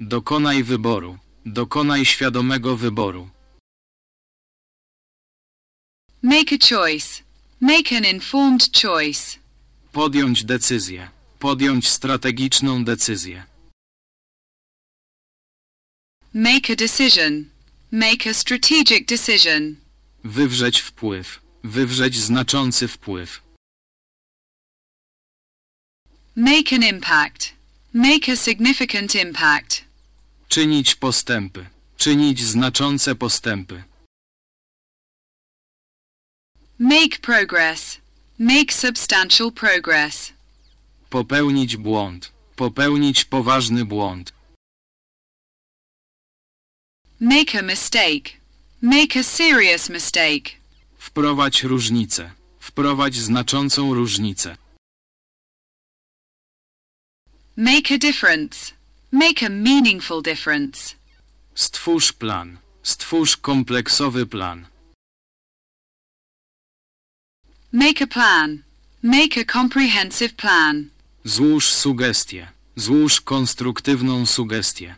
Dokonaj wyboru. Dokonaj świadomego wyboru. Make a choice. Make an informed choice. Podjąć decyzję. Podjąć strategiczną decyzję. Make a decision. Make a strategic decision. Wywrzeć wpływ. Wywrzeć znaczący wpływ. Make an impact. Make a significant impact. Czynić postępy. Czynić znaczące postępy. Make progress. Make substantial progress. Popełnić błąd. Popełnić poważny błąd. Make a mistake. Make a serious mistake. Wprowadź różnicę. Wprowadź znaczącą różnicę. Make a difference. Make a meaningful difference. Stwórz plan. Stwórz kompleksowy plan. Make a plan. Make a comprehensive plan. Złóż sugestię. Złóż konstruktywną sugestię.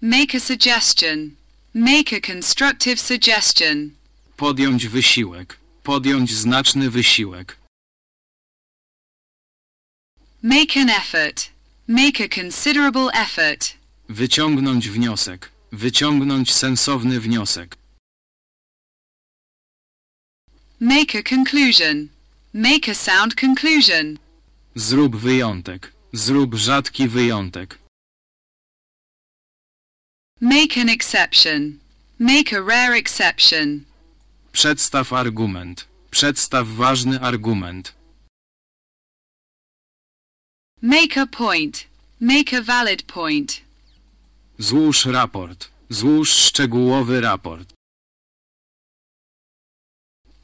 Make a suggestion. Make a constructive suggestion. Podjąć wysiłek. Podjąć znaczny wysiłek. Make an effort. Make a considerable effort. Wyciągnąć wniosek. Wyciągnąć sensowny wniosek. Make a conclusion. Make a sound conclusion. Zrób wyjątek. Zrób rzadki wyjątek. Make an exception. Make a rare exception. Przedstaw argument. Przedstaw ważny argument. Make a point. Make a valid point. Złóż raport. Złóż szczegółowy raport.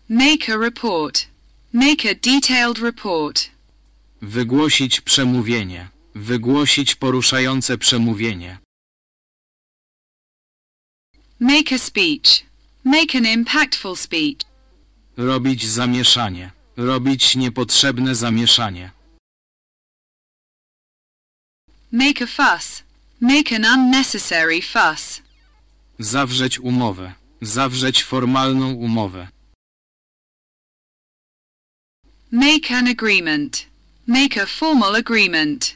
Make a report. Make a detailed report. Wygłosić przemówienie. Wygłosić poruszające przemówienie. Make a speech. Make an impactful speech. Robić zamieszanie. Robić niepotrzebne zamieszanie. Make a fuss. Make an unnecessary fuss. Zawrzeć umowę. Zawrzeć formalną umowę. Make an agreement. Make a formal agreement.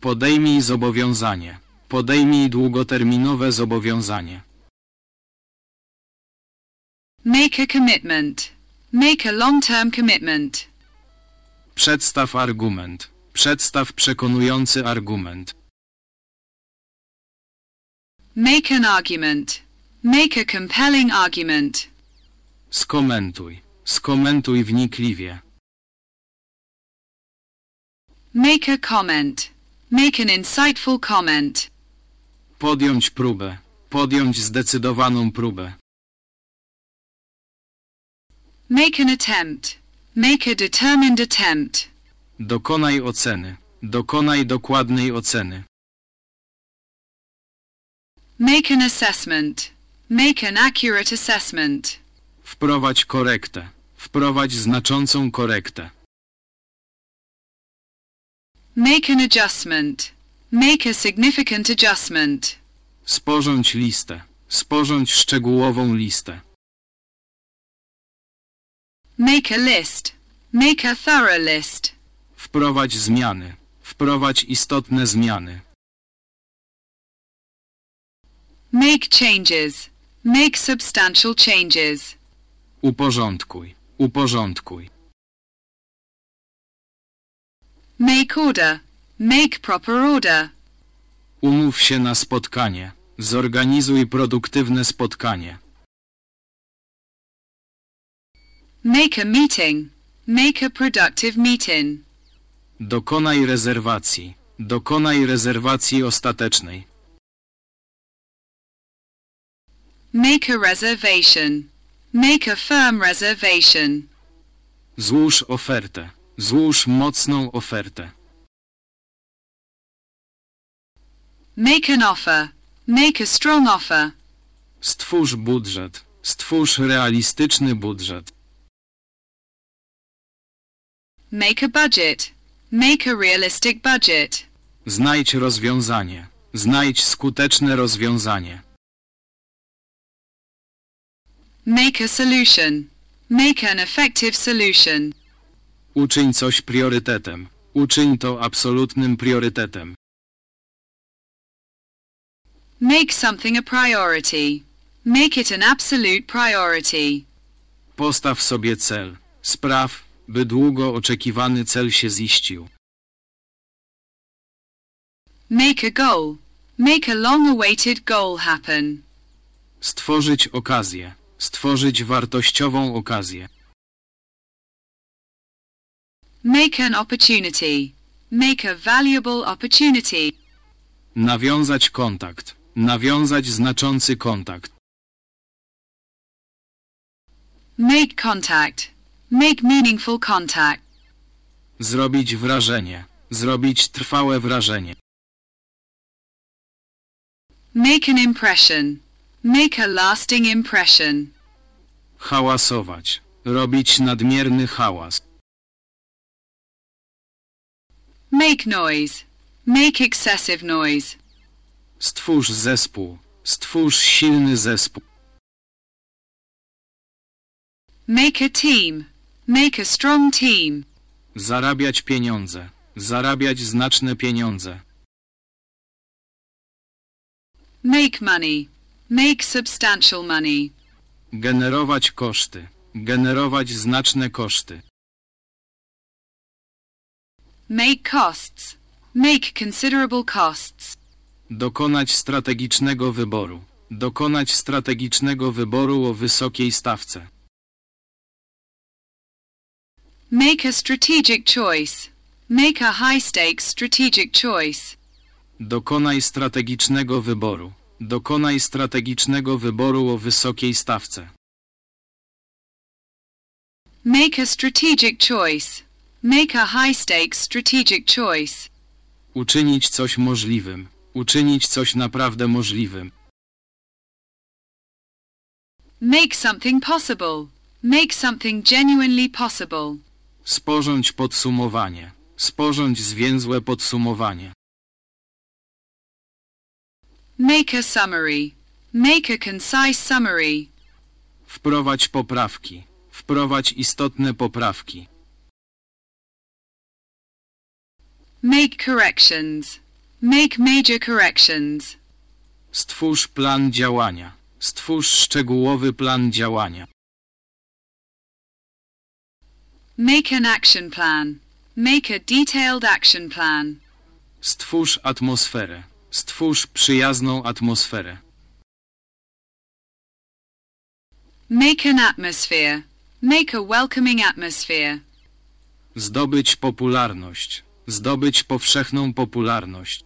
Podejmij zobowiązanie. Podejmij długoterminowe zobowiązanie. Make a commitment. Make a long-term commitment. Przedstaw argument. Przedstaw przekonujący argument. Make an argument. Make a compelling argument. Skomentuj. Skomentuj wnikliwie. Make a comment. Make an insightful comment. Podjąć próbę. Podjąć zdecydowaną próbę. Make an attempt. Make a determined attempt. Dokonaj oceny. Dokonaj dokładnej oceny. Make an assessment. Make an accurate assessment. Wprowadź korektę. Wprowadź znaczącą korektę. Make an adjustment. Make a significant adjustment. Sporządź listę. Sporządź szczegółową listę. Make a list. Make a thorough list. Wprowadź zmiany. Wprowadź istotne zmiany. Make changes. Make substantial changes. Uporządkuj. Uporządkuj. Make order. Make proper order. Umów się na spotkanie. Zorganizuj produktywne spotkanie. Make a meeting. Make a productive meeting. Dokonaj rezerwacji. Dokonaj rezerwacji ostatecznej. Make a reservation. Make a firm reservation. Złóż ofertę. Złóż mocną ofertę. Make an offer. Make a strong offer. Stwórz budżet. Stwórz realistyczny budżet. Make a budget. Make a realistic budget. Znajdź rozwiązanie. Znajdź skuteczne rozwiązanie. Make a solution. Make an effective solution. Uczyń coś priorytetem. Uczyń to absolutnym priorytetem. Make something a priority. Make it an absolute priority. Postaw sobie cel. Spraw, by długo oczekiwany cel się ziścił. Make a goal. Make a long-awaited goal happen. Stworzyć okazję. Stworzyć wartościową okazję. Make an opportunity. Make a valuable opportunity. Nawiązać kontakt. Nawiązać znaczący kontakt. Make contact. Make meaningful contact. Zrobić wrażenie. Zrobić trwałe wrażenie. Make an impression. Make a lasting impression. Hałasować. Robić nadmierny hałas. Make noise. Make excessive noise. Stwórz zespół. Stwórz silny zespół. Make a team. Make a strong team. Zarabiać pieniądze. Zarabiać znaczne pieniądze. Make money. Make substantial money. Generować koszty. Generować znaczne koszty. Make costs. Make considerable costs. Dokonać strategicznego wyboru. Dokonać strategicznego wyboru o wysokiej stawce. Make a strategic choice. Make a high-stakes strategic choice. Dokonaj strategicznego wyboru. Dokonaj strategicznego wyboru o wysokiej stawce. Make a strategic choice. Make a high-stakes strategic choice. Uczynić coś możliwym. Uczynić coś naprawdę możliwym. Make something possible. Make something genuinely possible. Sporządź podsumowanie. Sporządź zwięzłe podsumowanie. Make a summary. Make a concise summary. Wprowadź poprawki. Wprowadź istotne poprawki. Make corrections. Make major corrections. Stwórz plan działania. Stwórz szczegółowy plan działania. Make an action plan. Make a detailed action plan. Stwórz atmosferę. Stwórz przyjazną atmosferę. Make an atmosphere. Make a welcoming atmosphere. Zdobyć popularność. Zdobyć powszechną popularność.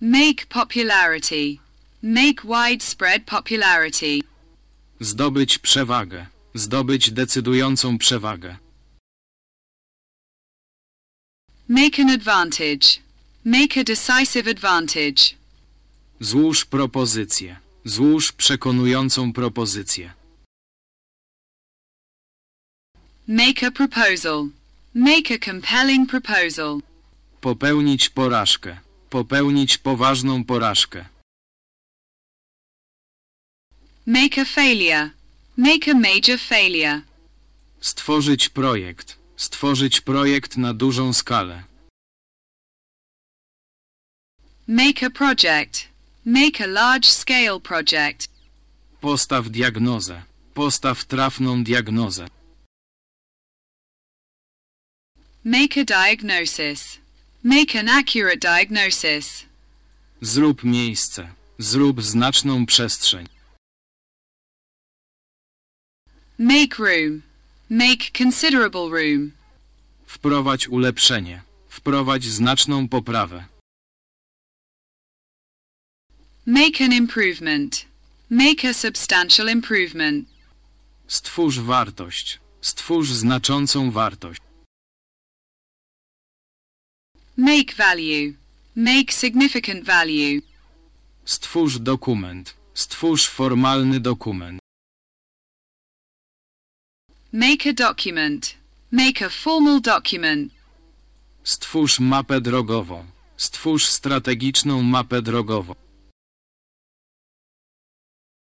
Make popularity. Make widespread popularity. Zdobyć przewagę. Zdobyć decydującą przewagę. Make an advantage. Make a decisive advantage. Złóż propozycję. Złóż przekonującą propozycję. Make a proposal. Make a compelling proposal. Popełnić porażkę. Popełnić poważną porażkę. Make a failure. Make a major failure. Stworzyć projekt. Stworzyć projekt na dużą skalę. Make a project. Make a large-scale project. Postaw diagnozę. Postaw trafną diagnozę. Make a diagnosis. Make an accurate diagnosis. Zrób miejsce. Zrób znaczną przestrzeń. Make room. Make considerable room. Wprowadź ulepszenie. Wprowadź znaczną poprawę. Make an improvement. Make a substantial improvement. Stwórz wartość. Stwórz znaczącą wartość. Make value. Make significant value. Stwórz dokument. Stwórz formalny dokument. Make a document. Make a formal document. Stwórz mapę drogową. Stwórz strategiczną mapę drogową.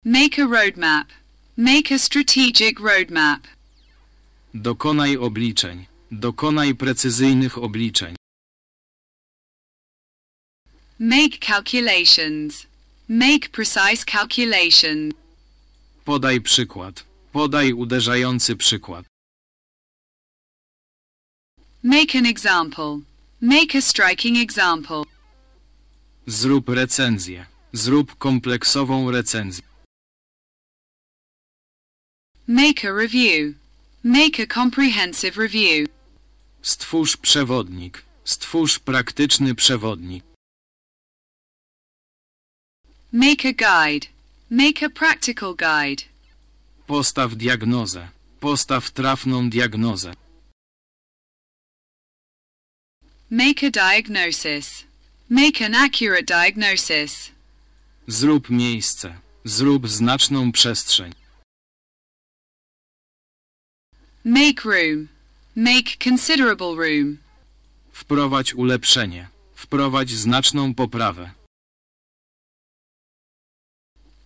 Make a roadmap. Make a strategic roadmap. Dokonaj obliczeń. Dokonaj precyzyjnych obliczeń. Make calculations. Make precise calculations. Podaj przykład. Podaj uderzający przykład. Make an example. Make a striking example. Zrób recenzję. Zrób kompleksową recenzję. Make a review. Make a comprehensive review. Stwórz przewodnik. Stwórz praktyczny przewodnik. Make a guide. Make a practical guide. Postaw diagnozę. Postaw trafną diagnozę. Make a diagnosis. Make an accurate diagnosis. Zrób miejsce. Zrób znaczną przestrzeń. Make room. Make considerable room. Wprowadź ulepszenie. Wprowadź znaczną poprawę.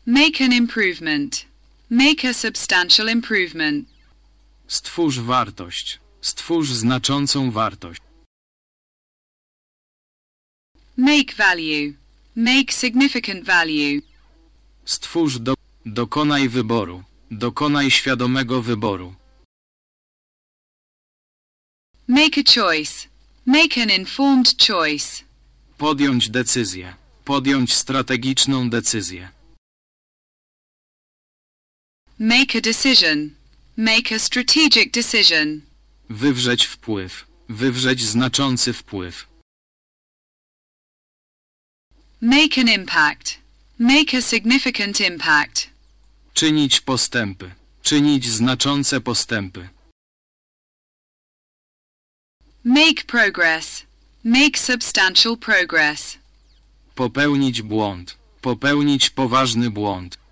Make an improvement. Make a substantial improvement. Stwórz wartość. Stwórz znaczącą wartość. Make value. Make significant value. Stwórz do... Dokonaj wyboru. Dokonaj świadomego wyboru. Make a choice. Make an informed choice. Podjąć decyzję. Podjąć strategiczną decyzję. Make a decision. Make a strategic decision. Wywrzeć wpływ. Wywrzeć znaczący wpływ. Make an impact. Make a significant impact. Czynić postępy. Czynić znaczące postępy. Make progress. Make substantial progress. Popełnić błąd. Popełnić poważny błąd.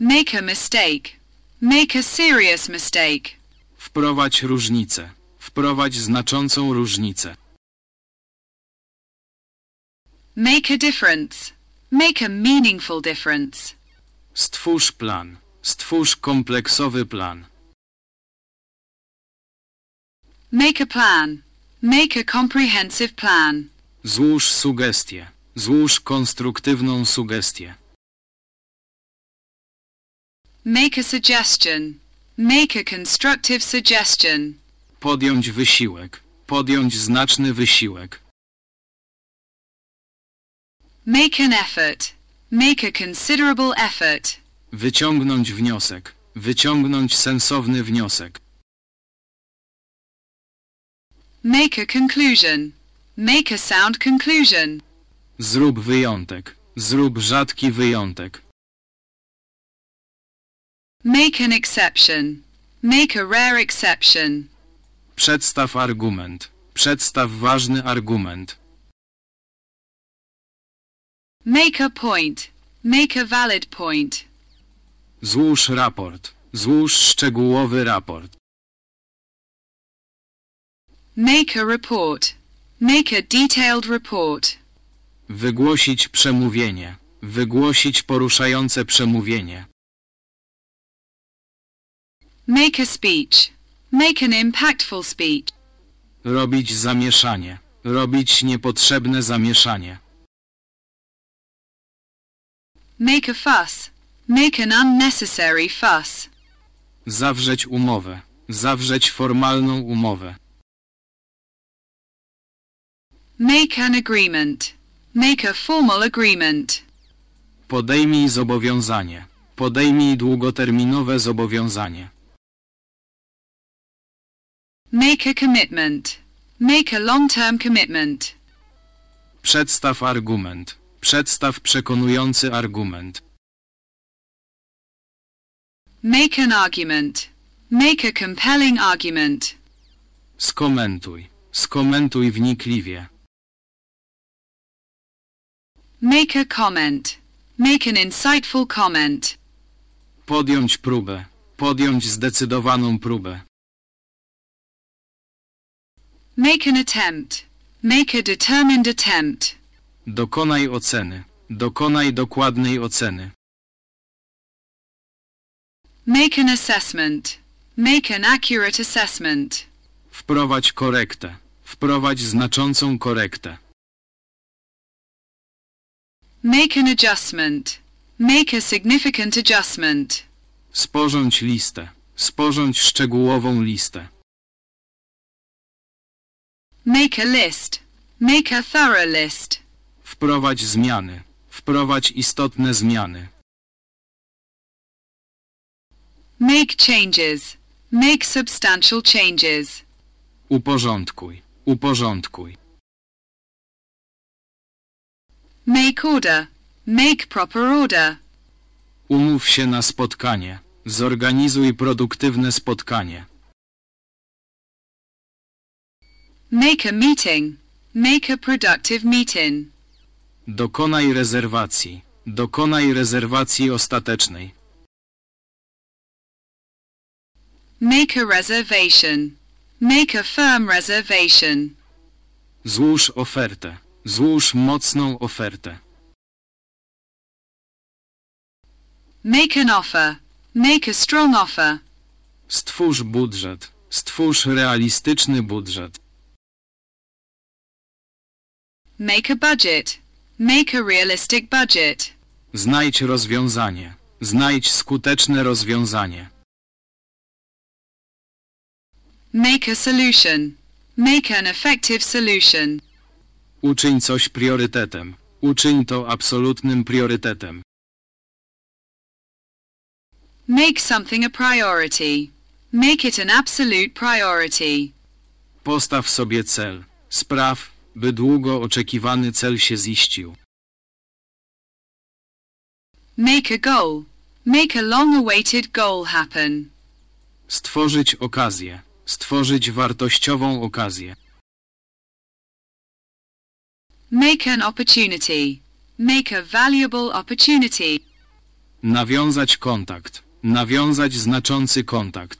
Make a mistake. Make a serious mistake. Wprowadź różnicę. Wprowadź znaczącą różnicę. Make a difference. Make a meaningful difference. Stwórz plan. Stwórz kompleksowy plan. Make a plan. Make a comprehensive plan. Złóż sugestię. Złóż konstruktywną sugestię. Make a suggestion. Make a constructive suggestion. Podjąć wysiłek. Podjąć znaczny wysiłek. Make an effort. Make a considerable effort. Wyciągnąć wniosek. Wyciągnąć sensowny wniosek. Make a conclusion. Make a sound conclusion. Zrób wyjątek. Zrób rzadki wyjątek. Make an exception. Make a rare exception. Przedstaw argument. Przedstaw ważny argument. Make a point. Make a valid point. Złóż raport. Złóż szczegółowy raport. Make a report. Make a detailed report. Wygłosić przemówienie. Wygłosić poruszające przemówienie. Make a speech. Make an impactful speech. Robić zamieszanie. Robić niepotrzebne zamieszanie. Make a fuss. Make an unnecessary fuss. Zawrzeć umowę. Zawrzeć formalną umowę. Make an agreement. Make a formal agreement. Podejmij zobowiązanie. Podejmij długoterminowe zobowiązanie. Make a commitment. Make a long-term commitment. Przedstaw argument. Przedstaw przekonujący argument. Make an argument. Make a compelling argument. Skomentuj. Skomentuj wnikliwie. Make a comment. Make an insightful comment. Podjąć próbę. Podjąć zdecydowaną próbę. Make an attempt. Make a determined attempt. Dokonaj oceny. Dokonaj dokładnej oceny. Make an assessment. Make an accurate assessment. Wprowadź korektę. Wprowadź znaczącą korektę. Make an adjustment. Make a significant adjustment. Sporządź listę. Sporządź szczegółową listę. Make a list. Make a thorough list. Wprowadź zmiany. Wprowadź istotne zmiany. Make changes. Make substantial changes. Uporządkuj. Uporządkuj. Make order. Make proper order. Umów się na spotkanie. Zorganizuj produktywne spotkanie. Make a meeting. Make a productive meeting. Dokonaj rezerwacji. Dokonaj rezerwacji ostatecznej. Make a reservation. Make a firm reservation. Złóż ofertę. Złóż mocną ofertę. Make an offer. Make a strong offer. Stwórz budżet. Stwórz realistyczny budżet. Make a budget. Make a realistic budget. Znajdź rozwiązanie. Znajdź skuteczne rozwiązanie. Make a solution. Make an effective solution. Uczyń coś priorytetem. Uczyń to absolutnym priorytetem. Make something a priority. Make it an absolute priority. Postaw sobie cel. Spraw, by długo oczekiwany cel się ziścił. Make a goal. Make a long-awaited goal happen. Stworzyć okazję. Stworzyć wartościową okazję. Make an opportunity. Make a valuable opportunity. Nawiązać kontakt. Nawiązać znaczący kontakt.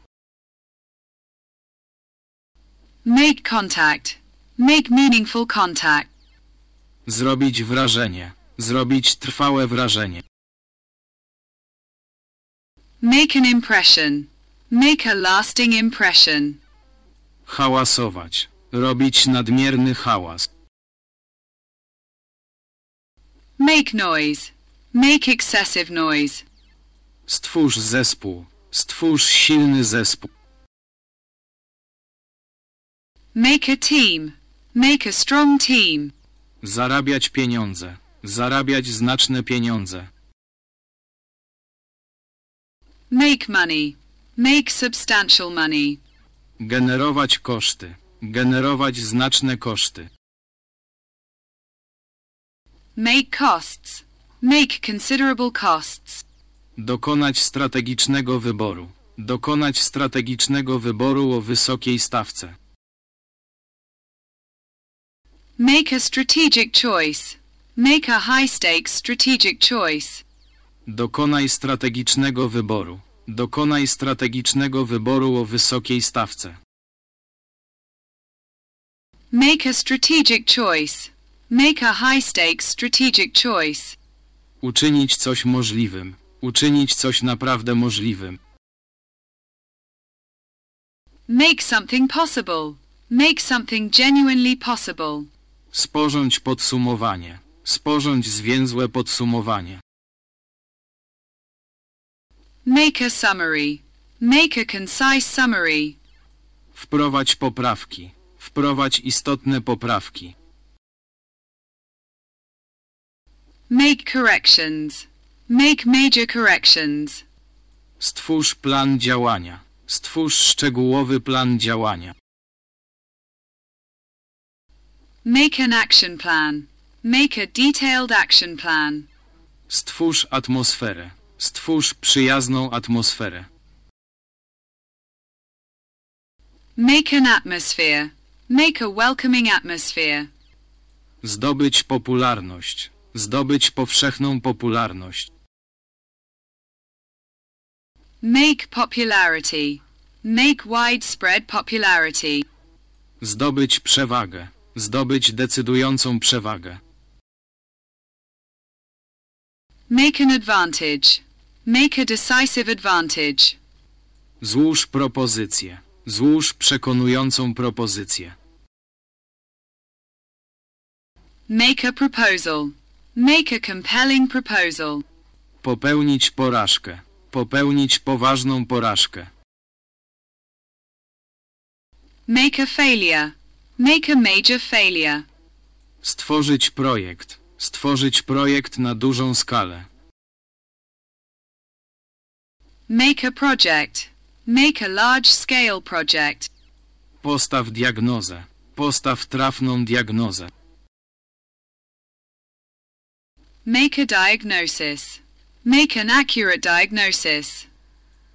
Make contact. Make meaningful contact. Zrobić wrażenie. Zrobić trwałe wrażenie. Make an impression. Make a lasting impression. Hałasować. Robić nadmierny hałas. Make noise. Make excessive noise. Stwórz zespół. Stwórz silny zespół. Make a team. Make a strong team. Zarabiać pieniądze. Zarabiać znaczne pieniądze. Make money. Make substantial money. Generować koszty. Generować znaczne koszty. Make costs. Make considerable costs. Dokonać strategicznego wyboru. Dokonać strategicznego wyboru o wysokiej stawce. Make a strategic choice. Make a high-stakes strategic choice. Dokonaj strategicznego wyboru. Dokonaj strategicznego wyboru o wysokiej stawce. Make a strategic choice. Make a high-stakes strategic choice. Uczynić coś możliwym. Uczynić coś naprawdę możliwym. Make something possible. Make something genuinely possible. Sporządź podsumowanie. Sporządź zwięzłe podsumowanie. Make a summary. Make a concise summary. Wprowadź poprawki. Wprowadź istotne poprawki. Make corrections. Make major corrections. Stwórz plan działania. Stwórz szczegółowy plan działania. Make an action plan. Make a detailed action plan. Stwórz atmosferę. Stwórz przyjazną atmosferę. Make an atmosphere. Make a welcoming atmosphere. Zdobyć popularność. Zdobyć powszechną popularność. Make popularity. Make widespread popularity. Zdobyć przewagę. Zdobyć decydującą przewagę. Make an advantage. Make a decisive advantage. Złóż propozycję. Złóż przekonującą propozycję. Make a proposal. Make a compelling proposal. Popełnić porażkę. Popełnić poważną porażkę. Make a failure. Make a major failure. Stworzyć projekt. Stworzyć projekt na dużą skalę. Make a project. Make a large-scale project. Postaw diagnozę. Postaw trafną diagnozę. Make a diagnosis. Make an accurate diagnosis.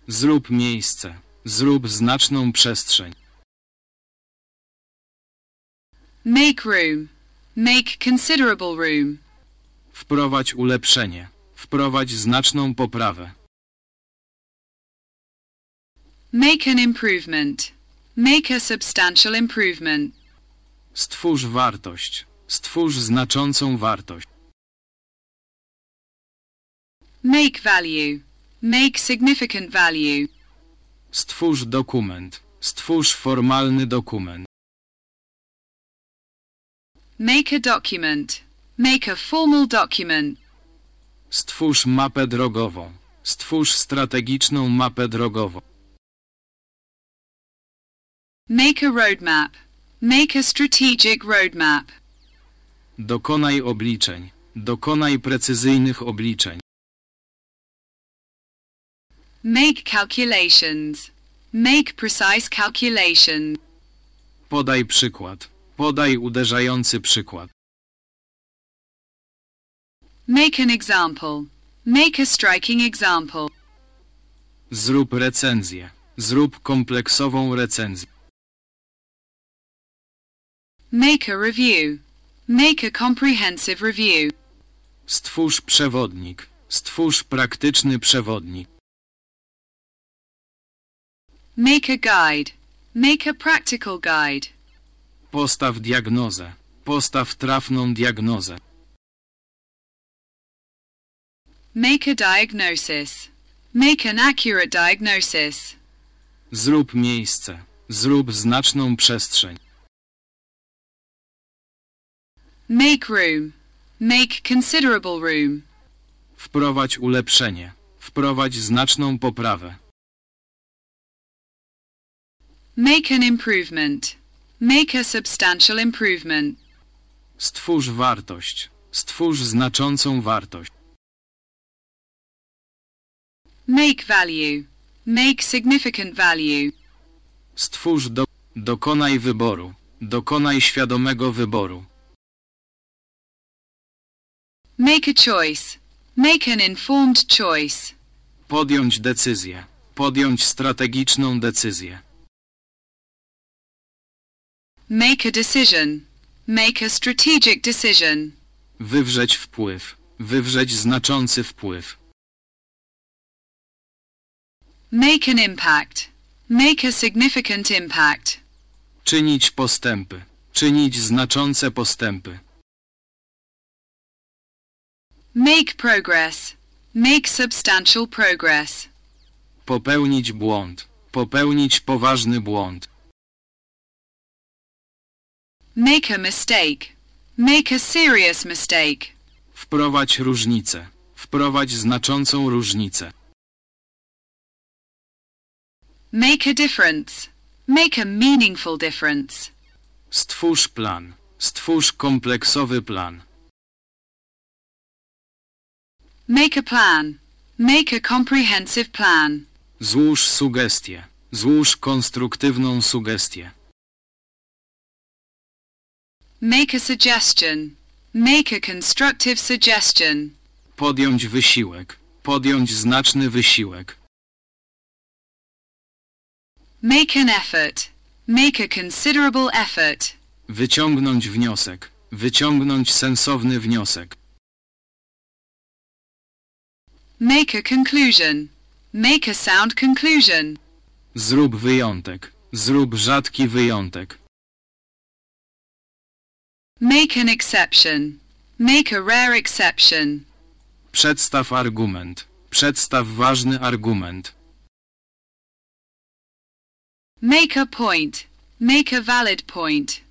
Zrób miejsce. Zrób znaczną przestrzeń. Make room. Make considerable room. Wprowadź ulepszenie. Wprowadź znaczną poprawę. Make an improvement. Make a substantial improvement. Stwórz wartość. Stwórz znaczącą wartość. Make value. Make significant value. Stwórz dokument. Stwórz formalny dokument. Make a document. Make a formal document. Stwórz mapę drogową. Stwórz strategiczną mapę drogową. Make a roadmap. Make a strategic roadmap. Dokonaj obliczeń. Dokonaj precyzyjnych obliczeń. Make calculations. Make precise calculations. Podaj przykład. Podaj uderzający przykład. Make an example. Make a striking example. Zrób recenzję. Zrób kompleksową recenzję. Make a review. Make a comprehensive review. Stwórz przewodnik. Stwórz praktyczny przewodnik. Make a guide. Make a practical guide. Postaw diagnozę. Postaw trafną diagnozę. Make a diagnosis. Make an accurate diagnosis. Zrób miejsce. Zrób znaczną przestrzeń. Make room. Make considerable room. Wprowadź ulepszenie. Wprowadź znaczną poprawę. Make an improvement. Make a substantial improvement. Stwórz wartość. Stwórz znaczącą wartość. Make value. Make significant value. Stwórz do... Dokonaj wyboru. Dokonaj świadomego wyboru. Make a choice. Make an informed choice. Podjąć decyzję. Podjąć strategiczną decyzję. Make a decision. Make a strategic decision. Wywrzeć wpływ. Wywrzeć znaczący wpływ. Make an impact. Make a significant impact. Czynić postępy. Czynić znaczące postępy. Make progress. Make substantial progress. Popełnić błąd. Popełnić poważny błąd. Make a mistake. Make a serious mistake. Wprowadź różnicę. Wprowadź znaczącą różnicę. Make a difference. Make a meaningful difference. Stwórz plan. Stwórz kompleksowy plan. Make a plan. Make a comprehensive plan. Złóż sugestię. Złóż konstruktywną sugestię. Make a suggestion. Make a constructive suggestion. Podjąć wysiłek. Podjąć znaczny wysiłek. Make an effort. Make a considerable effort. Wyciągnąć wniosek. Wyciągnąć sensowny wniosek. Make a conclusion. Make a sound conclusion. Zrób wyjątek. Zrób rzadki wyjątek. Make an exception. Make a rare exception. Przedstaw argument. Przedstaw ważny argument. Make a point. Make a valid point.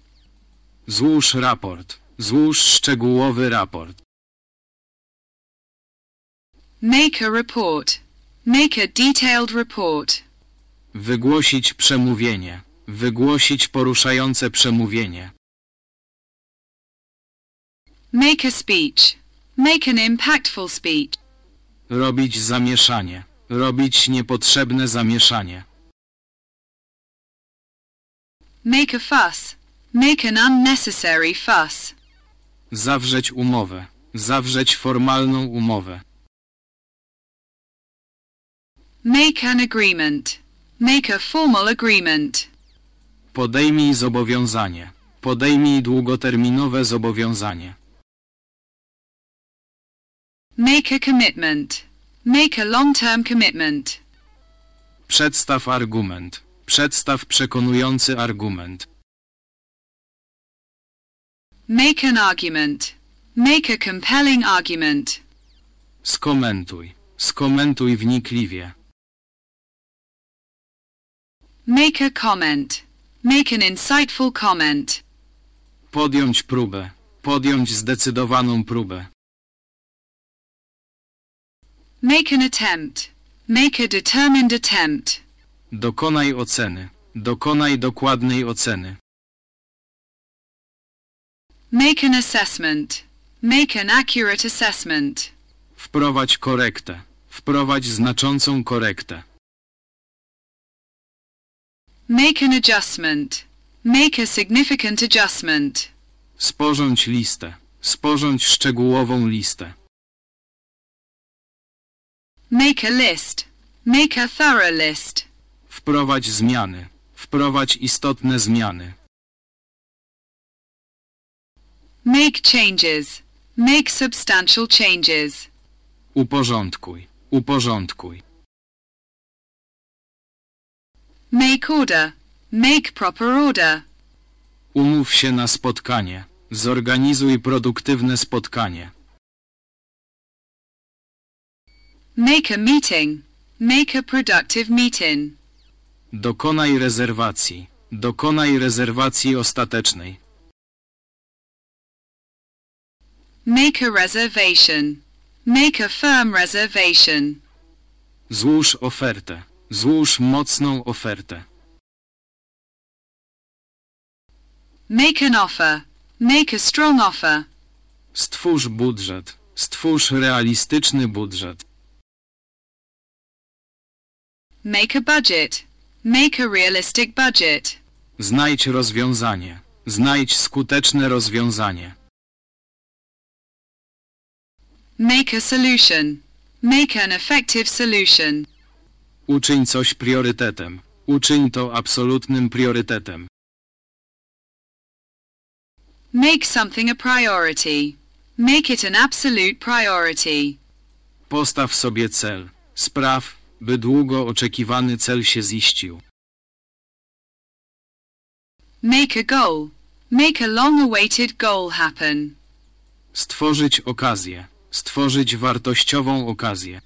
Złóż raport. Złóż szczegółowy raport. Make a report. Make a detailed report. Wygłosić przemówienie. Wygłosić poruszające przemówienie. Make a speech. Make an impactful speech. Robić zamieszanie. Robić niepotrzebne zamieszanie. Make a fuss. Make an unnecessary fuss. Zawrzeć umowę. Zawrzeć formalną umowę. Make an agreement. Make a formal agreement. Podejmij zobowiązanie. Podejmij długoterminowe zobowiązanie. Make a commitment. Make a long-term commitment. Przedstaw argument. Przedstaw przekonujący argument. Make an argument. Make a compelling argument. Skomentuj. Skomentuj wnikliwie. Make a comment. Make an insightful comment. Podjąć próbę. Podjąć zdecydowaną próbę. Make an attempt. Make a determined attempt. Dokonaj oceny. Dokonaj dokładnej oceny. Make an assessment. Make an accurate assessment. Wprowadź korektę. Wprowadź znaczącą korektę. Make an adjustment. Make a significant adjustment. Sporządź listę. Sporządź szczegółową listę. Make a list. Make a thorough list. Wprowadź zmiany. Wprowadź istotne zmiany. Make changes. Make substantial changes. Uporządkuj. Uporządkuj. Make order. Make proper order. Umów się na spotkanie. Zorganizuj produktywne spotkanie. Make a meeting. Make a productive meeting. Dokonaj rezerwacji. Dokonaj rezerwacji ostatecznej. Make a reservation. Make a firm reservation. Złóż ofertę. Złóż mocną ofertę. Make an offer. Make a strong offer. Stwórz budżet. Stwórz realistyczny budżet. Make a budget. Make a realistic budget. Znajdź rozwiązanie. Znajdź skuteczne rozwiązanie. Make a solution. Make an effective solution. Uczyń coś priorytetem. Uczyń to absolutnym priorytetem. Make something a priority. Make it an absolute priority. Postaw sobie cel. Spraw, by długo oczekiwany cel się ziścił. Make a goal. Make a long-awaited goal happen. Stworzyć okazję. Stworzyć wartościową okazję.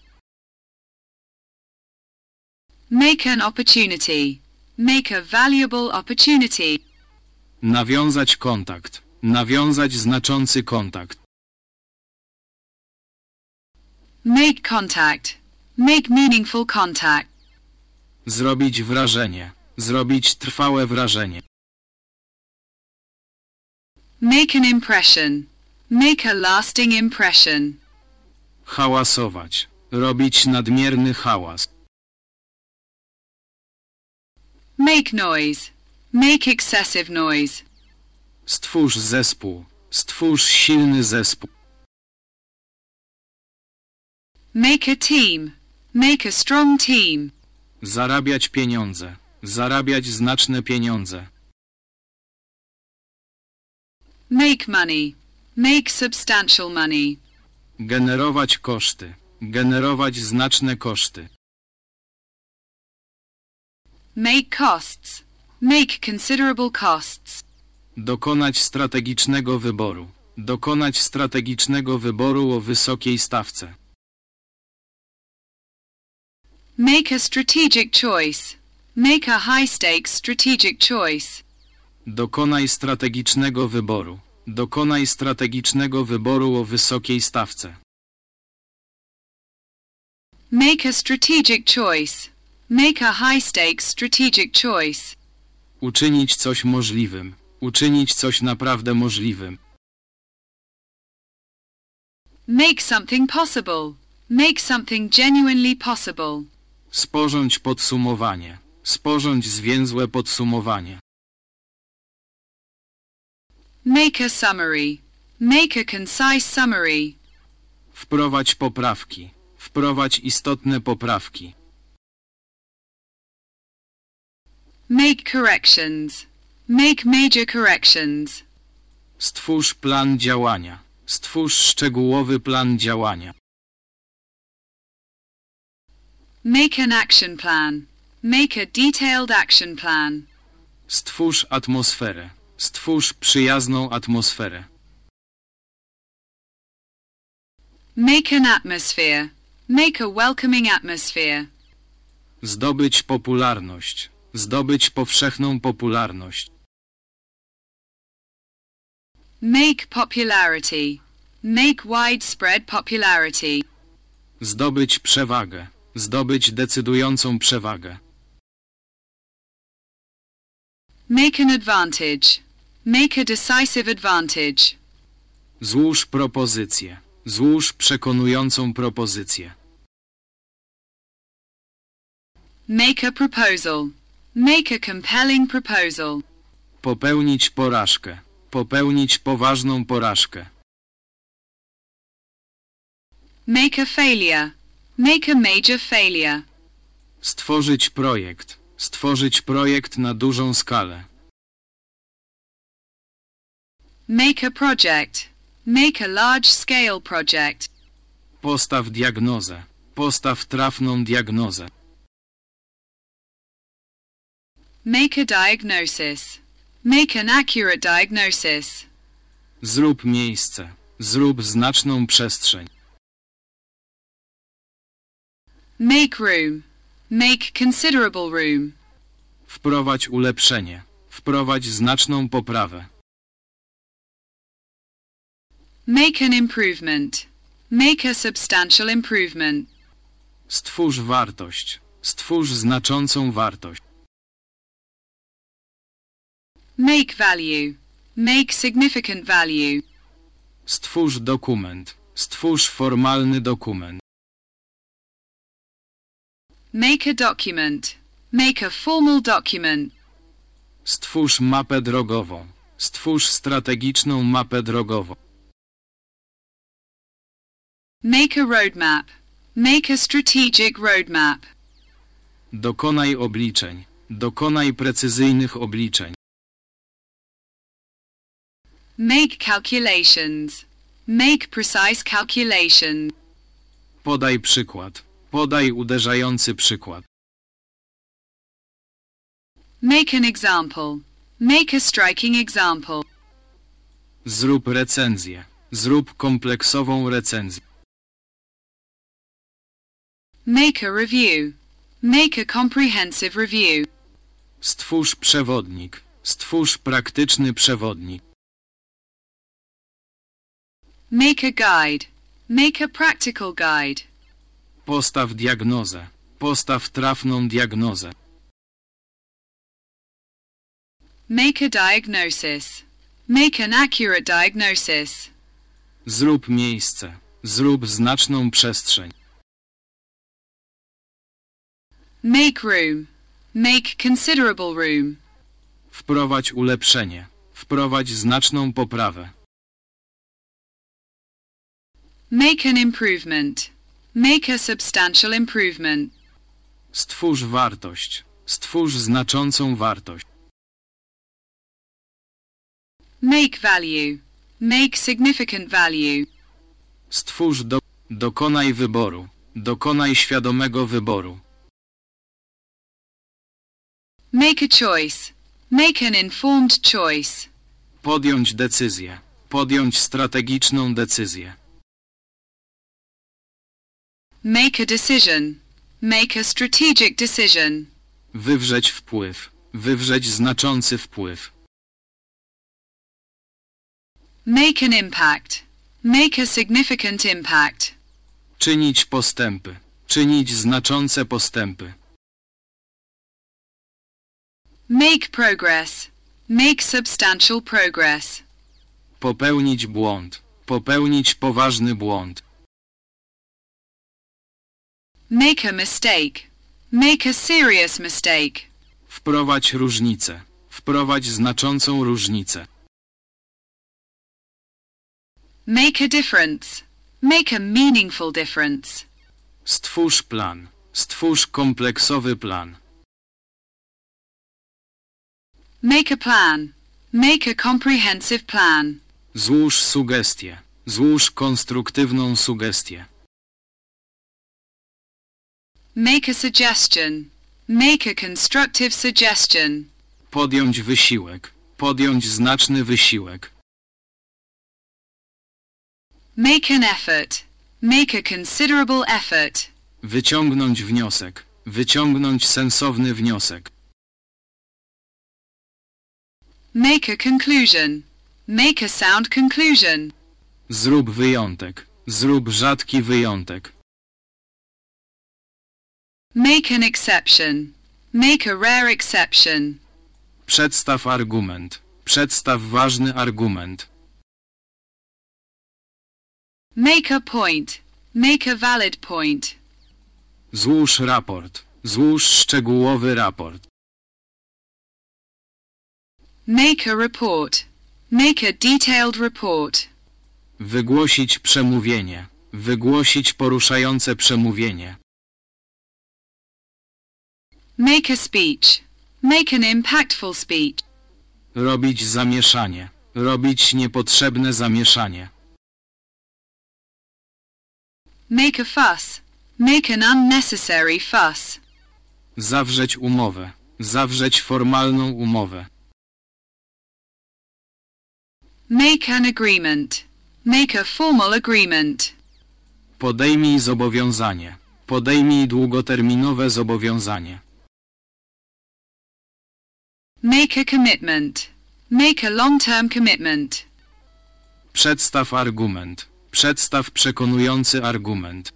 Make an opportunity. Make a valuable opportunity. Nawiązać kontakt. Nawiązać znaczący kontakt. Make contact. Make meaningful contact. Zrobić wrażenie. Zrobić trwałe wrażenie. Make an impression. Make a lasting impression. Hałasować. Robić nadmierny hałas. Make noise. Make excessive noise. Stwórz zespół. Stwórz silny zespół. Make a team. Make a strong team. Zarabiać pieniądze. Zarabiać znaczne pieniądze. Make money. Make substantial money. Generować koszty. Generować znaczne koszty. Make costs. Make considerable costs. Dokonać strategicznego wyboru. Dokonać strategicznego wyboru o wysokiej stawce. Make a strategic choice. Make a high-stakes strategic choice. Dokonaj strategicznego wyboru. Dokonaj strategicznego wyboru o wysokiej stawce. Make a strategic choice. Make a high-stakes strategic choice. Uczynić coś możliwym. Uczynić coś naprawdę możliwym. Make something possible. Make something genuinely possible. Sporządź podsumowanie. Sporządź zwięzłe podsumowanie. Make a summary. Make a concise summary. Wprowadź poprawki. Wprowadź istotne poprawki. Make corrections. Make major corrections. Stwórz plan działania. Stwórz szczegółowy plan działania. Make an action plan. Make a detailed action plan. Stwórz atmosferę. Stwórz przyjazną atmosferę. Make an atmosphere. Make a welcoming atmosphere. Zdobyć popularność. Zdobyć powszechną popularność. Make popularity. Make widespread popularity. Zdobyć przewagę. Zdobyć decydującą przewagę. Make an advantage. Make a decisive advantage. Złóż propozycję. Złóż przekonującą propozycję. Make a proposal. Make a compelling proposal. Popełnić porażkę. Popełnić poważną porażkę. Make a failure. Make a major failure. Stworzyć projekt. Stworzyć projekt na dużą skalę. Make a project. Make a large-scale project. Postaw diagnozę. Postaw trafną diagnozę. Make a diagnosis. Make an accurate diagnosis. Zrób miejsce. Zrób znaczną przestrzeń. Make room. Make considerable room. Wprowadź ulepszenie. Wprowadź znaczną poprawę. Make an improvement. Make a substantial improvement. Stwórz wartość. Stwórz znaczącą wartość. Make value. Make significant value. Stwórz dokument. Stwórz formalny dokument. Make a document. Make a formal document. Stwórz mapę drogową. Stwórz strategiczną mapę drogową. Make a roadmap. Make a strategic roadmap. Dokonaj obliczeń. Dokonaj precyzyjnych obliczeń. Make calculations. Make precise calculations. Podaj przykład. Podaj uderzający przykład. Make an example. Make a striking example. Zrób recenzję. Zrób kompleksową recenzję. Make a review. Make a comprehensive review. Stwórz przewodnik. Stwórz praktyczny przewodnik. Make a guide. Make a practical guide. Postaw diagnozę. Postaw trafną diagnozę. Make a diagnosis. Make an accurate diagnosis. Zrób miejsce. Zrób znaczną przestrzeń. Make room. Make considerable room. Wprowadź ulepszenie. Wprowadź znaczną poprawę. Make an improvement. Make a substantial improvement. Stwórz wartość. Stwórz znaczącą wartość. Make value. Make significant value. Stwórz do... Dokonaj wyboru. Dokonaj świadomego wyboru. Make a choice. Make an informed choice. Podjąć decyzję. Podjąć strategiczną decyzję. Make a decision. Make a strategic decision. Wywrzeć wpływ. Wywrzeć znaczący wpływ. Make an impact. Make a significant impact. Czynić postępy. Czynić znaczące postępy. Make progress. Make substantial progress. Popełnić błąd. Popełnić poważny błąd. Make a mistake. Make a serious mistake. Wprowadź różnicę. Wprowadź znaczącą różnicę. Make a difference. Make a meaningful difference. Stwórz plan. Stwórz kompleksowy plan. Make a plan. Make a comprehensive plan. Złóż sugestię. Złóż konstruktywną sugestię. Make a suggestion. Make a constructive suggestion. Podjąć wysiłek. Podjąć znaczny wysiłek. Make an effort. Make a considerable effort. Wyciągnąć wniosek. Wyciągnąć sensowny wniosek. Make a conclusion. Make a sound conclusion. Zrób wyjątek. Zrób rzadki wyjątek. Make an exception. Make a rare exception. Przedstaw argument. Przedstaw ważny argument. Make a point. Make a valid point. Złóż raport. Złóż szczegółowy raport. Make a report. Make a detailed report. Wygłosić przemówienie. Wygłosić poruszające przemówienie. Make a speech. Make an impactful speech. Robić zamieszanie. Robić niepotrzebne zamieszanie. Make a fuss. Make an unnecessary fuss. Zawrzeć umowę. Zawrzeć formalną umowę. Make an agreement. Make a formal agreement. Podejmij zobowiązanie. Podejmij długoterminowe zobowiązanie. Make a commitment. Make a long-term commitment. Przedstaw argument. Przedstaw przekonujący argument.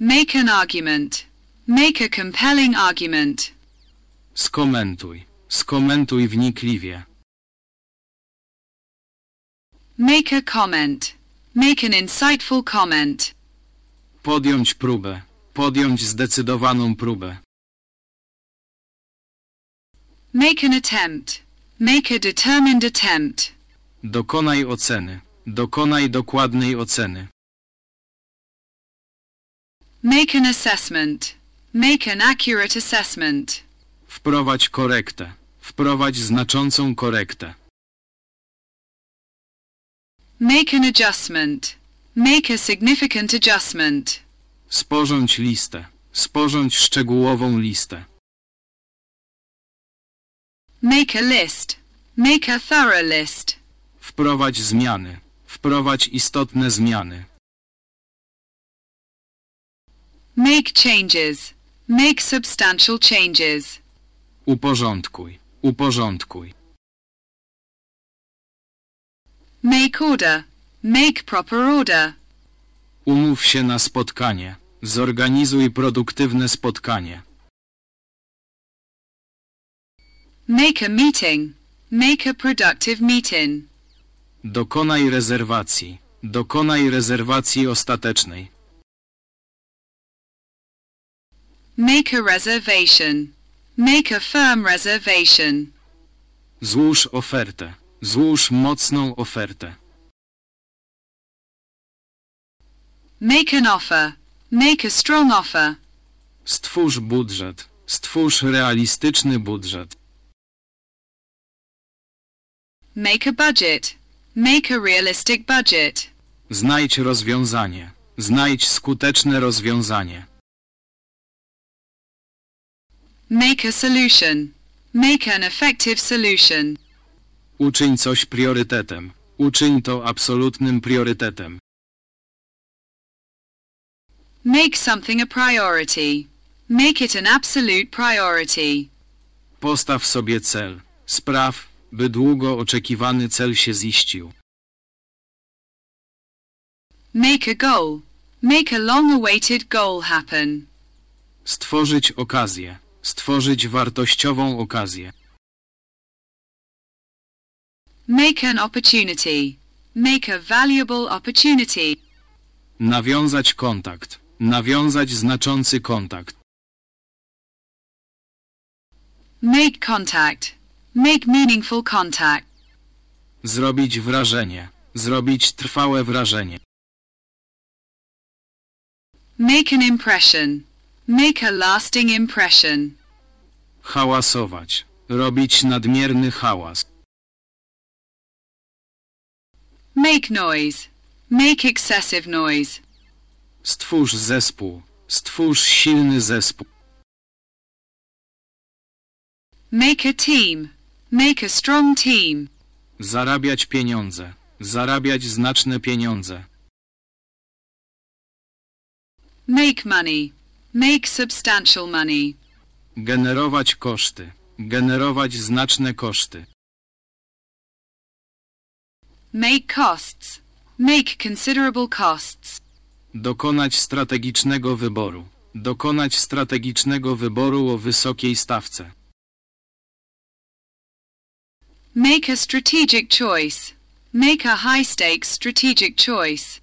Make an argument. Make a compelling argument. Skomentuj. Skomentuj wnikliwie. Make a comment. Make an insightful comment. Podjąć próbę. Podjąć zdecydowaną próbę. Make an attempt. Make a determined attempt. Dokonaj oceny. Dokonaj dokładnej oceny. Make an assessment. Make an accurate assessment. Wprowadź korektę. Wprowadź znaczącą korektę. Make an adjustment. Make a significant adjustment. Sporządź listę. Sporządź szczegółową listę. Make a list. Make a thorough list. Wprowadź zmiany. Wprowadź istotne zmiany. Make changes. Make substantial changes. Uporządkuj. Uporządkuj. Make order. Make proper order. Umów się na spotkanie. Zorganizuj produktywne spotkanie. Make a meeting. Make a productive meeting. Dokonaj rezerwacji. Dokonaj rezerwacji ostatecznej. Make a reservation. Make a firm reservation. Złóż ofertę. Złóż mocną ofertę. Make an offer. Make a strong offer. Stwórz budżet. Stwórz realistyczny budżet. Make a budget. Make a realistic budget. Znajdź rozwiązanie. Znajdź skuteczne rozwiązanie. Make a solution. Make an effective solution. Uczyń coś priorytetem. Uczyń to absolutnym priorytetem. Make something a priority. Make it an absolute priority. Postaw sobie cel. Spraw, by długo oczekiwany cel się ziścił. Make a goal. Make a long-awaited goal happen. Stworzyć okazję. Stworzyć wartościową okazję. Make an opportunity. Make a valuable opportunity. Nawiązać kontakt. Nawiązać znaczący kontakt. Make contact. Make meaningful contact. Zrobić wrażenie. Zrobić trwałe wrażenie. Make an impression. Make a lasting impression. Hałasować. Robić nadmierny hałas. Make noise. Make excessive noise. Stwórz zespół. Stwórz silny zespół. Make a team. Make a strong team. Zarabiać pieniądze. Zarabiać znaczne pieniądze. Make money. Make substantial money. Generować koszty. Generować znaczne koszty. Make costs. Make considerable costs. Dokonać strategicznego wyboru. Dokonać strategicznego wyboru o wysokiej stawce. Make a strategic choice. Make a high-stakes strategic choice.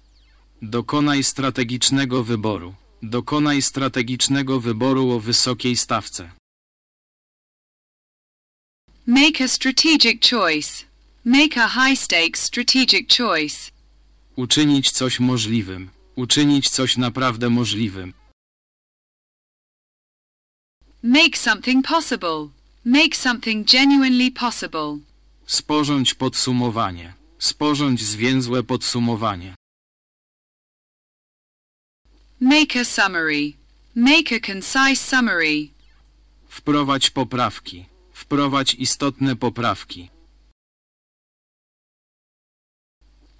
Dokonaj strategicznego wyboru. Dokonaj strategicznego wyboru o wysokiej stawce. Make a strategic choice. Make a high-stakes strategic choice. Uczynić coś możliwym. Uczynić coś naprawdę możliwym. Make something possible. Make something genuinely possible. Sporządź podsumowanie. Sporządź zwięzłe podsumowanie. Make a summary. Make a concise summary. Wprowadź poprawki. Wprowadź istotne poprawki.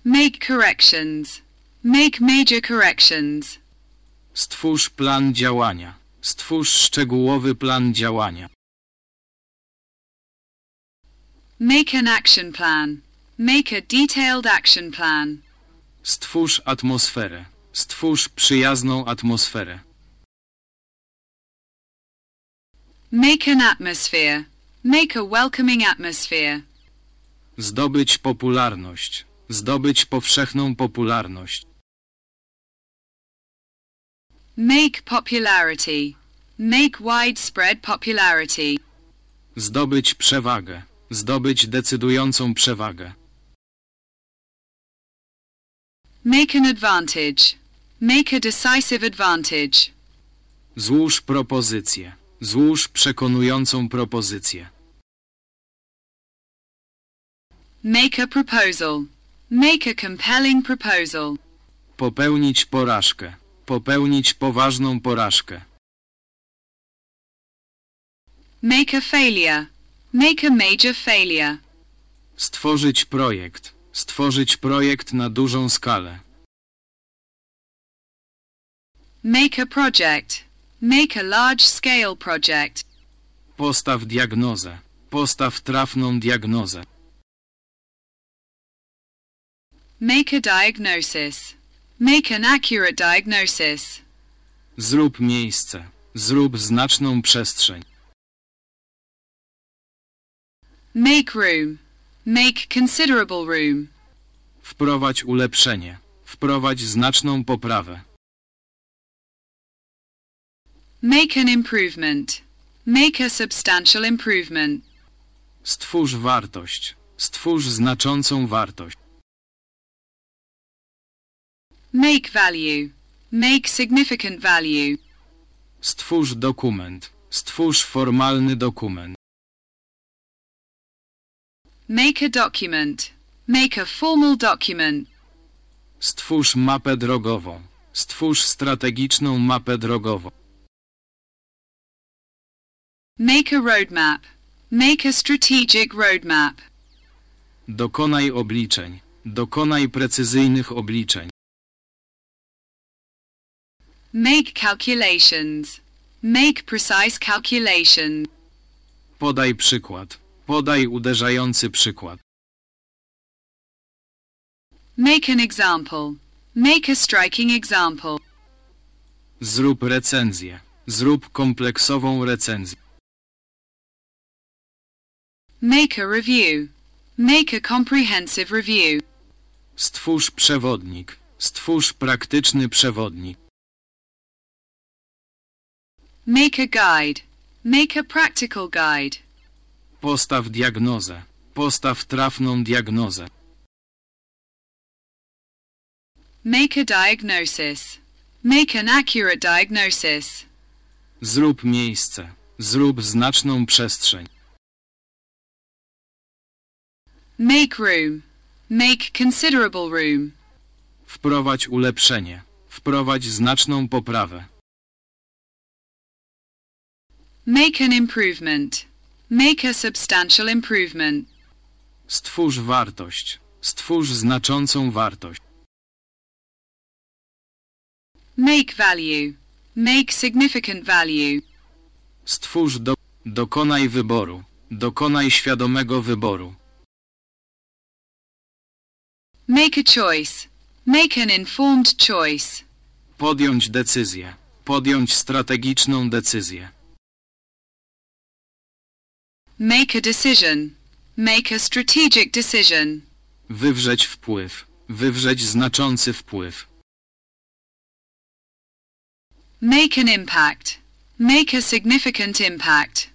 Make corrections. Make major corrections. Stwórz plan działania. Stwórz szczegółowy plan działania. Make an action plan. Make a detailed action plan. Stwórz atmosferę. Stwórz przyjazną atmosferę. Make an atmosphere. Make a welcoming atmosphere. Zdobyć popularność. Zdobyć powszechną popularność. Make popularity. Make widespread popularity. Zdobyć przewagę. Zdobyć decydującą przewagę. Make an advantage. Make a decisive advantage. Złóż propozycję. Złóż przekonującą propozycję. Make a proposal. Make a compelling proposal. Popełnić porażkę. Popełnić poważną porażkę. Make a failure. Make a major failure. Stworzyć projekt. Stworzyć projekt na dużą skalę. Make a project. Make a large-scale project. Postaw diagnozę. Postaw trafną diagnozę. Make a diagnosis. Make an accurate diagnosis. Zrób miejsce. Zrób znaczną przestrzeń. Make room. Make considerable room. Wprowadź ulepszenie. Wprowadź znaczną poprawę. Make an improvement. Make a substantial improvement. Stwórz wartość. Stwórz znaczącą wartość. Make value. Make significant value. Stwórz dokument. Stwórz formalny dokument. Make a document. Make a formal document. Stwórz mapę drogową. Stwórz strategiczną mapę drogową. Make a roadmap. Make a strategic roadmap. Dokonaj obliczeń. Dokonaj precyzyjnych obliczeń. Make calculations. Make precise calculations. Podaj przykład. Podaj uderzający przykład. Make an example. Make a striking example. Zrób recenzję. Zrób kompleksową recenzję. Make a review. Make a comprehensive review. Stwórz przewodnik. Stwórz praktyczny przewodnik. Make a guide. Make a practical guide. Postaw diagnozę. Postaw trafną diagnozę. Make a diagnosis. Make an accurate diagnosis. Zrób miejsce. Zrób znaczną przestrzeń. Make room. Make considerable room. Wprowadź ulepszenie. Wprowadź znaczną poprawę. Make an improvement. Make a substantial improvement. Stwórz wartość. Stwórz znaczącą wartość. Make value. Make significant value. Stwórz do... Dokonaj wyboru. Dokonaj świadomego wyboru. Make a choice. Make an informed choice. Podjąć decyzję. Podjąć strategiczną decyzję. Make a decision. Make a strategic decision. Wywrzeć wpływ. Wywrzeć znaczący wpływ. Make an impact. Make a significant impact.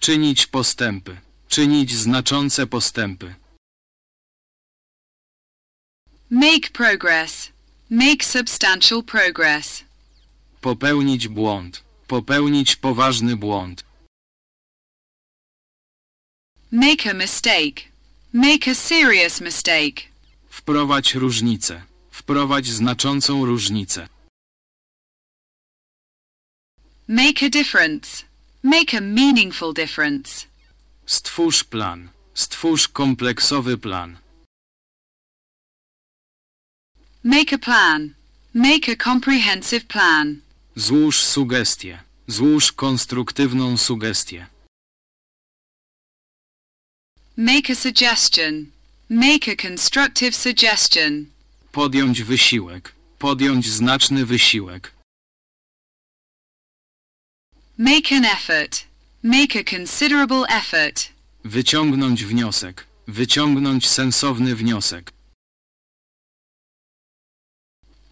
Czynić postępy. Czynić znaczące postępy. Make progress. Make substantial progress. Popełnić błąd. Popełnić poważny błąd. Make a mistake. Make a serious mistake. Wprowadź różnicę. Wprowadź znaczącą różnicę. Make a difference. Make a meaningful difference. Stwórz plan. Stwórz kompleksowy plan. Make a plan. Make a comprehensive plan. Złóż sugestię. Złóż konstruktywną sugestię. Make a suggestion. Make a constructive suggestion. Podjąć wysiłek. Podjąć znaczny wysiłek. Make an effort. Make a considerable effort. Wyciągnąć wniosek. Wyciągnąć sensowny wniosek.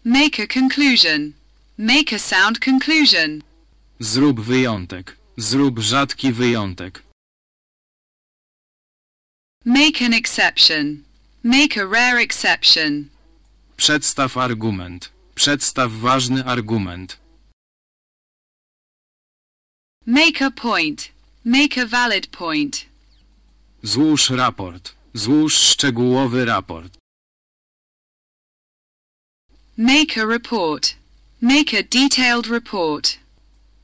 Make a conclusion. Make a sound conclusion. Zrób wyjątek. Zrób rzadki wyjątek. Make an exception. Make a rare exception. Przedstaw argument. Przedstaw ważny argument. Make a point. Make a valid point. Złóż raport. Złóż szczegółowy raport. Make a report. Make a detailed report.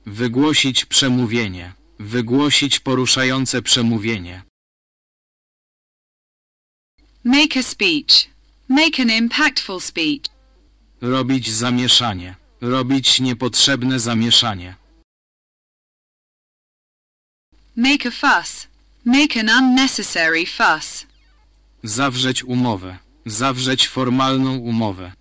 Wygłosić przemówienie. Wygłosić poruszające przemówienie. Make a speech. Make an impactful speech. Robić zamieszanie. Robić niepotrzebne zamieszanie. Make a fuss. Make an unnecessary fuss. Zawrzeć umowę. Zawrzeć formalną umowę.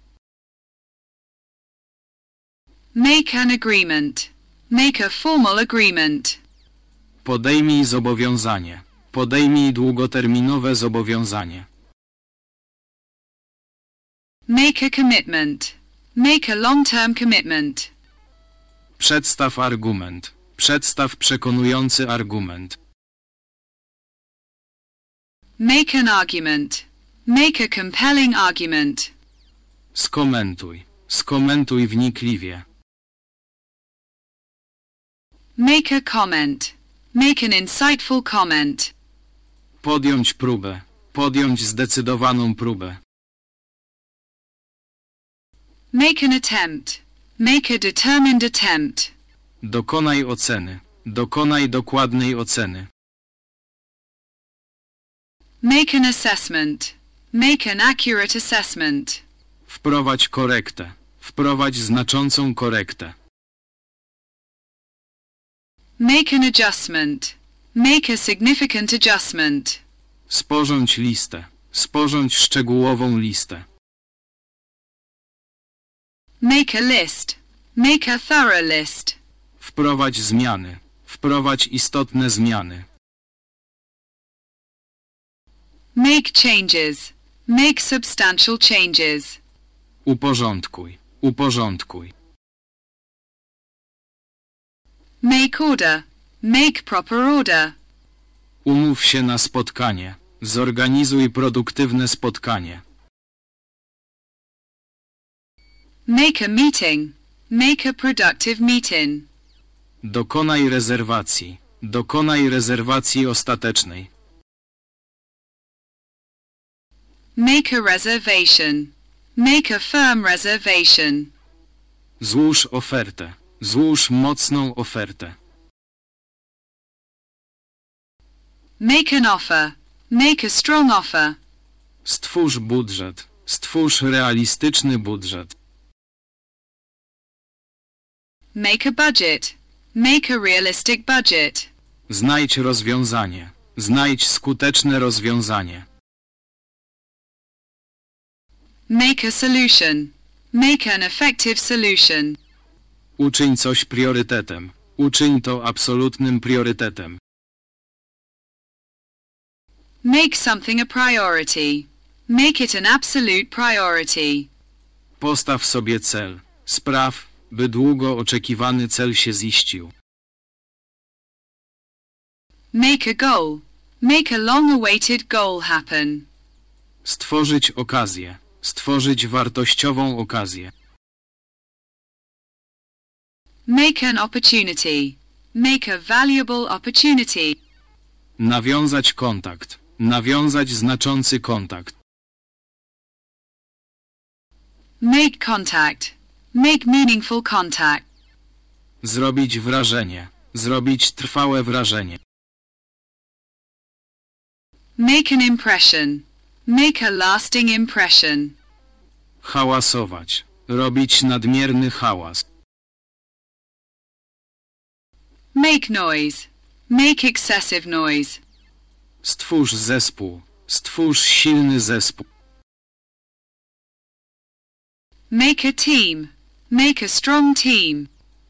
Make an agreement. Make a formal agreement. Podejmij zobowiązanie. Podejmij długoterminowe zobowiązanie. Make a commitment. Make a long-term commitment. Przedstaw argument. Przedstaw przekonujący argument. Make an argument. Make a compelling argument. Skomentuj. Skomentuj wnikliwie. Make a comment. Make an insightful comment. Podjąć próbę. Podjąć zdecydowaną próbę. Make an attempt. Make a determined attempt. Dokonaj oceny. Dokonaj dokładnej oceny. Make an assessment. Make an accurate assessment. Wprowadź korektę. Wprowadź znaczącą korektę. Make an adjustment. Make a significant adjustment. Sporządź listę. Sporządź szczegółową listę. Make a list. Make a thorough list. Wprowadź zmiany. Wprowadź istotne zmiany. Make changes. Make substantial changes. Uporządkuj. Uporządkuj. Make order. Make proper order. Umów się na spotkanie. Zorganizuj produktywne spotkanie. Make a meeting. Make a productive meeting. Dokonaj rezerwacji. Dokonaj rezerwacji ostatecznej. Make a reservation. Make a firm reservation. Złóż ofertę. Złóż mocną ofertę. Make an offer. Make a strong offer. Stwórz budżet. Stwórz realistyczny budżet. Make a budget. Make a realistic budget. Znajdź rozwiązanie. Znajdź skuteczne rozwiązanie. Make a solution. Make an effective solution. Uczyń coś priorytetem. Uczyń to absolutnym priorytetem. Make something a priority. Make it an absolute priority. Postaw sobie cel. Spraw, by długo oczekiwany cel się ziścił. Make a goal. Make a long-awaited goal happen. Stworzyć okazję. Stworzyć wartościową okazję. Make an opportunity. Make a valuable opportunity. Nawiązać kontakt. Nawiązać znaczący kontakt. Make contact. Make meaningful contact. Zrobić wrażenie. Zrobić trwałe wrażenie. Make an impression. Make a lasting impression. Hałasować. Robić nadmierny hałas. Make noise. Make excessive noise. Stwórz zespół. Stwórz silny zespół. Make a team. Make a strong team.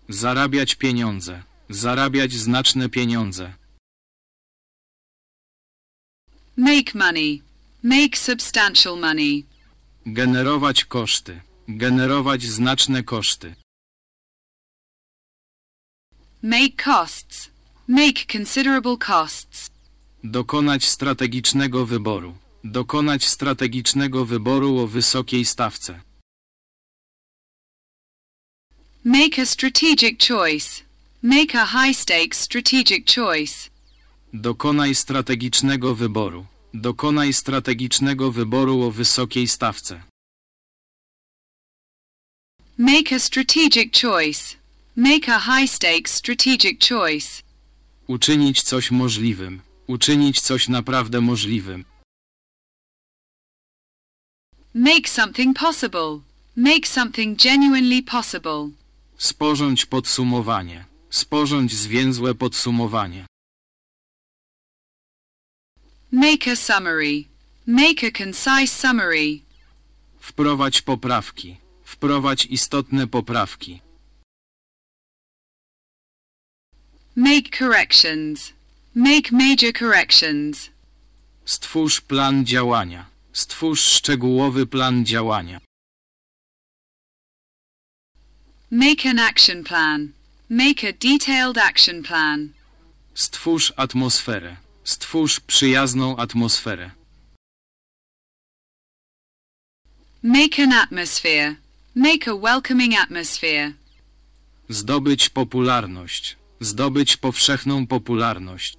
Zarabiać pieniądze. Zarabiać znaczne pieniądze. Make money. Make substantial money. Generować koszty. Generować znaczne koszty. Make costs. Make considerable costs. Dokonać strategicznego wyboru. Dokonać strategicznego wyboru o wysokiej stawce. Make a strategic choice. Make a high-stakes strategic choice. Dokonaj strategicznego wyboru. Dokonaj strategicznego wyboru o wysokiej stawce. Make a strategic choice. Make a high-stakes strategic choice. Uczynić coś możliwym. Uczynić coś naprawdę możliwym. Make something possible. Make something genuinely possible. Sporządź podsumowanie. Sporządź zwięzłe podsumowanie. Make a summary. Make a concise summary. Wprowadź poprawki. Wprowadź istotne poprawki. Make corrections. Make major corrections. Stwórz plan działania. Stwórz szczegółowy plan działania. Make an action plan. Make a detailed action plan. Stwórz atmosferę. Stwórz przyjazną atmosferę. Make an atmosphere. Make a welcoming atmosphere. Zdobyć popularność. Zdobyć powszechną popularność.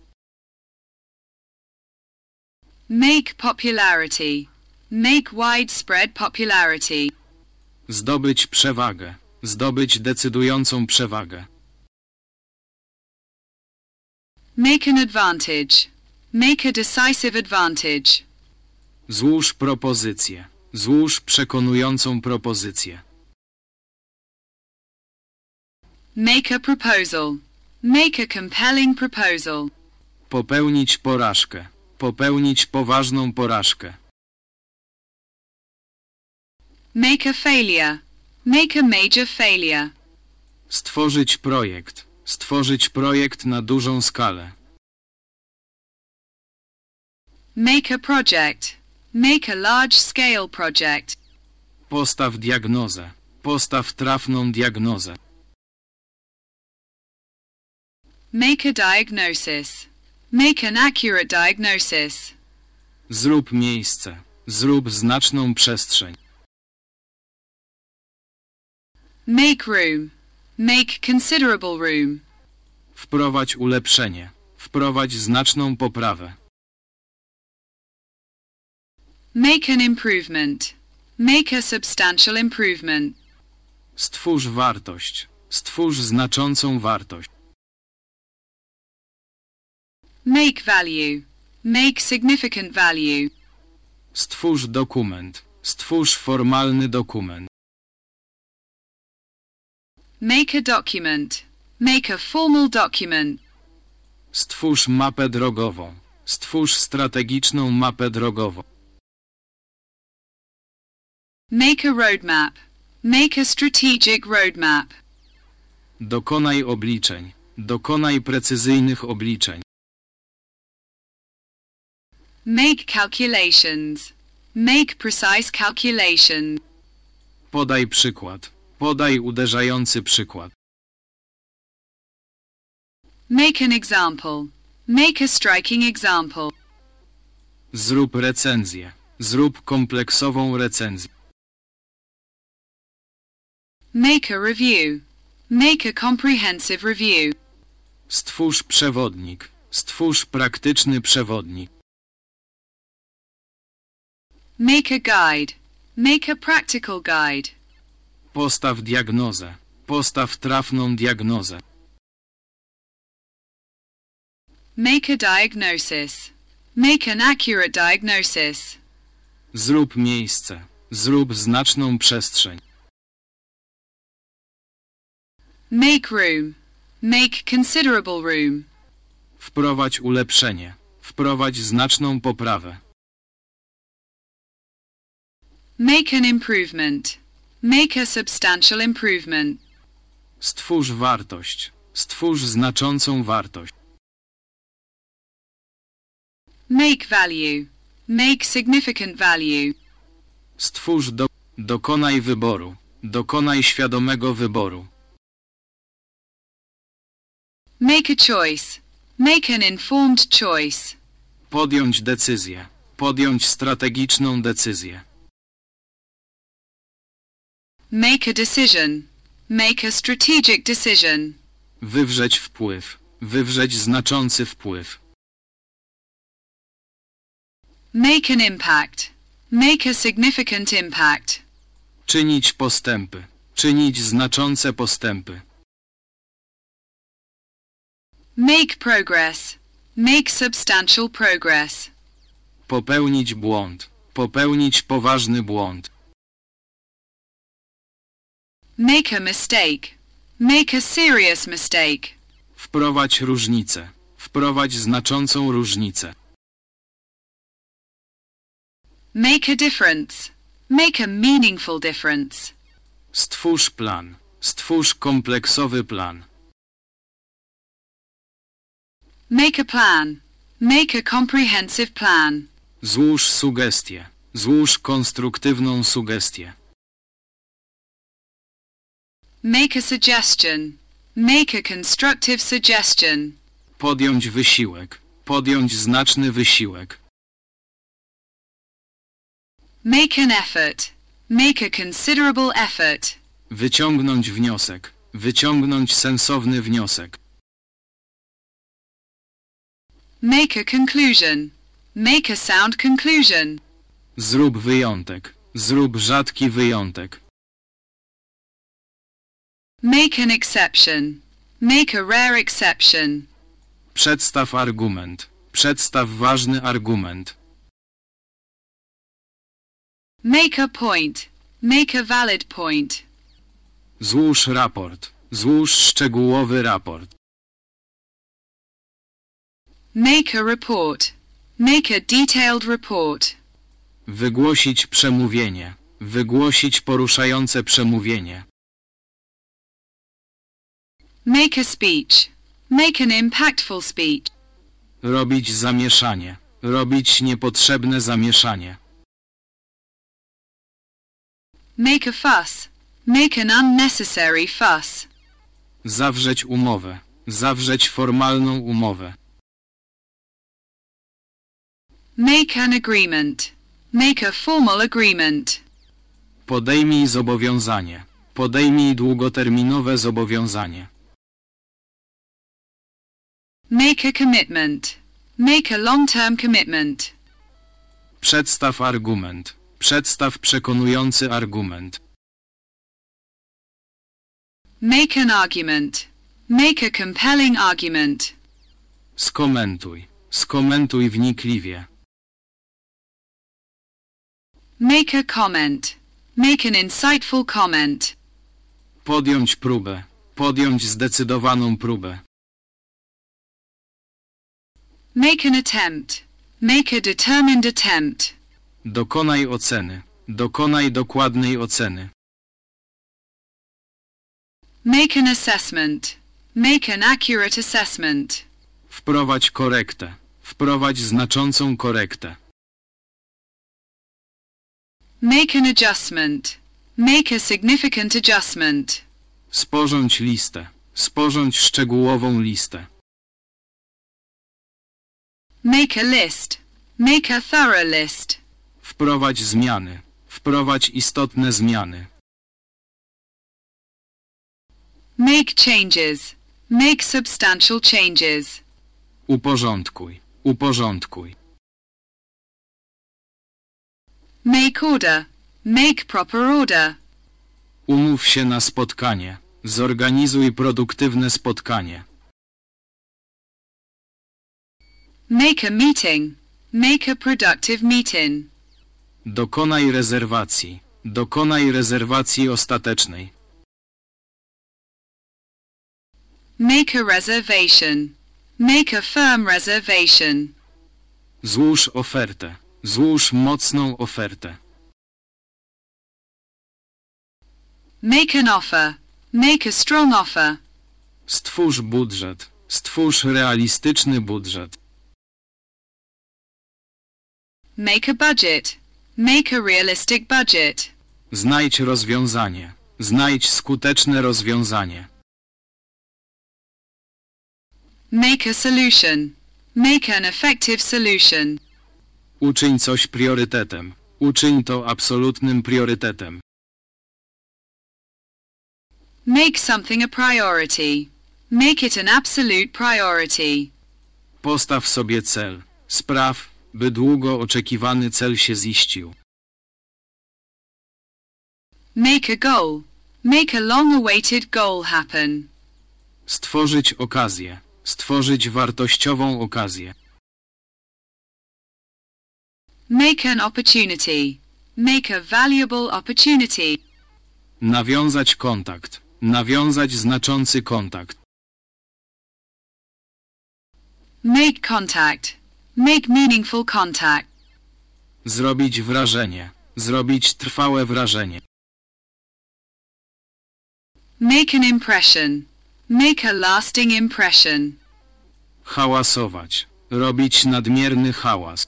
Make popularity. Make widespread popularity. Zdobyć przewagę. Zdobyć decydującą przewagę. Make an advantage. Make a decisive advantage. Złóż propozycję. Złóż przekonującą propozycję. Make a proposal. Make a compelling proposal. Popełnić porażkę. Popełnić poważną porażkę. Make a failure. Make a major failure. Stworzyć projekt. Stworzyć projekt na dużą skalę. Make a project. Make a large-scale project. Postaw diagnozę. Postaw trafną diagnozę. Make a diagnosis. Make an accurate diagnosis. Zrób miejsce. Zrób znaczną przestrzeń. Make room. Make considerable room. Wprowadź ulepszenie. Wprowadź znaczną poprawę. Make an improvement. Make a substantial improvement. Stwórz wartość. Stwórz znaczącą wartość. Make value. Make significant value. Stwórz dokument. Stwórz formalny dokument. Make a document. Make a formal document. Stwórz mapę drogową. Stwórz strategiczną mapę drogową. Make a roadmap. Make a strategic roadmap. Dokonaj obliczeń. Dokonaj precyzyjnych obliczeń. Make calculations. Make precise calculations. Podaj przykład. Podaj uderzający przykład. Make an example. Make a striking example. Zrób recenzję. Zrób kompleksową recenzję. Make a review. Make a comprehensive review. Stwórz przewodnik. Stwórz praktyczny przewodnik. Make a guide. Make a practical guide. Postaw diagnozę. Postaw trafną diagnozę. Make a diagnosis. Make an accurate diagnosis. Zrób miejsce. Zrób znaczną przestrzeń. Make room. Make considerable room. Wprowadź ulepszenie. Wprowadź znaczną poprawę. Make an improvement. Make a substantial improvement. Stwórz wartość. Stwórz znaczącą wartość. Make value. Make significant value. Stwórz do... Dokonaj wyboru. Dokonaj świadomego wyboru. Make a choice. Make an informed choice. Podjąć decyzję. Podjąć strategiczną decyzję. Make a decision. Make a strategic decision. Wywrzeć wpływ. Wywrzeć znaczący wpływ. Make an impact. Make a significant impact. Czynić postępy. Czynić znaczące postępy. Make progress. Make substantial progress. Popełnić błąd. Popełnić poważny błąd. Make a mistake. Make a serious mistake. Wprowadź różnicę. Wprowadź znaczącą różnicę. Make a difference. Make a meaningful difference. Stwórz plan. Stwórz kompleksowy plan. Make a plan. Make a comprehensive plan. Złóż sugestię. Złóż konstruktywną sugestię. Make a suggestion. Make a constructive suggestion. Podjąć wysiłek. Podjąć znaczny wysiłek. Make an effort. Make a considerable effort. Wyciągnąć wniosek. Wyciągnąć sensowny wniosek. Make a conclusion. Make a sound conclusion. Zrób wyjątek. Zrób rzadki wyjątek. Make an exception. Make a rare exception. Przedstaw argument. Przedstaw ważny argument. Make a point. Make a valid point. Złóż raport. Złóż szczegółowy raport. Make a report. Make a detailed report. Wygłosić przemówienie. Wygłosić poruszające przemówienie. Make a speech. Make an impactful speech. Robić zamieszanie. Robić niepotrzebne zamieszanie. Make a fuss. Make an unnecessary fuss. Zawrzeć umowę. Zawrzeć formalną umowę. Make an agreement. Make a formal agreement. Podejmij zobowiązanie. Podejmij długoterminowe zobowiązanie. Make a commitment. Make a long-term commitment. Przedstaw argument. Przedstaw przekonujący argument. Make an argument. Make a compelling argument. Skomentuj. Skomentuj wnikliwie. Make a comment. Make an insightful comment. Podjąć próbę. Podjąć zdecydowaną próbę. Make an attempt. Make a determined attempt. Dokonaj oceny. Dokonaj dokładnej oceny. Make an assessment. Make an accurate assessment. Wprowadź korektę. Wprowadź znaczącą korektę. Make an adjustment. Make a significant adjustment. Sporządź listę. Sporządź szczegółową listę. Make a list. Make a thorough list. Wprowadź zmiany. Wprowadź istotne zmiany. Make changes. Make substantial changes. Uporządkuj. Uporządkuj. Make order. Make proper order. Umów się na spotkanie. Zorganizuj produktywne spotkanie. Make a meeting. Make a productive meeting. Dokonaj rezerwacji. Dokonaj rezerwacji ostatecznej. Make a reservation. Make a firm reservation. Złóż ofertę. Złóż mocną ofertę. Make an offer. Make a strong offer. Stwórz budżet. Stwórz realistyczny budżet. Make a budget. Make a realistic budget. Znajdź rozwiązanie. Znajdź skuteczne rozwiązanie. Make a solution. Make an effective solution. Uczyń coś priorytetem. Uczyń to absolutnym priorytetem. Make something a priority. Make it an absolute priority. Postaw sobie cel. Spraw, by długo oczekiwany cel się ziścił. Make a goal. Make a long-awaited goal happen. Stworzyć okazję. Stworzyć wartościową okazję. Make an opportunity. Make a valuable opportunity. Nawiązać kontakt. Nawiązać znaczący kontakt. Make contact. Make meaningful contact. Zrobić wrażenie. Zrobić trwałe wrażenie. Make an impression. Make a lasting impression. Hałasować. Robić nadmierny hałas.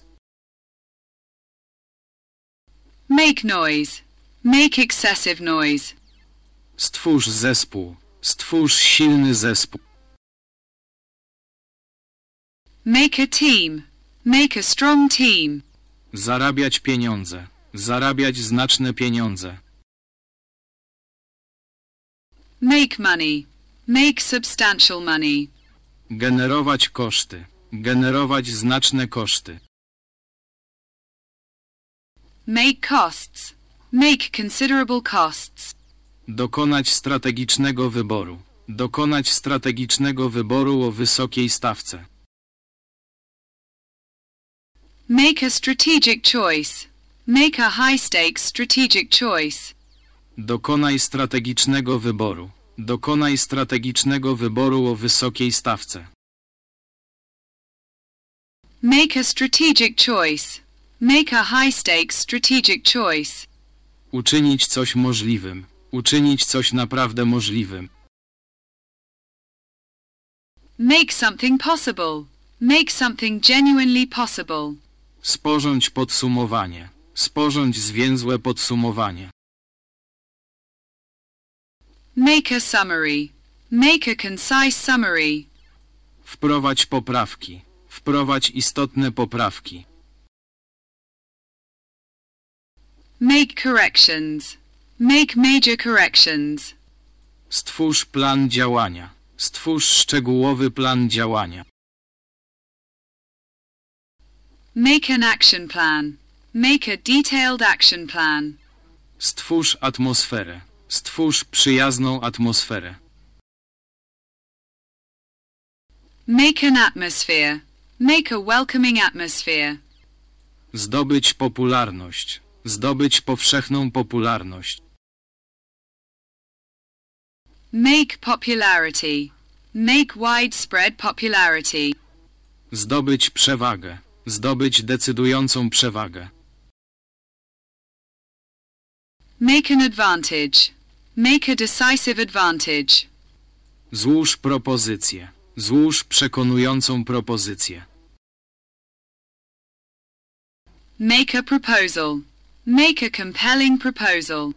Make noise. Make excessive noise. Stwórz zespół. Stwórz silny zespół. Make a team. Make a strong team. Zarabiać pieniądze. Zarabiać znaczne pieniądze. Make money. Make substantial money. Generować koszty. Generować znaczne koszty. Make costs. Make considerable costs. Dokonać strategicznego wyboru. Dokonać strategicznego wyboru o wysokiej stawce. Make a strategic choice. Make a high-stakes strategic choice. Dokonaj strategicznego wyboru. Dokonaj strategicznego wyboru o wysokiej stawce. Make a strategic choice. Make a high-stakes strategic choice. Uczynić coś możliwym. Uczynić coś naprawdę możliwym. Make something possible. Make something genuinely possible. Sporządź podsumowanie. Sporządź zwięzłe podsumowanie. Make a summary. Make a concise summary. Wprowadź poprawki. Wprowadź istotne poprawki. Make corrections. Make major corrections. Stwórz plan działania. Stwórz szczegółowy plan działania. Make an action plan. Make a detailed action plan. Stwórz atmosferę. Stwórz przyjazną atmosferę. Make an atmosphere. Make a welcoming atmosphere. Zdobyć popularność. Zdobyć powszechną popularność. Make popularity. Make widespread popularity. Zdobyć przewagę. Zdobyć decydującą przewagę. Make an advantage. Make a decisive advantage. Złóż propozycję. Złóż przekonującą propozycję. Make a proposal. Make a compelling proposal.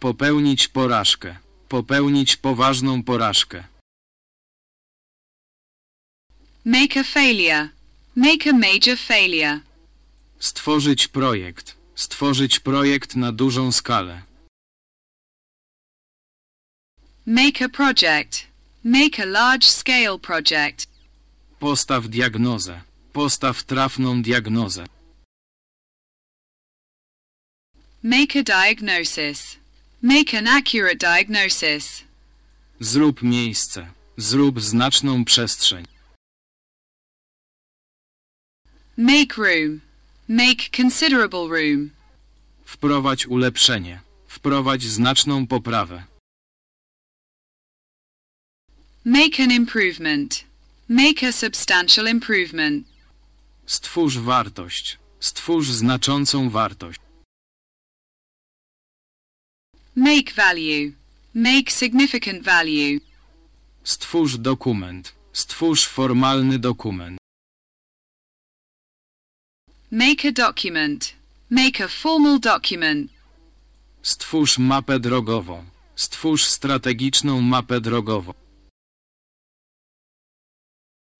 Popełnić porażkę. Popełnić poważną porażkę. Make a failure. Make a major failure. Stworzyć projekt. Stworzyć projekt na dużą skalę. Make a project. Make a large-scale project. Postaw diagnozę. Postaw trafną diagnozę. Make a diagnosis. Make an accurate diagnosis. Zrób miejsce. Zrób znaczną przestrzeń. Make room. Make considerable room. Wprowadź ulepszenie. Wprowadź znaczną poprawę. Make an improvement. Make a substantial improvement. Stwórz wartość. Stwórz znaczącą wartość. Make value. Make significant value. Stwórz dokument. Stwórz formalny dokument. Make a document. Make a formal document. Stwórz mapę drogową. Stwórz strategiczną mapę drogową.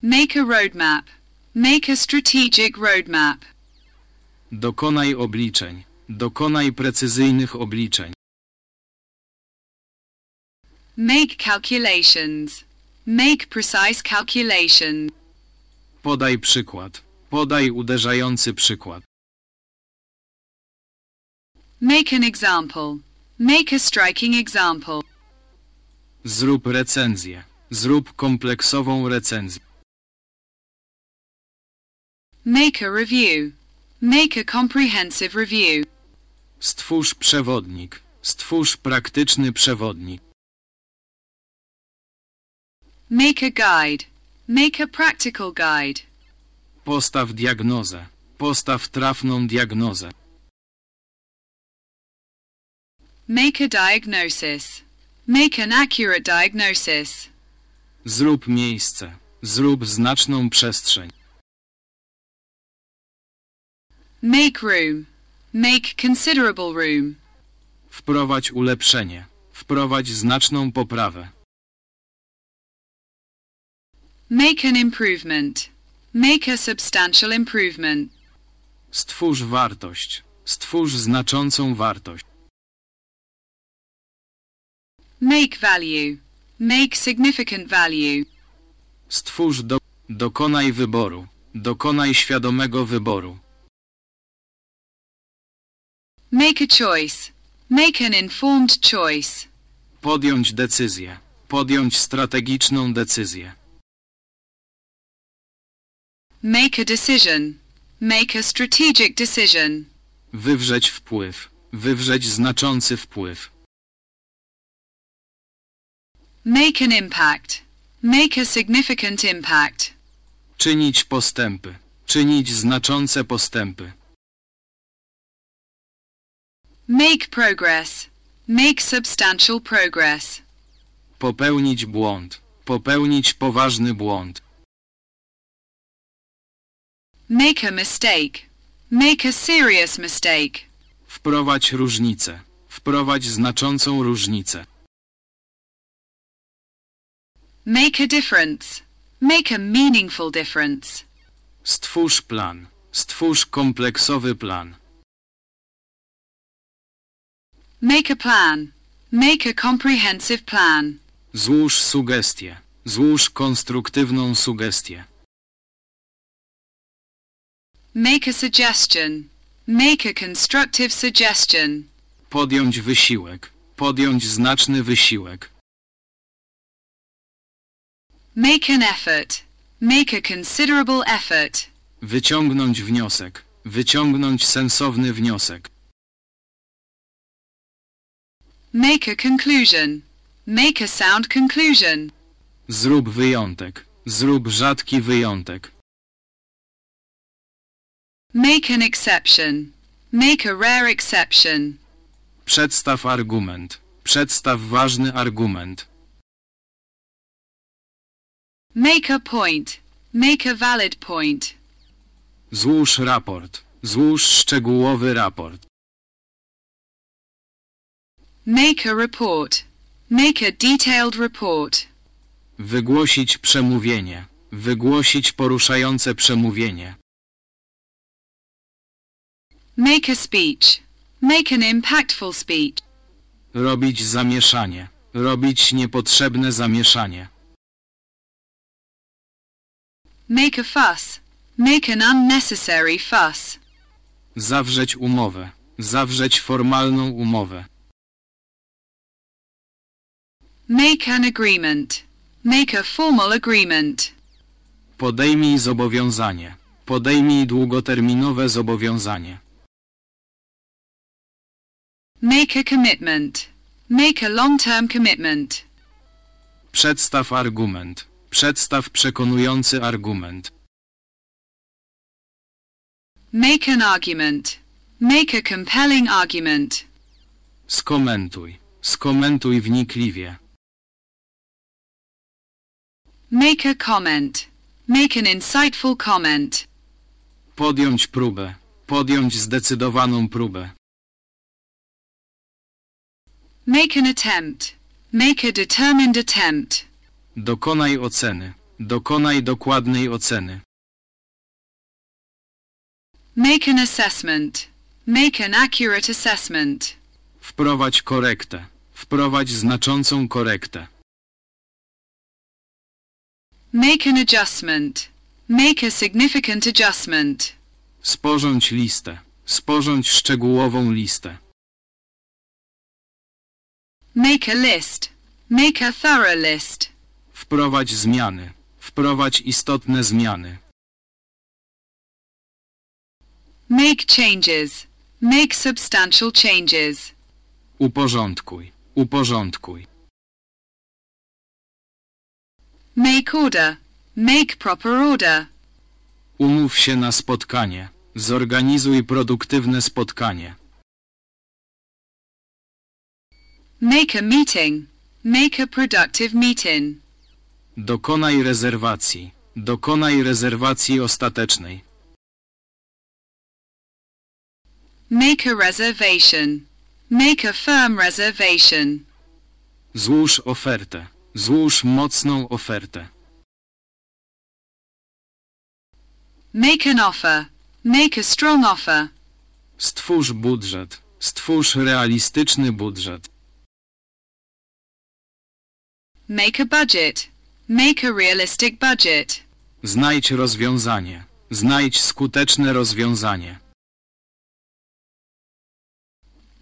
Make a roadmap. Make a strategic roadmap. Dokonaj obliczeń. Dokonaj precyzyjnych obliczeń. Make calculations. Make precise calculations. Podaj przykład. Podaj uderzający przykład. Make an example. Make a striking example. Zrób recenzję. Zrób kompleksową recenzję. Make a review. Make a comprehensive review. Stwórz przewodnik. Stwórz praktyczny przewodnik. Make a guide. Make a practical guide. Postaw diagnozę. Postaw trafną diagnozę. Make a diagnosis. Make an accurate diagnosis. Zrób miejsce. Zrób znaczną przestrzeń. Make room. Make considerable room. Wprowadź ulepszenie. Wprowadź znaczną poprawę. Make an improvement. Make a substantial improvement. Stwórz wartość. Stwórz znaczącą wartość. Make value. Make significant value. Stwórz do... Dokonaj wyboru. Dokonaj świadomego wyboru. Make a choice. Make an informed choice. Podjąć decyzję. Podjąć strategiczną decyzję. Make a decision. Make a strategic decision. Wywrzeć wpływ. Wywrzeć znaczący wpływ. Make an impact. Make a significant impact. Czynić postępy. Czynić znaczące postępy. Make progress. Make substantial progress. Popełnić błąd. Popełnić poważny błąd. Make a mistake. Make a serious mistake. Wprowadź różnicę. Wprowadź znaczącą różnicę. Make a difference. Make a meaningful difference. Stwórz plan. Stwórz kompleksowy plan. Make a plan. Make a comprehensive plan. Złóż sugestię. Złóż konstruktywną sugestię. Make a suggestion. Make a constructive suggestion. Podjąć wysiłek. Podjąć znaczny wysiłek. Make an effort. Make a considerable effort. Wyciągnąć wniosek. Wyciągnąć sensowny wniosek. Make a conclusion. Make a sound conclusion. Zrób wyjątek. Zrób rzadki wyjątek. Make an exception. Make a rare exception. Przedstaw argument. Przedstaw ważny argument. Make a point. Make a valid point. Złóż raport. Złóż szczegółowy raport. Make a report. Make a detailed report. Wygłosić przemówienie. Wygłosić poruszające przemówienie. Make a speech. Make an impactful speech. Robić zamieszanie. Robić niepotrzebne zamieszanie. Make a fuss. Make an unnecessary fuss. Zawrzeć umowę. Zawrzeć formalną umowę. Make an agreement. Make a formal agreement. Podejmij zobowiązanie. Podejmij długoterminowe zobowiązanie. Make a commitment. Make a long-term commitment. Przedstaw argument. Przedstaw przekonujący argument. Make an argument. Make a compelling argument. Skomentuj. Skomentuj wnikliwie. Make a comment. Make an insightful comment. Podjąć próbę. Podjąć zdecydowaną próbę. Make an attempt. Make a determined attempt. Dokonaj oceny. Dokonaj dokładnej oceny. Make an assessment. Make an accurate assessment. Wprowadź korektę. Wprowadź znaczącą korektę. Make an adjustment. Make a significant adjustment. Sporządź listę. Sporządź szczegółową listę. Make a list. Make a thorough list. Wprowadź zmiany. Wprowadź istotne zmiany. Make changes. Make substantial changes. Uporządkuj. Uporządkuj. Make order. Make proper order. Umów się na spotkanie. Zorganizuj produktywne spotkanie. Make a meeting. Make a productive meeting. Dokonaj rezerwacji. Dokonaj rezerwacji ostatecznej. Make a reservation. Make a firm reservation. Złóż ofertę. Złóż mocną ofertę. Make an offer. Make a strong offer. Stwórz budżet. Stwórz realistyczny budżet. Make a budget. Make a realistic budget. Znajdź rozwiązanie. Znajdź skuteczne rozwiązanie.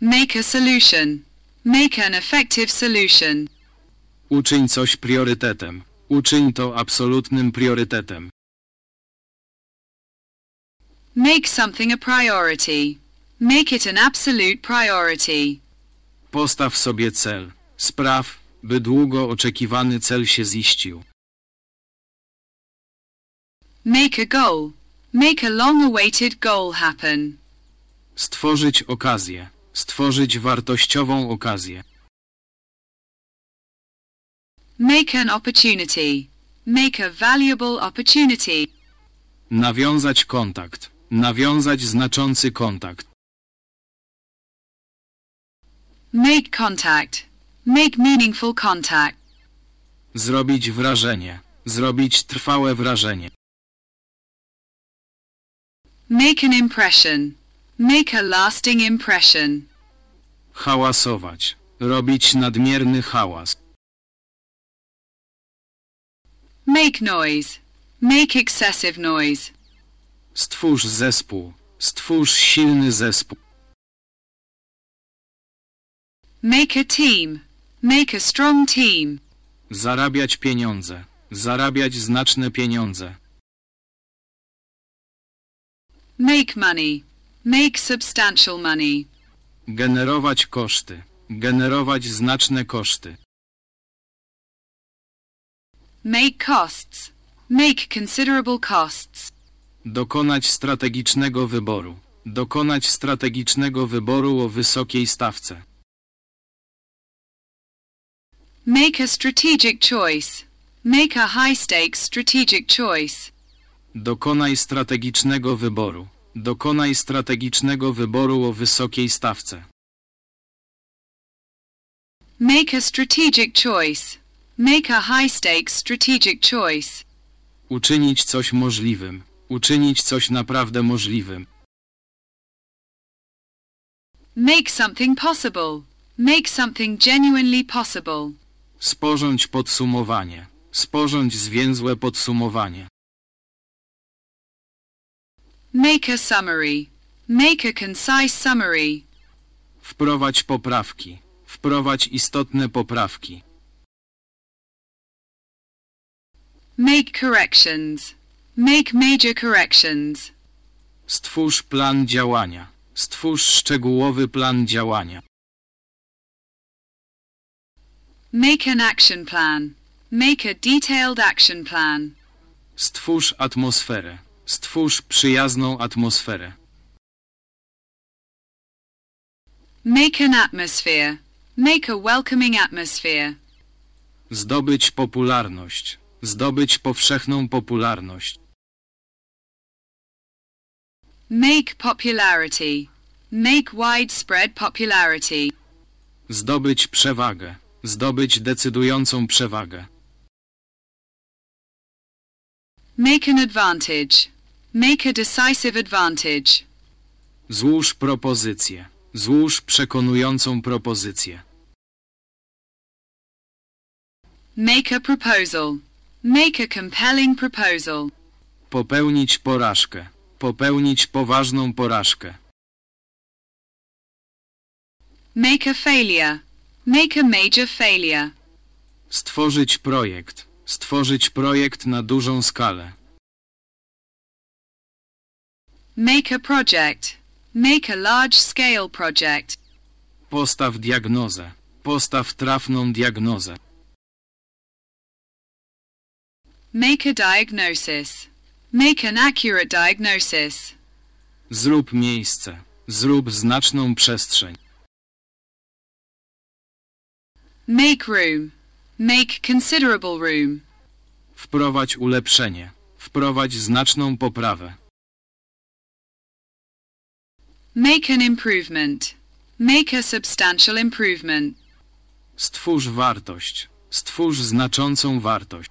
Make a solution. Make an effective solution. Uczyń coś priorytetem. Uczyń to absolutnym priorytetem. Make something a priority. Make it an absolute priority. Postaw sobie cel. Spraw, by długo oczekiwany cel się ziścił. Make a goal. Make a long-awaited goal happen. Stworzyć okazję. Stworzyć wartościową okazję. Make an opportunity. Make a valuable opportunity. Nawiązać kontakt. Nawiązać znaczący kontakt. Make contact. Make meaningful contact. Zrobić wrażenie. Zrobić trwałe wrażenie. Make an impression. Make a lasting impression. Hałasować. Robić nadmierny hałas. Make noise. Make excessive noise. Stwórz zespół. Stwórz silny zespół. Make a team. Make a strong team. Zarabiać pieniądze. Zarabiać znaczne pieniądze. Make money. Make substantial money. Generować koszty. Generować znaczne koszty. Make costs. Make considerable costs. Dokonać strategicznego wyboru. Dokonać strategicznego wyboru o wysokiej stawce. Make a strategic choice. Make a high-stakes strategic choice. Dokonaj strategicznego wyboru. Dokonaj strategicznego wyboru o wysokiej stawce. Make a strategic choice. Make a high-stakes strategic choice. Uczynić coś możliwym. Uczynić coś naprawdę możliwym. Make something possible. Make something genuinely possible. Sporządź podsumowanie. Sporządź zwięzłe podsumowanie. Make a summary. Make a concise summary. Wprowadź poprawki. Wprowadź istotne poprawki. Make corrections. Make major corrections. Stwórz plan działania. Stwórz szczegółowy plan działania. Make an action plan. Make a detailed action plan. Stwórz atmosferę. Stwórz przyjazną atmosferę. Make an atmosphere. Make a welcoming atmosphere. Zdobyć popularność. Zdobyć powszechną popularność. Make popularity. Make widespread popularity. Zdobyć przewagę. Zdobyć decydującą przewagę. Make an advantage. Make a decisive advantage. Złóż propozycję. Złóż przekonującą propozycję. Make a proposal. Make a compelling proposal. Popełnić porażkę. Popełnić poważną porażkę. Make a failure. Make a major failure. Stworzyć projekt. Stworzyć projekt na dużą skalę. Make a project. Make a large-scale project. Postaw diagnozę. Postaw trafną diagnozę. Make a diagnosis. Make an accurate diagnosis. Zrób miejsce. Zrób znaczną przestrzeń. Make room. Make considerable room. Wprowadź ulepszenie. Wprowadź znaczną poprawę. Make an improvement. Make a substantial improvement. Stwórz wartość. Stwórz znaczącą wartość.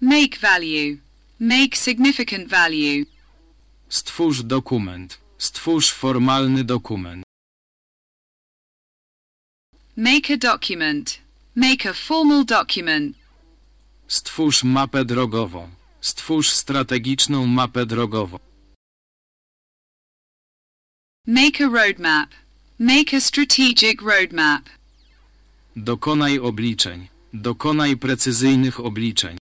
Make value. Make significant value. Stwórz dokument. Stwórz formalny dokument. Make a document. Make a formal document. Stwórz mapę drogową. Stwórz strategiczną mapę drogową. Make a roadmap. Make a strategic roadmap. Dokonaj obliczeń. Dokonaj precyzyjnych obliczeń.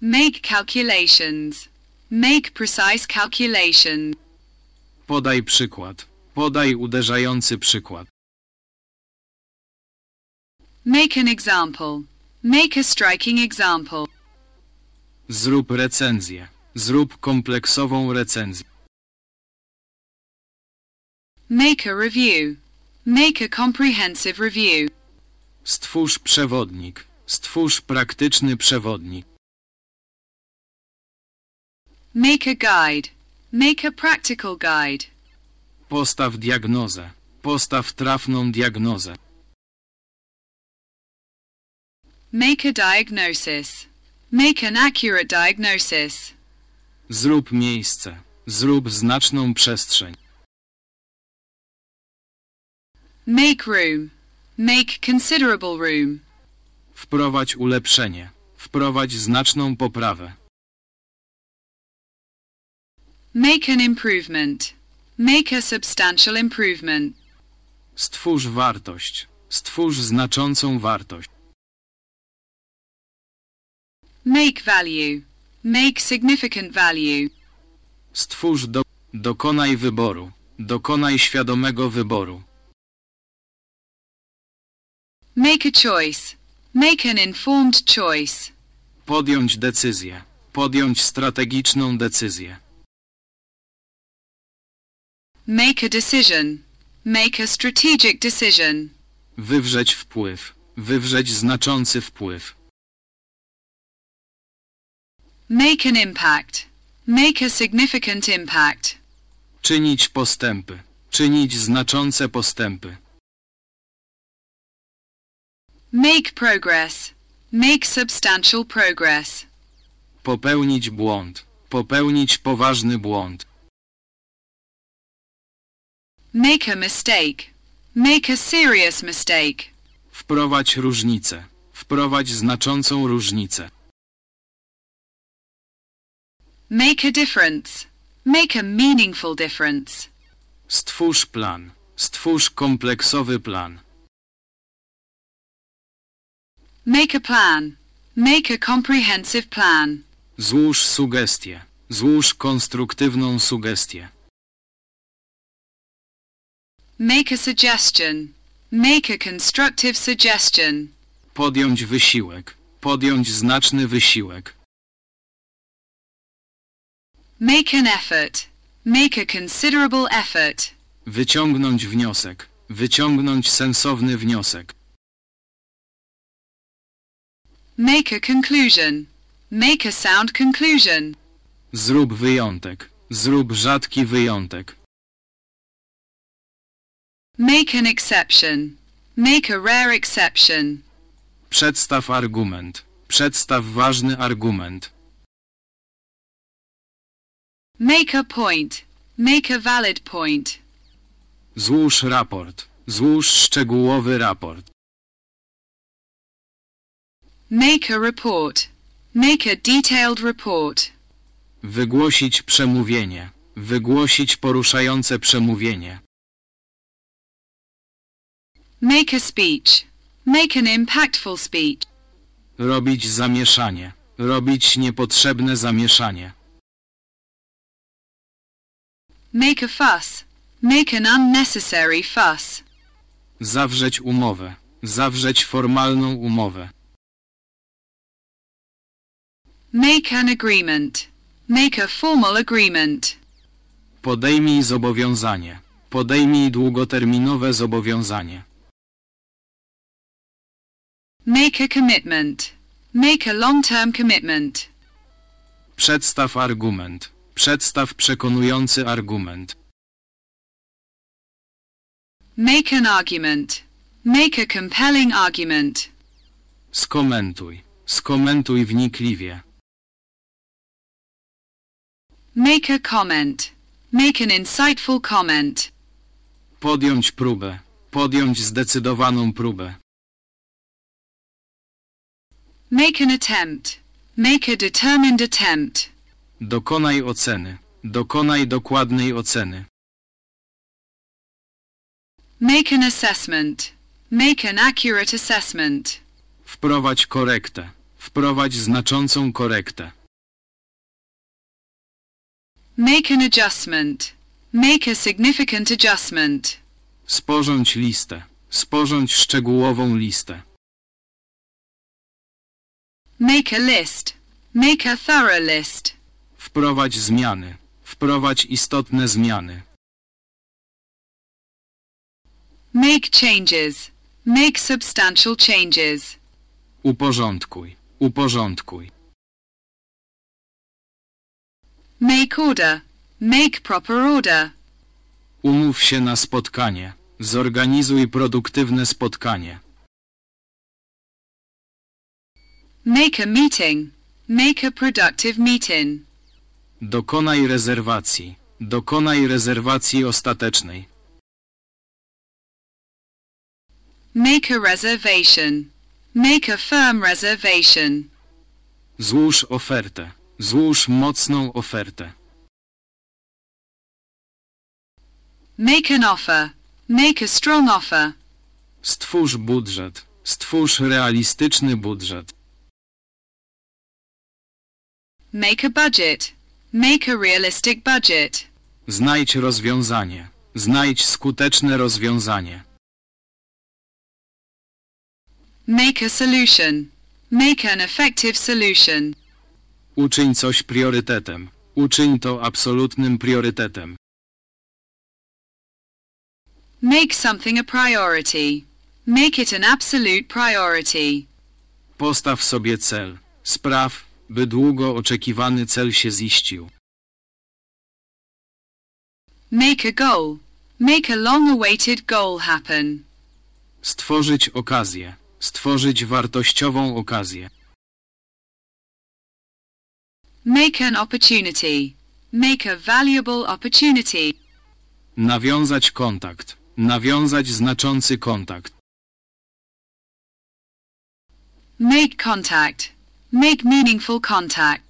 Make calculations. Make precise calculations. Podaj przykład. Podaj uderzający przykład. Make an example. Make a striking example. Zrób recenzję. Zrób kompleksową recenzję. Make a review. Make a comprehensive review. Stwórz przewodnik. Stwórz praktyczny przewodnik. Make a guide. Make a practical guide. Postaw diagnozę. Postaw trafną diagnozę. Make a diagnosis. Make an accurate diagnosis. Zrób miejsce. Zrób znaczną przestrzeń. Make room. Make considerable room. Wprowadź ulepszenie. Wprowadź znaczną poprawę. Make an improvement. Make a substantial improvement. Stwórz wartość. Stwórz znaczącą wartość. Make value. Make significant value. Stwórz do... Dokonaj wyboru. Dokonaj świadomego wyboru. Make a choice. Make an informed choice. Podjąć decyzję. Podjąć strategiczną decyzję. Make a decision. Make a strategic decision. Wywrzeć wpływ. Wywrzeć znaczący wpływ. Make an impact. Make a significant impact. Czynić postępy. Czynić znaczące postępy. Make progress. Make substantial progress. Popełnić błąd. Popełnić poważny błąd. Make a mistake. Make a serious mistake. Wprowadź różnicę. Wprowadź znaczącą różnicę. Make a difference. Make a meaningful difference. Stwórz plan. Stwórz kompleksowy plan. Make a plan. Make a comprehensive plan. Złóż sugestię. Złóż konstruktywną sugestię. Make a suggestion. Make a constructive suggestion. Podjąć wysiłek. Podjąć znaczny wysiłek. Make an effort. Make a considerable effort. Wyciągnąć wniosek. Wyciągnąć sensowny wniosek. Make a conclusion. Make a sound conclusion. Zrób wyjątek. Zrób rzadki wyjątek. Make an exception. Make a rare exception. Przedstaw argument. Przedstaw ważny argument. Make a point. Make a valid point. Złóż raport. Złóż szczegółowy raport. Make a report. Make a detailed report. Wygłosić przemówienie. Wygłosić poruszające przemówienie. Make a speech. Make an impactful speech. Robić zamieszanie. Robić niepotrzebne zamieszanie. Make a fuss. Make an unnecessary fuss. Zawrzeć umowę. Zawrzeć formalną umowę. Make an agreement. Make a formal agreement. Podejmij zobowiązanie. Podejmij długoterminowe zobowiązanie. Make a commitment. Make a long-term commitment. Przedstaw argument. Przedstaw przekonujący argument. Make an argument. Make a compelling argument. Skomentuj. Skomentuj wnikliwie. Make a comment. Make an insightful comment. Podjąć próbę. Podjąć zdecydowaną próbę. Make an attempt. Make a determined attempt. Dokonaj oceny. Dokonaj dokładnej oceny. Make an assessment. Make an accurate assessment. Wprowadź korektę. Wprowadź znaczącą korektę. Make an adjustment. Make a significant adjustment. Sporządź listę. Sporządź szczegółową listę. Make a list. Make a thorough list. Wprowadź zmiany. Wprowadź istotne zmiany. Make changes. Make substantial changes. Uporządkuj. Uporządkuj. Make order. Make proper order. Umów się na spotkanie. Zorganizuj produktywne spotkanie. Make a meeting. Make a productive meeting. Dokonaj rezerwacji. Dokonaj rezerwacji ostatecznej. Make a reservation. Make a firm reservation. Złóż ofertę. Złóż mocną ofertę. Make an offer. Make a strong offer. Stwórz budżet. Stwórz realistyczny budżet. Make a budget. Make a realistic budget. Znajdź rozwiązanie. Znajdź skuteczne rozwiązanie. Make a solution. Make an effective solution. Uczyń coś priorytetem. Uczyń to absolutnym priorytetem. Make something a priority. Make it an absolute priority. Postaw sobie cel. Spraw, by długo oczekiwany cel się ziścił. Make a goal. Make a long-awaited goal happen. Stworzyć okazję. Stworzyć wartościową okazję. Make an opportunity. Make a valuable opportunity. Nawiązać kontakt. Nawiązać znaczący kontakt. Make contact. Make meaningful contact.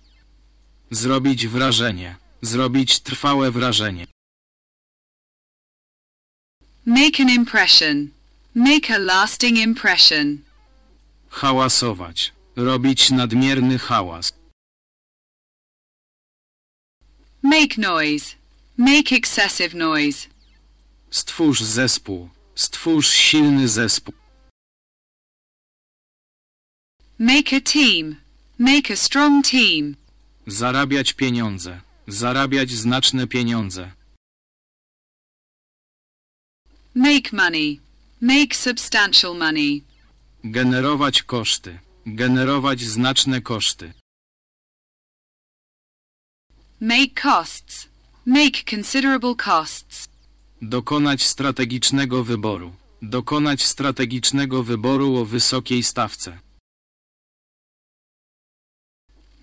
Zrobić wrażenie. Zrobić trwałe wrażenie. Make an impression. Make a lasting impression. Hałasować. Robić nadmierny hałas. Make noise. Make excessive noise. Stwórz zespół. Stwórz silny zespół. Make a team. Make a strong team. Zarabiać pieniądze. Zarabiać znaczne pieniądze. Make money. Make substantial money. Generować koszty. Generować znaczne koszty. Make costs. Make considerable costs. Dokonać strategicznego wyboru. Dokonać strategicznego wyboru o wysokiej stawce.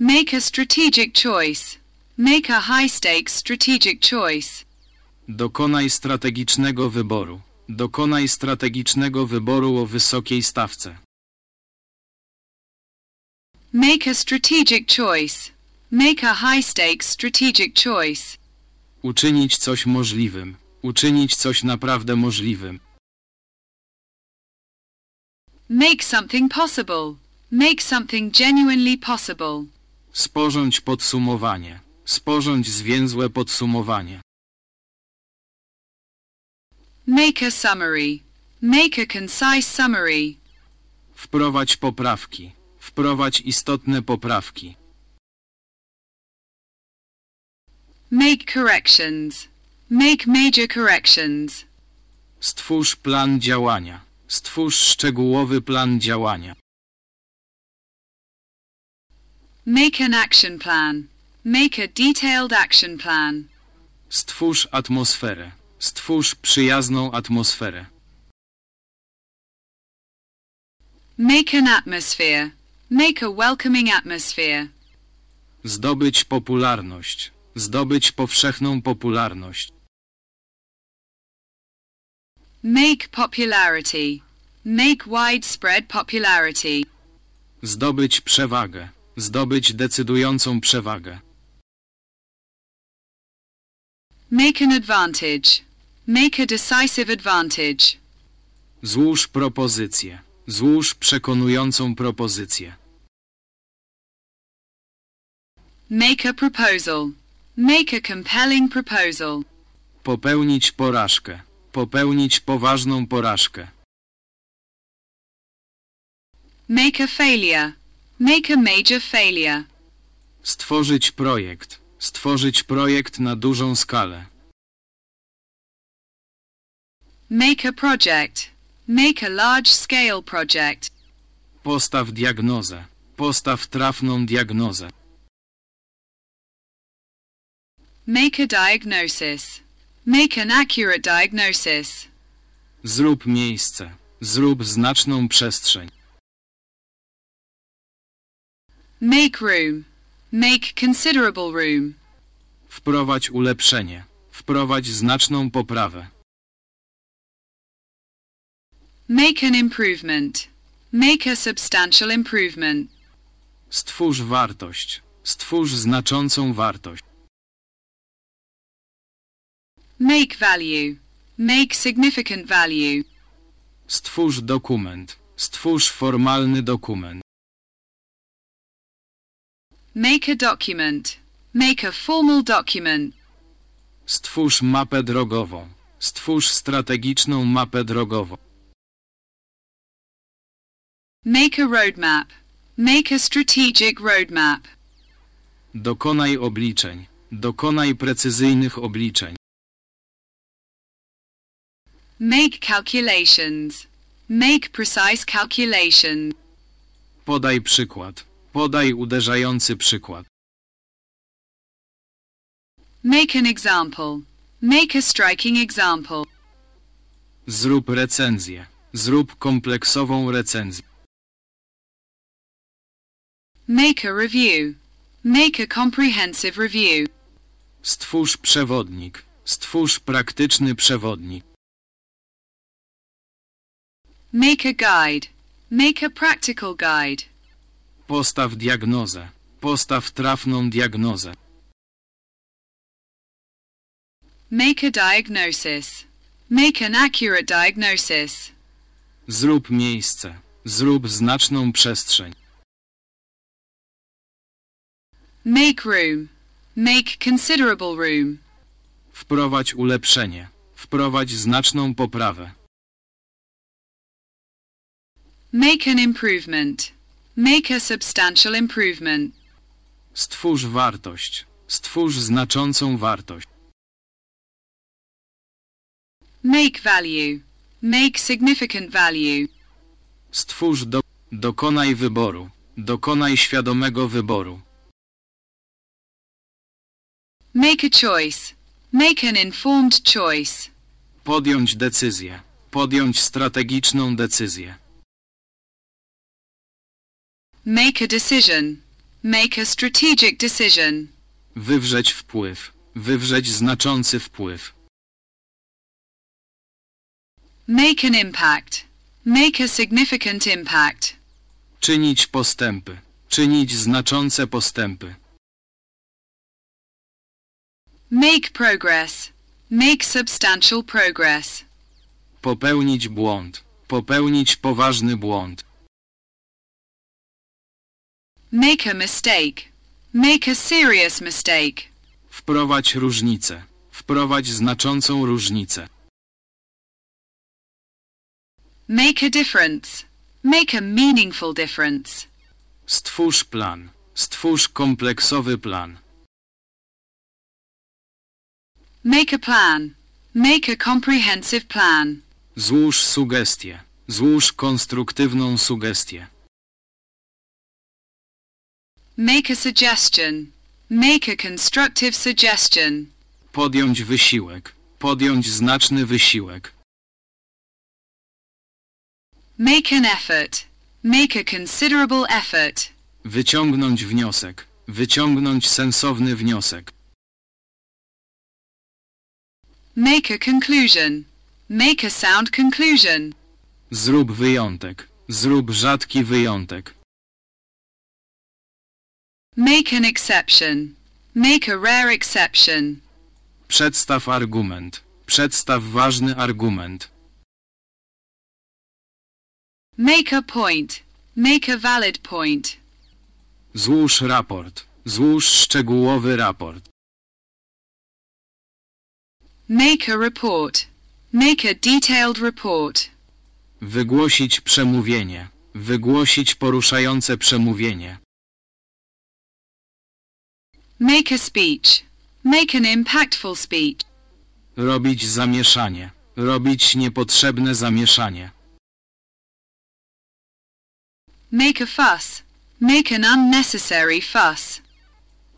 Make a strategic choice. Make a high-stakes strategic choice. Dokonaj strategicznego wyboru. Dokonaj strategicznego wyboru o wysokiej stawce. Make a strategic choice. Make a high-stakes strategic choice. Uczynić coś możliwym. Uczynić coś naprawdę możliwym. Make something possible. Make something genuinely possible. Sporządź podsumowanie. Sporządź zwięzłe podsumowanie. Make a summary. Make a concise summary. Wprowadź poprawki. Wprowadź istotne poprawki. Make corrections. Make major corrections. Stwórz plan działania. Stwórz szczegółowy plan działania. Make an action plan. Make a detailed action plan. Stwórz atmosferę. Stwórz przyjazną atmosferę. Make an atmosphere. Make a welcoming atmosphere. Zdobyć popularność. Zdobyć powszechną popularność. Make popularity. Make widespread popularity. Zdobyć przewagę. Zdobyć decydującą przewagę. Make an advantage. Make a decisive advantage. Złóż propozycję. Złóż przekonującą propozycję. Make a proposal. Make a compelling proposal. Popełnić porażkę. Popełnić poważną porażkę. Make a failure. Make a major failure. Stworzyć projekt. Stworzyć projekt na dużą skalę. Make a project. Make a large-scale project. Postaw diagnozę. Postaw trafną diagnozę. Make a diagnosis. Make an accurate diagnosis. Zrób miejsce. Zrób znaczną przestrzeń. Make room. Make considerable room. Wprowadź ulepszenie. Wprowadź znaczną poprawę. Make an improvement. Make a substantial improvement. Stwórz wartość. Stwórz znaczącą wartość. Make value. Make significant value. Stwórz dokument. Stwórz formalny dokument. Make a document. Make a formal document. Stwórz mapę drogową. Stwórz strategiczną mapę drogową. Make a roadmap. Make a strategic roadmap. Dokonaj obliczeń. Dokonaj precyzyjnych obliczeń. Make calculations. Make precise calculations. Podaj przykład. Podaj uderzający przykład. Make an example. Make a striking example. Zrób recenzję. Zrób kompleksową recenzję. Make a review. Make a comprehensive review. Stwórz przewodnik. Stwórz praktyczny przewodnik. Make a guide. Make a practical guide. Postaw diagnozę. Postaw trafną diagnozę. Make a diagnosis. Make an accurate diagnosis. Zrób miejsce. Zrób znaczną przestrzeń. Make room. Make considerable room. Wprowadź ulepszenie. Wprowadź znaczną poprawę. Make an improvement. Make a substantial improvement. Stwórz wartość. Stwórz znaczącą wartość. Make value. Make significant value. Stwórz do... Dokonaj wyboru. Dokonaj świadomego wyboru. Make a choice. Make an informed choice. Podjąć decyzję. Podjąć strategiczną decyzję. Make a decision. Make a strategic decision. Wywrzeć wpływ. Wywrzeć znaczący wpływ. Make an impact. Make a significant impact. Czynić postępy. Czynić znaczące postępy. Make progress. Make substantial progress. Popełnić błąd. Popełnić poważny błąd. Make a mistake. Make a serious mistake. Wprowadź różnicę. Wprowadź znaczącą różnicę. Make a difference. Make a meaningful difference. Stwórz plan. Stwórz kompleksowy plan. Make a plan. Make a comprehensive plan. Złóż sugestię. Złóż konstruktywną sugestię. Make a suggestion. Make a constructive suggestion. Podjąć wysiłek. Podjąć znaczny wysiłek. Make an effort. Make a considerable effort. Wyciągnąć wniosek. Wyciągnąć sensowny wniosek. Make a conclusion. Make a sound conclusion. Zrób wyjątek. Zrób rzadki wyjątek. Make an exception. Make a rare exception. Przedstaw argument. Przedstaw ważny argument. Make a point. Make a valid point. Złóż raport. Złóż szczegółowy raport. Make a report. Make a detailed report. Wygłosić przemówienie. Wygłosić poruszające przemówienie. Make a speech. Make an impactful speech. Robić zamieszanie. Robić niepotrzebne zamieszanie. Make a fuss. Make an unnecessary fuss.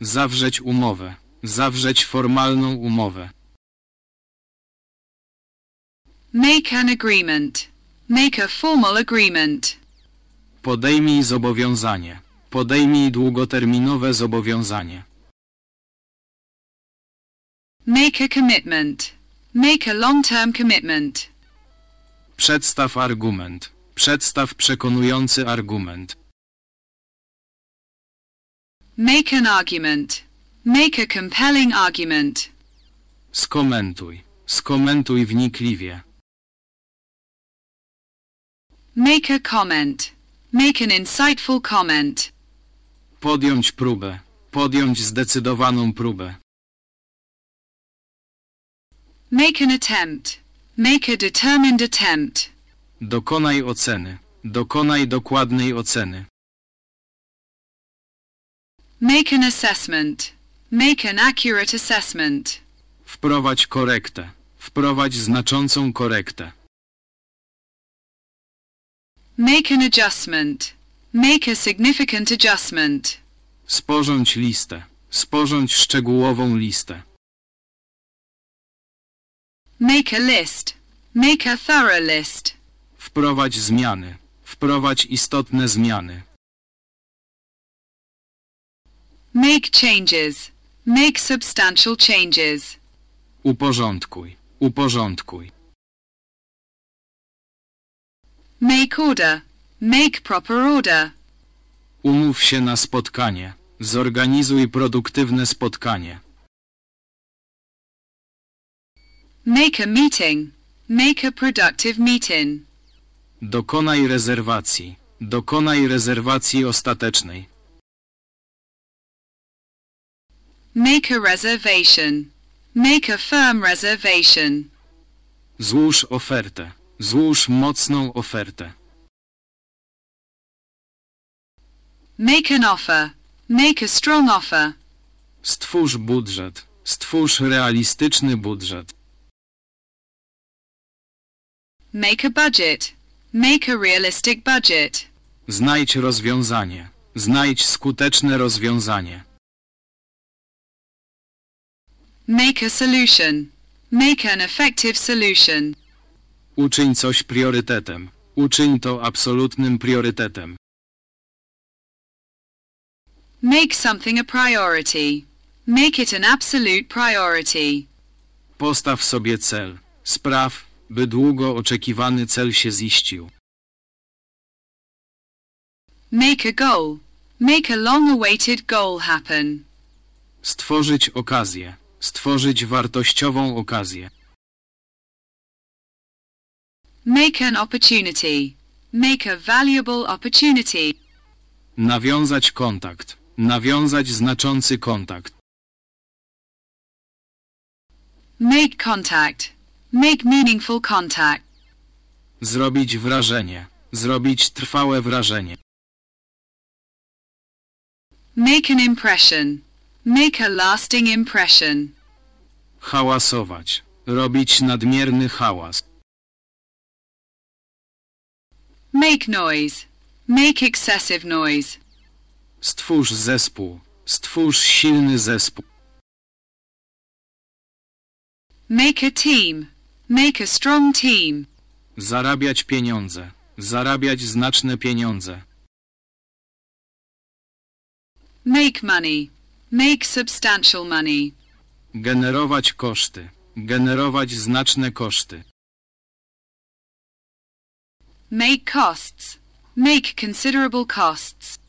Zawrzeć umowę. Zawrzeć formalną umowę. Make an agreement. Make a formal agreement. Podejmij zobowiązanie. Podejmij długoterminowe zobowiązanie. Make a commitment. Make a long-term commitment. Przedstaw argument. Przedstaw przekonujący argument. Make an argument. Make a compelling argument. Skomentuj. Skomentuj wnikliwie. Make a comment. Make an insightful comment. Podjąć próbę. Podjąć zdecydowaną próbę. Make an attempt. Make a determined attempt. Dokonaj oceny. Dokonaj dokładnej oceny. Make an assessment. Make an accurate assessment. Wprowadź korektę. Wprowadź znaczącą korektę. Make an adjustment. Make a significant adjustment. Sporządź listę. Sporządź szczegółową listę. Make a list. Make a thorough list. Wprowadź zmiany. Wprowadź istotne zmiany. Make changes. Make substantial changes. Uporządkuj. Uporządkuj. Make order. Make proper order. Umów się na spotkanie. Zorganizuj produktywne spotkanie. Make a meeting. Make a productive meeting. Dokonaj rezerwacji. Dokonaj rezerwacji ostatecznej. Make a reservation. Make a firm reservation. Złóż ofertę. Złóż mocną ofertę. Make an offer. Make a strong offer. Stwórz budżet. Stwórz realistyczny budżet. Make a budget. Make a realistic budget. Znajdź rozwiązanie. Znajdź skuteczne rozwiązanie. Make a solution. Make an effective solution. Uczyń coś priorytetem. Uczyń to absolutnym priorytetem. Make something a priority. Make it an absolute priority. Postaw sobie cel. Spraw, by długo oczekiwany cel się ziścił. Make a goal. Make a long-awaited goal happen. Stworzyć okazję. Stworzyć wartościową okazję. Make an opportunity. Make a valuable opportunity. Nawiązać kontakt. Nawiązać znaczący kontakt. Make contact. Make meaningful contact. Zrobić wrażenie. Zrobić trwałe wrażenie. Make an impression. Make a lasting impression. Hałasować. Robić nadmierny hałas. Make noise. Make excessive noise. Stwórz zespół. Stwórz silny zespół. Make a team. Make a strong team. Zarabiać pieniądze. Zarabiać znaczne pieniądze. Make money. Make substantial money. Generować koszty. Generować znaczne koszty. Make costs. Make considerable costs.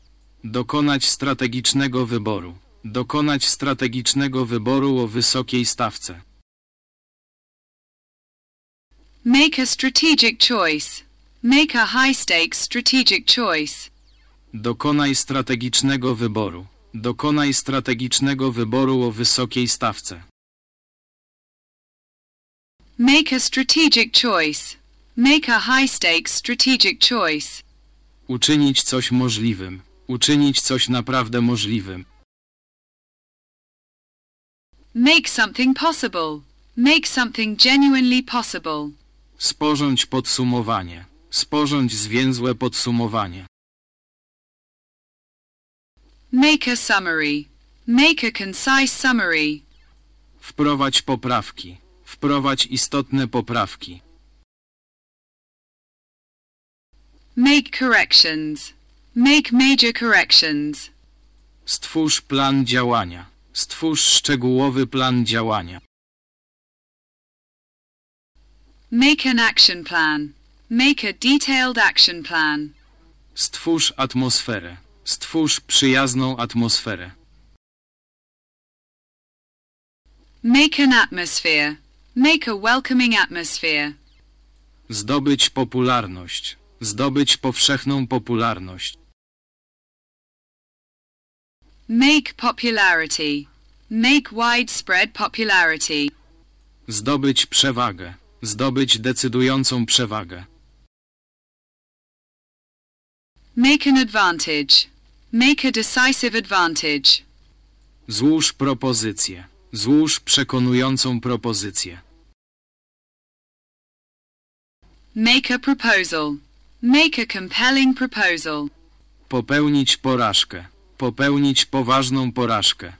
Dokonać strategicznego wyboru. Dokonać strategicznego wyboru o wysokiej stawce. Make a strategic choice. Make a high-stakes strategic choice. Dokonaj strategicznego wyboru. Dokonaj strategicznego wyboru o wysokiej stawce. Make a strategic choice. Make a high-stakes strategic choice. Uczynić coś możliwym. Uczynić coś naprawdę możliwym. Make something possible. Make something genuinely possible. Sporządź podsumowanie. Sporządź zwięzłe podsumowanie. Make a summary. Make a concise summary. Wprowadź poprawki. Wprowadź istotne poprawki. Make corrections. Make major corrections. Stwórz plan działania. Stwórz szczegółowy plan działania. Make an action plan. Make a detailed action plan. Stwórz atmosferę. Stwórz przyjazną atmosferę. Make an atmosphere. Make a welcoming atmosphere. Zdobyć popularność. Zdobyć powszechną popularność. Make popularity. Make widespread popularity. Zdobyć przewagę. Zdobyć decydującą przewagę. Make an advantage. Make a decisive advantage. Złóż propozycję. Złóż przekonującą propozycję. Make a proposal. Make a compelling proposal. Popełnić porażkę. Popełnić poważną porażkę.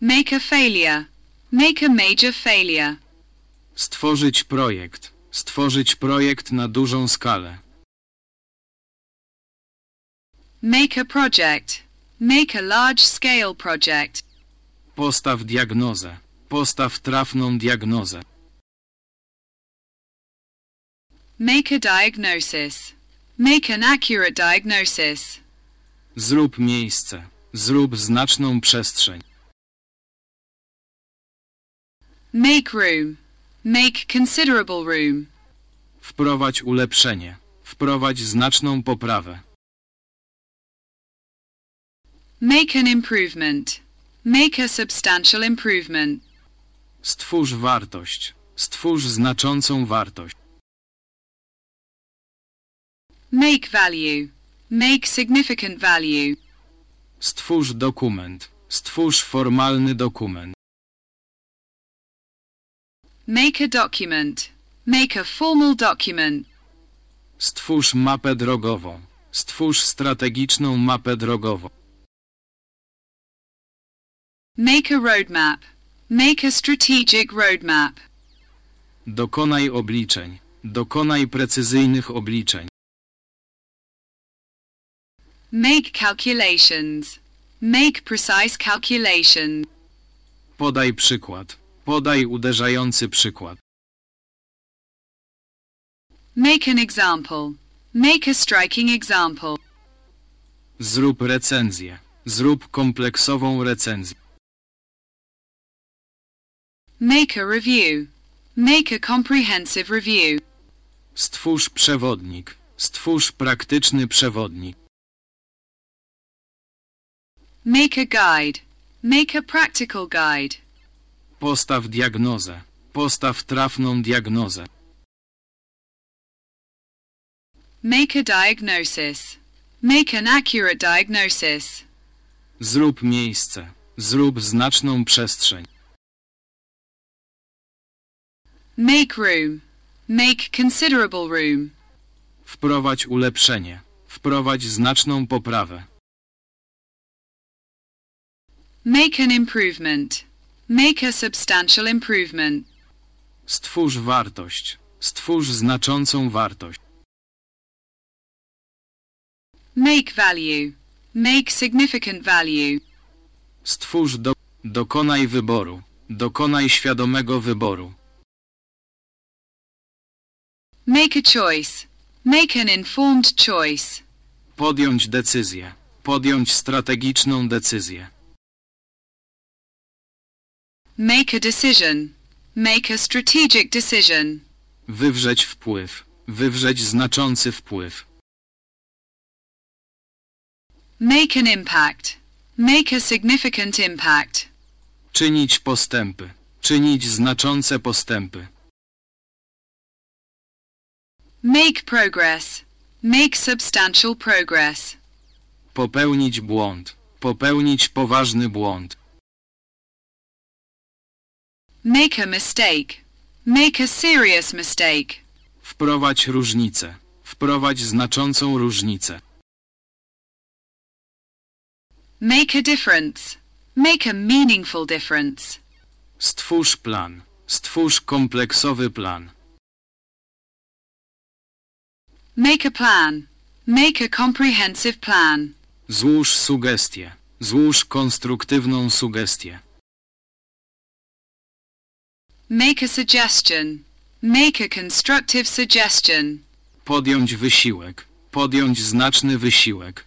Make a failure. Make a major failure. Stworzyć projekt. Stworzyć projekt na dużą skalę. Make a project. Make a large-scale project. Postaw diagnozę. Postaw trafną diagnozę. Make a diagnosis. Make an accurate diagnosis. Zrób miejsce. Zrób znaczną przestrzeń. Make room. Make considerable room. Wprowadź ulepszenie. Wprowadź znaczną poprawę. Make an improvement. Make a substantial improvement. Stwórz wartość. Stwórz znaczącą wartość. Make value. Make significant value. Stwórz dokument. Stwórz formalny dokument. Make a document. Make a formal document. Stwórz mapę drogową. Stwórz strategiczną mapę drogową. Make a roadmap. Make a strategic roadmap. Dokonaj obliczeń. Dokonaj precyzyjnych obliczeń. Make calculations. Make precise calculations. Podaj przykład. Podaj uderzający przykład. Make an example. Make a striking example. Zrób recenzję. Zrób kompleksową recenzję. Make a review. Make a comprehensive review. Stwórz przewodnik. Stwórz praktyczny przewodnik. Make a guide. Make a practical guide. Postaw diagnozę. Postaw trafną diagnozę. Make a diagnosis. Make an accurate diagnosis. Zrób miejsce. Zrób znaczną przestrzeń. Make room. Make considerable room. Wprowadź ulepszenie. Wprowadź znaczną poprawę. Make an improvement. Make a substantial improvement. Stwórz wartość. Stwórz znaczącą wartość. Make value. Make significant value. Stwórz do... Dokonaj wyboru. Dokonaj świadomego wyboru. Make a choice. Make an informed choice. Podjąć decyzję. Podjąć strategiczną decyzję. Make a decision. Make a strategic decision. Wywrzeć wpływ. Wywrzeć znaczący wpływ. Make an impact. Make a significant impact. Czynić postępy. Czynić znaczące postępy. Make progress. Make substantial progress. Popełnić błąd. Popełnić poważny błąd. Make a mistake. Make a serious mistake. Wprowadź różnicę. Wprowadź znaczącą różnicę. Make a difference. Make a meaningful difference. Stwórz plan. Stwórz kompleksowy plan. Make a plan. Make a comprehensive plan. Złóż sugestię. Złóż konstruktywną sugestię. Make a suggestion. Make a constructive suggestion. Podjąć wysiłek. Podjąć znaczny wysiłek.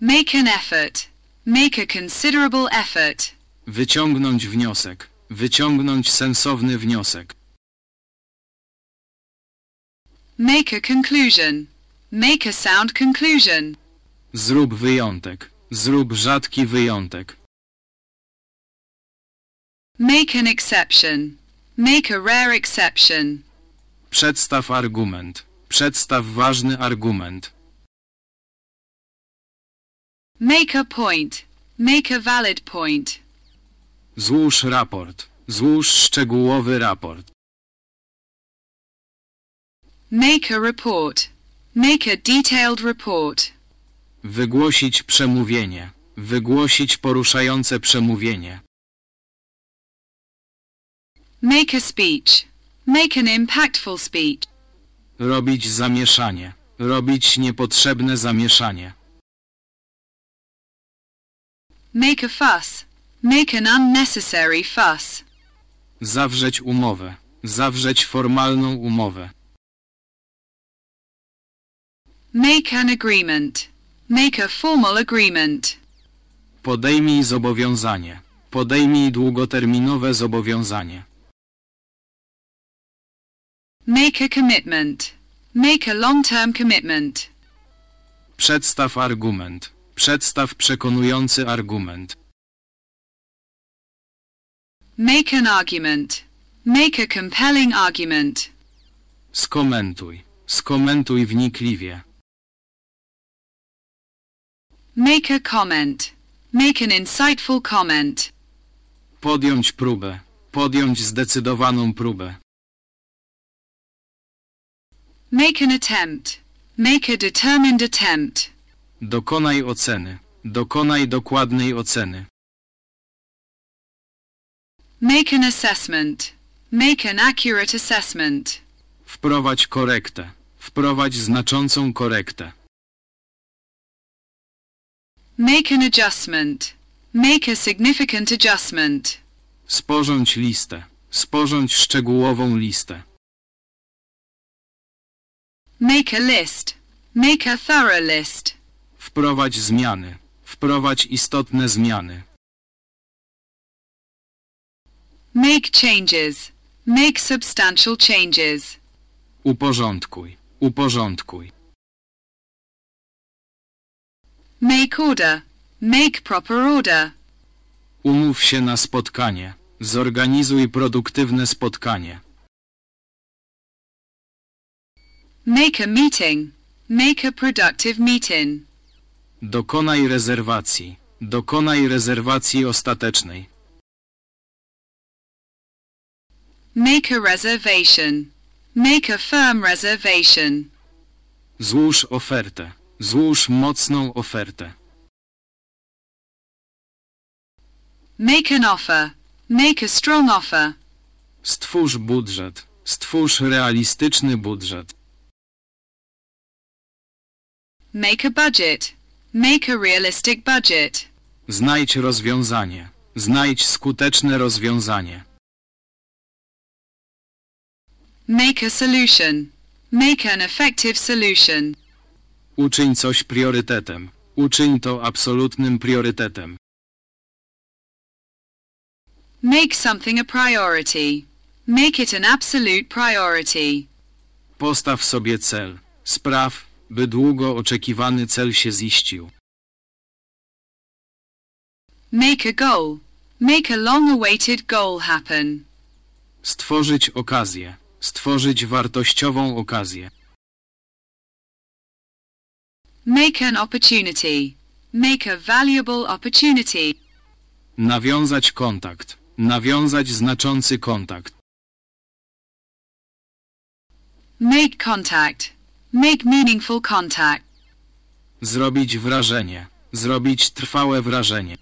Make an effort. Make a considerable effort. Wyciągnąć wniosek. Wyciągnąć sensowny wniosek. Make a conclusion. Make a sound conclusion. Zrób wyjątek. Zrób rzadki wyjątek. Make an exception. Make a rare exception. Przedstaw argument. Przedstaw ważny argument. Make a point. Make a valid point. Złóż raport. Złóż szczegółowy raport. Make a report. Make a detailed report. Wygłosić przemówienie. Wygłosić poruszające przemówienie. Make a speech. Make an impactful speech. Robić zamieszanie. Robić niepotrzebne zamieszanie. Make a fuss. Make an unnecessary fuss. Zawrzeć umowę. Zawrzeć formalną umowę. Make an agreement. Make a formal agreement. Podejmij zobowiązanie. Podejmij długoterminowe zobowiązanie. Make a commitment. Make a long-term commitment. Przedstaw argument. Przedstaw przekonujący argument. Make an argument. Make a compelling argument. Skomentuj. Skomentuj wnikliwie. Make a comment. Make an insightful comment. Podjąć próbę. Podjąć zdecydowaną próbę. Make an attempt. Make a determined attempt. Dokonaj oceny. Dokonaj dokładnej oceny. Make an assessment. Make an accurate assessment. Wprowadź korektę. Wprowadź znaczącą korektę. Make an adjustment. Make a significant adjustment. Sporządź listę. Sporządź szczegółową listę. Make a list. Make a thorough list. Wprowadź zmiany. Wprowadź istotne zmiany. Make changes. Make substantial changes. Uporządkuj. Uporządkuj. Make order. Make proper order. Umów się na spotkanie. Zorganizuj produktywne spotkanie. Make a meeting. Make a productive meeting. Dokonaj rezerwacji. Dokonaj rezerwacji ostatecznej. Make a reservation. Make a firm reservation. Złóż ofertę. Złóż mocną ofertę. Make an offer. Make a strong offer. Stwórz budżet. Stwórz realistyczny budżet. Make a budget. Make a realistic budget. Znajdź rozwiązanie. Znajdź skuteczne rozwiązanie. Make a solution. Make an effective solution. Uczyń coś priorytetem. Uczyń to absolutnym priorytetem. Make something a priority. Make it an absolute priority. Postaw sobie cel. Spraw, by długo oczekiwany cel się ziścił. Make a goal. Make a long-awaited goal happen. Stworzyć okazję. Stworzyć wartościową okazję. Make an opportunity. Make a valuable opportunity. Nawiązać kontakt. Nawiązać znaczący kontakt. Make contact. Make meaningful contact. Zrobić wrażenie. Zrobić trwałe wrażenie.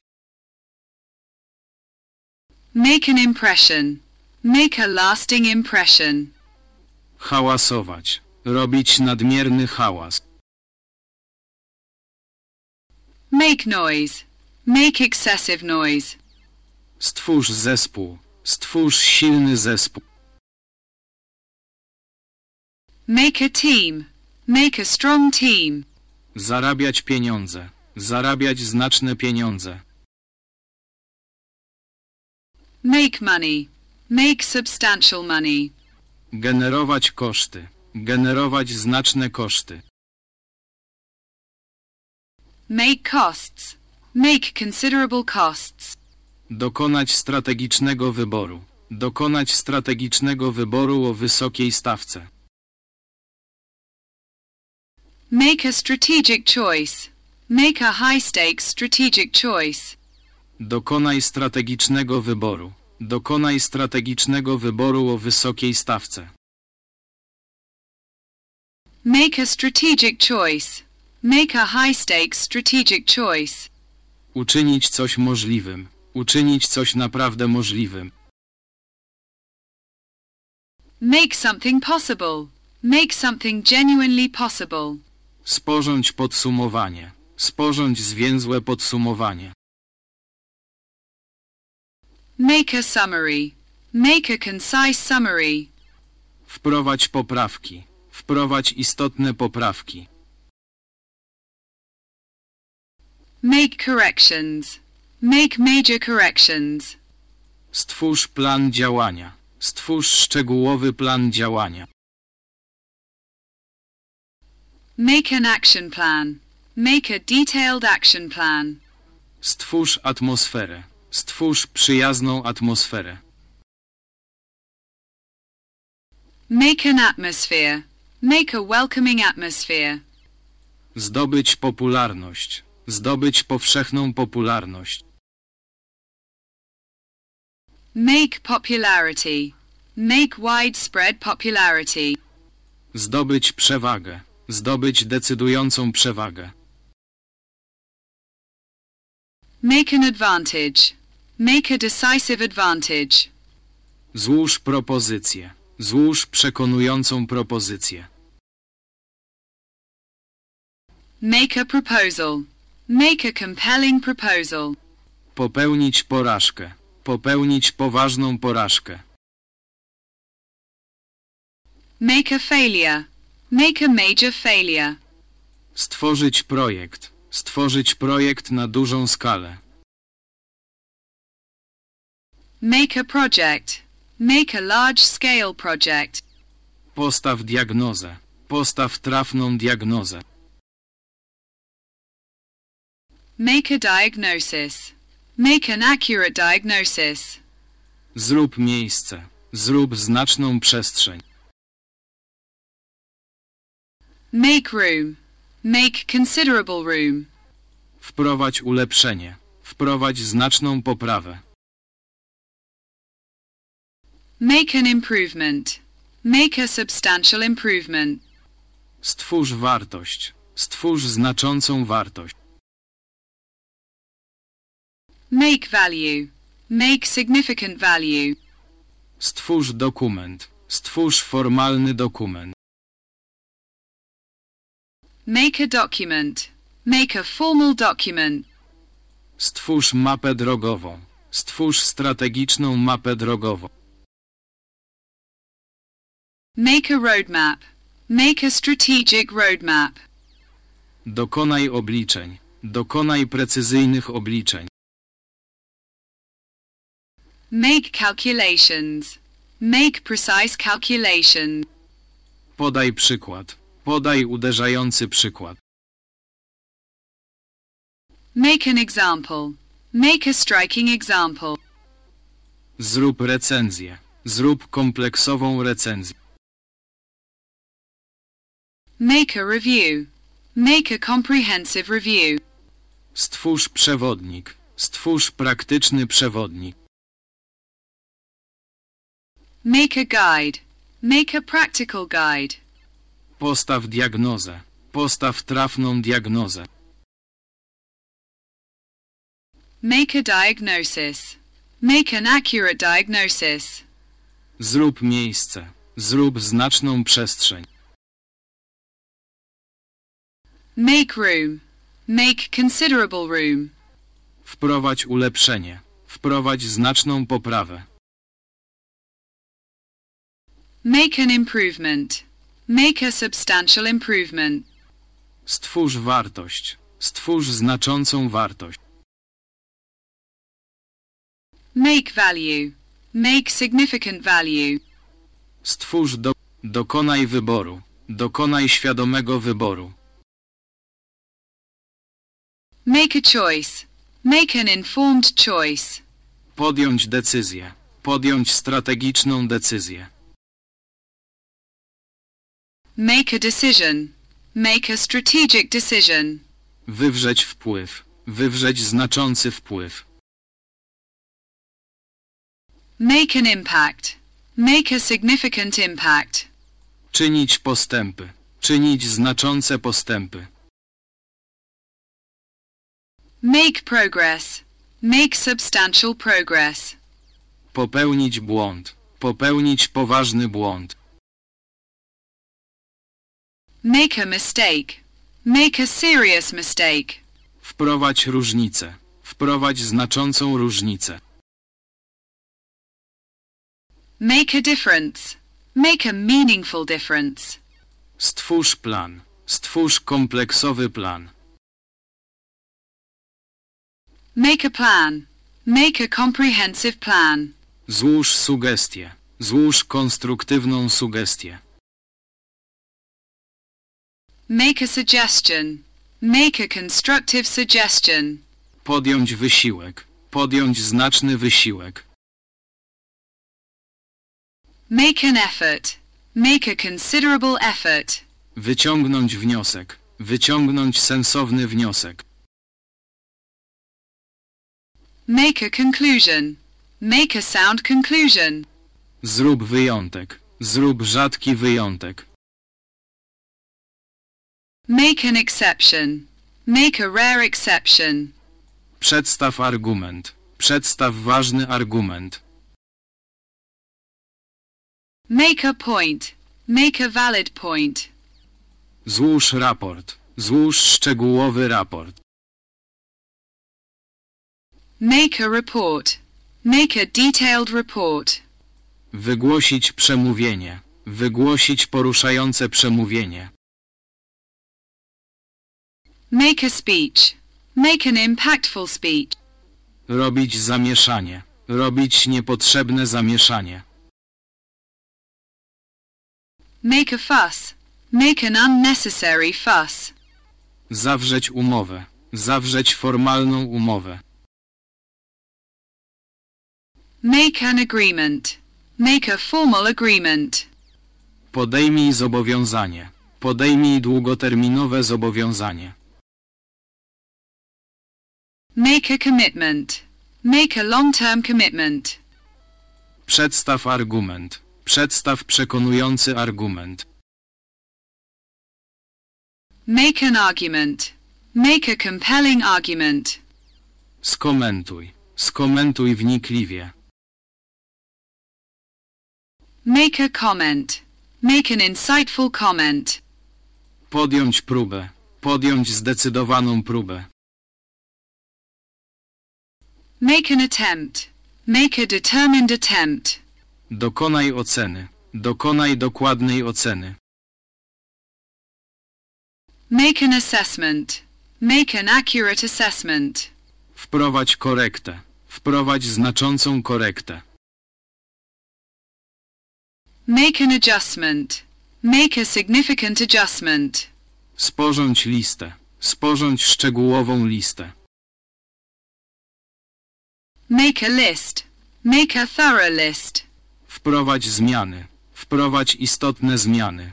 Make an impression. Make a lasting impression. Hałasować. Robić nadmierny hałas. Make noise. Make excessive noise. Stwórz zespół. Stwórz silny zespół. Make a team. Make a strong team. Zarabiać pieniądze. Zarabiać znaczne pieniądze. Make money. Make substantial money. Generować koszty. Generować znaczne koszty. Make costs. Make considerable costs. Dokonać strategicznego wyboru. Dokonać strategicznego wyboru o wysokiej stawce. Make a strategic choice. Make a high-stakes strategic choice. Dokonaj strategicznego wyboru. Dokonaj strategicznego wyboru o wysokiej stawce. Make a strategic choice. Make a high-stakes strategic choice. Uczynić coś możliwym. Uczynić coś naprawdę możliwym. Make something possible. Make something genuinely possible. Sporządź podsumowanie. Sporządź zwięzłe podsumowanie. Make a summary. Make a concise summary. Wprowadź poprawki. Wprowadź istotne poprawki. Make corrections. Make major corrections. Stwórz plan działania. Stwórz szczegółowy plan działania. Make an action plan. Make a detailed action plan. Stwórz atmosferę. Stwórz przyjazną atmosferę. Make an atmosphere. Make a welcoming atmosphere. Zdobyć popularność. Zdobyć powszechną popularność. Make popularity. Make widespread popularity. Zdobyć przewagę. Zdobyć decydującą przewagę. Make an advantage. Make a decisive advantage. Złóż propozycję. Złóż przekonującą propozycję. Make a proposal. Make a compelling proposal. Popełnić porażkę. Popełnić poważną porażkę. Make a failure. Make a major failure. Stworzyć projekt. Stworzyć projekt na dużą skalę. Make a project. Make a large-scale project. Postaw diagnozę. Postaw trafną diagnozę. Make a diagnosis. Make an accurate diagnosis. Zrób miejsce. Zrób znaczną przestrzeń. Make room. Make considerable room. Wprowadź ulepszenie. Wprowadź znaczną poprawę. Make an improvement. Make a substantial improvement. Stwórz wartość. Stwórz znaczącą wartość. Make value. Make significant value. Stwórz dokument. Stwórz formalny dokument. Make a document. Make a formal document. Stwórz mapę drogową. Stwórz strategiczną mapę drogową. Make a roadmap. Make a strategic roadmap. Dokonaj obliczeń. Dokonaj precyzyjnych obliczeń. Make calculations. Make precise calculations. Podaj przykład. Podaj uderzający przykład. Make an example. Make a striking example. Zrób recenzję. Zrób kompleksową recenzję. Make a review. Make a comprehensive review. Stwórz przewodnik. Stwórz praktyczny przewodnik. Make a guide. Make a practical guide. Postaw diagnozę. Postaw trafną diagnozę. Make a diagnosis. Make an accurate diagnosis. Zrób miejsce. Zrób znaczną przestrzeń. Make room. Make considerable room. Wprowadź ulepszenie. Wprowadź znaczną poprawę. Make an improvement. Make a substantial improvement. Stwórz wartość. Stwórz znaczącą wartość. Make value. Make significant value. Stwórz do... Dokonaj wyboru. Dokonaj świadomego wyboru. Make a choice. Make an informed choice. Podjąć decyzję. Podjąć strategiczną decyzję. Make a decision. Make a strategic decision. Wywrzeć wpływ. Wywrzeć znaczący wpływ. Make an impact. Make a significant impact. Czynić postępy. Czynić znaczące postępy. Make progress. Make substantial progress. Popełnić błąd. Popełnić poważny błąd. Make a mistake. Make a serious mistake. Wprowadź różnicę. Wprowadź znaczącą różnicę. Make a difference. Make a meaningful difference. Stwórz plan. Stwórz kompleksowy plan. Make a plan. Make a comprehensive plan. Złóż sugestię. Złóż konstruktywną sugestię. Make a suggestion. Make a constructive suggestion. Podjąć wysiłek. Podjąć znaczny wysiłek. Make an effort. Make a considerable effort. Wyciągnąć wniosek. Wyciągnąć sensowny wniosek. Make a conclusion. Make a sound conclusion. Zrób wyjątek. Zrób rzadki wyjątek. Make an exception. Make a rare exception. Przedstaw argument. Przedstaw ważny argument. Make a point. Make a valid point. Złóż raport. Złóż szczegółowy raport. Make a report. Make a detailed report. Wygłosić przemówienie. Wygłosić poruszające przemówienie. Make a speech. Make an impactful speech. Robić zamieszanie. Robić niepotrzebne zamieszanie. Make a fuss. Make an unnecessary fuss. Zawrzeć umowę. Zawrzeć formalną umowę. Make an agreement. Make a formal agreement. Podejmij zobowiązanie. Podejmij długoterminowe zobowiązanie. Make a commitment. Make a long-term commitment. Przedstaw argument. Przedstaw przekonujący argument. Make an argument. Make a compelling argument. Skomentuj. Skomentuj wnikliwie. Make a comment. Make an insightful comment. Podjąć próbę. Podjąć zdecydowaną próbę. Make an attempt. Make a determined attempt. Dokonaj oceny. Dokonaj dokładnej oceny. Make an assessment. Make an accurate assessment. Wprowadź korektę. Wprowadź znaczącą korektę. Make an adjustment. Make a significant adjustment. Sporządź listę. Sporządź szczegółową listę. Make a list. Make a thorough list. Wprowadź zmiany. Wprowadź istotne zmiany.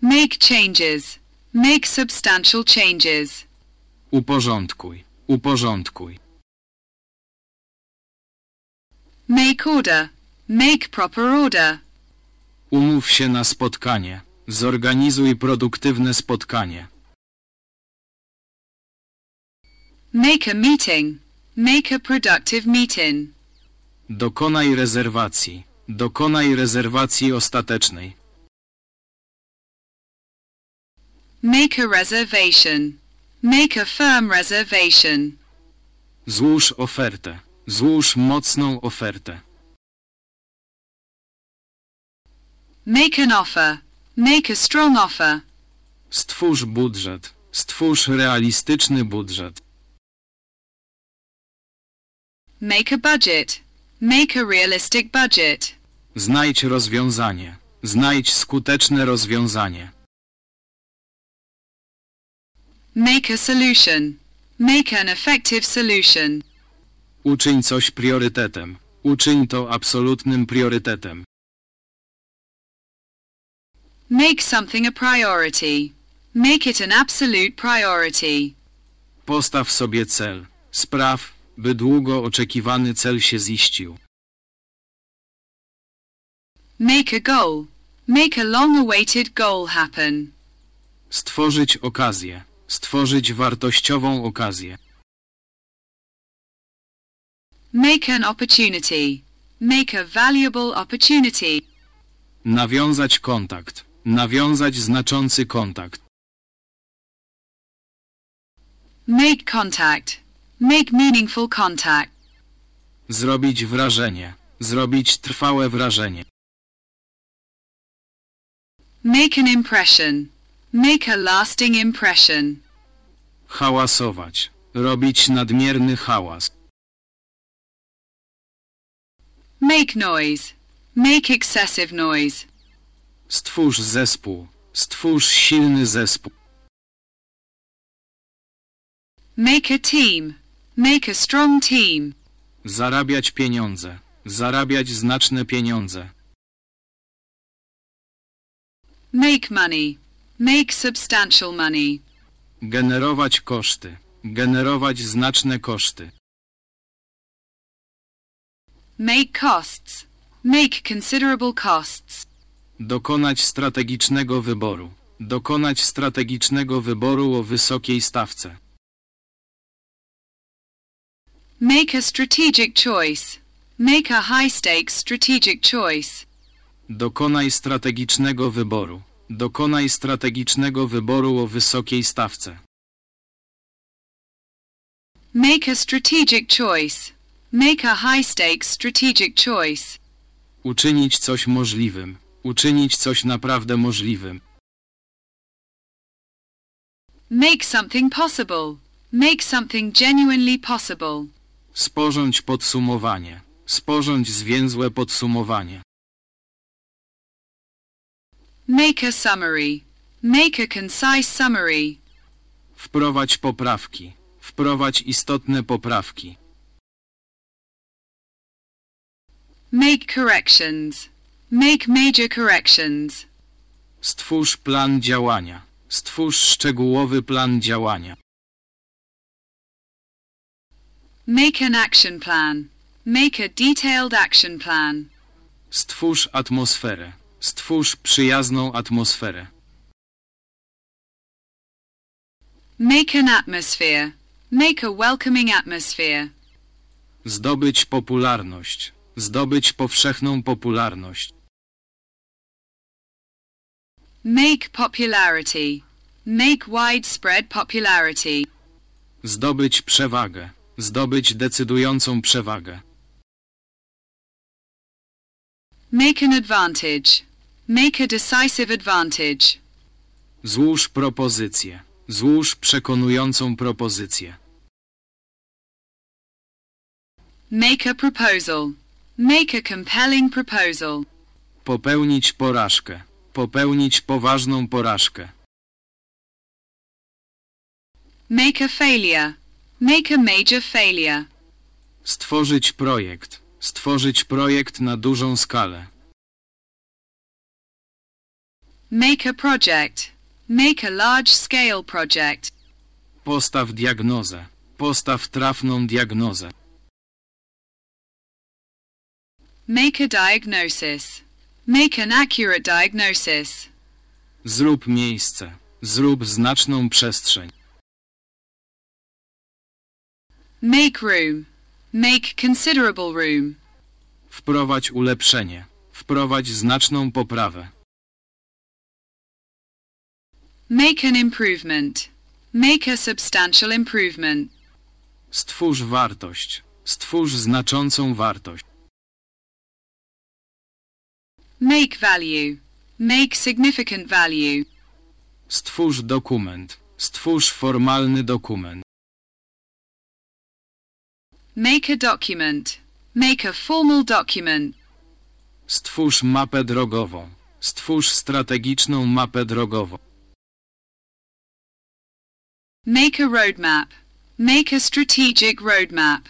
Make changes. Make substantial changes. Uporządkuj. Uporządkuj. Make order. Make proper order. Umów się na spotkanie. Zorganizuj produktywne spotkanie. Make a meeting. Make a productive meeting. Dokonaj rezerwacji. Dokonaj rezerwacji ostatecznej. Make a reservation. Make a firm reservation. Złóż ofertę. Złóż mocną ofertę. Make an offer. Make a strong offer. Stwórz budżet. Stwórz realistyczny budżet. Make a budget. Make a realistic budget. Znajdź rozwiązanie. Znajdź skuteczne rozwiązanie. Make a solution. Make an effective solution. Uczyń coś priorytetem. Uczyń to absolutnym priorytetem. Make something a priority. Make it an absolute priority. Postaw sobie cel. Spraw, by długo oczekiwany cel się ziścił. Make a goal. Make a long-awaited goal happen. Stworzyć okazję. Stworzyć wartościową okazję. Make an opportunity. Make a valuable opportunity. Nawiązać kontakt. Nawiązać znaczący kontakt. Make contact. Make meaningful contact. Zrobić wrażenie. Zrobić trwałe wrażenie. Make an impression. Make a lasting impression. Hałasować. Robić nadmierny hałas. Make noise. Make excessive noise. Stwórz zespół. Stwórz silny zespół. Make a team. Make a strong team. Zarabiać pieniądze. Zarabiać znaczne pieniądze. Make money. Make substantial money. Generować koszty. Generować znaczne koszty. Make costs. Make considerable costs. Dokonać strategicznego wyboru. Dokonać strategicznego wyboru o wysokiej stawce. Make a strategic choice. Make a high-stakes strategic choice. Dokonaj strategicznego wyboru. Dokonaj strategicznego wyboru o wysokiej stawce. Make a strategic choice. Make a high-stakes strategic choice. Uczynić coś możliwym. Uczynić coś naprawdę możliwym. Make something possible. Make something genuinely possible. Sporządź podsumowanie. Sporządź zwięzłe podsumowanie. Make a summary. Make a concise summary. Wprowadź poprawki. Wprowadź istotne poprawki. Make corrections. Make major corrections. Stwórz plan działania. Stwórz szczegółowy plan działania. Make an action plan. Make a detailed action plan. Stwórz atmosferę. Stwórz przyjazną atmosferę. Make an atmosphere. Make a welcoming atmosphere. Zdobyć popularność. Zdobyć powszechną popularność. Make popularity. Make widespread popularity. Zdobyć przewagę. Zdobyć decydującą przewagę. Make an advantage. Make a decisive advantage. Złóż propozycję. Złóż przekonującą propozycję. Make a proposal. Make a compelling proposal. Popełnić porażkę. Popełnić poważną porażkę. Make a failure. Make a major failure. Stworzyć projekt. Stworzyć projekt na dużą skalę. Make a project. Make a large-scale project. Postaw diagnozę. Postaw trafną diagnozę. Make a diagnosis. Make an accurate diagnosis. Zrób miejsce. Zrób znaczną przestrzeń. Make room. Make considerable room. Wprowadź ulepszenie. Wprowadź znaczną poprawę. Make an improvement. Make a substantial improvement. Stwórz wartość. Stwórz znaczącą wartość. Make value. Make significant value. Stwórz dokument. Stwórz formalny dokument. Make a document. Make a formal document. Stwórz mapę drogową. Stwórz strategiczną mapę drogową. Make a roadmap. Make a strategic roadmap.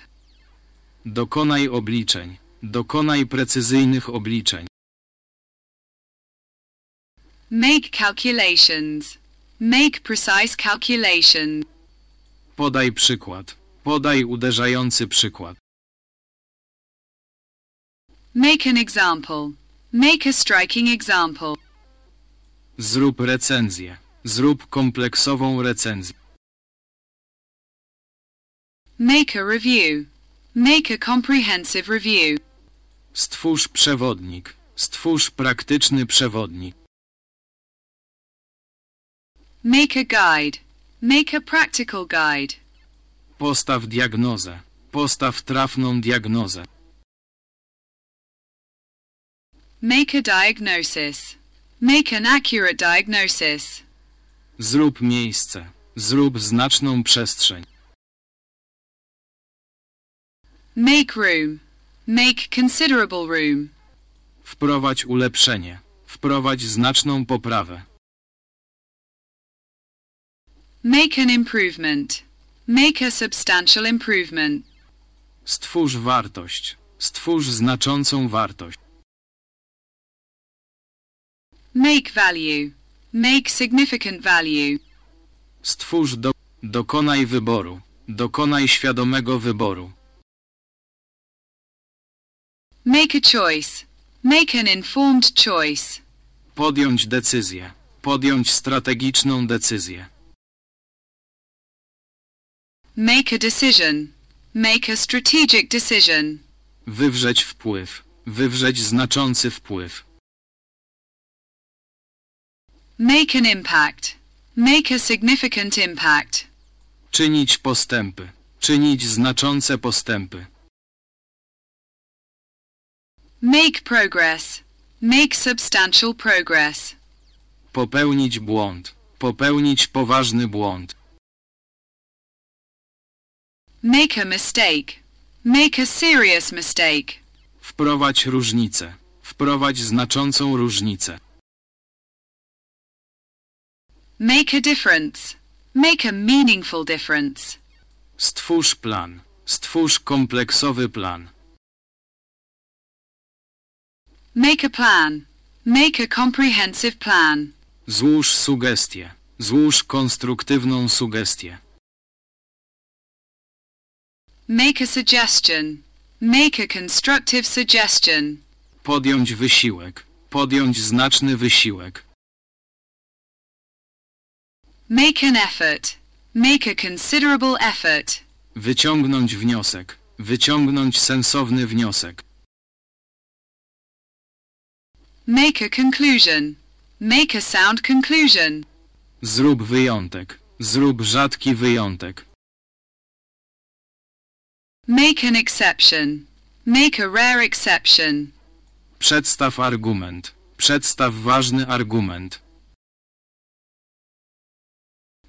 Dokonaj obliczeń. Dokonaj precyzyjnych obliczeń. Make calculations. Make precise calculations. Podaj przykład. Podaj uderzający przykład. Make an example. Make a striking example. Zrób recenzję. Zrób kompleksową recenzję. Make a review. Make a comprehensive review. Stwórz przewodnik. Stwórz praktyczny przewodnik. Make a guide. Make a practical guide. Postaw diagnozę. Postaw trafną diagnozę. Make a diagnosis. Make an accurate diagnosis. Zrób miejsce. Zrób znaczną przestrzeń. Make room. Make considerable room. Wprowadź ulepszenie. Wprowadź znaczną poprawę. Make an improvement. Make a substantial improvement. Stwórz wartość. Stwórz znaczącą wartość. Make value. Make significant value. Stwórz do... Dokonaj wyboru. Dokonaj świadomego wyboru. Make a choice. Make an informed choice. Podjąć decyzję. Podjąć strategiczną decyzję. Make a decision. Make a strategic decision. Wywrzeć wpływ. Wywrzeć znaczący wpływ. Make an impact. Make a significant impact. Czynić postępy. Czynić znaczące postępy. Make progress. Make substantial progress. Popełnić błąd. Popełnić poważny błąd. Make a mistake. Make a serious mistake. Wprowadź różnicę. Wprowadź znaczącą różnicę. Make a difference. Make a meaningful difference. Stwórz plan. Stwórz kompleksowy plan. Make a plan. Make a comprehensive plan. Złóż sugestię. Złóż konstruktywną sugestię. Make a suggestion. Make a constructive suggestion. Podjąć wysiłek. Podjąć znaczny wysiłek. Make an effort. Make a considerable effort. Wyciągnąć wniosek. Wyciągnąć sensowny wniosek. Make a conclusion. Make a sound conclusion. Zrób wyjątek. Zrób rzadki wyjątek. Make an exception. Make a rare exception. Przedstaw argument. Przedstaw ważny argument.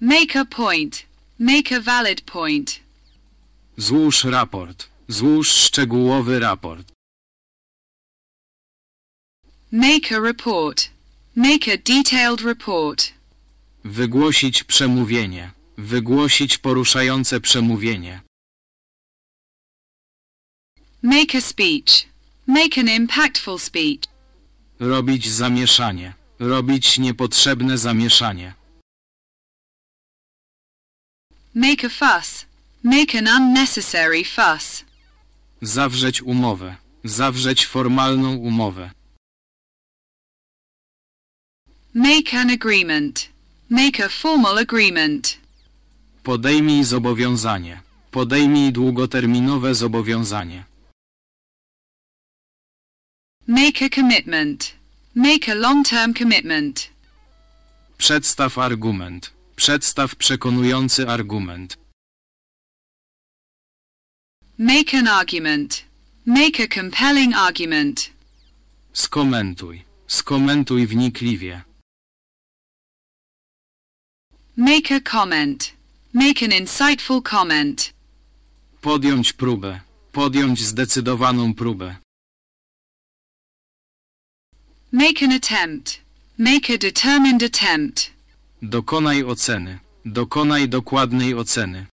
Make a point. Make a valid point. Złóż raport. Złóż szczegółowy raport. Make a report. Make a detailed report. Wygłosić przemówienie. Wygłosić poruszające przemówienie. Make a speech. Make an impactful speech. Robić zamieszanie. Robić niepotrzebne zamieszanie. Make a fuss. Make an unnecessary fuss. Zawrzeć umowę. Zawrzeć formalną umowę. Make an agreement. Make a formal agreement. Podejmij zobowiązanie. Podejmij długoterminowe zobowiązanie. Make a commitment. Make a long-term commitment. Przedstaw argument. Przedstaw przekonujący argument. Make an argument. Make a compelling argument. Skomentuj. Skomentuj wnikliwie. Make a comment. Make an insightful comment. Podjąć próbę. Podjąć zdecydowaną próbę. Make an attempt. Make a determined attempt. Dokonaj oceny. Dokonaj dokładnej oceny.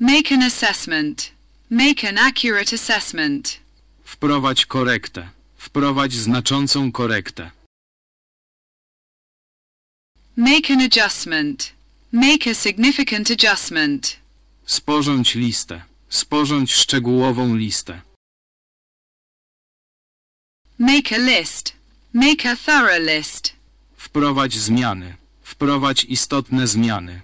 Make an assessment. Make an accurate assessment. Wprowadź korektę. Wprowadź znaczącą korektę. Make an adjustment. Make a significant adjustment. Sporządź listę. Sporządź szczegółową listę. Make a list. Make a thorough list. Wprowadź zmiany. Wprowadź istotne zmiany.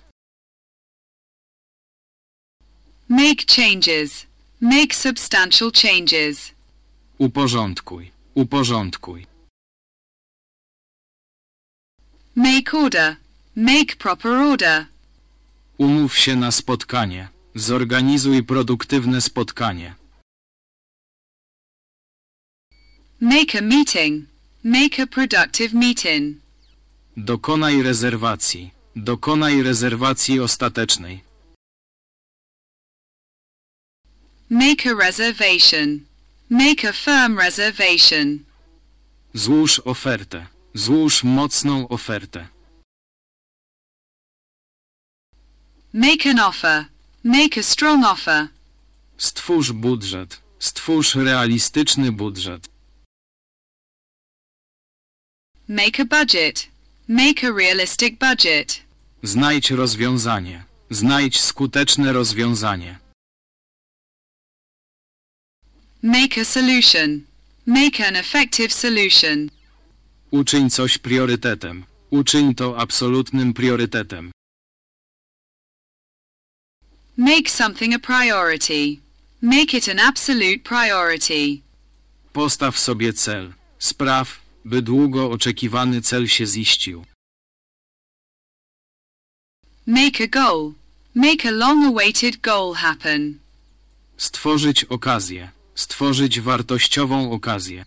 Make changes. Make substantial changes. Uporządkuj. Uporządkuj. Make order. Make proper order. Umów się na spotkanie. Zorganizuj produktywne spotkanie. Make a meeting. Make a productive meeting. Dokonaj rezerwacji. Dokonaj rezerwacji ostatecznej. Make a reservation. Make a firm reservation. Złóż ofertę. Złóż mocną ofertę. Make an offer. Make a strong offer. Stwórz budżet. Stwórz realistyczny budżet. Make a budget. Make a realistic budget. Znajdź rozwiązanie. Znajdź skuteczne rozwiązanie. Make a solution. Make an effective solution. Uczyń coś priorytetem. Uczyń to absolutnym priorytetem. Make something a priority. Make it an absolute priority. Postaw sobie cel. Spraw, by długo oczekiwany cel się ziścił. Make a goal. Make a long-awaited goal happen. Stworzyć okazję. Stworzyć wartościową okazję.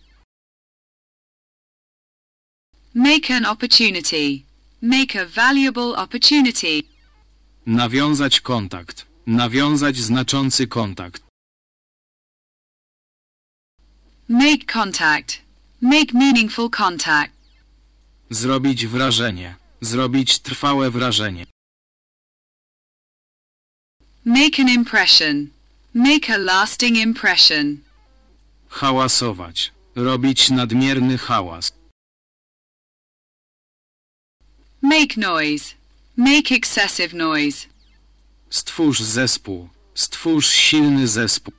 Make an opportunity. Make a valuable opportunity. Nawiązać kontakt. Nawiązać znaczący kontakt. Make contact. Make meaningful contact. Zrobić wrażenie. Zrobić trwałe wrażenie. Make an impression. Make a lasting impression. Hałasować. Robić nadmierny hałas. Make noise. Make excessive noise. Stwórz zespół. Stwórz silny zespół.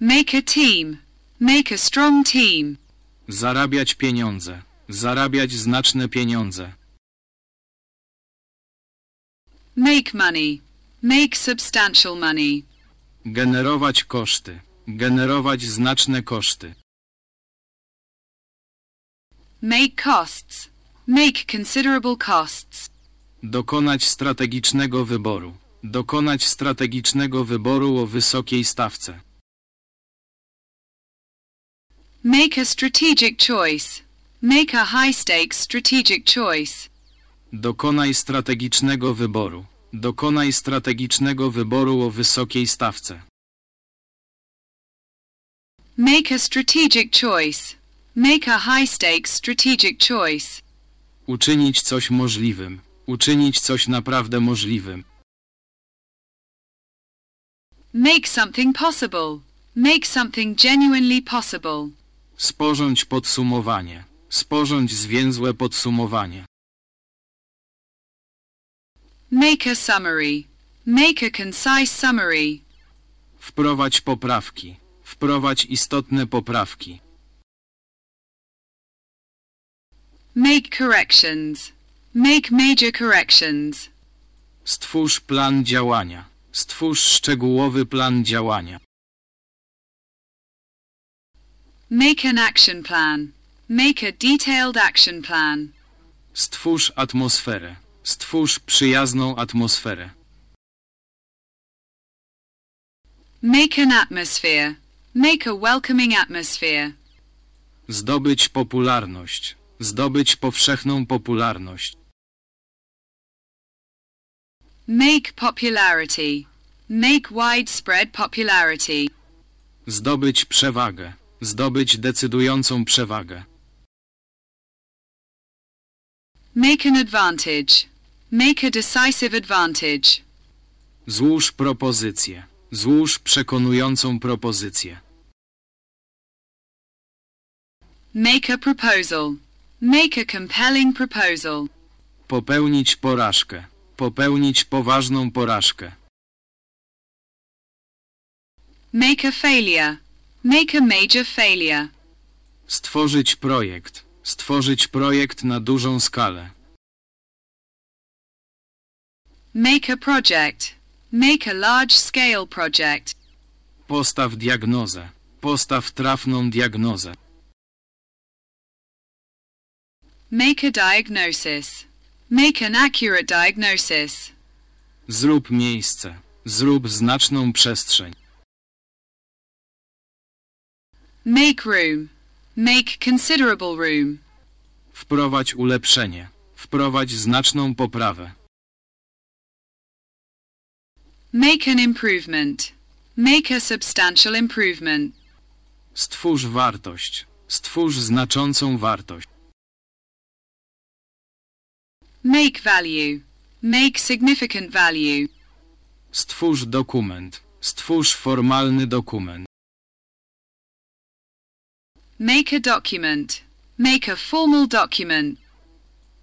Make a team. Make a strong team. Zarabiać pieniądze. Zarabiać znaczne pieniądze. Make money. Make substantial money. Generować koszty. Generować znaczne koszty. Make costs. Make considerable costs. Dokonać strategicznego wyboru. Dokonać strategicznego wyboru o wysokiej stawce. Make a strategic choice. Make a high-stakes strategic choice. Dokonaj strategicznego wyboru. Dokonaj strategicznego wyboru o wysokiej stawce. Make a strategic choice. Make a high-stakes strategic choice. Uczynić coś możliwym. Uczynić coś naprawdę możliwym. Make something possible. Make something genuinely possible. Sporządź podsumowanie. Sporządź zwięzłe podsumowanie. Make a summary. Make a concise summary. Wprowadź poprawki. Wprowadź istotne poprawki. Make corrections. Make major corrections. Stwórz plan działania. Stwórz szczegółowy plan działania. Make an action plan. Make a detailed action plan. Stwórz atmosferę. Stwórz przyjazną atmosferę. Make an atmosphere. Make a welcoming atmosphere. Zdobyć popularność. Zdobyć powszechną popularność. Make popularity. Make widespread popularity. Zdobyć przewagę. Zdobyć decydującą przewagę. Make an advantage. Make a decisive advantage. Złóż propozycję. Złóż przekonującą propozycję. Make a proposal. Make a compelling proposal. Popełnić porażkę. Popełnić poważną porażkę. Make a failure. Make a major failure. Stworzyć projekt. Stworzyć projekt na dużą skalę. Make a project. Make a large-scale project. Postaw diagnozę. Postaw trafną diagnozę. Make a diagnosis. Make an accurate diagnosis. Zrób miejsce. Zrób znaczną przestrzeń. Make room. Make considerable room. Wprowadź ulepszenie. Wprowadź znaczną poprawę. Make an improvement. Make a substantial improvement. Stwórz wartość. Stwórz znaczącą wartość. Make value. Make significant value. Stwórz dokument. Stwórz formalny dokument. Make a document. Make a formal document.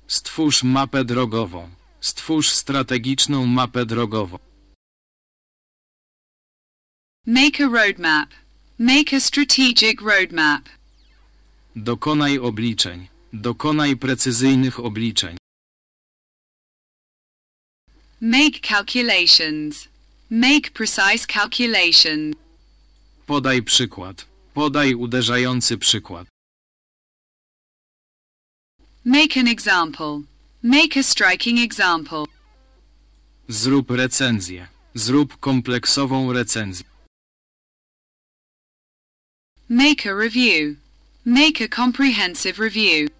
Stwórz mapę drogową. Stwórz strategiczną mapę drogową. Make a roadmap. Make a strategic roadmap. Dokonaj obliczeń. Dokonaj precyzyjnych obliczeń. Make calculations. Make precise calculations. Podaj przykład. Podaj uderzający przykład. Make an example. Make a striking example. Zrób recenzję. Zrób kompleksową recenzję. Make a review. Make a comprehensive review.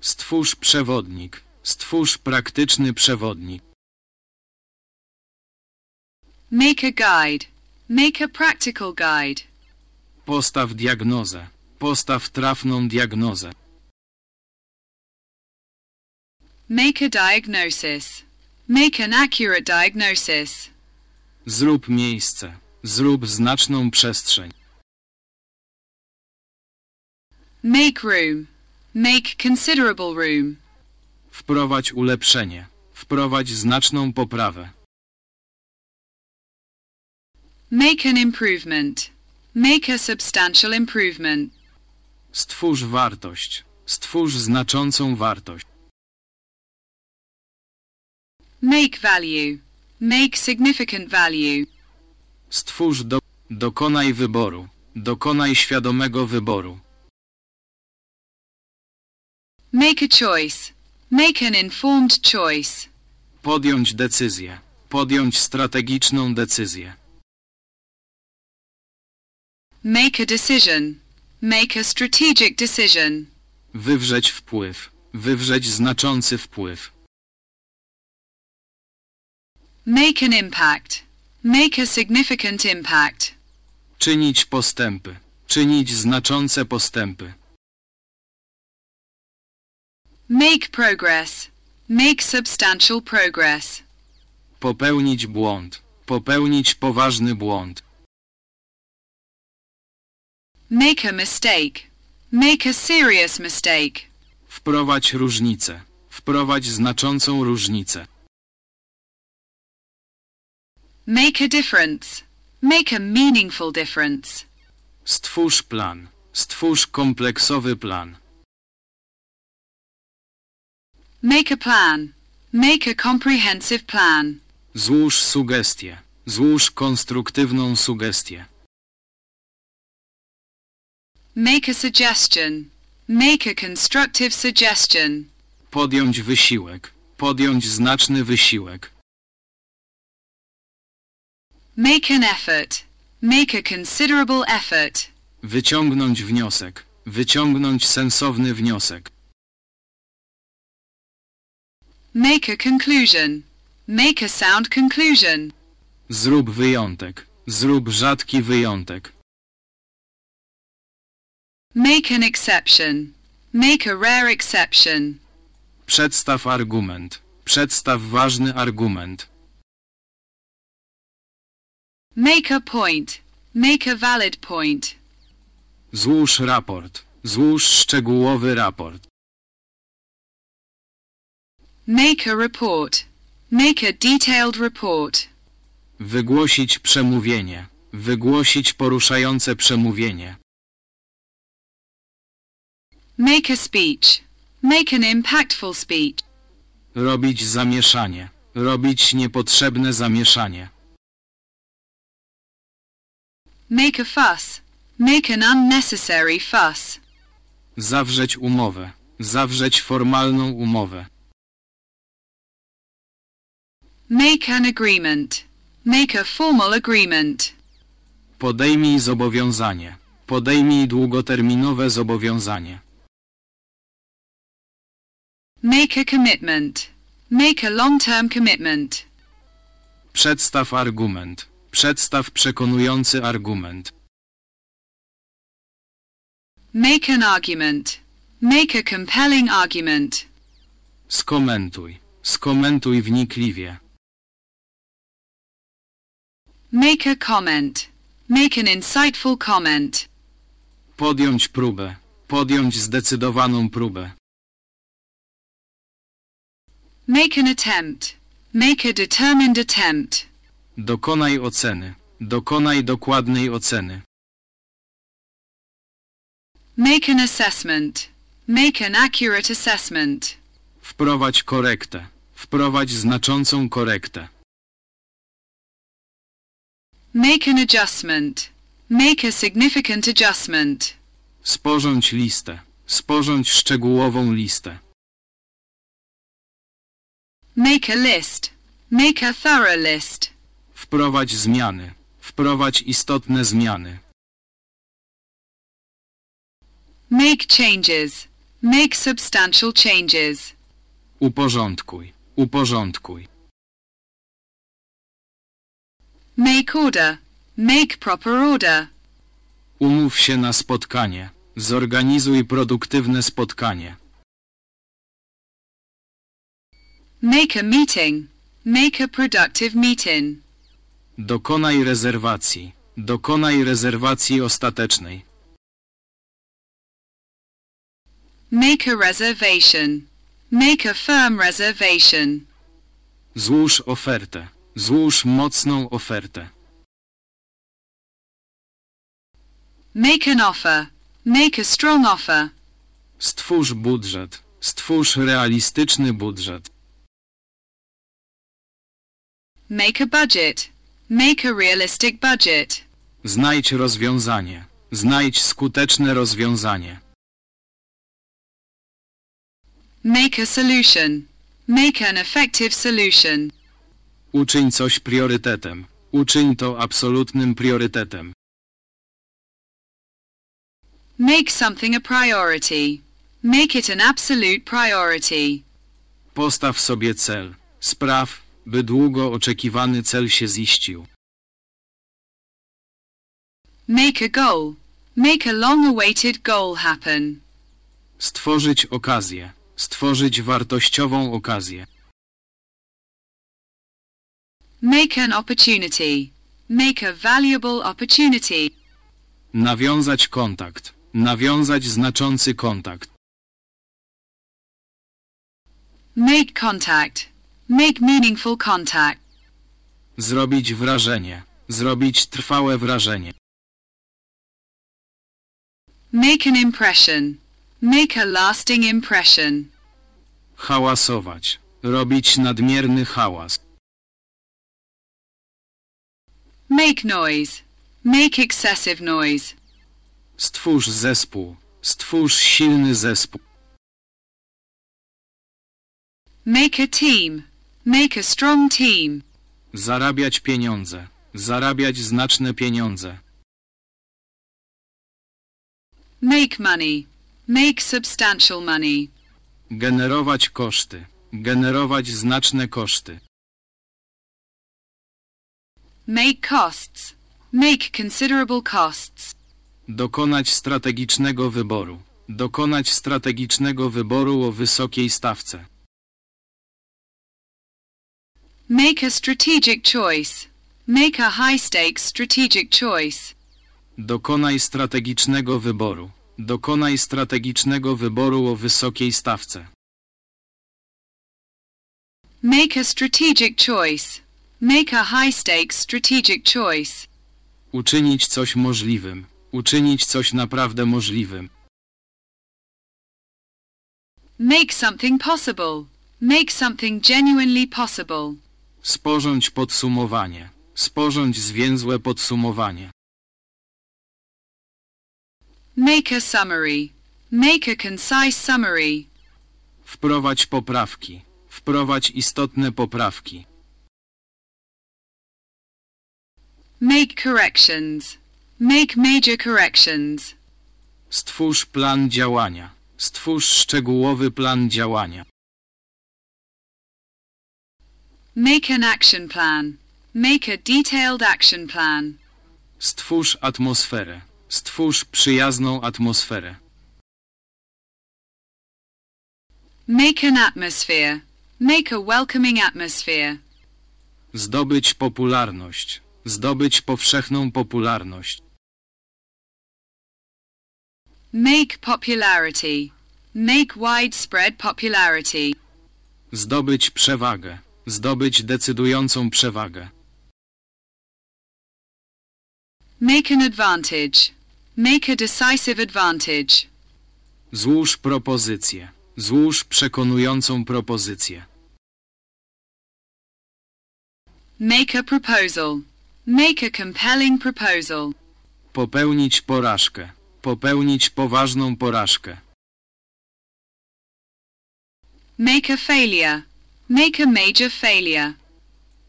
Stwórz przewodnik. Stwórz praktyczny przewodnik. Make a guide. Make a practical guide. Postaw diagnozę. Postaw trafną diagnozę. Make a diagnosis. Make an accurate diagnosis. Zrób miejsce. Zrób znaczną przestrzeń. Make room. Make considerable room. Wprowadź ulepszenie. Wprowadź znaczną poprawę. Make an improvement. Make a substantial improvement. Stwórz wartość. Stwórz znaczącą wartość. Make value. Make significant value. Stwórz do... Dokonaj wyboru. Dokonaj świadomego wyboru. Make a choice. Make an informed choice. Podjąć decyzję. Podjąć strategiczną decyzję. Make a decision. Make a strategic decision. Wywrzeć wpływ. Wywrzeć znaczący wpływ. Make an impact. Make a significant impact. Czynić postępy. Czynić znaczące postępy. Make progress. Make substantial progress. Popełnić błąd. Popełnić poważny błąd. Make a mistake. Make a serious mistake. Wprowadź różnicę. Wprowadź znaczącą różnicę. Make a difference. Make a meaningful difference. Stwórz plan. Stwórz kompleksowy plan. Make a plan. Make a comprehensive plan. Złóż sugestię. Złóż konstruktywną sugestię. Make a suggestion. Make a constructive suggestion. Podjąć wysiłek. Podjąć znaczny wysiłek. Make an effort. Make a considerable effort. Wyciągnąć wniosek. Wyciągnąć sensowny wniosek. Make a conclusion. Make a sound conclusion. Zrób wyjątek. Zrób rzadki wyjątek. Make an exception. Make a rare exception. Przedstaw argument. Przedstaw ważny argument. Make a point. Make a valid point. Złóż raport. Złóż szczegółowy raport. Make a report. Make a detailed report. Wygłosić przemówienie. Wygłosić poruszające przemówienie. Make a speech. Make an impactful speech. Robić zamieszanie. Robić niepotrzebne zamieszanie. Make a fuss. Make an unnecessary fuss. Zawrzeć umowę. Zawrzeć formalną umowę. Make an agreement. Make a formal agreement. Podejmij zobowiązanie. Podejmij długoterminowe zobowiązanie. Make a commitment. Make a long-term commitment. Przedstaw argument. Przedstaw przekonujący argument. Make an argument. Make a compelling argument. Skomentuj. Skomentuj wnikliwie. Make a comment. Make an insightful comment. Podjąć próbę. Podjąć zdecydowaną próbę. Make an attempt. Make a determined attempt. Dokonaj oceny. Dokonaj dokładnej oceny. Make an assessment. Make an accurate assessment. Wprowadź korektę. Wprowadź znaczącą korektę. Make an adjustment. Make a significant adjustment. Sporządź listę. Sporządź szczegółową listę. Make a list. Make a thorough list. Wprowadź zmiany. Wprowadź istotne zmiany. Make changes. Make substantial changes. Uporządkuj. Uporządkuj. Make order. Make proper order. Umów się na spotkanie. Zorganizuj produktywne spotkanie. Make a meeting. Make a productive meeting. Dokonaj rezerwacji. Dokonaj rezerwacji ostatecznej. Make a reservation. Make a firm reservation. Złóż ofertę. Złóż mocną ofertę. Make an offer. Make a strong offer. Stwórz budżet. Stwórz realistyczny budżet. Make a budget. Make a realistic budget. Znajdź rozwiązanie. Znajdź skuteczne rozwiązanie. Make a solution. Make an effective solution. Uczyń coś priorytetem. Uczyń to absolutnym priorytetem. Make something a priority. Make it an absolute priority. Postaw sobie cel. Spraw, by długo oczekiwany cel się ziścił. Make a goal. Make a long-awaited goal happen. Stworzyć okazję. Stworzyć wartościową okazję. Make an opportunity. Make a valuable opportunity. Nawiązać kontakt. Nawiązać znaczący kontakt. Make contact. Make meaningful contact. Zrobić wrażenie. Zrobić trwałe wrażenie. Make an impression. Make a lasting impression. Hałasować. Robić nadmierny hałas. Make noise. Make excessive noise. Stwórz zespół. Stwórz silny zespół. Make a team. Make a strong team. Zarabiać pieniądze. Zarabiać znaczne pieniądze. Make money. Make substantial money. Generować koszty. Generować znaczne koszty. Make costs. Make considerable costs. Dokonać strategicznego wyboru. Dokonać strategicznego wyboru o wysokiej stawce. Make a strategic choice. Make a high-stakes strategic choice. Dokonaj strategicznego wyboru. Dokonaj strategicznego wyboru o wysokiej stawce. Make a strategic choice. Make a high-stakes strategic choice. Uczynić coś możliwym. Uczynić coś naprawdę możliwym. Make something possible. Make something genuinely possible. Sporządź podsumowanie. Sporządź zwięzłe podsumowanie. Make a summary. Make a concise summary. Wprowadź poprawki. Wprowadź istotne poprawki. Make corrections. Make major corrections. Stwórz plan działania. Stwórz szczegółowy plan działania. Make an action plan. Make a detailed action plan. Stwórz atmosferę. Stwórz przyjazną atmosferę. Make an atmosphere. Make a welcoming atmosphere. Zdobyć popularność. Zdobyć powszechną popularność. Make popularity. Make widespread popularity. Zdobyć przewagę. Zdobyć decydującą przewagę. Make an advantage. Make a decisive advantage. Złóż propozycję. Złóż przekonującą propozycję. Make a proposal. Make a compelling proposal. Popełnić porażkę. Popełnić poważną porażkę. Make a failure. Make a major failure.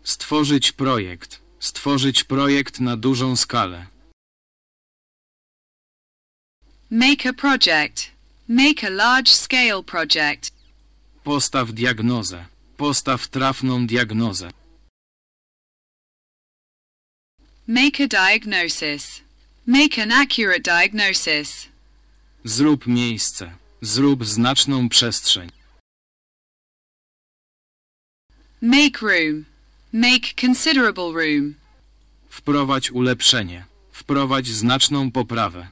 Stworzyć projekt. Stworzyć projekt na dużą skalę. Make a project. Make a large-scale project. Postaw diagnozę. Postaw trafną diagnozę. Make a diagnosis. Make an accurate diagnosis. Zrób miejsce. Zrób znaczną przestrzeń. Make room. Make considerable room. Wprowadź ulepszenie. Wprowadź znaczną poprawę.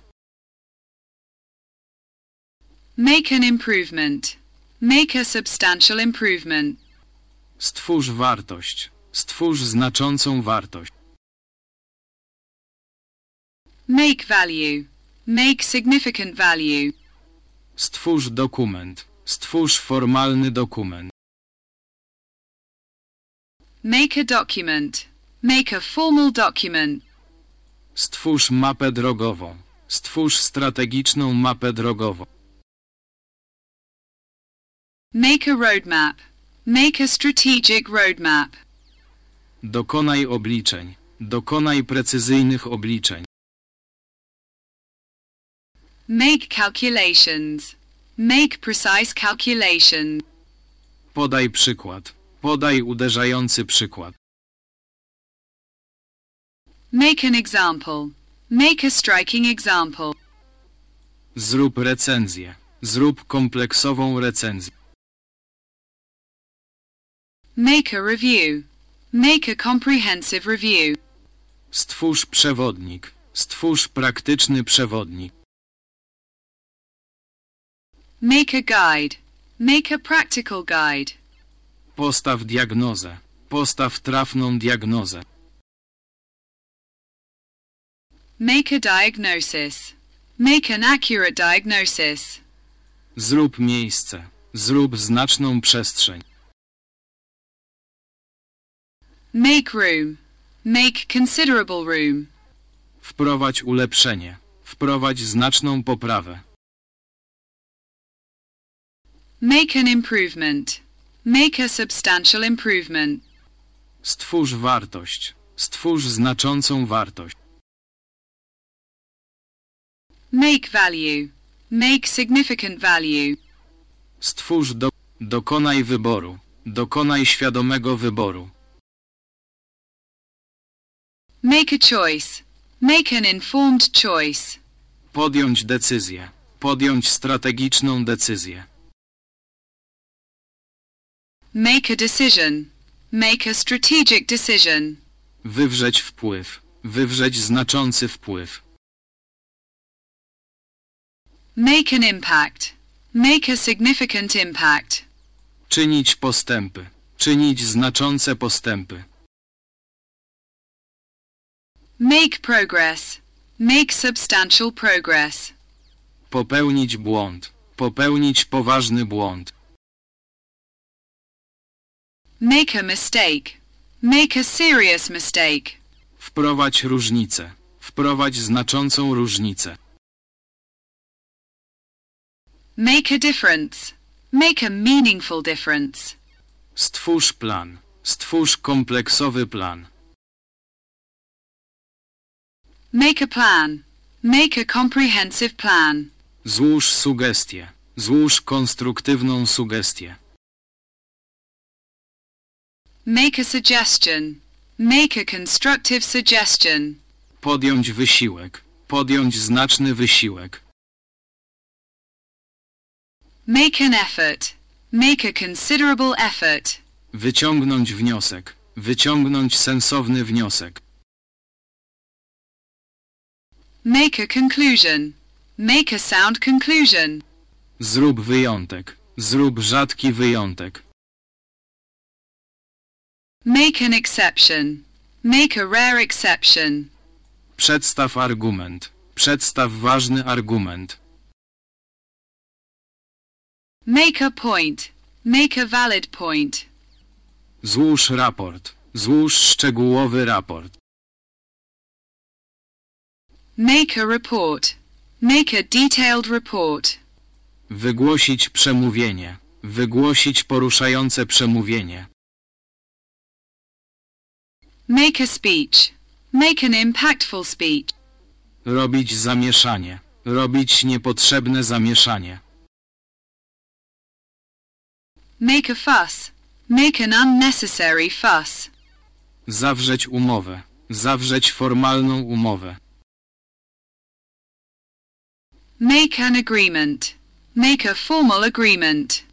Make an improvement. Make a substantial improvement. Stwórz wartość. Stwórz znaczącą wartość. Make value. Make significant value. Stwórz dokument. Stwórz formalny dokument. Make a document. Make a formal document. Stwórz mapę drogową. Stwórz strategiczną mapę drogową. Make a roadmap. Make a strategic roadmap. Dokonaj obliczeń. Dokonaj precyzyjnych obliczeń. Make calculations. Make precise calculations. Podaj przykład. Podaj uderzający przykład. Make an example. Make a striking example. Zrób recenzję. Zrób kompleksową recenzję. Make a review. Make a comprehensive review. Stwórz przewodnik. Stwórz praktyczny przewodnik. Make a guide. Make a practical guide. Postaw diagnozę. Postaw trafną diagnozę. Make a diagnosis. Make an accurate diagnosis. Zrób miejsce. Zrób znaczną przestrzeń. Make room. Make considerable room. Wprowadź ulepszenie. Wprowadź znaczną poprawę. Make an improvement. Make a substantial improvement. Stwórz wartość. Stwórz znaczącą wartość. Make value. Make significant value. Stwórz do... Dokonaj wyboru. Dokonaj świadomego wyboru. Make a choice. Make an informed choice. Podjąć decyzję. Podjąć strategiczną decyzję. Make a decision. Make a strategic decision. Wywrzeć wpływ. Wywrzeć znaczący wpływ. Make an impact. Make a significant impact. Czynić postępy. Czynić znaczące postępy. Make progress. Make substantial progress. Popełnić błąd. Popełnić poważny błąd. Make a mistake. Make a serious mistake. Wprowadź różnicę. Wprowadź znaczącą różnicę. Make a difference. Make a meaningful difference. Stwórz plan. Stwórz kompleksowy plan. Make a plan. Make a comprehensive plan. Złóż sugestię. Złóż konstruktywną sugestię. Make a suggestion. Make a constructive suggestion. Podjąć wysiłek. Podjąć znaczny wysiłek. Make an effort. Make a considerable effort. Wyciągnąć wniosek. Wyciągnąć sensowny wniosek. Make a conclusion. Make a sound conclusion. Zrób wyjątek. Zrób rzadki wyjątek. Make an exception. Make a rare exception. Przedstaw argument. Przedstaw ważny argument. Make a point. Make a valid point. Złóż raport. Złóż szczegółowy raport. Make a report. Make a detailed report. Wygłosić przemówienie. Wygłosić poruszające przemówienie. Make a speech. Make an impactful speech. Robić zamieszanie. Robić niepotrzebne zamieszanie. Make a fuss. Make an unnecessary fuss. Zawrzeć umowę. Zawrzeć formalną umowę. Make an agreement. Make a formal agreement.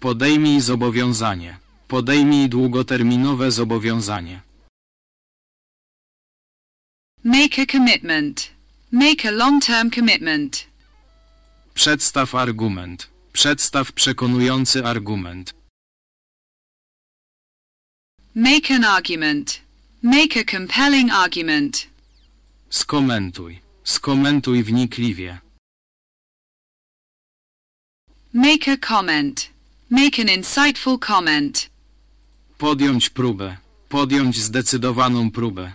Podejmij zobowiązanie. Podejmij długoterminowe zobowiązanie. Make a commitment. Make a long-term commitment. Przedstaw argument. Przedstaw przekonujący argument. Make an argument. Make a compelling argument. Skomentuj. Skomentuj wnikliwie. Make a comment. Make an insightful comment. Podjąć próbę. Podjąć zdecydowaną próbę.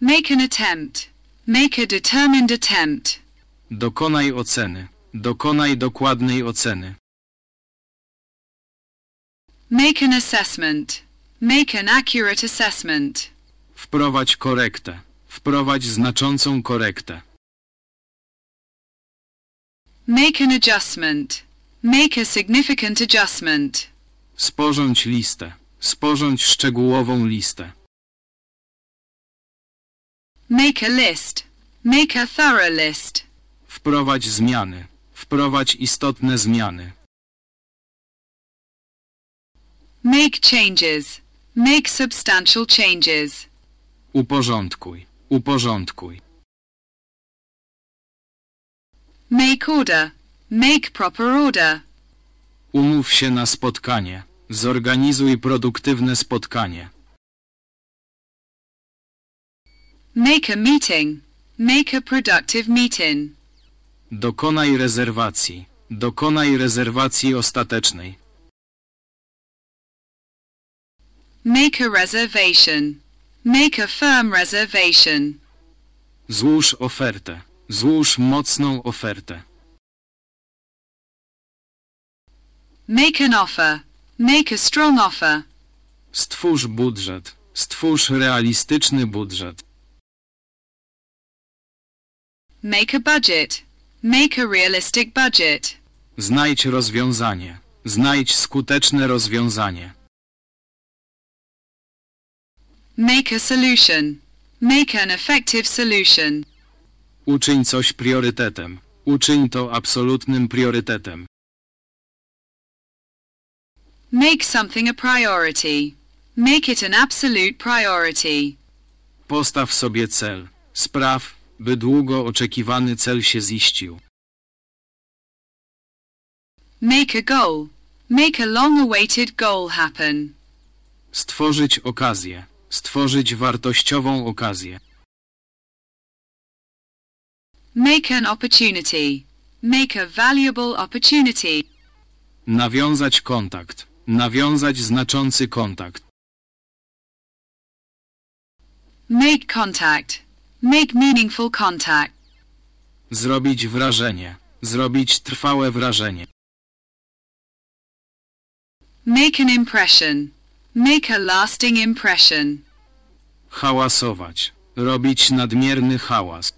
Make an attempt. Make a determined attempt. Dokonaj oceny. Dokonaj dokładnej oceny. Make an assessment. Make an accurate assessment. Wprowadź korektę. Wprowadź znaczącą korektę. Make an adjustment. Make a significant adjustment. Sporządź listę. Sporządź szczegółową listę. Make a list. Make a thorough list. Wprowadź zmiany. Wprowadź istotne zmiany. Make changes. Make substantial changes. Uporządkuj. Uporządkuj. Make order. Make proper order. Umów się na spotkanie. Zorganizuj produktywne spotkanie. Make a meeting. Make a productive meeting. Dokonaj rezerwacji. Dokonaj rezerwacji ostatecznej. Make a reservation. Make a firm reservation. Złóż ofertę. Złóż mocną ofertę. Make an offer. Make a strong offer. Stwórz budżet. Stwórz realistyczny budżet. Make a budget. Make a realistic budget. Znajdź rozwiązanie. Znajdź skuteczne rozwiązanie. Make a solution. Make an effective solution. Uczyń coś priorytetem. Uczyń to absolutnym priorytetem. Make something a priority. Make it an absolute priority. Postaw sobie cel. Spraw, by długo oczekiwany cel się ziścił. Make a goal. Make a long-awaited goal happen. Stworzyć okazję. Stworzyć wartościową okazję. Make an opportunity. Make a valuable opportunity. Nawiązać kontakt. Nawiązać znaczący kontakt. Make contact. Make meaningful contact. Zrobić wrażenie. Zrobić trwałe wrażenie. Make an impression. Make a lasting impression. Hałasować. Robić nadmierny hałas.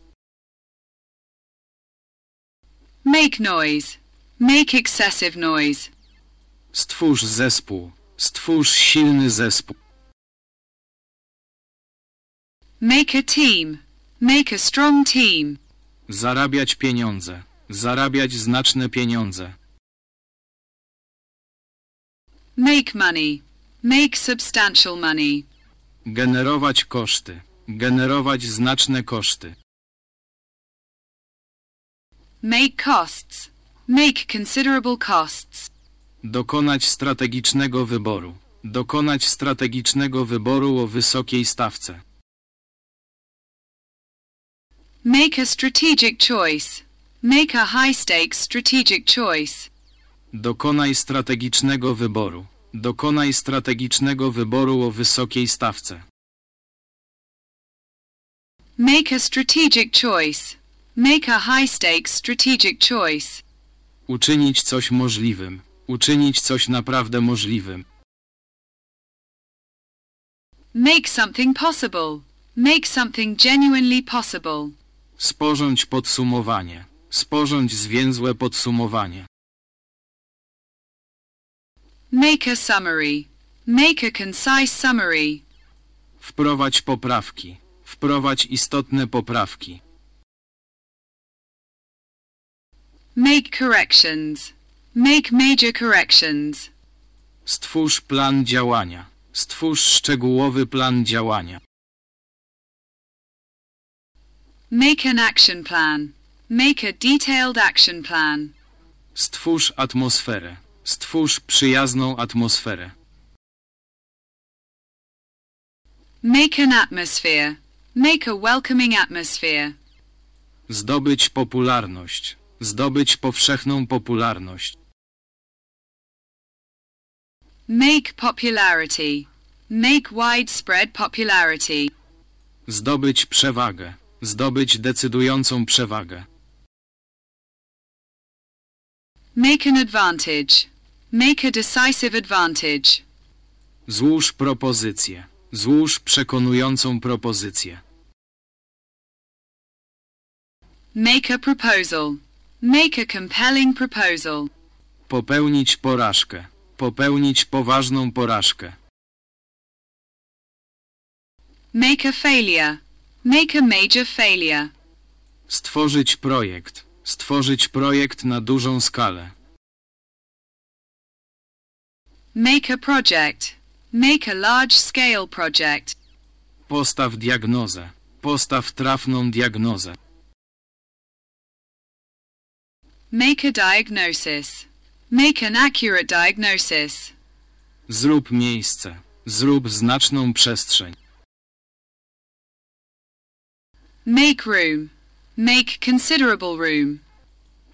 Make noise. Make excessive noise. Stwórz zespół. Stwórz silny zespół. Make a team. Make a strong team. Zarabiać pieniądze. Zarabiać znaczne pieniądze. Make money. Make substantial money. Generować koszty. Generować znaczne koszty. Make costs. Make considerable costs. Dokonać strategicznego wyboru. Dokonać strategicznego wyboru o wysokiej stawce. Make a strategic choice. Make a high-stakes strategic choice. Dokonaj strategicznego wyboru. Dokonaj strategicznego wyboru o wysokiej stawce. Make a strategic choice. Make a high-stakes strategic choice. Uczynić coś możliwym. Uczynić coś naprawdę możliwym. Make something possible. Make something genuinely possible. Sporządź podsumowanie. Sporządź zwięzłe podsumowanie. Make a summary. Make a concise summary. Wprowadź poprawki. Wprowadź istotne poprawki. Make corrections. Make major corrections. Stwórz plan działania. Stwórz szczegółowy plan działania. Make an action plan. Make a detailed action plan. Stwórz atmosferę. Stwórz przyjazną atmosferę. Make an atmosphere. Make a welcoming atmosphere. Zdobyć popularność. Zdobyć powszechną popularność. Make popularity. Make widespread popularity. Zdobyć przewagę. Zdobyć decydującą przewagę. Make an advantage. Make a decisive advantage. Złóż propozycję. Złóż przekonującą propozycję. Make a proposal. Make a compelling proposal. Popełnić porażkę. Popełnić poważną porażkę. Make a failure. Make a major failure. Stworzyć projekt. Stworzyć projekt na dużą skalę. Make a project. Make a large-scale project. Postaw diagnozę. Postaw trafną diagnozę. Make a diagnosis. Make an accurate diagnosis. Zrób miejsce. Zrób znaczną przestrzeń. Make room. Make considerable room.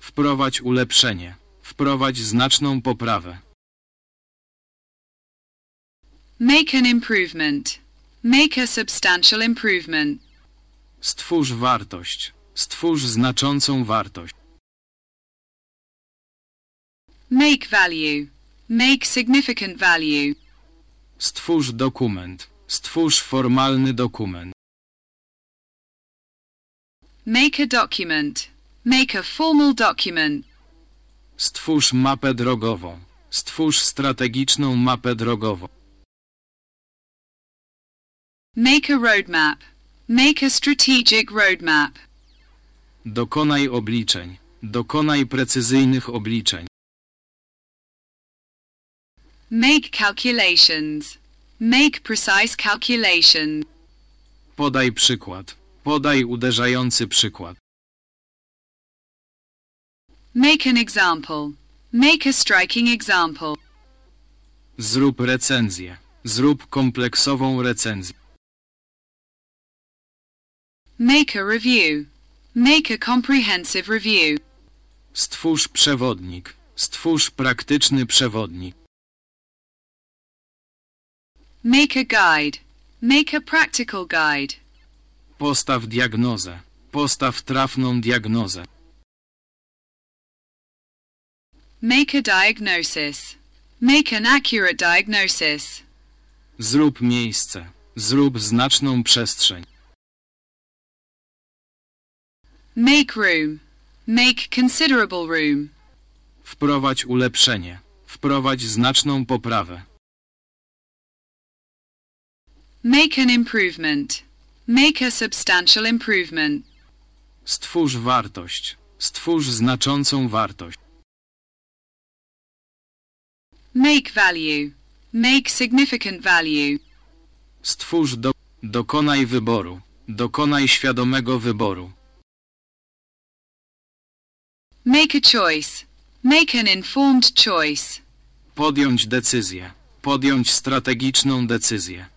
Wprowadź ulepszenie. Wprowadź znaczną poprawę. Make an improvement. Make a substantial improvement. Stwórz wartość. Stwórz znaczącą wartość. Make value. Make significant value. Stwórz dokument. Stwórz formalny dokument. Make a document. Make a formal document. Stwórz mapę drogową. Stwórz strategiczną mapę drogową. Make a roadmap. Make a strategic roadmap. Dokonaj obliczeń. Dokonaj precyzyjnych obliczeń. Make calculations. Make precise calculations. Podaj przykład. Podaj uderzający przykład. Make an example. Make a striking example. Zrób recenzję. Zrób kompleksową recenzję. Make a review. Make a comprehensive review. Stwórz przewodnik. Stwórz praktyczny przewodnik. Make a guide. Make a practical guide. Postaw diagnozę. Postaw trafną diagnozę. Make a diagnosis. Make an accurate diagnosis. Zrób miejsce. Zrób znaczną przestrzeń. Make room. Make considerable room. Wprowadź ulepszenie. Wprowadź znaczną poprawę. Make an improvement. Make a substantial improvement. Stwórz wartość. Stwórz znaczącą wartość. Make value. Make significant value. Stwórz do... Dokonaj wyboru. Dokonaj świadomego wyboru. Make a choice. Make an informed choice. Podjąć decyzję. Podjąć strategiczną decyzję.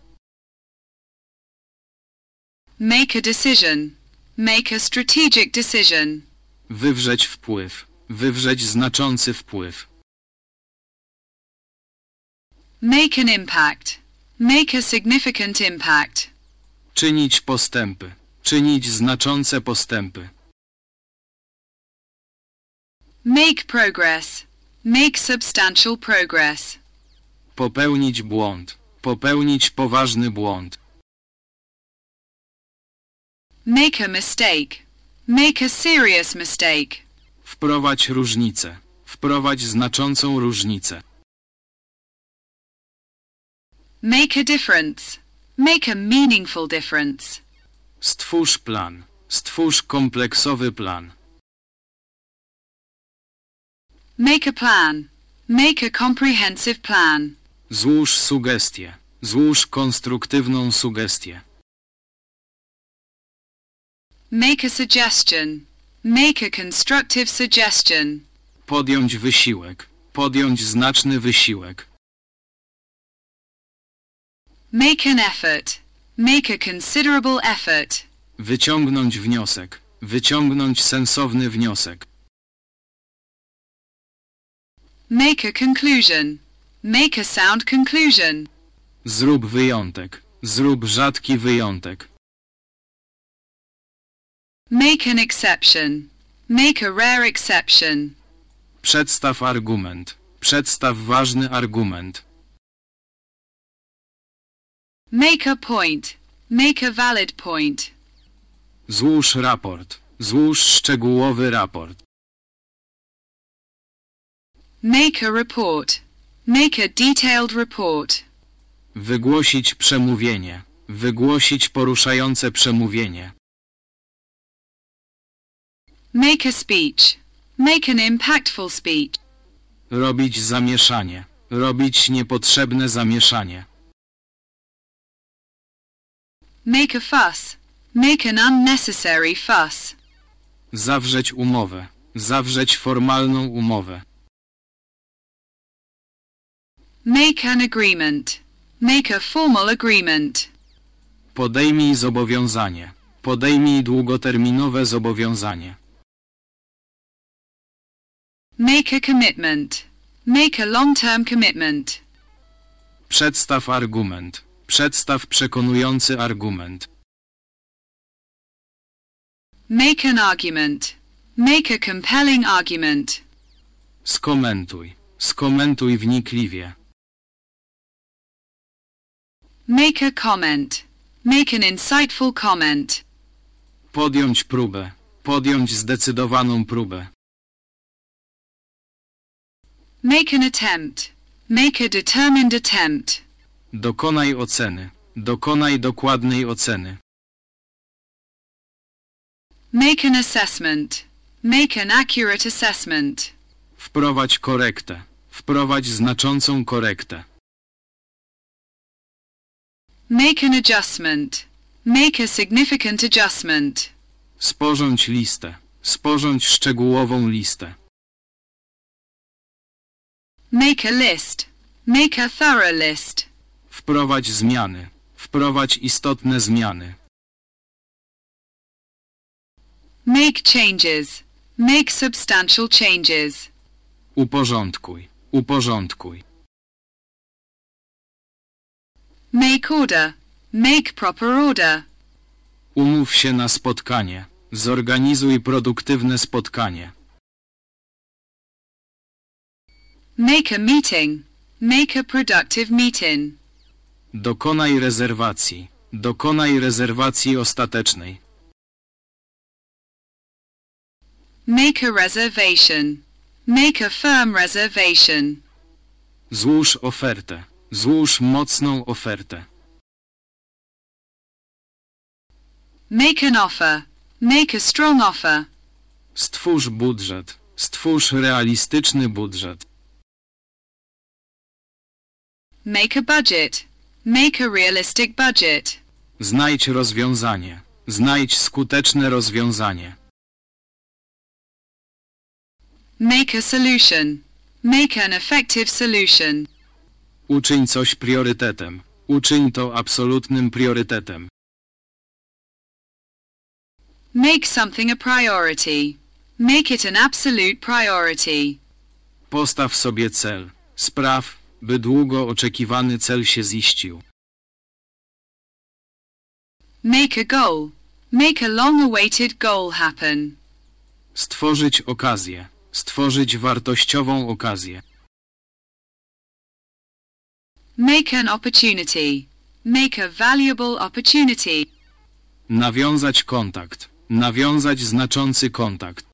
Make a decision. Make a strategic decision. Wywrzeć wpływ. Wywrzeć znaczący wpływ. Make an impact. Make a significant impact. Czynić postępy. Czynić znaczące postępy. Make progress. Make substantial progress. Popełnić błąd. Popełnić poważny błąd. Make a mistake. Make a serious mistake. Wprowadź różnicę. Wprowadź znaczącą różnicę. Make a difference. Make a meaningful difference. Stwórz plan. Stwórz kompleksowy plan. Make a plan. Make a comprehensive plan. Złóż sugestię. Złóż konstruktywną sugestię. Make a suggestion. Make a constructive suggestion. Podjąć wysiłek. Podjąć znaczny wysiłek. Make an effort. Make a considerable effort. Wyciągnąć wniosek. Wyciągnąć sensowny wniosek. Make a conclusion. Make a sound conclusion. Zrób wyjątek. Zrób rzadki wyjątek. Make an exception. Make a rare exception. Przedstaw argument. Przedstaw ważny argument. Make a point. Make a valid point. Złóż raport. Złóż szczegółowy raport. Make a report. Make a detailed report. Wygłosić przemówienie. Wygłosić poruszające przemówienie. Make a speech. Make an impactful speech. Robić zamieszanie. Robić niepotrzebne zamieszanie. Make a fuss. Make an unnecessary fuss. Zawrzeć umowę. Zawrzeć formalną umowę. Make an agreement. Make a formal agreement. Podejmij zobowiązanie. Podejmij długoterminowe zobowiązanie. Make a commitment. Make a long-term commitment. Przedstaw argument. Przedstaw przekonujący argument. Make an argument. Make a compelling argument. Skomentuj. Skomentuj wnikliwie. Make a comment. Make an insightful comment. Podjąć próbę. Podjąć zdecydowaną próbę. Make an attempt. Make a determined attempt. Dokonaj oceny. Dokonaj dokładnej oceny. Make an assessment. Make an accurate assessment. Wprowadź korektę. Wprowadź znaczącą korektę. Make an adjustment. Make a significant adjustment. Sporządź listę. Sporządź szczegółową listę. Make a list. Make a thorough list. Wprowadź zmiany. Wprowadź istotne zmiany. Make changes. Make substantial changes. Uporządkuj. Uporządkuj. Make order. Make proper order. Umów się na spotkanie. Zorganizuj produktywne spotkanie. Make a meeting. Make a productive meeting. Dokonaj rezerwacji. Dokonaj rezerwacji ostatecznej. Make a reservation. Make a firm reservation. Złóż ofertę. Złóż mocną ofertę. Make an offer. Make a strong offer. Stwórz budżet. Stwórz realistyczny budżet. Make a budget. Make a realistic budget. Znajdź rozwiązanie. Znajdź skuteczne rozwiązanie. Make a solution. Make an effective solution. Uczyń coś priorytetem. Uczyń to absolutnym priorytetem. Make something a priority. Make it an absolute priority. Postaw sobie cel. Spraw, by długo oczekiwany cel się ziścił. Make a goal. Make a long-awaited goal happen. Stworzyć okazję. Stworzyć wartościową okazję. Make an opportunity. Make a valuable opportunity. Nawiązać kontakt. Nawiązać znaczący kontakt.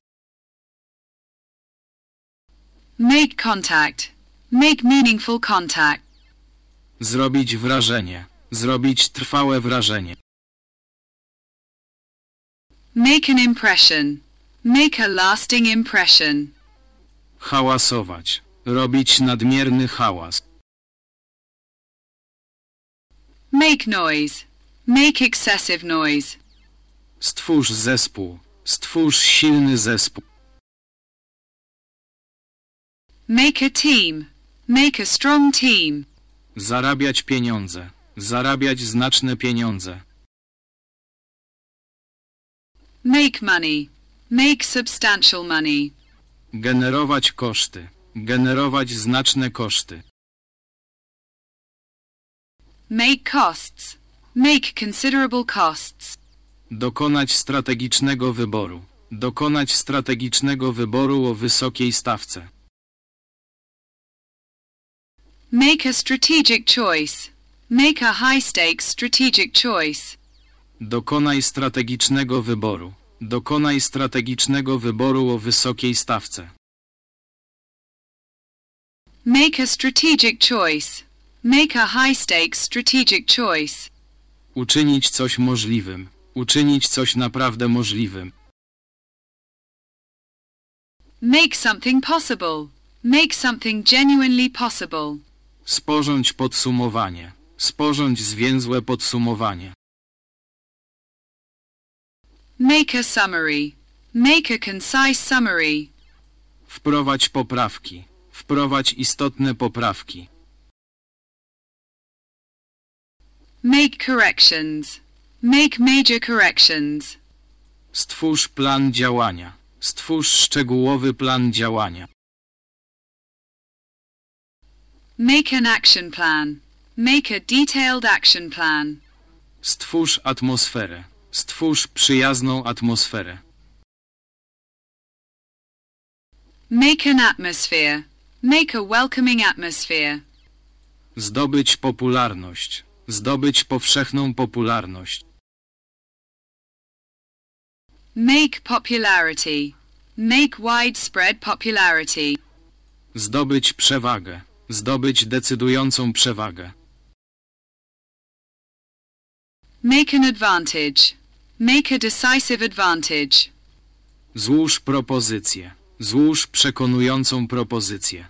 Make contact. Make meaningful contact. Zrobić wrażenie. Zrobić trwałe wrażenie. Make an impression. Make a lasting impression. Hałasować. Robić nadmierny hałas. Make noise. Make excessive noise. Stwórz zespół. Stwórz silny zespół. Make a team. Make a strong team. Zarabiać pieniądze. Zarabiać znaczne pieniądze. Make money. Make substantial money. Generować koszty. Generować znaczne koszty. Make costs. Make considerable costs. Dokonać strategicznego wyboru. Dokonać strategicznego wyboru o wysokiej stawce. Make a strategic choice. Make a high-stakes strategic choice. Dokonaj strategicznego wyboru. Dokonaj strategicznego wyboru o wysokiej stawce. Make a strategic choice. Make a high-stakes strategic choice. Uczynić coś możliwym. Uczynić coś naprawdę możliwym. Make something possible. Make something genuinely possible. Sporządź podsumowanie. Sporządź zwięzłe podsumowanie. Make a summary. Make a concise summary. Wprowadź poprawki. Wprowadź istotne poprawki. Make corrections. Make major corrections. Stwórz plan działania. Stwórz szczegółowy plan działania. Make an action plan. Make a detailed action plan. Stwórz atmosferę. Stwórz przyjazną atmosferę. Make an atmosphere. Make a welcoming atmosphere. Zdobyć popularność. Zdobyć powszechną popularność. Make popularity. Make widespread popularity. Zdobyć przewagę. Zdobyć decydującą przewagę. Make an advantage. Make a decisive advantage. Złóż propozycję. Złóż przekonującą propozycję.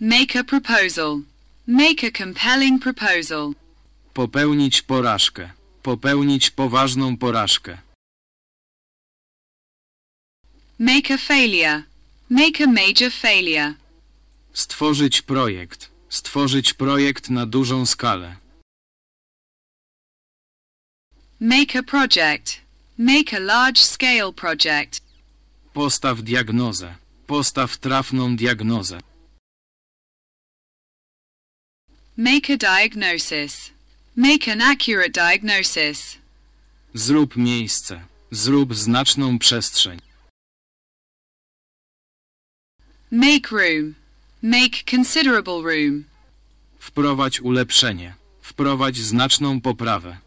Make a proposal. Make a compelling proposal. Popełnić porażkę. Popełnić poważną porażkę. Make a failure. Make a major failure. Stworzyć projekt. Stworzyć projekt na dużą skalę. Make a project. Make a large-scale project. Postaw diagnozę. Postaw trafną diagnozę. Make a diagnosis. Make an accurate diagnosis. Zrób miejsce. Zrób znaczną przestrzeń. Make room. Make considerable room. Wprowadź ulepszenie. Wprowadź znaczną poprawę.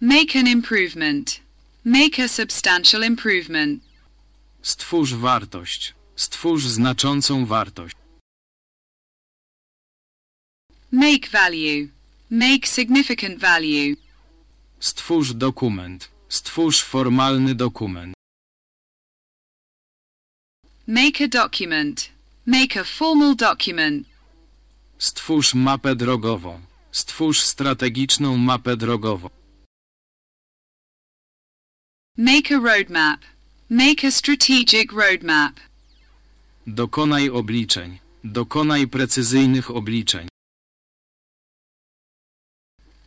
Make an improvement. Make a substantial improvement. Stwórz wartość. Stwórz znaczącą wartość. Make value. Make significant value. Stwórz dokument. Stwórz formalny dokument. Make a document. Make a formal document. Stwórz mapę drogową. Stwórz strategiczną mapę drogową. Make a roadmap. Make a strategic roadmap. Dokonaj obliczeń. Dokonaj precyzyjnych obliczeń.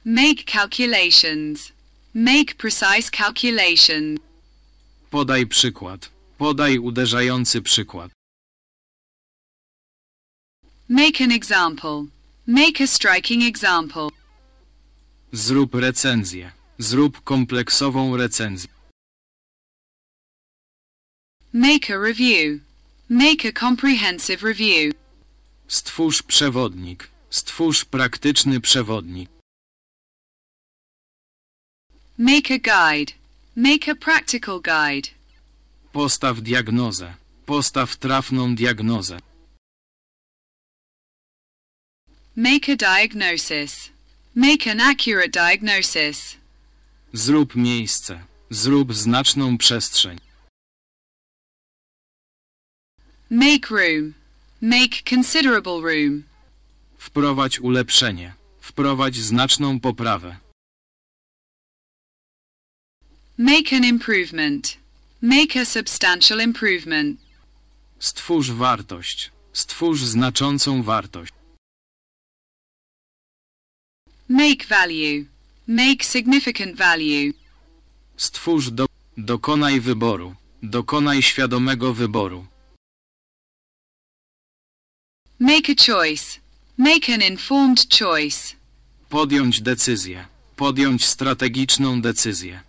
Make calculations. Make precise calculations. Podaj przykład. Podaj uderzający przykład. Make an example. Make a striking example. Zrób recenzję. Zrób kompleksową recenzję. Make a review. Make a comprehensive review. Stwórz przewodnik. Stwórz praktyczny przewodnik. Make a guide. Make a practical guide. Postaw diagnozę. Postaw trafną diagnozę. Make a diagnosis. Make an accurate diagnosis. Zrób miejsce. Zrób znaczną przestrzeń. Make room. Make considerable room. Wprowadź ulepszenie. Wprowadź znaczną poprawę. Make an improvement. Make a substantial improvement. Stwórz wartość. Stwórz znaczącą wartość. Make value. Make significant value. Stwórz do... Dokonaj wyboru. Dokonaj świadomego wyboru. Make a choice. Make an informed choice. Podjąć decyzję. Podjąć strategiczną decyzję.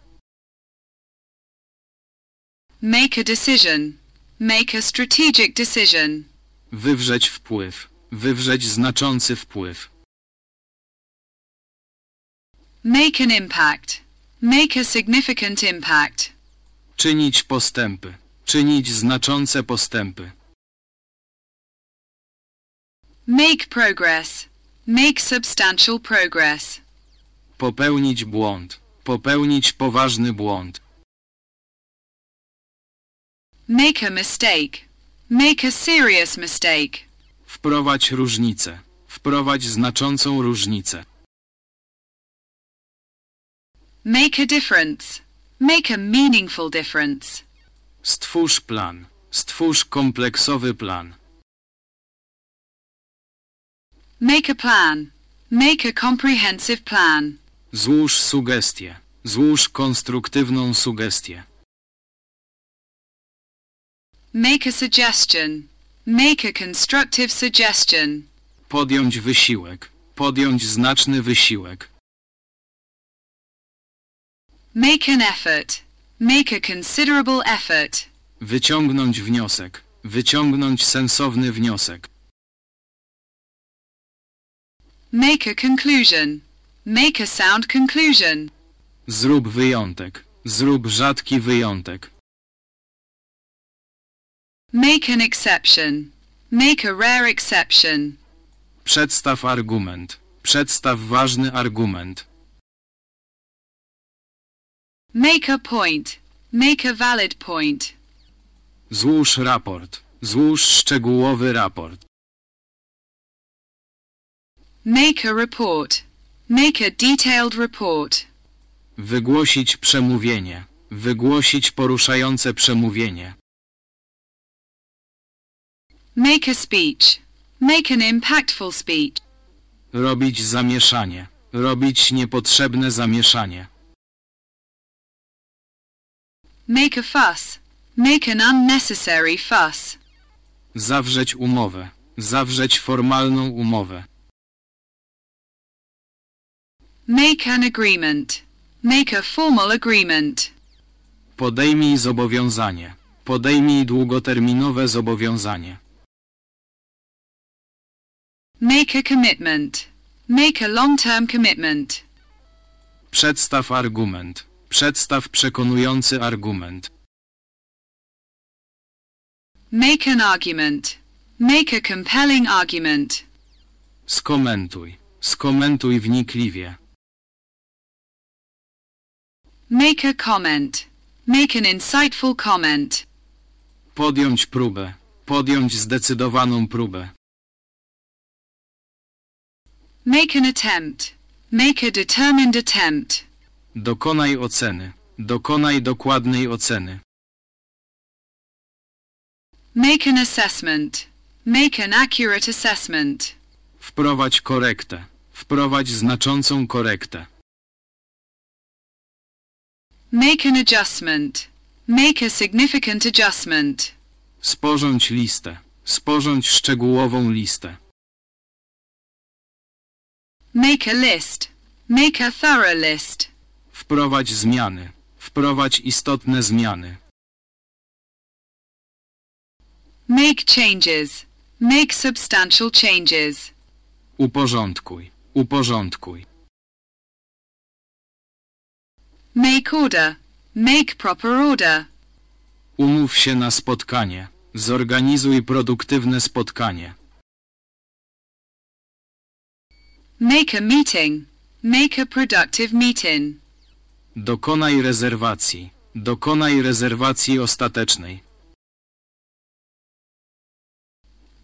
Make a decision. Make a strategic decision. Wywrzeć wpływ. Wywrzeć znaczący wpływ. Make an impact. Make a significant impact. Czynić postępy. Czynić znaczące postępy. Make progress. Make substantial progress. Popełnić błąd. Popełnić poważny błąd. Make a mistake. Make a serious mistake. Wprowadź różnicę. Wprowadź znaczącą różnicę. Make a difference. Make a meaningful difference. Stwórz plan. Stwórz kompleksowy plan. Make a plan. Make a comprehensive plan. Złóż sugestię. Złóż konstruktywną sugestię. Make a suggestion. Make a constructive suggestion. Podjąć wysiłek. Podjąć znaczny wysiłek. Make an effort. Make a considerable effort. Wyciągnąć wniosek. Wyciągnąć sensowny wniosek. Make a conclusion. Make a sound conclusion. Zrób wyjątek. Zrób rzadki wyjątek. Make an exception. Make a rare exception. Przedstaw argument. Przedstaw ważny argument. Make a point. Make a valid point. Złóż raport. Złóż szczegółowy raport. Make a report. Make a detailed report. Wygłosić przemówienie. Wygłosić poruszające przemówienie. Make a speech. Make an impactful speech. Robić zamieszanie. Robić niepotrzebne zamieszanie. Make a fuss. Make an unnecessary fuss. Zawrzeć umowę. Zawrzeć formalną umowę. Make an agreement. Make a formal agreement. Podejmij zobowiązanie. Podejmij długoterminowe zobowiązanie. Make a commitment. Make a long-term commitment. Przedstaw argument. Przedstaw przekonujący argument. Make an argument. Make a compelling argument. Skomentuj. Skomentuj wnikliwie. Make a comment. Make an insightful comment. Podjąć próbę. Podjąć zdecydowaną próbę. Make an attempt. Make a determined attempt. Dokonaj oceny. Dokonaj dokładnej oceny. Make an assessment. Make an accurate assessment. Wprowadź korektę. Wprowadź znaczącą korektę. Make an adjustment. Make a significant adjustment. Sporządź listę. Sporządź szczegółową listę. Make a list. Make a thorough list. Wprowadź zmiany. Wprowadź istotne zmiany. Make changes. Make substantial changes. Uporządkuj. Uporządkuj. Make order. Make proper order. Umów się na spotkanie. Zorganizuj produktywne spotkanie. Make a meeting. Make a productive meeting. Dokonaj rezerwacji. Dokonaj rezerwacji ostatecznej.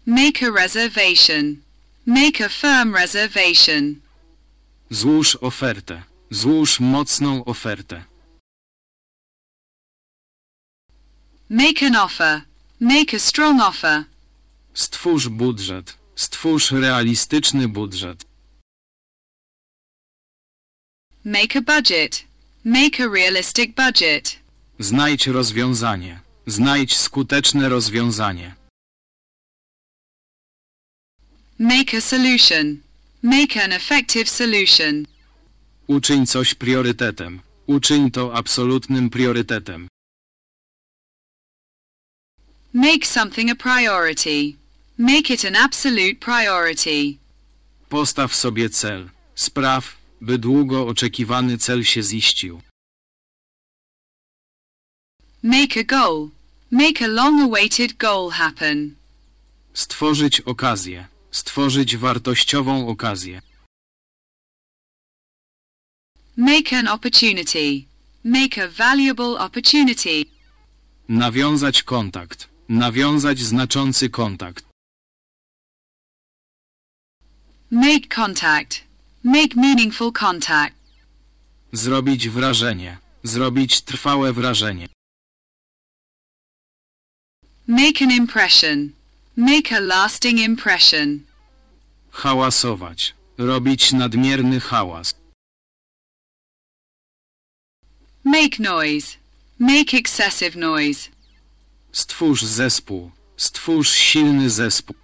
Make a reservation. Make a firm reservation. Złóż ofertę. Złóż mocną ofertę. Make an offer. Make a strong offer. Stwórz budżet. Stwórz realistyczny budżet. Make a budget. Make a realistic budget. Znajdź rozwiązanie. Znajdź skuteczne rozwiązanie. Make a solution. Make an effective solution. Uczyń coś priorytetem. Uczyń to absolutnym priorytetem. Make something a priority. Make it an absolute priority. Postaw sobie cel. Spraw, by długo oczekiwany cel się ziścił. Make a goal. Make a long-awaited goal happen. Stworzyć okazję. Stworzyć wartościową okazję. Make an opportunity. Make a valuable opportunity. Nawiązać kontakt. Nawiązać znaczący kontakt. Make contact. Make meaningful contact. Zrobić wrażenie. Zrobić trwałe wrażenie. Make an impression. Make a lasting impression. Hałasować. Robić nadmierny hałas. Make noise. Make excessive noise. Stwórz zespół. Stwórz silny zespół.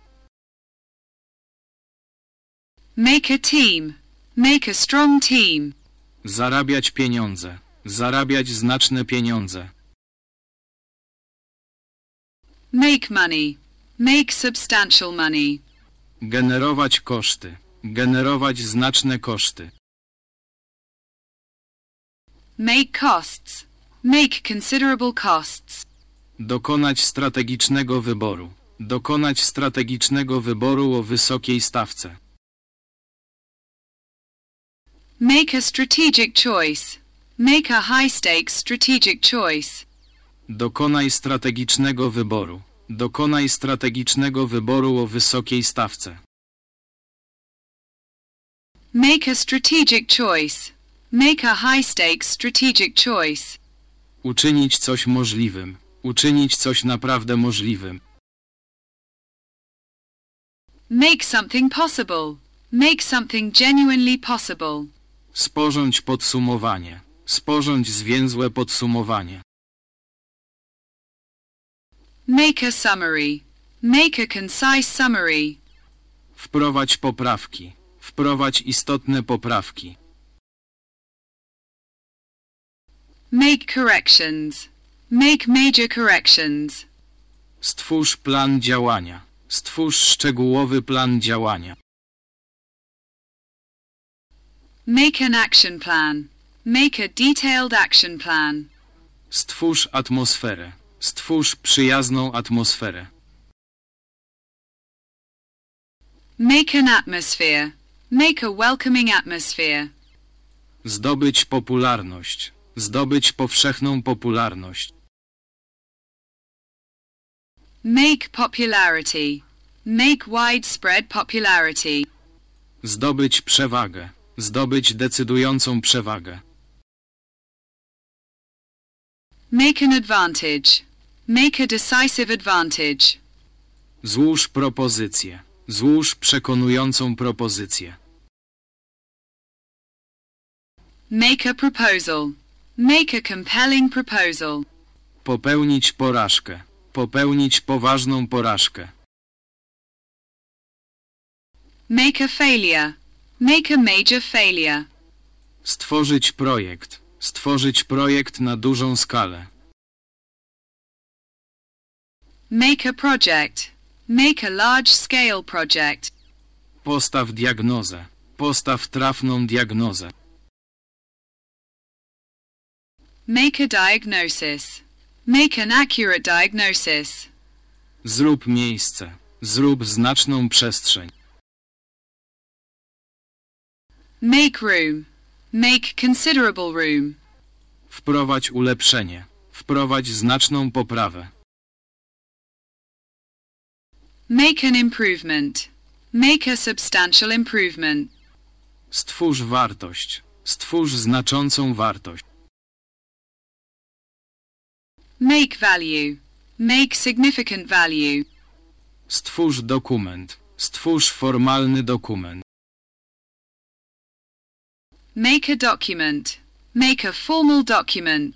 Make a team. Make a strong team. Zarabiać pieniądze. Zarabiać znaczne pieniądze. Make money. Make substantial money. Generować koszty. Generować znaczne koszty. Make costs. Make considerable costs. Dokonać strategicznego wyboru. Dokonać strategicznego wyboru o wysokiej stawce. Make a strategic choice. Make a high-stakes strategic choice. Dokonaj strategicznego wyboru. Dokonaj strategicznego wyboru o wysokiej stawce. Make a strategic choice. Make a high-stakes strategic choice. Uczynić coś możliwym. Uczynić coś naprawdę możliwym. Make something possible. Make something genuinely possible. Sporządź podsumowanie. Sporządź zwięzłe podsumowanie. Make a summary. Make a concise summary. Wprowadź poprawki. Wprowadź istotne poprawki. Make corrections. Make major corrections. Stwórz plan działania. Stwórz szczegółowy plan działania. Make an action plan. Make a detailed action plan. Stwórz atmosferę. Stwórz przyjazną atmosferę. Make an atmosphere. Make a welcoming atmosphere. Zdobyć popularność. Zdobyć powszechną popularność. Make popularity. Make widespread popularity. Zdobyć przewagę. Zdobyć decydującą przewagę. Make an advantage. Make a decisive advantage. Złóż propozycję. Złóż przekonującą propozycję. Make a proposal. Make a compelling proposal. Popełnić porażkę. Popełnić poważną porażkę. Make a failure. Make a major failure. Stworzyć projekt. Stworzyć projekt na dużą skalę. Make a project. Make a large-scale project. Postaw diagnozę. Postaw trafną diagnozę. Make a diagnosis. Make an accurate diagnosis. Zrób miejsce. Zrób znaczną przestrzeń. Make room. Make considerable room. Wprowadź ulepszenie. Wprowadź znaczną poprawę. Make an improvement. Make a substantial improvement. Stwórz wartość. Stwórz znaczącą wartość. Make value. Make significant value. Stwórz dokument. Stwórz formalny dokument. Make a document. Make a formal document.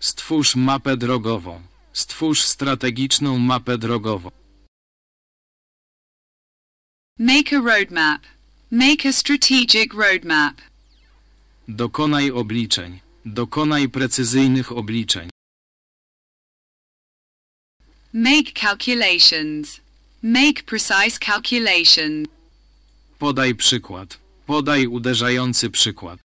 Stwórz mapę drogową. Stwórz strategiczną mapę drogową. Make a roadmap. Make a strategic roadmap. Dokonaj obliczeń. Dokonaj precyzyjnych obliczeń. Make calculations. Make precise calculations. Podaj przykład. Podaj uderzający przykład.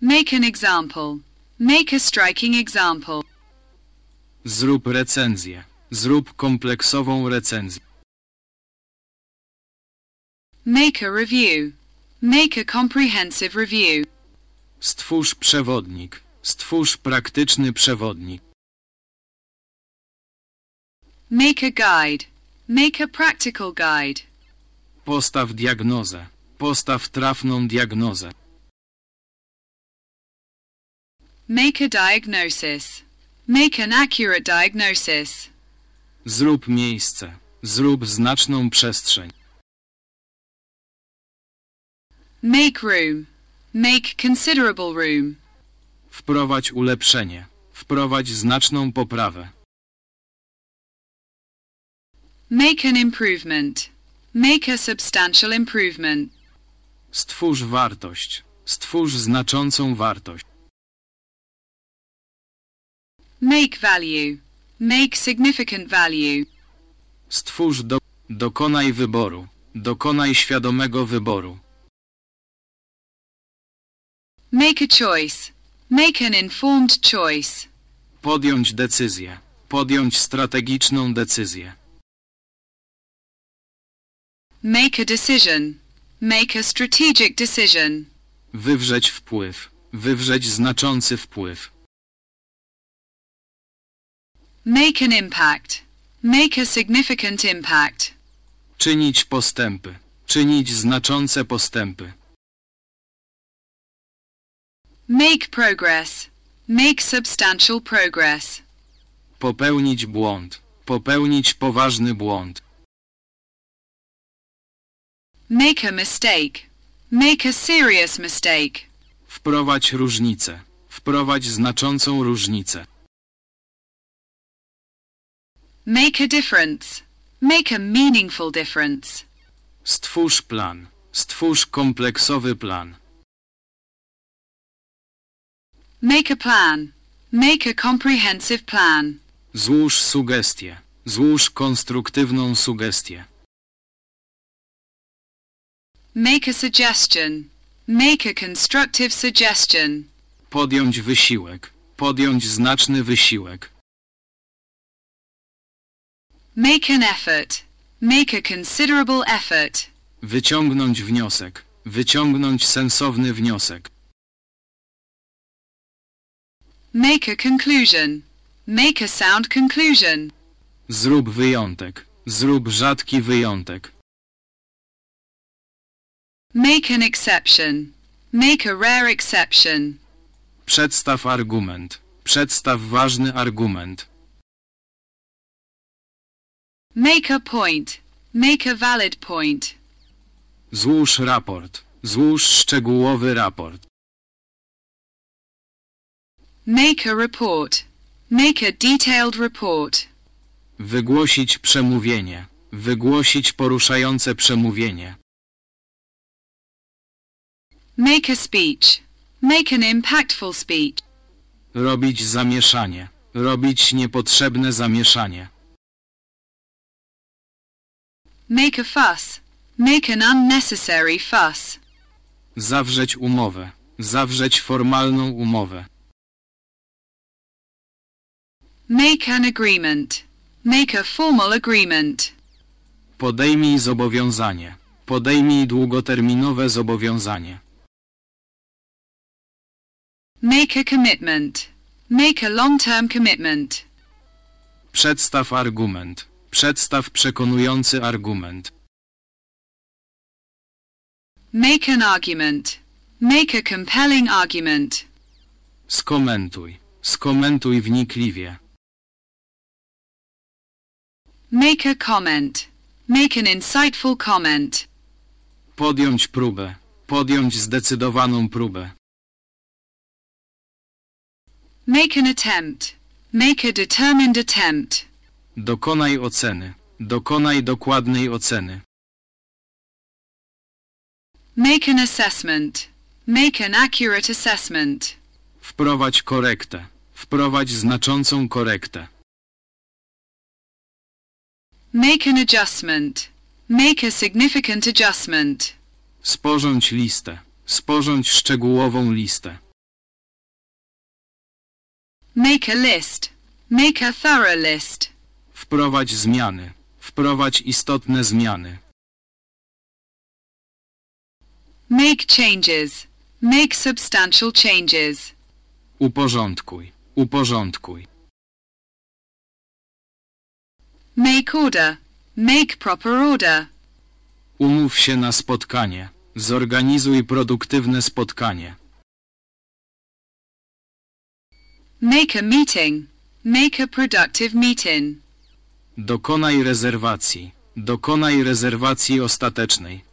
Make an example. Make a striking example. Zrób recenzję. Zrób kompleksową recenzję. Make a review. Make a comprehensive review. Stwórz przewodnik. Stwórz praktyczny przewodnik. Make a guide. Make a practical guide. Postaw diagnozę. Postaw trafną diagnozę. Make a diagnosis. Make an accurate diagnosis. Zrób miejsce. Zrób znaczną przestrzeń. Make room. Make considerable room. Wprowadź ulepszenie. Wprowadź znaczną poprawę. Make an improvement. Make a substantial improvement. Stwórz wartość. Stwórz znaczącą wartość. Make value. Make significant value. Stwórz do... Dokonaj wyboru. Dokonaj świadomego wyboru. Make a choice. Make an informed choice. Podjąć decyzję. Podjąć strategiczną decyzję. Make a decision. Make a strategic decision. Wywrzeć wpływ. Wywrzeć znaczący wpływ. Make an impact. Make a significant impact. Czynić postępy. Czynić znaczące postępy. Make progress. Make substantial progress. Popełnić błąd. Popełnić poważny błąd. Make a mistake. Make a serious mistake. Wprowadź różnicę. Wprowadź znaczącą różnicę. Make a difference. Make a meaningful difference. Stwórz plan. Stwórz kompleksowy plan. Make a plan. Make a comprehensive plan. Złóż sugestię. Złóż konstruktywną sugestię. Make a suggestion. Make a constructive suggestion. Podjąć wysiłek. Podjąć znaczny wysiłek. Make an effort. Make a considerable effort. Wyciągnąć wniosek. Wyciągnąć sensowny wniosek. Make a conclusion. Make a sound conclusion. Zrób wyjątek. Zrób rzadki wyjątek. Make an exception. Make a rare exception. Przedstaw argument. Przedstaw ważny argument. Make a point. Make a valid point. Złóż raport. Złóż szczegółowy raport. Make a report. Make a detailed report. Wygłosić przemówienie. Wygłosić poruszające przemówienie. Make a speech. Make an impactful speech. Robić zamieszanie. Robić niepotrzebne zamieszanie. Make a fuss. Make an unnecessary fuss. Zawrzeć umowę. Zawrzeć formalną umowę. Make an agreement. Make a formal agreement. Podejmij zobowiązanie. Podejmij długoterminowe zobowiązanie. Make a commitment. Make a long-term commitment. Przedstaw argument. Przedstaw przekonujący argument. Make an argument. Make a compelling argument. Skomentuj. Skomentuj wnikliwie. Make a comment. Make an insightful comment. Podjąć próbę. Podjąć zdecydowaną próbę. Make an attempt. Make a determined attempt. Dokonaj oceny. Dokonaj dokładnej oceny. Make an assessment. Make an accurate assessment. Wprowadź korektę. Wprowadź znaczącą korektę. Make an adjustment. Make a significant adjustment. Sporządź listę. Sporządź szczegółową listę. Make a list. Make a thorough list. Wprowadź zmiany. Wprowadź istotne zmiany. Make changes. Make substantial changes. Uporządkuj. Uporządkuj. Make order. Make proper order. Umów się na spotkanie. Zorganizuj produktywne spotkanie. Make a meeting. Make a productive meeting. Dokonaj rezerwacji. Dokonaj rezerwacji ostatecznej.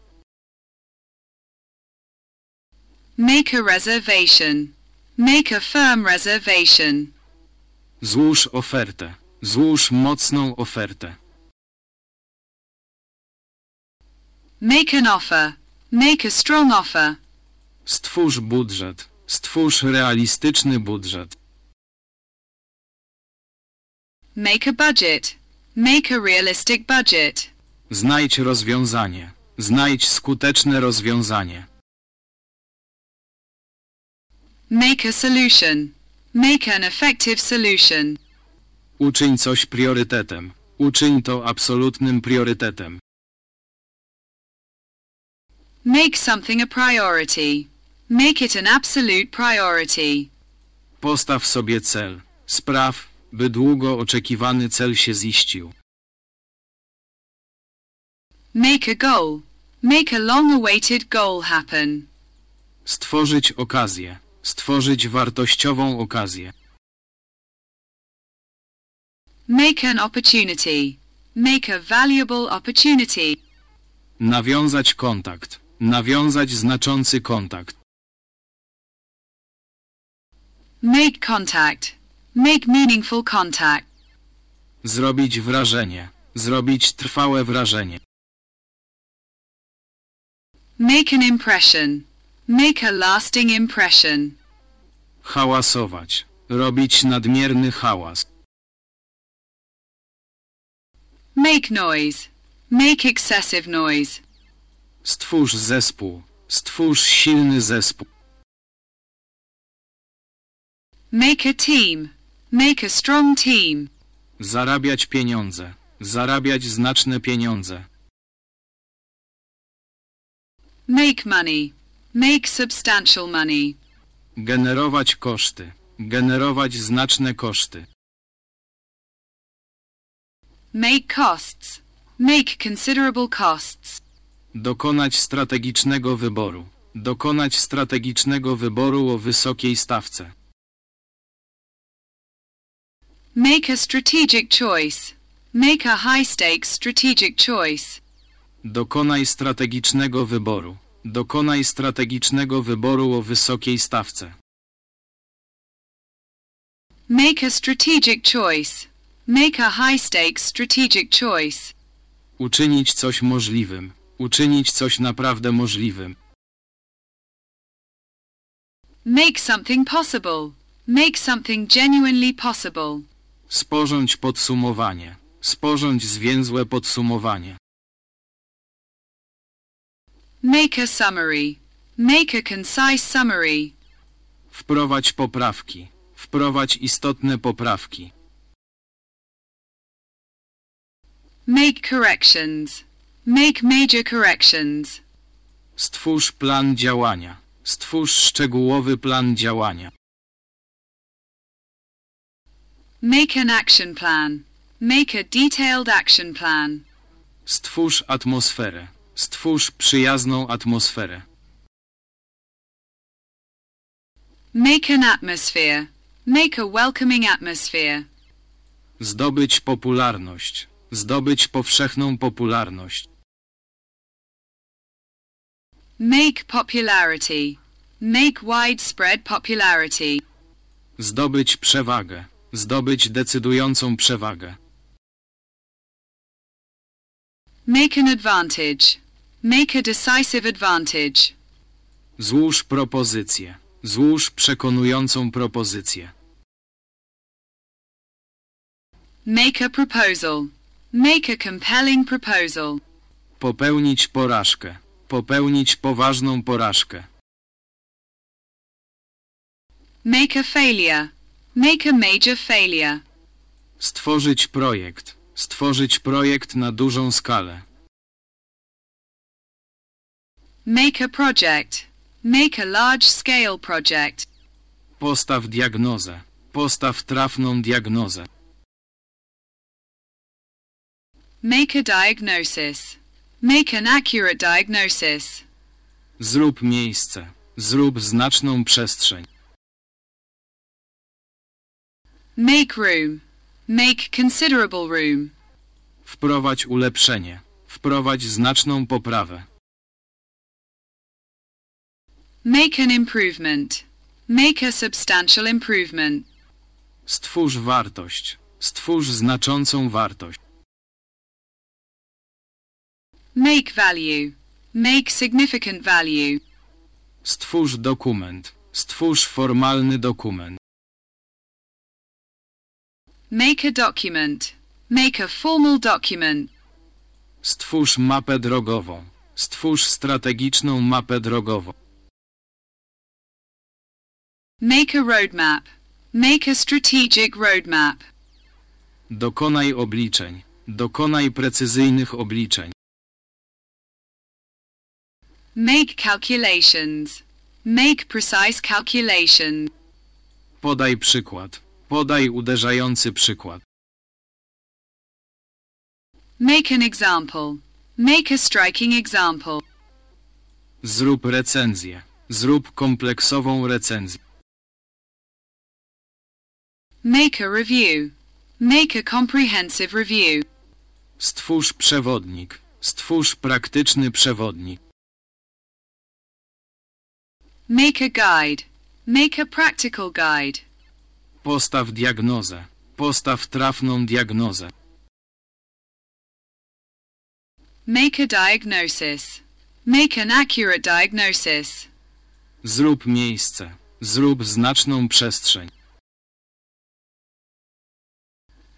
Make a reservation. Make a firm reservation. Złóż ofertę. Złóż mocną ofertę. Make an offer. Make a strong offer. Stwórz budżet. Stwórz realistyczny budżet. Make a budget. Make a realistic budget. Znajdź rozwiązanie. Znajdź skuteczne rozwiązanie. Make a solution. Make an effective solution. Uczyń coś priorytetem. Uczyń to absolutnym priorytetem. Make something a priority. Make it an absolute priority. Postaw sobie cel. Spraw, by długo oczekiwany cel się ziścił. Make a goal. Make a long-awaited goal happen. Stworzyć okazję. Stworzyć wartościową okazję. Make an opportunity. Make a valuable opportunity. Nawiązać kontakt. Nawiązać znaczący kontakt. Make contact. Make meaningful contact. Zrobić wrażenie. Zrobić trwałe wrażenie. Make an impression. Make a lasting impression. Hałasować. Robić nadmierny hałas. Make noise. Make excessive noise. Stwórz zespół. Stwórz silny zespół. Make a team. Make a strong team. Zarabiać pieniądze. Zarabiać znaczne pieniądze. Make money. Make substantial money. Generować koszty. Generować znaczne koszty. Make costs. Make considerable costs. Dokonać strategicznego wyboru. Dokonać strategicznego wyboru o wysokiej stawce. Make a strategic choice. Make a high-stakes strategic choice. Dokonaj strategicznego wyboru. Dokonaj strategicznego wyboru o wysokiej stawce. Make a strategic choice. Make a high-stakes strategic choice. Uczynić coś możliwym. Uczynić coś naprawdę możliwym. Make something possible. Make something genuinely possible. Sporządź podsumowanie. Sporządź zwięzłe podsumowanie. Make a summary. Make a concise summary. Wprowadź poprawki. Wprowadź istotne poprawki. Make corrections. Make major corrections. Stwórz plan działania. Stwórz szczegółowy plan działania. Make an action plan. Make a detailed action plan. Stwórz atmosferę. Stwórz przyjazną atmosferę. Make an atmosphere. Make a welcoming atmosphere. Zdobyć popularność. Zdobyć powszechną popularność. Make popularity. Make widespread popularity. Zdobyć przewagę. Zdobyć decydującą przewagę. Make an advantage. Make a decisive advantage. Złóż propozycję. Złóż przekonującą propozycję. Make a proposal. Make a compelling proposal. Popełnić porażkę. Popełnić poważną porażkę. Make a failure. Make a major failure. Stworzyć projekt. Stworzyć projekt na dużą skalę. Make a project. Make a large-scale project. Postaw diagnozę. Postaw trafną diagnozę. Make a diagnosis. Make an accurate diagnosis. Zrób miejsce. Zrób znaczną przestrzeń. Make room. Make considerable room. Wprowadź ulepszenie. Wprowadź znaczną poprawę. Make an improvement. Make a substantial improvement. Stwórz wartość. Stwórz znaczącą wartość. Make value. Make significant value. Stwórz dokument. Stwórz formalny dokument. Make a document. Make a formal document. Stwórz mapę drogową. Stwórz strategiczną mapę drogową. Make a roadmap. Make a strategic roadmap. Dokonaj obliczeń. Dokonaj precyzyjnych obliczeń. Make calculations. Make precise calculations. Podaj przykład. Podaj uderzający przykład. Make an example. Make a striking example. Zrób recenzję. Zrób kompleksową recenzję. Make a review. Make a comprehensive review. Stwórz przewodnik. Stwórz praktyczny przewodnik. Make a guide. Make a practical guide. Postaw diagnozę. Postaw trafną diagnozę. Make a diagnosis. Make an accurate diagnosis. Zrób miejsce. Zrób znaczną przestrzeń.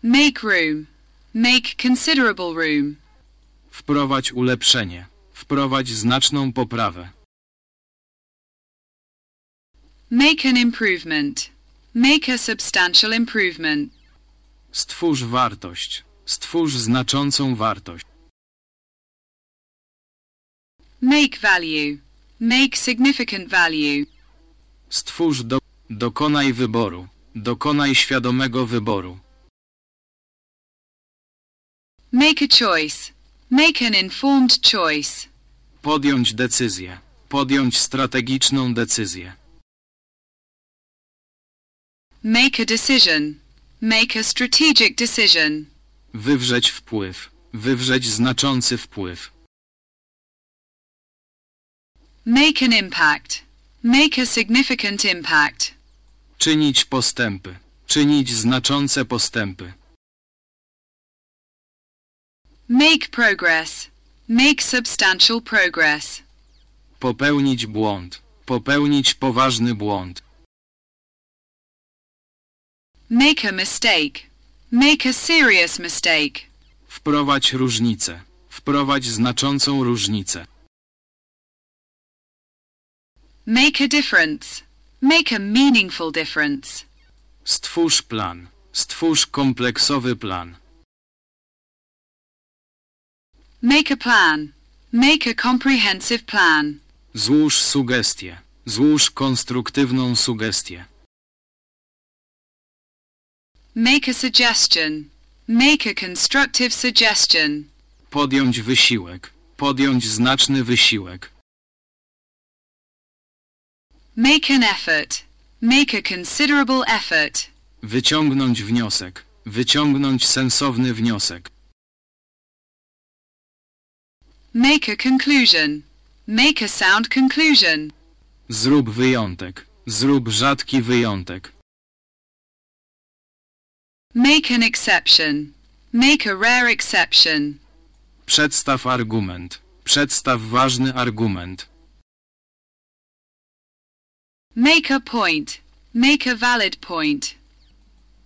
Make room. Make considerable room. Wprowadź ulepszenie. Wprowadź znaczną poprawę. Make an improvement. Make a substantial improvement. Stwórz wartość. Stwórz znaczącą wartość. Make value. Make significant value. Stwórz do... Dokonaj wyboru. Dokonaj świadomego wyboru. Make a choice. Make an informed choice. Podjąć decyzję. Podjąć strategiczną decyzję. Make a decision. Make a strategic decision. Wywrzeć wpływ. Wywrzeć znaczący wpływ. Make an impact. Make a significant impact. Czynić postępy. Czynić znaczące postępy. Make progress. Make substantial progress. Popełnić błąd. Popełnić poważny błąd. Make a mistake. Make a serious mistake. Wprowadź różnicę. Wprowadź znaczącą różnicę. Make a difference. Make a meaningful difference. Stwórz plan. Stwórz kompleksowy plan. Make a plan. Make a comprehensive plan. Złóż sugestię. Złóż konstruktywną sugestię. Make a suggestion. Make a constructive suggestion. Podjąć wysiłek. Podjąć znaczny wysiłek. Make an effort. Make a considerable effort. Wyciągnąć wniosek. Wyciągnąć sensowny wniosek. Make a conclusion. Make a sound conclusion. Zrób wyjątek. Zrób rzadki wyjątek. Make an exception. Make a rare exception. Przedstaw argument. Przedstaw ważny argument. Make a point. Make a valid point.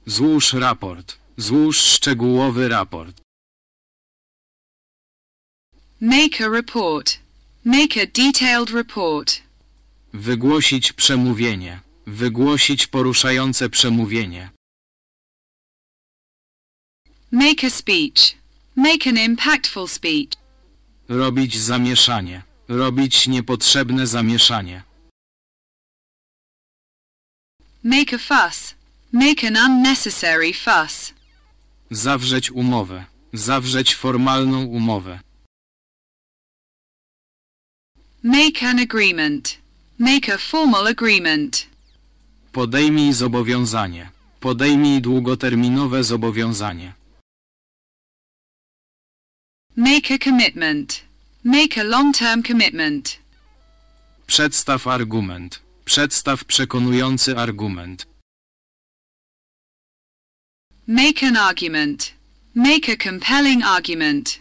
Złóż raport. Złóż szczegółowy raport. Make a report. Make a detailed report. Wygłosić przemówienie. Wygłosić poruszające przemówienie. Make a speech. Make an impactful speech. Robić zamieszanie. Robić niepotrzebne zamieszanie. Make a fuss. Make an unnecessary fuss. Zawrzeć umowę. Zawrzeć formalną umowę. Make an agreement. Make a formal agreement. Podejmij zobowiązanie. Podejmij długoterminowe zobowiązanie. Make a commitment. Make a long-term commitment. Przedstaw argument. Przedstaw przekonujący argument. Make an argument. Make a compelling argument.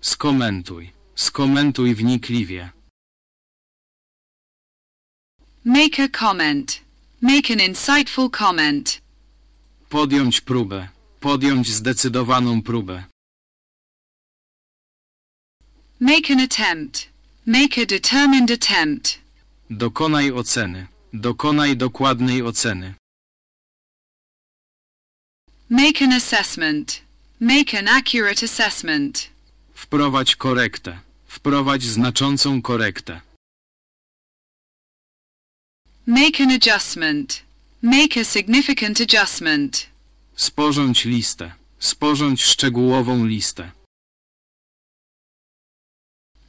Skomentuj. Skomentuj wnikliwie. Make a comment. Make an insightful comment. Podjąć próbę. Podjąć zdecydowaną próbę. Make an attempt. Make a determined attempt. Dokonaj oceny. Dokonaj dokładnej oceny. Make an assessment. Make an accurate assessment. Wprowadź korektę. Wprowadź znaczącą korektę. Make an adjustment. Make a significant adjustment. Sporządź listę. Sporządź szczegółową listę.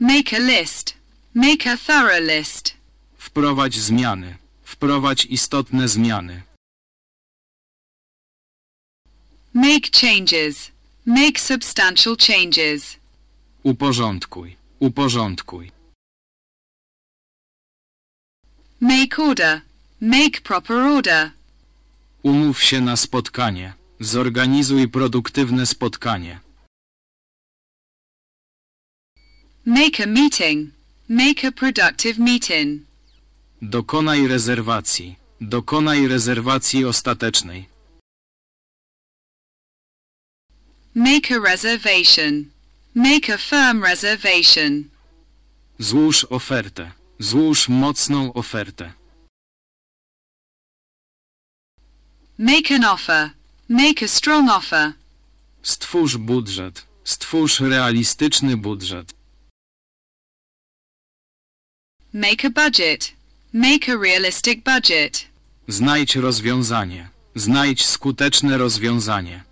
Make a list. Make a thorough list. Wprowadź zmiany. Wprowadź istotne zmiany. Make changes. Make substantial changes. Uporządkuj. Uporządkuj. Make order. Make proper order. Umów się na spotkanie. Zorganizuj produktywne spotkanie. Make a meeting. Make a productive meeting. Dokonaj rezerwacji. Dokonaj rezerwacji ostatecznej. Make a reservation. Make a firm reservation. Złóż ofertę. Złóż mocną ofertę. Make an offer. Make a strong offer. Stwórz budżet. Stwórz realistyczny budżet. Make a budget. Make a realistic budget. Znajdź rozwiązanie. Znajdź skuteczne rozwiązanie.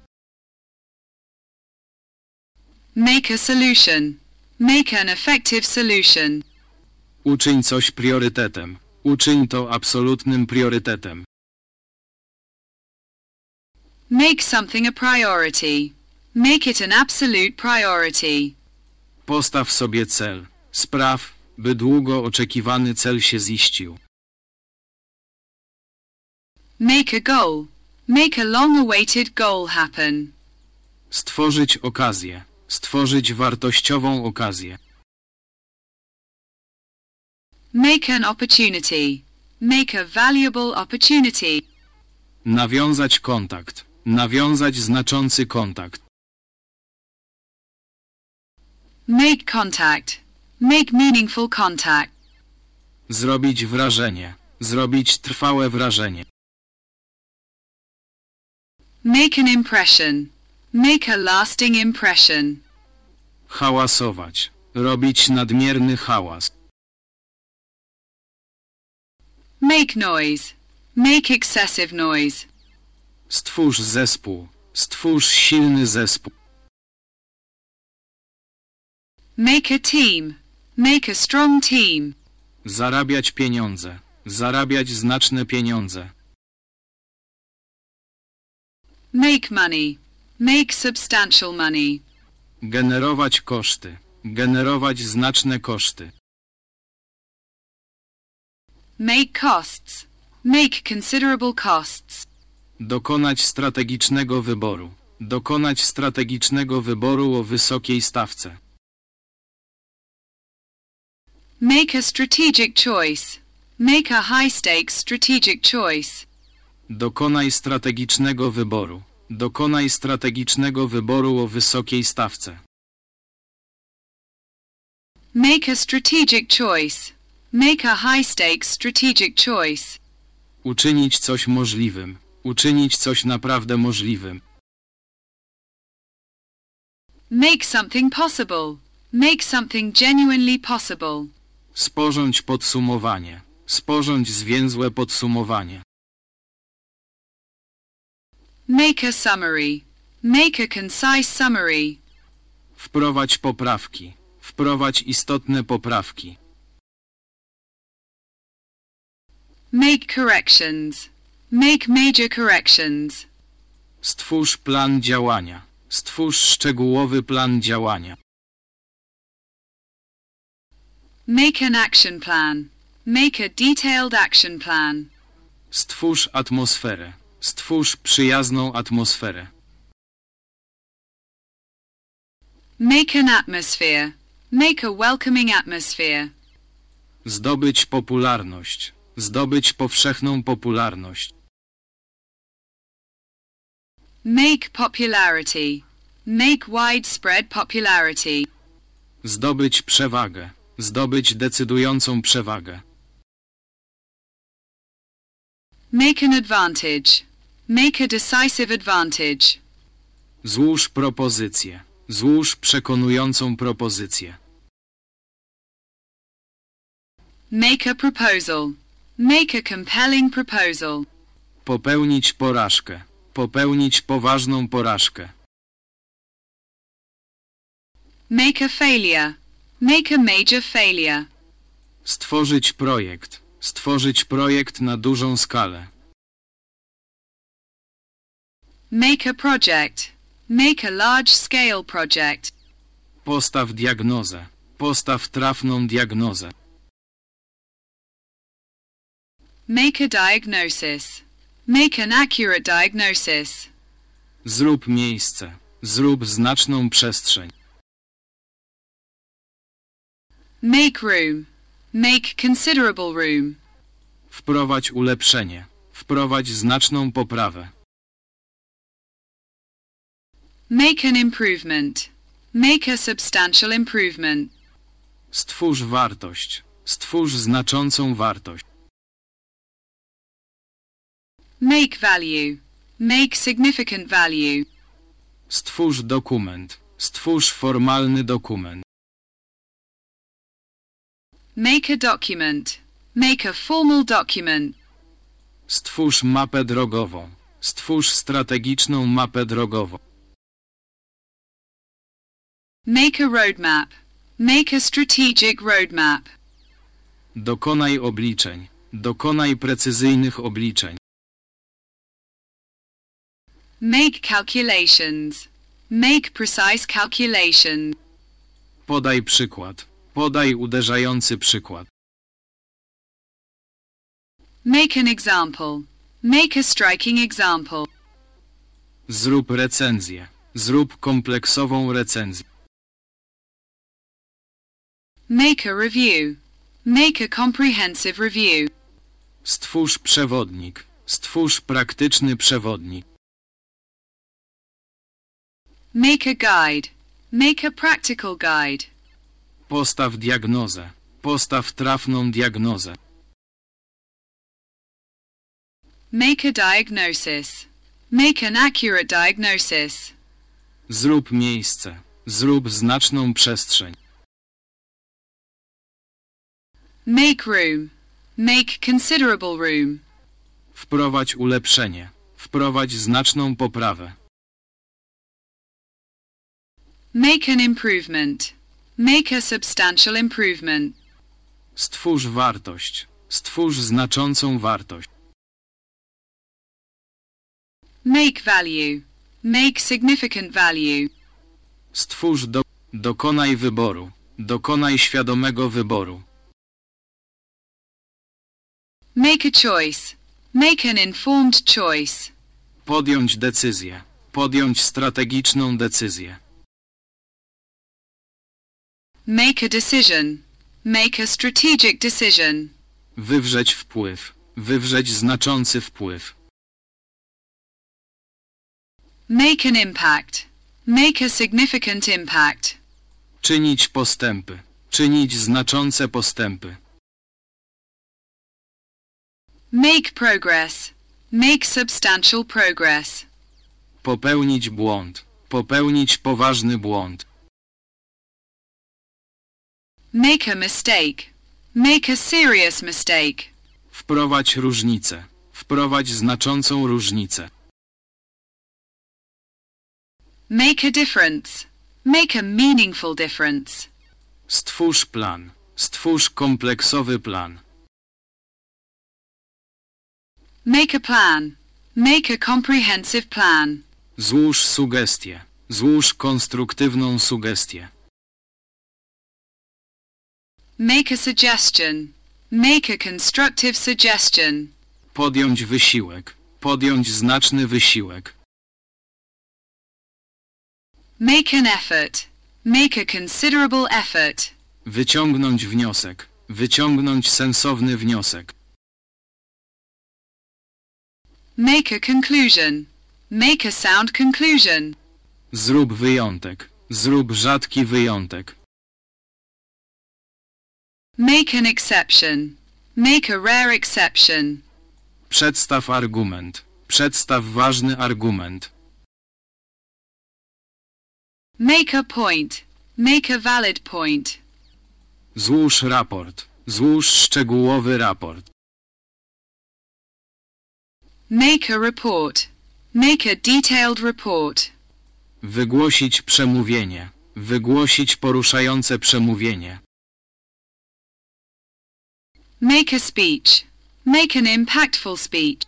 Make a solution. Make an effective solution. Uczyń coś priorytetem. Uczyń to absolutnym priorytetem. Make something a priority. Make it an absolute priority. Postaw sobie cel. Spraw, by długo oczekiwany cel się ziścił. Make a goal. Make a long-awaited goal happen. Stworzyć okazję. Stworzyć wartościową okazję. Make an opportunity. Make a valuable opportunity. Nawiązać kontakt. Nawiązać znaczący kontakt. Make contact. Make meaningful contact. Zrobić wrażenie. Zrobić trwałe wrażenie. Make an impression. Make a lasting impression. Hałasować. Robić nadmierny hałas. Make noise. Make excessive noise. Stwórz zespół. Stwórz silny zespół. Make a team. Make a strong team. Zarabiać pieniądze. Zarabiać znaczne pieniądze. Make money. Make substantial money. Generować koszty. Generować znaczne koszty. Make costs. Make considerable costs. Dokonać strategicznego wyboru. Dokonać strategicznego wyboru o wysokiej stawce. Make a strategic choice. Make a high-stakes strategic choice. Dokonaj strategicznego wyboru. Dokonaj strategicznego wyboru o wysokiej stawce. Make a strategic choice. Make a high-stakes strategic choice. Uczynić coś możliwym. Uczynić coś naprawdę możliwym. Make something possible. Make something genuinely possible. Sporządź podsumowanie. Sporządź zwięzłe podsumowanie. Make a summary. Make a concise summary. Wprowadź poprawki. Wprowadź istotne poprawki. Make corrections. Make major corrections. Stwórz plan działania. Stwórz szczegółowy plan działania. Make an action plan. Make a detailed action plan. Stwórz atmosferę. Stwórz przyjazną atmosferę. Make an atmosphere. Make a welcoming atmosphere. Zdobyć popularność. Zdobyć powszechną popularność. Make popularity. Make widespread popularity. Zdobyć przewagę. Zdobyć decydującą przewagę. Make an advantage. Make a decisive advantage. Złóż propozycję. Złóż przekonującą propozycję. Make a proposal. Make a compelling proposal. Popełnić porażkę. Popełnić poważną porażkę. Make a failure. Make a major failure. Stworzyć projekt. Stworzyć projekt na dużą skalę. Make a project. Make a large-scale project. Postaw diagnozę. Postaw trafną diagnozę. Make a diagnosis. Make an accurate diagnosis. Zrób miejsce. Zrób znaczną przestrzeń. Make room. Make considerable room. Wprowadź ulepszenie. Wprowadź znaczną poprawę. Make an improvement. Make a substantial improvement. Stwórz wartość. Stwórz znaczącą wartość. Make value. Make significant value. Stwórz dokument. Stwórz formalny dokument. Make a document. Make a formal document. Stwórz mapę drogową. Stwórz strategiczną mapę drogową. Make a roadmap. Make a strategic roadmap. Dokonaj obliczeń. Dokonaj precyzyjnych obliczeń. Make calculations. Make precise calculations. Podaj przykład. Podaj uderzający przykład. Make an example. Make a striking example. Zrób recenzję. Zrób kompleksową recenzję. Make a review. Make a comprehensive review. Stwórz przewodnik. Stwórz praktyczny przewodnik. Make a guide. Make a practical guide. Postaw diagnozę. Postaw trafną diagnozę. Make a diagnosis. Make an accurate diagnosis. Zrób miejsce. Zrób znaczną przestrzeń. Make room. Make considerable room. Wprowadź ulepszenie. Wprowadź znaczną poprawę. Make an improvement. Make a substantial improvement. Stwórz wartość. Stwórz znaczącą wartość. Make value. Make significant value. Stwórz do... Dokonaj wyboru. Dokonaj świadomego wyboru. Make a choice. Make an informed choice. Podjąć decyzję. Podjąć strategiczną decyzję. Make a decision. Make a strategic decision. Wywrzeć wpływ. Wywrzeć znaczący wpływ. Make an impact. Make a significant impact. Czynić postępy. Czynić znaczące postępy. Make progress. Make substantial progress. Popełnić błąd. Popełnić poważny błąd. Make a mistake. Make a serious mistake. Wprowadź różnicę. Wprowadź znaczącą różnicę. Make a difference. Make a meaningful difference. Stwórz plan. Stwórz kompleksowy plan. Make a plan. Make a comprehensive plan. Złóż sugestię. Złóż konstruktywną sugestię. Make a suggestion. Make a constructive suggestion. Podjąć wysiłek. Podjąć znaczny wysiłek. Make an effort. Make a considerable effort. Wyciągnąć wniosek. Wyciągnąć sensowny wniosek. Make a conclusion. Make a sound conclusion. Zrób wyjątek. Zrób rzadki wyjątek. Make an exception. Make a rare exception. Przedstaw argument. Przedstaw ważny argument. Make a point. Make a valid point. Złóż raport. Złóż szczegółowy raport. Make a report. Make a detailed report. Wygłosić przemówienie. Wygłosić poruszające przemówienie. Make a speech. Make an impactful speech.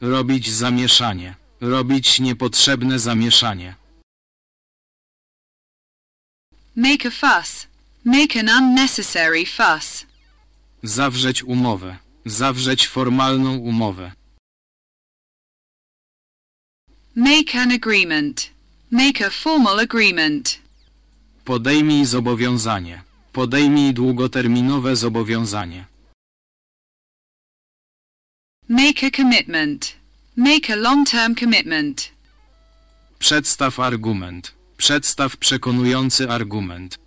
Robić zamieszanie. Robić niepotrzebne zamieszanie. Make a fuss. Make an unnecessary fuss. Zawrzeć umowę. Zawrzeć formalną umowę. Make an agreement. Make a formal agreement. Podejmij zobowiązanie. Podejmij długoterminowe zobowiązanie. Make a commitment. Make a long-term commitment. Przedstaw argument. Przedstaw przekonujący argument.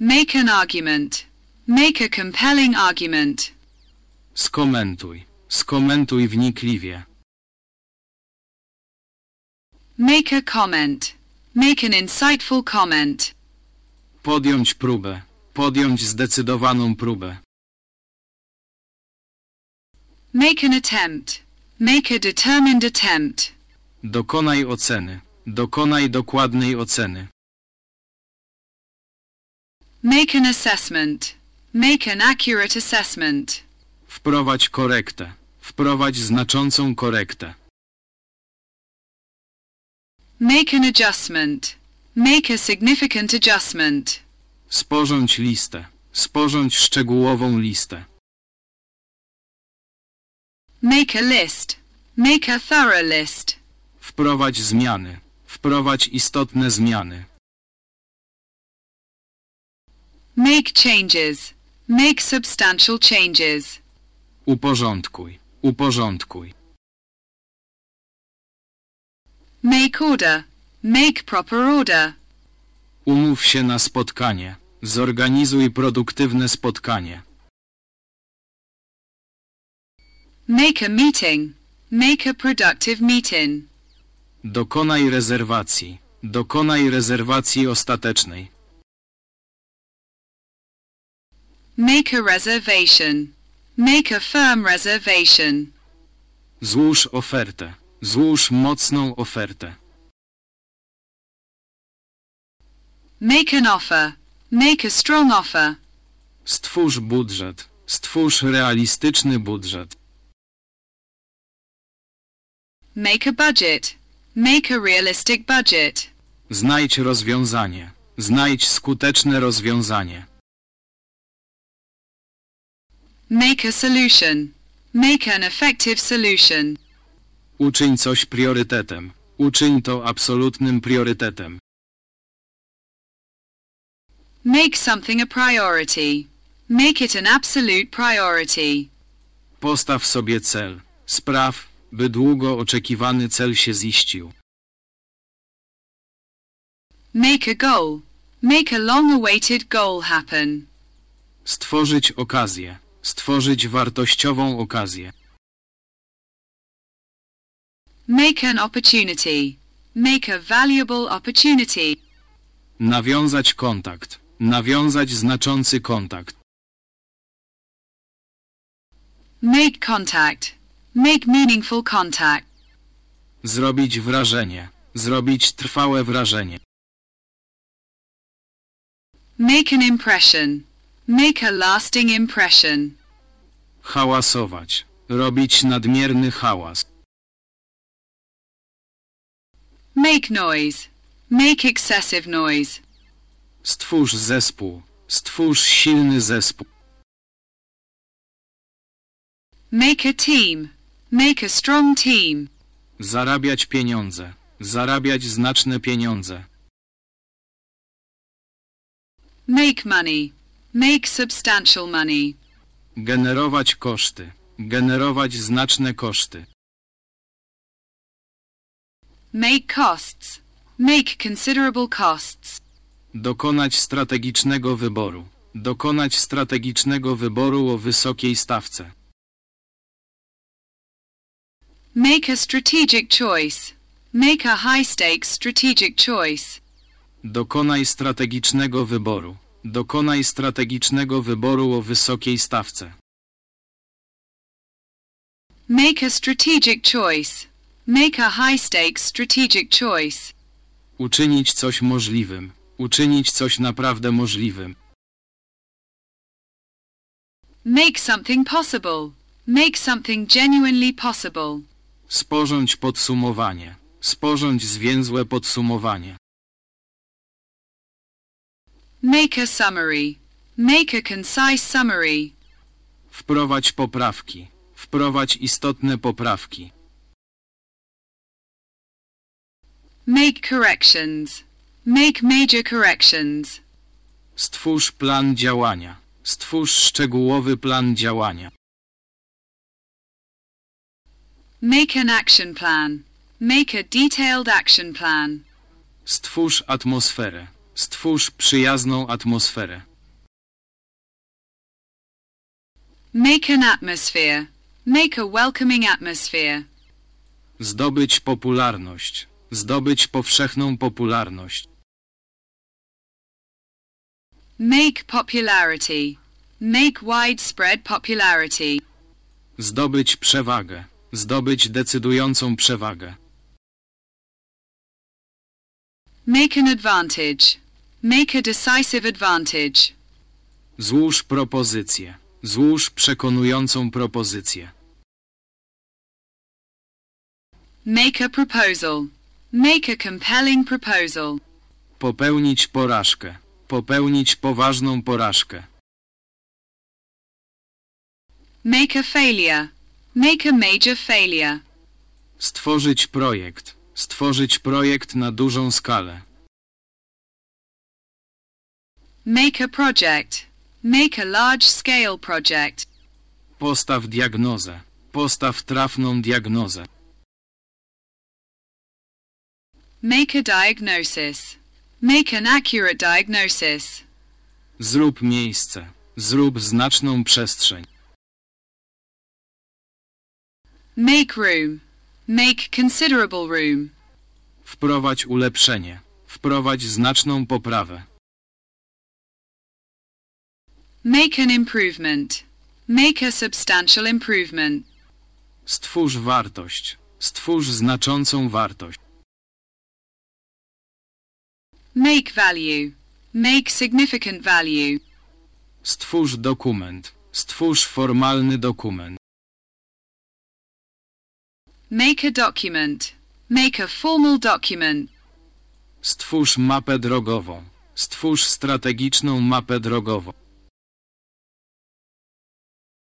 Make an argument. Make a compelling argument. Skomentuj. Skomentuj wnikliwie. Make a comment. Make an insightful comment. Podjąć próbę. Podjąć zdecydowaną próbę. Make an attempt. Make a determined attempt. Dokonaj oceny. Dokonaj dokładnej oceny. Make an assessment. Make an accurate assessment. Wprowadź korektę. Wprowadź znaczącą korektę. Make an adjustment. Make a significant adjustment. Sporządź listę. Sporządź szczegółową listę. Make a list. Make a thorough list. Wprowadź zmiany. Wprowadź istotne zmiany. Make changes. Make substantial changes. Uporządkuj. Uporządkuj. Make order. Make proper order. Umów się na spotkanie. Zorganizuj produktywne spotkanie. Make a meeting. Make a productive meeting. Dokonaj rezerwacji. Dokonaj rezerwacji ostatecznej. Make a reservation. Make a firm reservation. Złóż ofertę. Złóż mocną ofertę. Make an offer. Make a strong offer. Stwórz budżet. Stwórz realistyczny budżet. Make a budget. Make a realistic budget. Znajdź rozwiązanie. Znajdź skuteczne rozwiązanie. Make a solution. Make an effective solution. Uczyń coś priorytetem. Uczyń to absolutnym priorytetem. Make something a priority. Make it an absolute priority. Postaw sobie cel. Spraw, by długo oczekiwany cel się ziścił. Make a goal. Make a long-awaited goal happen. Stworzyć okazję. Stworzyć wartościową okazję. Make an opportunity. Make a valuable opportunity. Nawiązać kontakt. Nawiązać znaczący kontakt. Make contact. Make meaningful contact. Zrobić wrażenie. Zrobić trwałe wrażenie. Make an impression. Make a lasting impression. Hałasować. Robić nadmierny hałas. Make noise. Make excessive noise. Stwórz zespół. Stwórz silny zespół. Make a team. Make a strong team. Zarabiać pieniądze. Zarabiać znaczne pieniądze. Make money. Make substantial money. Generować koszty. Generować znaczne koszty. Make costs. Make considerable costs. Dokonać strategicznego wyboru. Dokonać strategicznego wyboru o wysokiej stawce. Make a strategic choice. Make a high-stakes strategic choice. Dokonaj strategicznego wyboru. Dokonaj strategicznego wyboru o wysokiej stawce. Make a strategic choice. Make a high-stakes strategic choice. Uczynić coś możliwym. Uczynić coś naprawdę możliwym. Make something possible. Make something genuinely possible. Sporządź podsumowanie. Sporządź zwięzłe podsumowanie. Make a summary. Make a concise summary. Wprowadź poprawki. Wprowadź istotne poprawki. Make corrections. Make major corrections. Stwórz plan działania. Stwórz szczegółowy plan działania. Make an action plan. Make a detailed action plan. Stwórz atmosferę. Stwórz przyjazną atmosferę. Make an atmosphere. Make a welcoming atmosphere. Zdobyć popularność. Zdobyć powszechną popularność. Make popularity. Make widespread popularity. Zdobyć przewagę. Zdobyć decydującą przewagę. Make an advantage. Make a decisive advantage. Złóż propozycję. Złóż przekonującą propozycję. Make a proposal. Make a compelling proposal. Popełnić porażkę. Popełnić poważną porażkę. Make a failure. Make a major failure. Stworzyć projekt. Stworzyć projekt na dużą skalę. Make a project. Make a large-scale project. Postaw diagnozę. Postaw trafną diagnozę. Make a diagnosis. Make an accurate diagnosis. Zrób miejsce. Zrób znaczną przestrzeń. Make room. Make considerable room. Wprowadź ulepszenie. Wprowadź znaczną poprawę. Make an improvement. Make a substantial improvement. Stwórz wartość. Stwórz znaczącą wartość. Make value. Make significant value. Stwórz dokument. Stwórz formalny dokument. Make a document. Make a formal document. Stwórz mapę drogową. Stwórz strategiczną mapę drogową.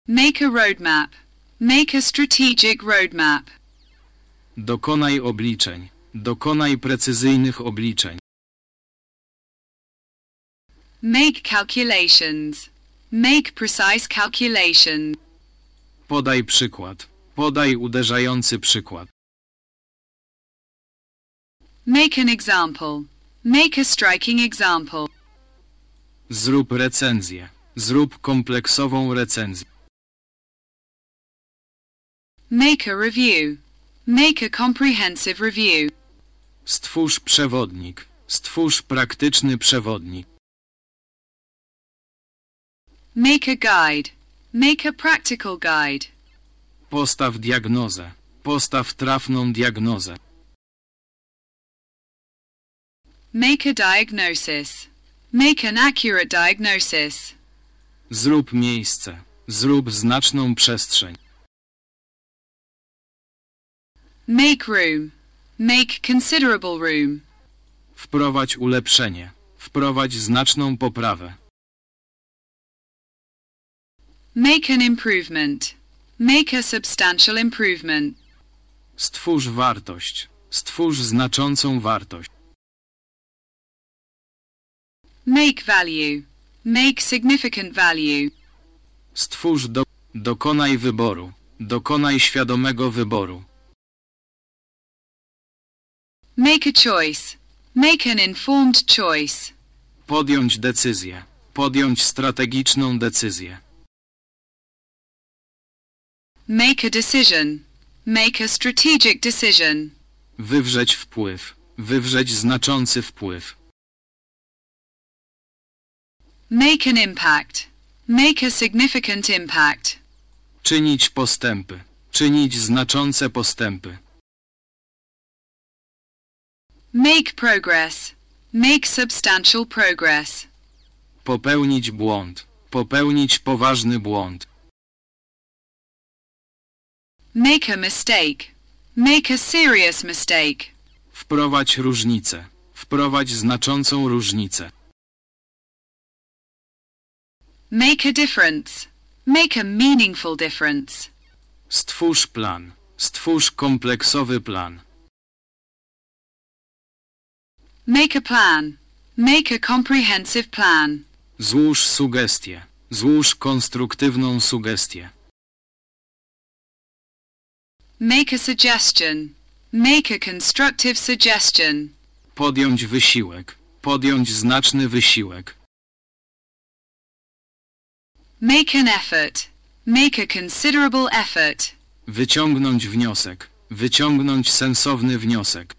Make a roadmap. Make a strategic roadmap. Dokonaj obliczeń. Dokonaj precyzyjnych obliczeń. Make calculations. Make precise calculations. Podaj przykład. Podaj uderzający przykład. Make an example. Make a striking example. Zrób recenzję. Zrób kompleksową recenzję. Make a review. Make a comprehensive review. Stwórz przewodnik. Stwórz praktyczny przewodnik. Make a guide. Make a practical guide. Postaw diagnozę. Postaw trafną diagnozę. Make a diagnosis. Make an accurate diagnosis. Zrób miejsce. Zrób znaczną przestrzeń. Make room. Make considerable room. Wprowadź ulepszenie. Wprowadź znaczną poprawę. Make an improvement. Make a substantial improvement. Stwórz wartość. Stwórz znaczącą wartość. Make value. Make significant value. Stwórz do... Dokonaj wyboru. Dokonaj świadomego wyboru. Make a choice. Make an informed choice. Podjąć decyzję. Podjąć strategiczną decyzję. Make a decision. Make a strategic decision. Wywrzeć wpływ. Wywrzeć znaczący wpływ. Make an impact. Make a significant impact. Czynić postępy. Czynić znaczące postępy. Make progress. Make substantial progress. Popełnić błąd. Popełnić poważny błąd. Make a mistake. Make a serious mistake. Wprowadź różnicę. Wprowadź znaczącą różnicę. Make a difference. Make a meaningful difference. Stwórz plan. Stwórz kompleksowy plan. Make a plan. Make a comprehensive plan. Złóż sugestię. Złóż konstruktywną sugestię. Make a suggestion. Make a constructive suggestion. Podjąć wysiłek. Podjąć znaczny wysiłek. Make an effort. Make a considerable effort. Wyciągnąć wniosek. Wyciągnąć sensowny wniosek.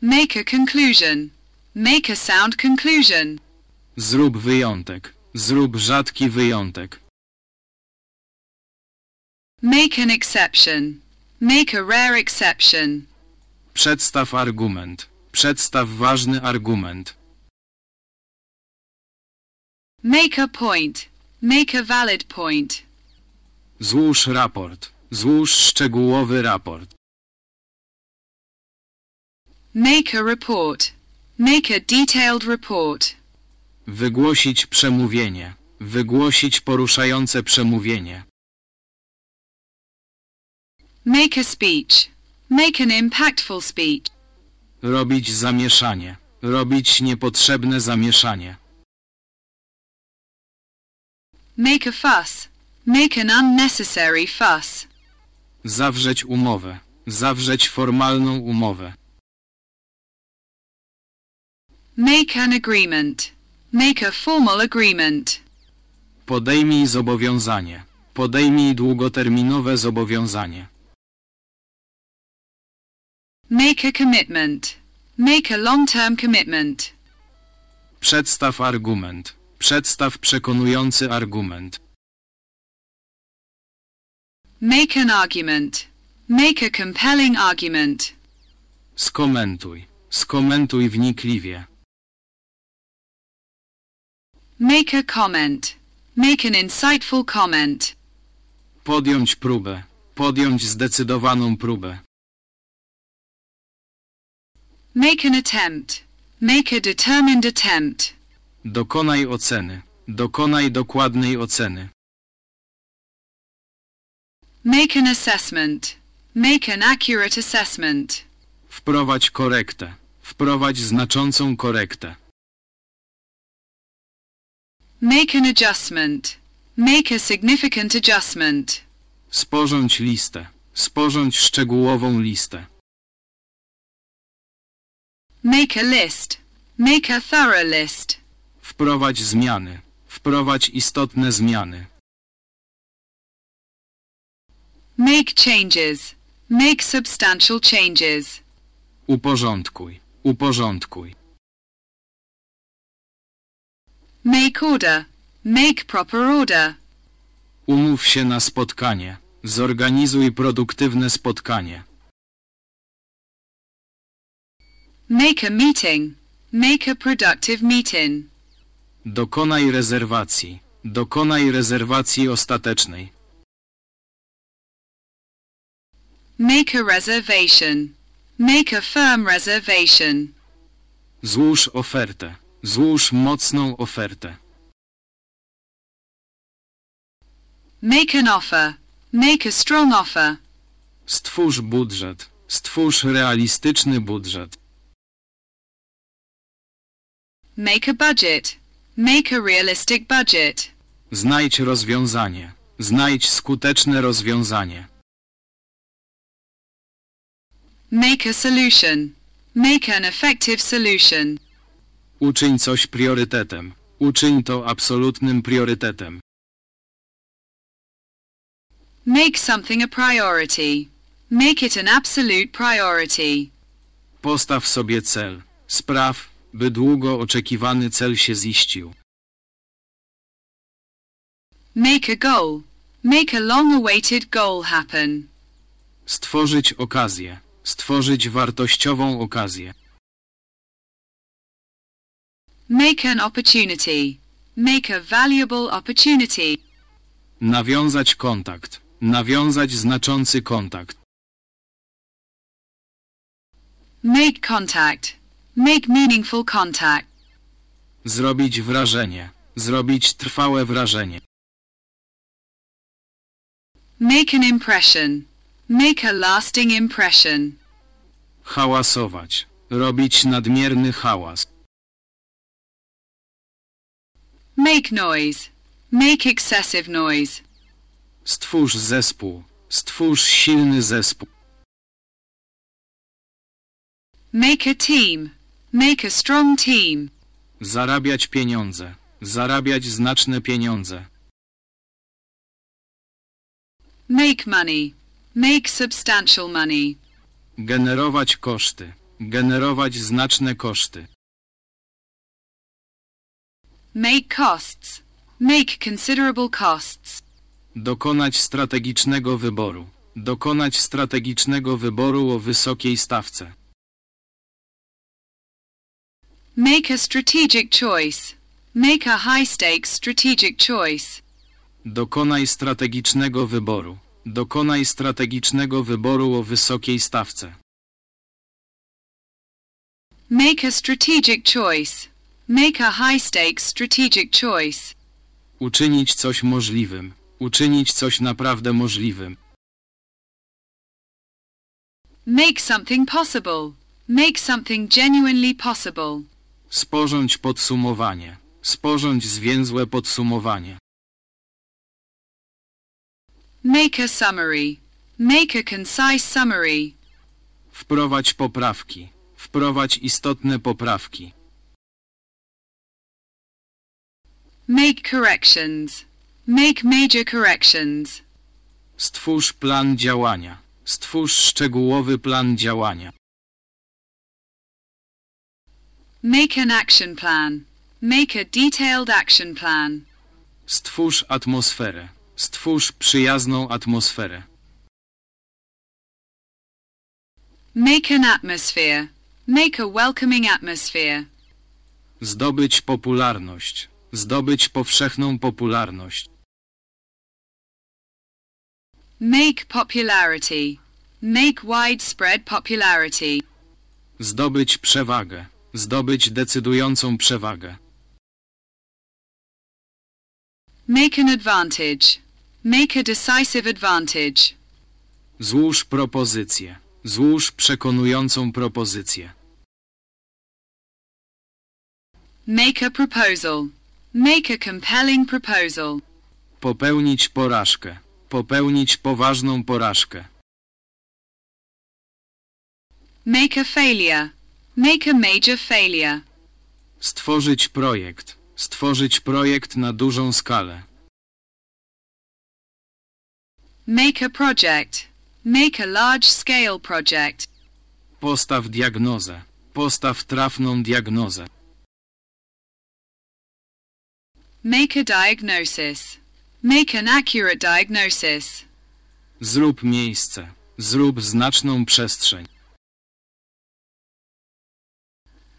Make a conclusion. Make a sound conclusion. Zrób wyjątek. Zrób rzadki wyjątek. Make an exception. Make a rare exception. Przedstaw argument. Przedstaw ważny argument. Make a point. Make a valid point. Złóż raport. Złóż szczegółowy raport. Make a report. Make a detailed report. Wygłosić przemówienie. Wygłosić poruszające przemówienie. Make a speech. Make an impactful speech. Robić zamieszanie. Robić niepotrzebne zamieszanie. Make a fuss. Make an unnecessary fuss. Zawrzeć umowę. Zawrzeć formalną umowę. Make an agreement. Make a formal agreement. Podejmij zobowiązanie. Podejmij długoterminowe zobowiązanie. Make a commitment. Make a long-term commitment. Przedstaw argument. Przedstaw przekonujący argument. Make an argument. Make a compelling argument. Skomentuj. Skomentuj wnikliwie. Make a comment. Make an insightful comment. Podjąć próbę. Podjąć zdecydowaną próbę. Make an attempt. Make a determined attempt. Dokonaj oceny. Dokonaj dokładnej oceny. Make an assessment. Make an accurate assessment. Wprowadź korektę. Wprowadź znaczącą korektę. Make an adjustment. Make a significant adjustment. Sporządź listę. Sporządź szczegółową listę. Make a list. Make a thorough list. Wprowadź zmiany. Wprowadź istotne zmiany. Make changes. Make substantial changes. Uporządkuj. Uporządkuj. Make order. Make proper order. Umów się na spotkanie. Zorganizuj produktywne spotkanie. Make a meeting. Make a productive meeting. Dokonaj rezerwacji. Dokonaj rezerwacji ostatecznej. Make a reservation. Make a firm reservation. Złóż ofertę. Złóż mocną ofertę. Make an offer. Make a strong offer. Stwórz budżet. Stwórz realistyczny budżet. Make a budget. Make a realistic budget. Znajdź rozwiązanie. Znajdź skuteczne rozwiązanie. Make a solution. Make an effective solution. Uczyń coś priorytetem. Uczyń to absolutnym priorytetem. Make something a priority. Make it an absolute priority. Postaw sobie cel. Spraw, by długo oczekiwany cel się ziścił. Make a goal. Make a long-awaited goal happen. Stworzyć okazję. Stworzyć wartościową okazję. Make an opportunity. Make a valuable opportunity. Nawiązać kontakt. Nawiązać znaczący kontakt. Make contact. Make meaningful contact. Zrobić wrażenie. Zrobić trwałe wrażenie. Make an impression. Make a lasting impression. Hałasować. Robić nadmierny hałas. Make noise. Make excessive noise. Stwórz zespół. Stwórz silny zespół. Make a team. Make a strong team. Zarabiać pieniądze. Zarabiać znaczne pieniądze. Make money. Make substantial money. Generować koszty. Generować znaczne koszty. Make costs. Make considerable costs. Dokonać strategicznego wyboru. Dokonać strategicznego wyboru o wysokiej stawce. Make a strategic choice. Make a high-stakes strategic choice. Dokonaj strategicznego wyboru. Dokonaj strategicznego wyboru o wysokiej stawce. Make a strategic choice. Make a high-stakes strategic choice. Uczynić coś możliwym. Uczynić coś naprawdę możliwym. Make something possible. Make something genuinely possible. Sporządź podsumowanie. Sporządź zwięzłe podsumowanie. Make a summary. Make a concise summary. Wprowadź poprawki. Wprowadź istotne poprawki. Make corrections. Make major corrections. Stwórz plan działania. Stwórz szczegółowy plan działania. Make an action plan. Make a detailed action plan. Stwórz atmosferę. Stwórz przyjazną atmosferę. Make an atmosphere. Make a welcoming atmosphere. Zdobyć popularność. Zdobyć powszechną popularność. Make popularity. Make widespread popularity. Zdobyć przewagę. Zdobyć decydującą przewagę. Make an advantage. Make a decisive advantage. Złóż propozycję. Złóż przekonującą propozycję. Make a proposal. Make a compelling proposal. Popełnić porażkę. Popełnić poważną porażkę. Make a failure. Make a major failure. Stworzyć projekt. Stworzyć projekt na dużą skalę. Make a project. Make a large-scale project. Postaw diagnozę. Postaw trafną diagnozę. Make a diagnosis. Make an accurate diagnosis. Zrób miejsce. Zrób znaczną przestrzeń.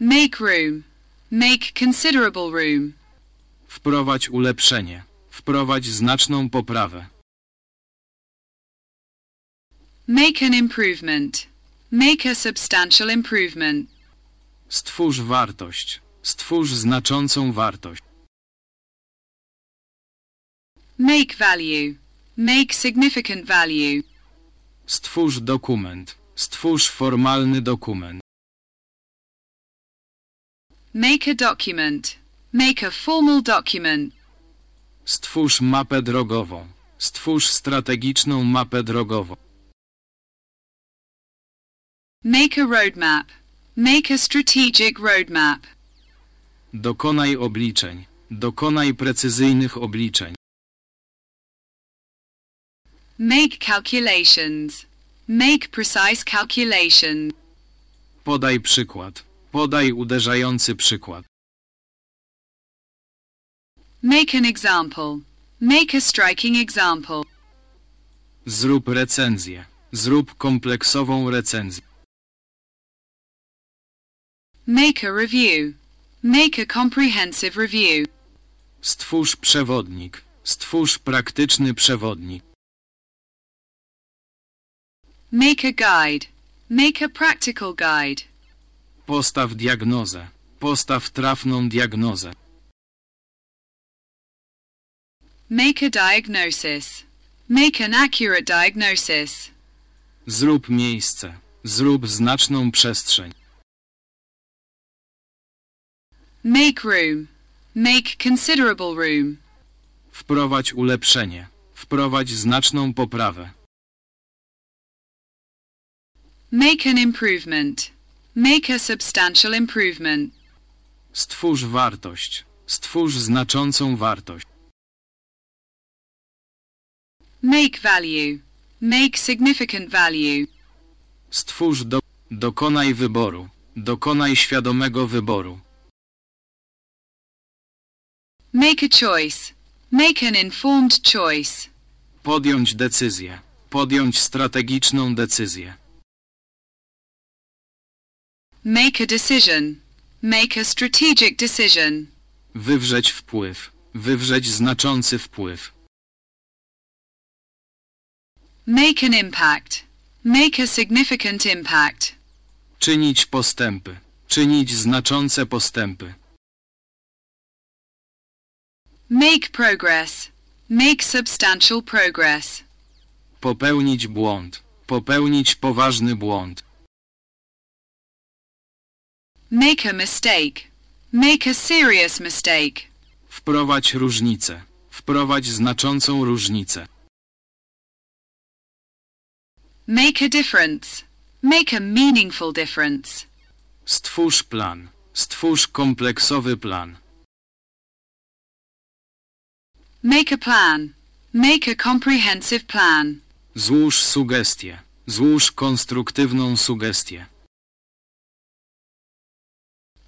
Make room. Make considerable room. Wprowadź ulepszenie. Wprowadź znaczną poprawę. Make an improvement. Make a substantial improvement. Stwórz wartość. Stwórz znaczącą wartość. Make value. Make significant value. Stwórz dokument. Stwórz formalny dokument. Make a document. Make a formal document. Stwórz mapę drogową. Stwórz strategiczną mapę drogową. Make a roadmap. Make a strategic roadmap. Dokonaj obliczeń. Dokonaj precyzyjnych obliczeń. Make calculations. Make precise calculations. Podaj przykład. Podaj uderzający przykład. Make an example. Make a striking example. Zrób recenzję. Zrób kompleksową recenzję. Make a review. Make a comprehensive review. Stwórz przewodnik. Stwórz praktyczny przewodnik. Make a guide. Make a practical guide. Postaw diagnozę. Postaw trafną diagnozę. Make a diagnosis. Make an accurate diagnosis. Zrób miejsce. Zrób znaczną przestrzeń. Make room. Make considerable room. Wprowadź ulepszenie. Wprowadź znaczną poprawę. Make an improvement. Make a substantial improvement. Stwórz wartość. Stwórz znaczącą wartość. Make value. Make significant value. Stwórz do... Dokonaj wyboru. Dokonaj świadomego wyboru. Make a choice. Make an informed choice. Podjąć decyzję. Podjąć strategiczną decyzję. Make a decision. Make a strategic decision. Wywrzeć wpływ. Wywrzeć znaczący wpływ. Make an impact. Make a significant impact. Czynić postępy. Czynić znaczące postępy. Make progress. Make substantial progress. Popełnić błąd. Popełnić poważny błąd. Make a mistake. Make a serious mistake. Wprowadź różnicę. Wprowadź znaczącą różnicę. Make a difference. Make a meaningful difference. Stwórz plan. Stwórz kompleksowy plan. Make a plan. Make a comprehensive plan. Złóż sugestię. Złóż konstruktywną sugestię.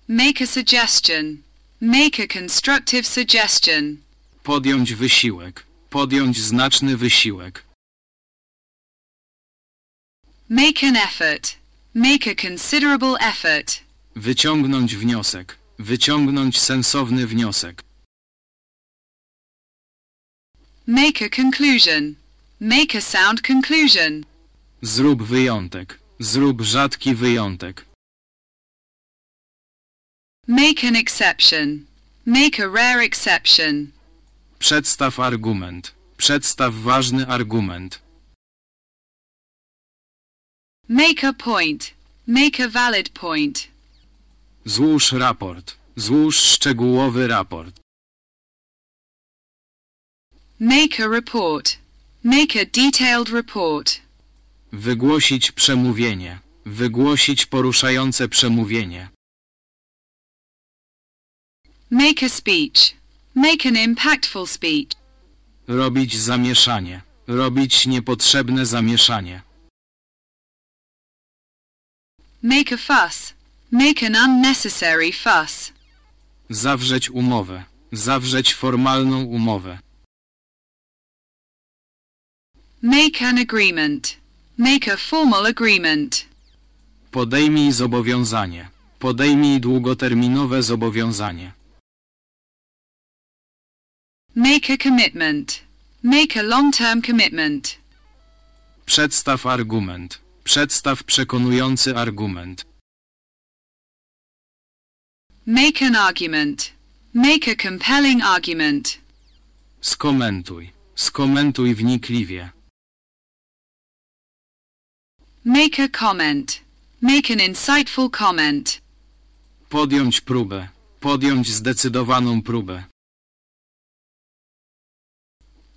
Make a suggestion. Make a constructive suggestion. Podjąć wysiłek. Podjąć znaczny wysiłek. Make an effort. Make a considerable effort. Wyciągnąć wniosek. Wyciągnąć sensowny wniosek. Make a conclusion. Make a sound conclusion. Zrób wyjątek. Zrób rzadki wyjątek. Make an exception. Make a rare exception. Przedstaw argument. Przedstaw ważny argument. Make a point. Make a valid point. Złóż raport. Złóż szczegółowy raport. Make a report. Make a detailed report. Wygłosić przemówienie. Wygłosić poruszające przemówienie. Make a speech. Make an impactful speech. Robić zamieszanie. Robić niepotrzebne zamieszanie. Make a fuss. Make an unnecessary fuss. Zawrzeć umowę. Zawrzeć formalną umowę. Make an agreement. Make a formal agreement. Podejmij zobowiązanie. Podejmij długoterminowe zobowiązanie. Make a commitment. Make a long-term commitment. Przedstaw argument. Przedstaw przekonujący argument. Make an argument. Make a compelling argument. Skomentuj. Skomentuj wnikliwie. Make a comment. Make an insightful comment. Podjąć próbę. Podjąć zdecydowaną próbę.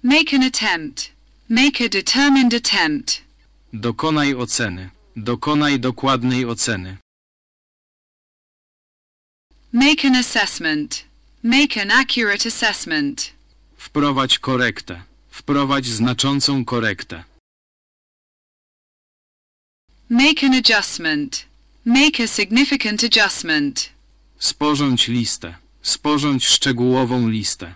Make an attempt. Make a determined attempt. Dokonaj oceny. Dokonaj dokładnej oceny. Make an assessment. Make an accurate assessment. Wprowadź korektę. Wprowadź znaczącą korektę. Make an adjustment. Make a significant adjustment. Sporządź listę. Sporządź szczegółową listę.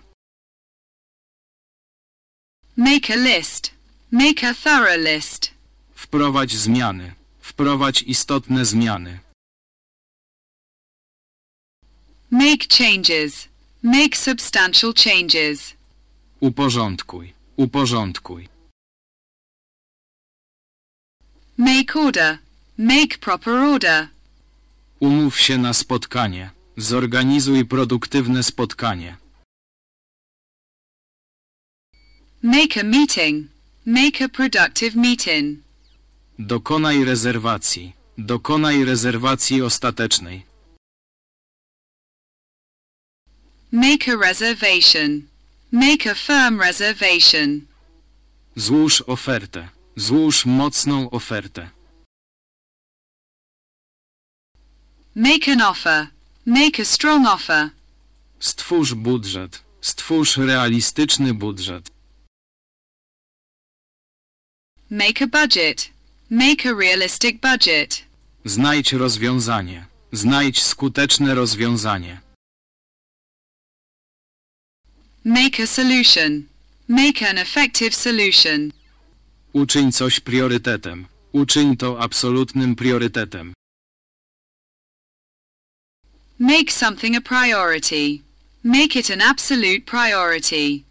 Make a list. Make a thorough list. Wprowadź zmiany. Wprowadź istotne zmiany. Make changes. Make substantial changes. Uporządkuj. Uporządkuj. Make order. Make proper order. Umów się na spotkanie. Zorganizuj produktywne spotkanie. Make a meeting. Make a productive meeting. Dokonaj rezerwacji. Dokonaj rezerwacji ostatecznej. Make a reservation. Make a firm reservation. Złóż ofertę. Złóż mocną ofertę. Make an offer. Make a strong offer. Stwórz budżet. Stwórz realistyczny budżet. Make a budget. Make a realistic budget. Znajdź rozwiązanie. Znajdź skuteczne rozwiązanie. Make a solution. Make an effective solution. Uczyń coś priorytetem. Uczyń to absolutnym priorytetem. Make something a priority. Make it an absolute priority.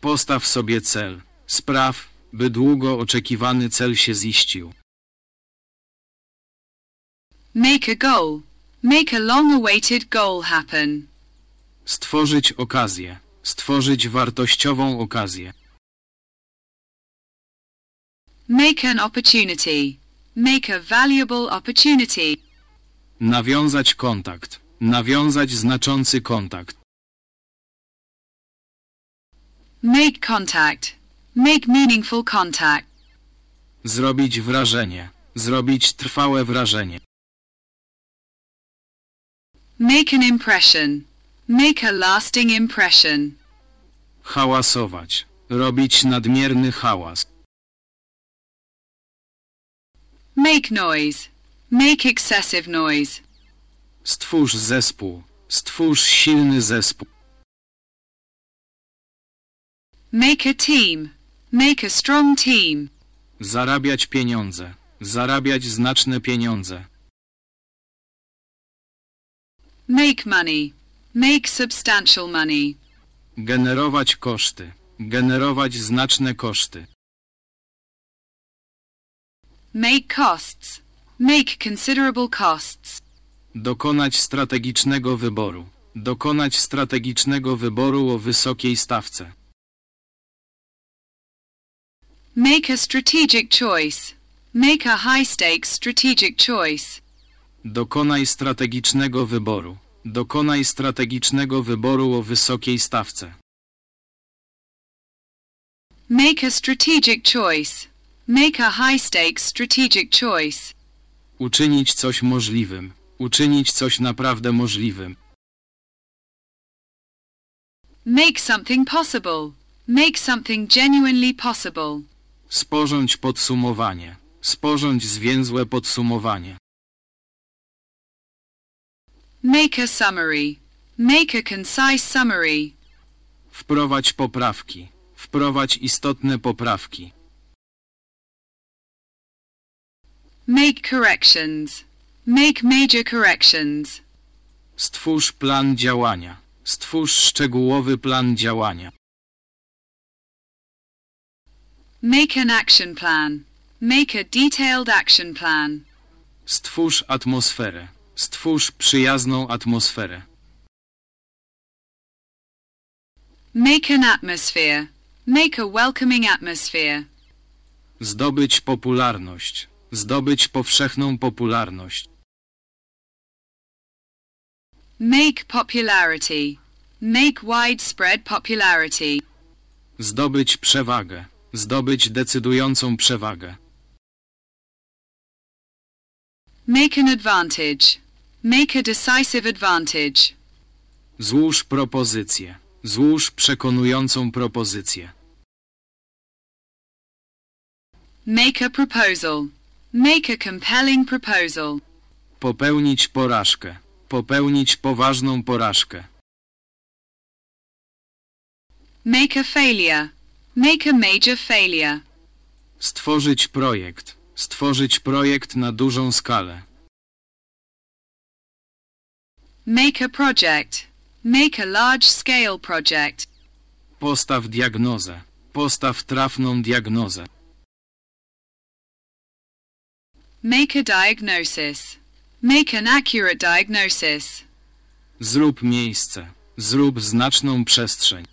Postaw sobie cel. Spraw, by długo oczekiwany cel się ziścił. Make a goal. Make a long-awaited goal happen. Stworzyć okazję. Stworzyć wartościową okazję. Make an opportunity. Make a valuable opportunity. Nawiązać kontakt. Nawiązać znaczący kontakt. Make contact. Make meaningful contact. Zrobić wrażenie. Zrobić trwałe wrażenie. Make an impression. Make a lasting impression. Hałasować. Robić nadmierny hałas. Make noise. Make excessive noise. Stwórz zespół. Stwórz silny zespół. Make a team. Make a strong team. Zarabiać pieniądze. Zarabiać znaczne pieniądze. Make money. Make substantial money. Generować koszty. Generować znaczne koszty. Make costs. Make considerable costs. Dokonać strategicznego wyboru. Dokonać strategicznego wyboru o wysokiej stawce. Make a strategic choice. Make a high-stakes strategic choice. Dokonaj strategicznego wyboru. Dokonaj strategicznego wyboru o wysokiej stawce. Make a strategic choice. Make a high-stakes strategic choice. Uczynić coś możliwym. Uczynić coś naprawdę możliwym. Make something possible. Make something genuinely possible. Sporządź podsumowanie. Sporządź zwięzłe podsumowanie. Make a summary. Make a concise summary. Wprowadź poprawki. Wprowadź istotne poprawki. Make corrections. Make major corrections. Stwórz plan działania. Stwórz szczegółowy plan działania. Make an action plan. Make a detailed action plan. Stwórz atmosferę. Stwórz przyjazną atmosferę. Make an atmosphere. Make a welcoming atmosphere. Zdobyć popularność. Zdobyć powszechną popularność. Make popularity. Make widespread popularity. Zdobyć przewagę. Zdobyć decydującą przewagę. Make an advantage. Make a decisive advantage. Złóż propozycję. Złóż przekonującą propozycję. Make a proposal. Make a compelling proposal. Popełnić porażkę. Popełnić poważną porażkę. Make a failure. Make a major failure. Stworzyć projekt. Stworzyć projekt na dużą skalę. Make a project. Make a large-scale project. Postaw diagnozę. Postaw trafną diagnozę. Make a diagnosis. Make an accurate diagnosis. Zrób miejsce. Zrób znaczną przestrzeń.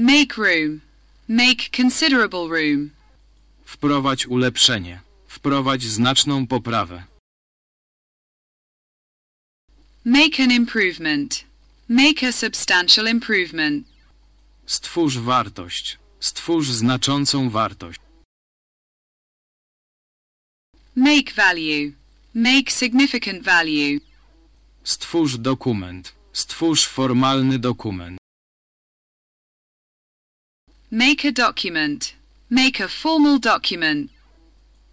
Make room. Make considerable room. Wprowadź ulepszenie. Wprowadź znaczną poprawę. Make an improvement. Make a substantial improvement. Stwórz wartość. Stwórz znaczącą wartość. Make value. Make significant value. Stwórz dokument. Stwórz formalny dokument. Make a document. Make a formal document.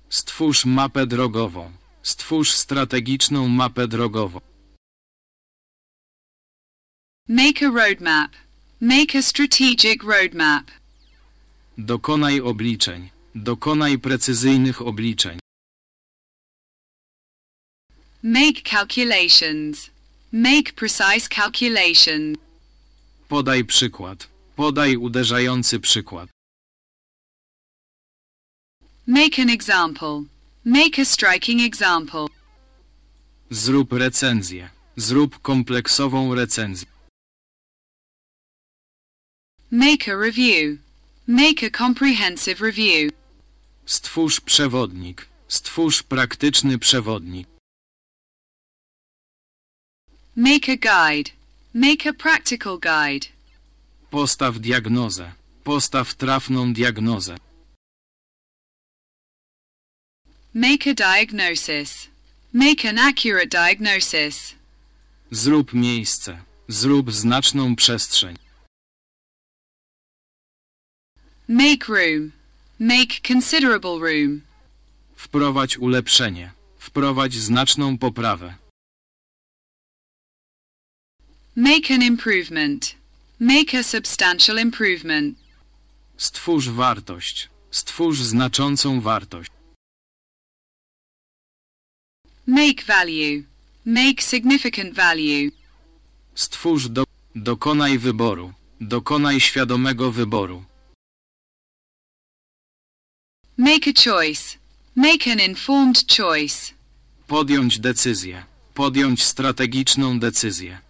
Stwórz mapę drogową. Stwórz strategiczną mapę drogową. Make a roadmap. Make a strategic roadmap. Dokonaj obliczeń. Dokonaj precyzyjnych obliczeń. Make calculations. Make precise calculations. Podaj przykład. Podaj uderzający przykład. Make an example. Make a striking example. Zrób recenzję. Zrób kompleksową recenzję. Make a review. Make a comprehensive review. Stwórz przewodnik. Stwórz praktyczny przewodnik. Make a guide. Make a practical guide. Postaw diagnozę. Postaw trafną diagnozę. Make a diagnosis. Make an accurate diagnosis. Zrób miejsce. Zrób znaczną przestrzeń. Make room. Make considerable room. Wprowadź ulepszenie. Wprowadź znaczną poprawę. Make an improvement. Make a substantial improvement. Stwórz wartość. Stwórz znaczącą wartość. Make value. Make significant value. Stwórz do... Dokonaj wyboru. Dokonaj świadomego wyboru. Make a choice. Make an informed choice. Podjąć decyzję. Podjąć strategiczną decyzję.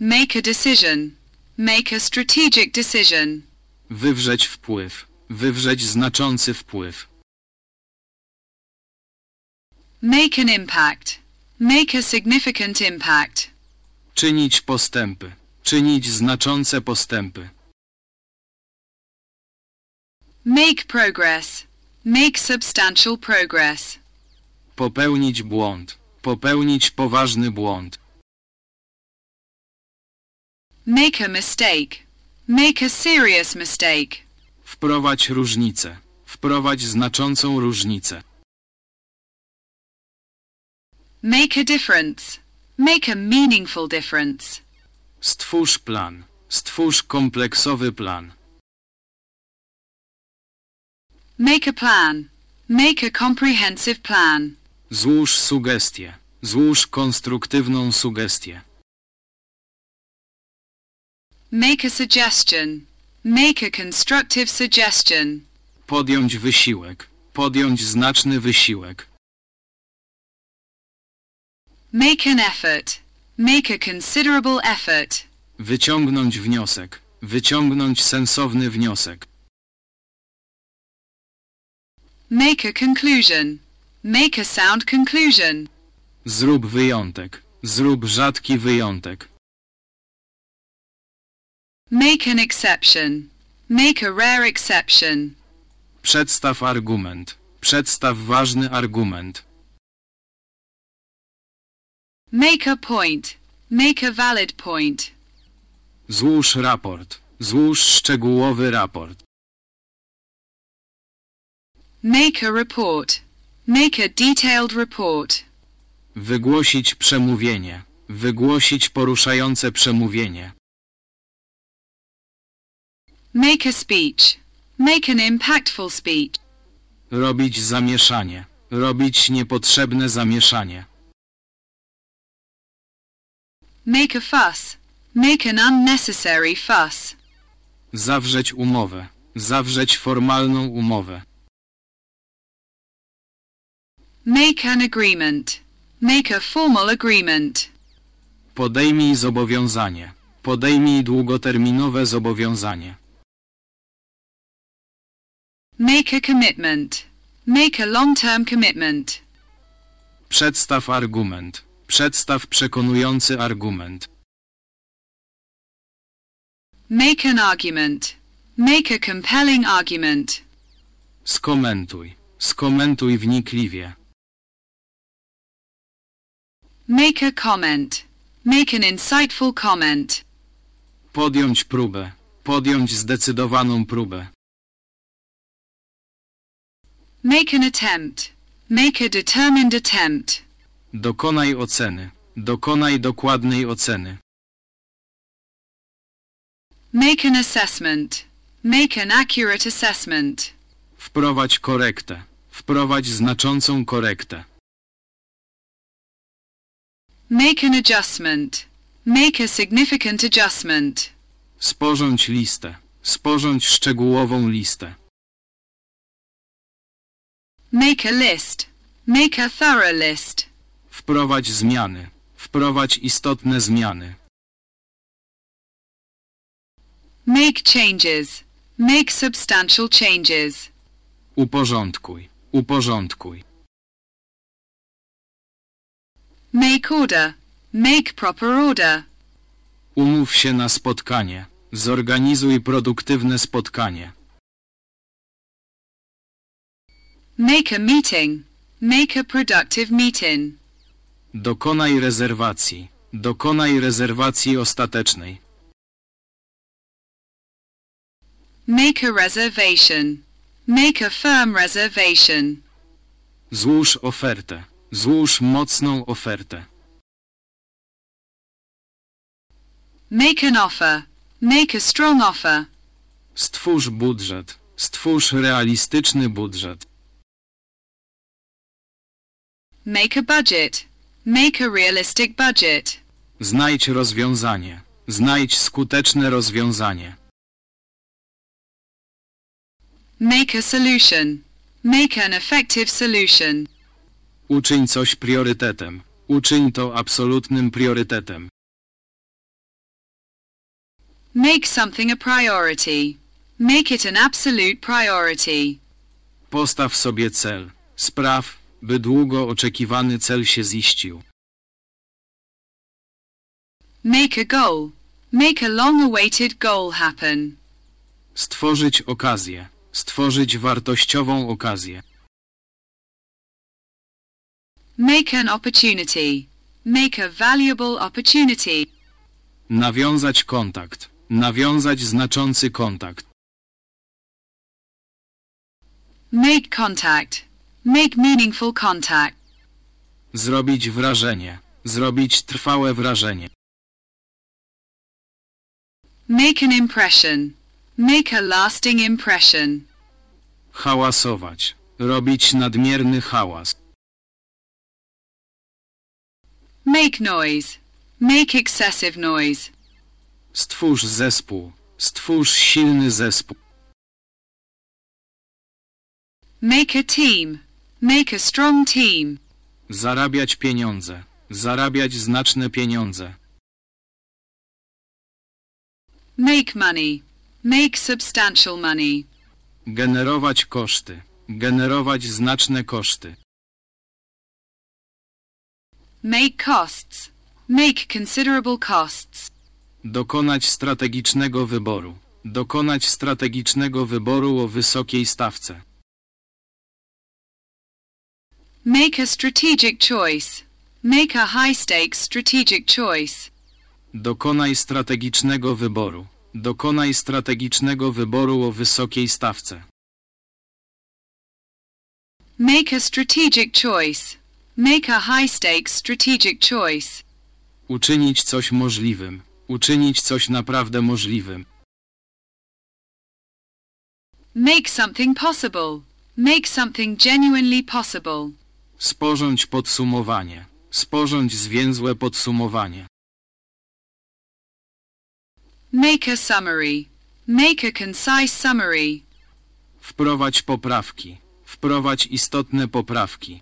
Make a decision. Make a strategic decision. Wywrzeć wpływ. Wywrzeć znaczący wpływ. Make an impact. Make a significant impact. Czynić postępy. Czynić znaczące postępy. Make progress. Make substantial progress. Popełnić błąd. Popełnić poważny błąd. Make a mistake. Make a serious mistake. Wprowadź różnicę. Wprowadź znaczącą różnicę. Make a difference. Make a meaningful difference. Stwórz plan. Stwórz kompleksowy plan. Make a plan. Make a comprehensive plan. Złóż sugestię. Złóż konstruktywną sugestię. Make a suggestion. Make a constructive suggestion. Podjąć wysiłek. Podjąć znaczny wysiłek. Make an effort. Make a considerable effort. Wyciągnąć wniosek. Wyciągnąć sensowny wniosek. Make a conclusion. Make a sound conclusion. Zrób wyjątek. Zrób rzadki wyjątek. Make an exception. Make a rare exception. Przedstaw argument. Przedstaw ważny argument. Make a point. Make a valid point. Złóż raport. Złóż szczegółowy raport. Make a report. Make a detailed report. Wygłosić przemówienie. Wygłosić poruszające przemówienie. Make a speech. Make an impactful speech. Robić zamieszanie. Robić niepotrzebne zamieszanie. Make a fuss. Make an unnecessary fuss. Zawrzeć umowę. Zawrzeć formalną umowę. Make an agreement. Make a formal agreement. Podejmij zobowiązanie. Podejmij długoterminowe zobowiązanie. Make a commitment. Make a long-term commitment. Przedstaw argument. Przedstaw przekonujący argument. Make an argument. Make a compelling argument. Skomentuj. Skomentuj wnikliwie. Make a comment. Make an insightful comment. Podjąć próbę. Podjąć zdecydowaną próbę. Make an attempt. Make a determined attempt. Dokonaj oceny. Dokonaj dokładnej oceny. Make an assessment. Make an accurate assessment. Wprowadź korektę. Wprowadź znaczącą korektę. Make an adjustment. Make a significant adjustment. Sporządź listę. Sporządź szczegółową listę. Make a list. Make a thorough list. Wprowadź zmiany. Wprowadź istotne zmiany. Make changes. Make substantial changes. Uporządkuj. Uporządkuj. Make order. Make proper order. Umów się na spotkanie. Zorganizuj produktywne spotkanie. Make a meeting. Make a productive meeting. Dokonaj rezerwacji. Dokonaj rezerwacji ostatecznej. Make a reservation. Make a firm reservation. Złóż ofertę. Złóż mocną ofertę. Make an offer. Make a strong offer. Stwórz budżet. Stwórz realistyczny budżet. Make a budget. Make a realistic budget. Znajdź rozwiązanie. Znajdź skuteczne rozwiązanie. Make a solution. Make an effective solution. Uczyń coś priorytetem. Uczyń to absolutnym priorytetem. Make something a priority. Make it an absolute priority. Postaw sobie cel. Spraw, by długo oczekiwany cel się ziścił. Make a goal. Make a long-awaited goal happen. Stworzyć okazję. Stworzyć wartościową okazję. Make an opportunity. Make a valuable opportunity. Nawiązać kontakt. Nawiązać znaczący kontakt. Make contact. Make meaningful contact. Zrobić wrażenie. Zrobić trwałe wrażenie. Make an impression. Make a lasting impression. Hałasować. Robić nadmierny hałas. Make noise. Make excessive noise. Stwórz zespół. Stwórz silny zespół. Make a team. Make a strong team. Zarabiać pieniądze. Zarabiać znaczne pieniądze. Make money. Make substantial money. Generować koszty. Generować znaczne koszty. Make costs. Make considerable costs. Dokonać strategicznego wyboru. Dokonać strategicznego wyboru o wysokiej stawce. Make a strategic choice. Make a high-stakes strategic choice. Dokonaj strategicznego wyboru. Dokonaj strategicznego wyboru o wysokiej stawce. Make a strategic choice. Make a high-stakes strategic choice. Uczynić coś możliwym. Uczynić coś naprawdę możliwym. Make something possible. Make something genuinely possible. Sporządź podsumowanie. Sporządź zwięzłe podsumowanie. Make a summary. Make a concise summary. Wprowadź poprawki. Wprowadź istotne poprawki.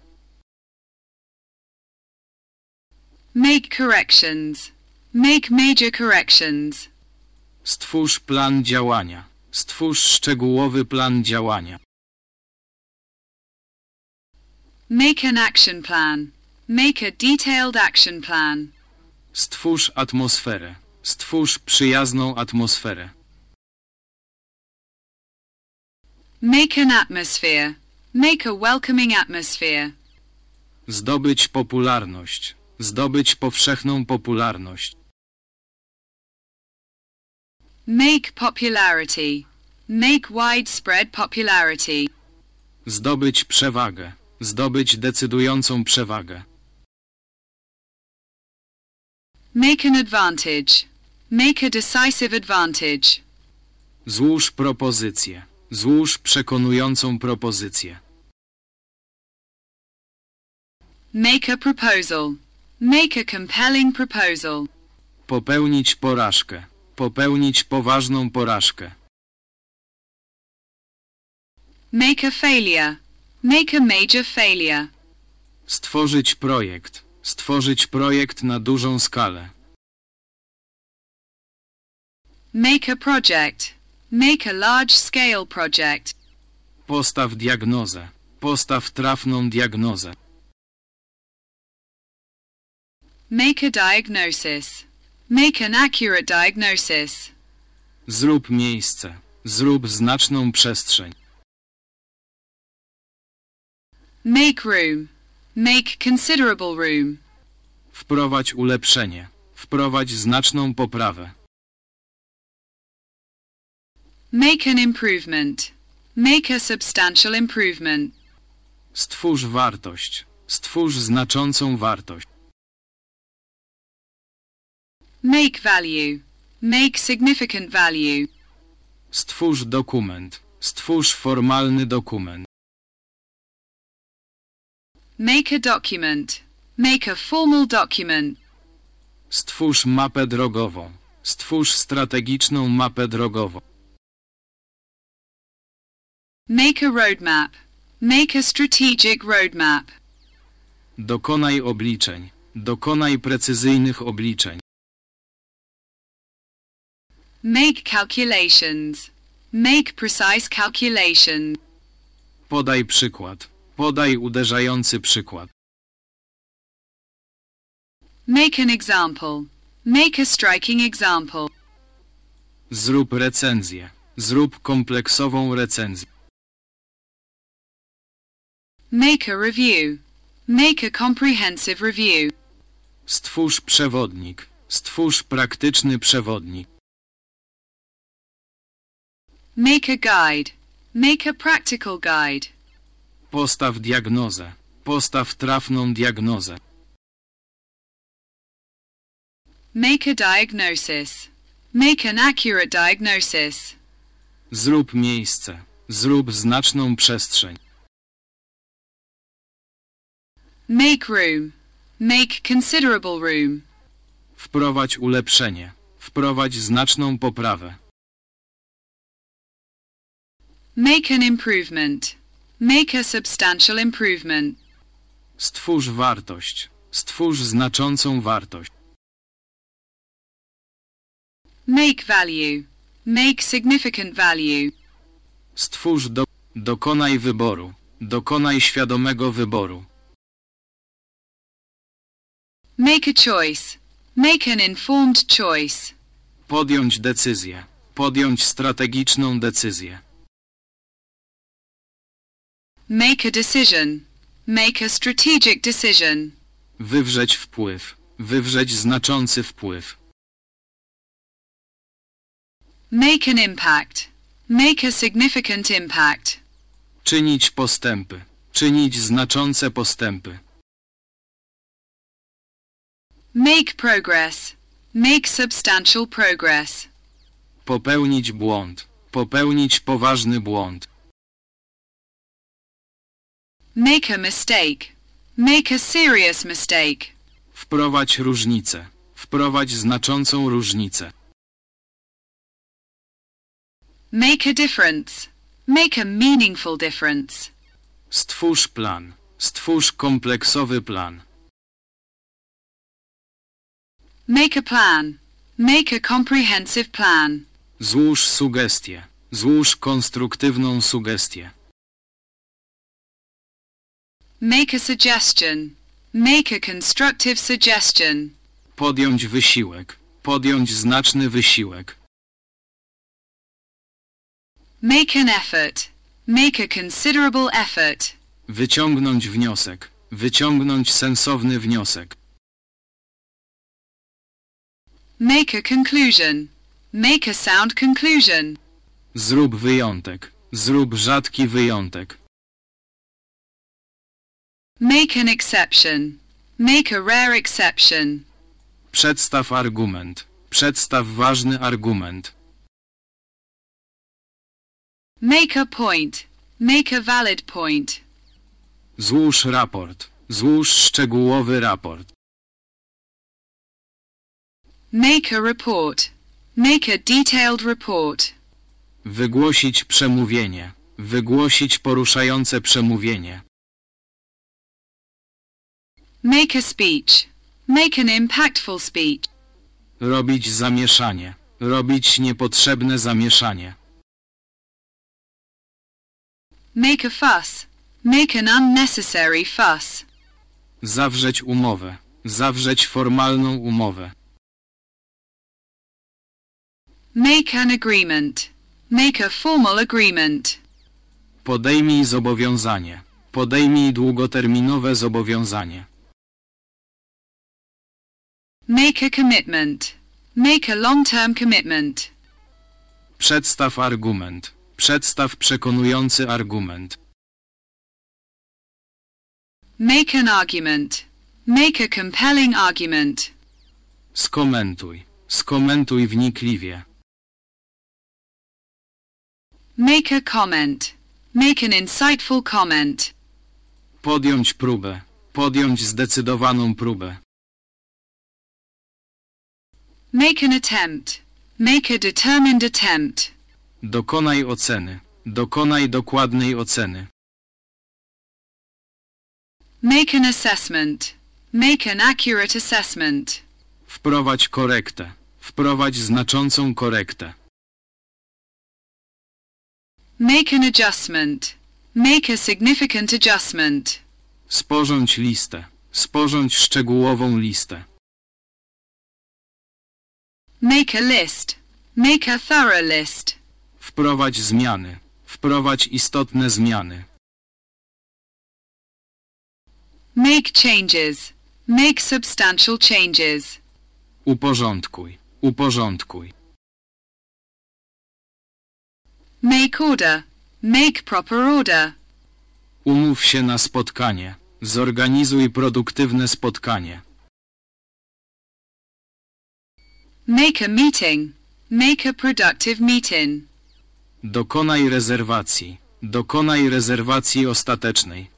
Make corrections. Make major corrections. Stwórz plan działania. Stwórz szczegółowy plan działania. Make an action plan. Make a detailed action plan. Stwórz atmosferę. Stwórz przyjazną atmosferę. Make an atmosphere. Make a welcoming atmosphere. Zdobyć popularność. Zdobyć powszechną popularność. Make popularity. Make widespread popularity. Zdobyć przewagę. Zdobyć decydującą przewagę. Make an advantage. Make a decisive advantage. Złóż propozycję. Złóż przekonującą propozycję. Make a proposal. Make a compelling proposal. Popełnić porażkę. Popełnić poważną porażkę. Make a failure. Make a major failure. Stworzyć projekt. Stworzyć projekt na dużą skalę. Make a project. Make a large-scale project. Postaw diagnozę. Postaw trafną diagnozę. Make a diagnosis. Make an accurate diagnosis. Zrób miejsce. Zrób znaczną przestrzeń. Make room. Make considerable room. Wprowadź ulepszenie. Wprowadź znaczną poprawę. Make an improvement. Make a substantial improvement. Stwórz wartość. Stwórz znaczącą wartość. Make value. Make significant value. Stwórz dokument. Stwórz formalny dokument. Make a document. Make a formal document. Stwórz mapę drogową. Stwórz strategiczną mapę drogową. Make a roadmap. Make a strategic roadmap. Dokonaj obliczeń. Dokonaj precyzyjnych obliczeń. Make calculations. Make precise calculations. Podaj przykład. Podaj uderzający przykład. Make an example. Make a striking example. Zrób recenzję. Zrób kompleksową recenzję. Make a review. Make a comprehensive review. Stwórz przewodnik. Stwórz praktyczny przewodnik. Make a guide. Make a practical guide. Postaw diagnozę. Postaw trafną diagnozę. Make a diagnosis. Make an accurate diagnosis. Zrób miejsce. Zrób znaczną przestrzeń. Make room. Make considerable room. Wprowadź ulepszenie. Wprowadź znaczną poprawę. Make an improvement. Make a substantial improvement. Stwórz wartość. Stwórz znaczącą wartość. Make value. Make significant value. Stwórz do... Dokonaj wyboru. Dokonaj świadomego wyboru. Make a choice. Make an informed choice. Podjąć decyzję. Podjąć strategiczną decyzję. Make a decision. Make a strategic decision. Wywrzeć wpływ. Wywrzeć znaczący wpływ. Make an impact. Make a significant impact. Czynić postępy. Czynić znaczące postępy. Make progress. Make substantial progress. Popełnić błąd. Popełnić poważny błąd. Make a mistake. Make a serious mistake. Wprowadź różnicę. Wprowadź znaczącą różnicę. Make a difference. Make a meaningful difference. Stwórz plan. Stwórz kompleksowy plan. Make a plan. Make a comprehensive plan. Złóż sugestię. Złóż konstruktywną sugestię. Make a suggestion. Make a constructive suggestion. Podjąć wysiłek. Podjąć znaczny wysiłek. Make an effort. Make a considerable effort. Wyciągnąć wniosek. Wyciągnąć sensowny wniosek. Make a conclusion. Make a sound conclusion. Zrób wyjątek. Zrób rzadki wyjątek. Make an exception. Make a rare exception. Przedstaw argument. Przedstaw ważny argument. Make a point. Make a valid point. Złóż raport. Złóż szczegółowy raport. Make a report. Make a detailed report. Wygłosić przemówienie. Wygłosić poruszające przemówienie. Make a speech. Make an impactful speech. Robić zamieszanie. Robić niepotrzebne zamieszanie. Make a fuss. Make an unnecessary fuss. Zawrzeć umowę. Zawrzeć formalną umowę. Make an agreement. Make a formal agreement. Podejmij zobowiązanie. Podejmij długoterminowe zobowiązanie. Make a commitment. Make a long-term commitment. Przedstaw argument. Przedstaw przekonujący argument. Make an argument. Make a compelling argument. Skomentuj. Skomentuj wnikliwie. Make a comment. Make an insightful comment. Podjąć próbę. Podjąć zdecydowaną próbę. Make an attempt. Make a determined attempt. Dokonaj oceny. Dokonaj dokładnej oceny. Make an assessment. Make an accurate assessment. Wprowadź korektę. Wprowadź znaczącą korektę. Make an adjustment. Make a significant adjustment. Sporządź listę. Sporządź szczegółową listę. Make a list. Make a thorough list. Wprowadź zmiany. Wprowadź istotne zmiany. Make changes. Make substantial changes. Uporządkuj. Uporządkuj. Make order. Make proper order. Umów się na spotkanie. Zorganizuj produktywne spotkanie. Make a meeting. Make a productive meeting. Dokonaj rezerwacji. Dokonaj rezerwacji ostatecznej.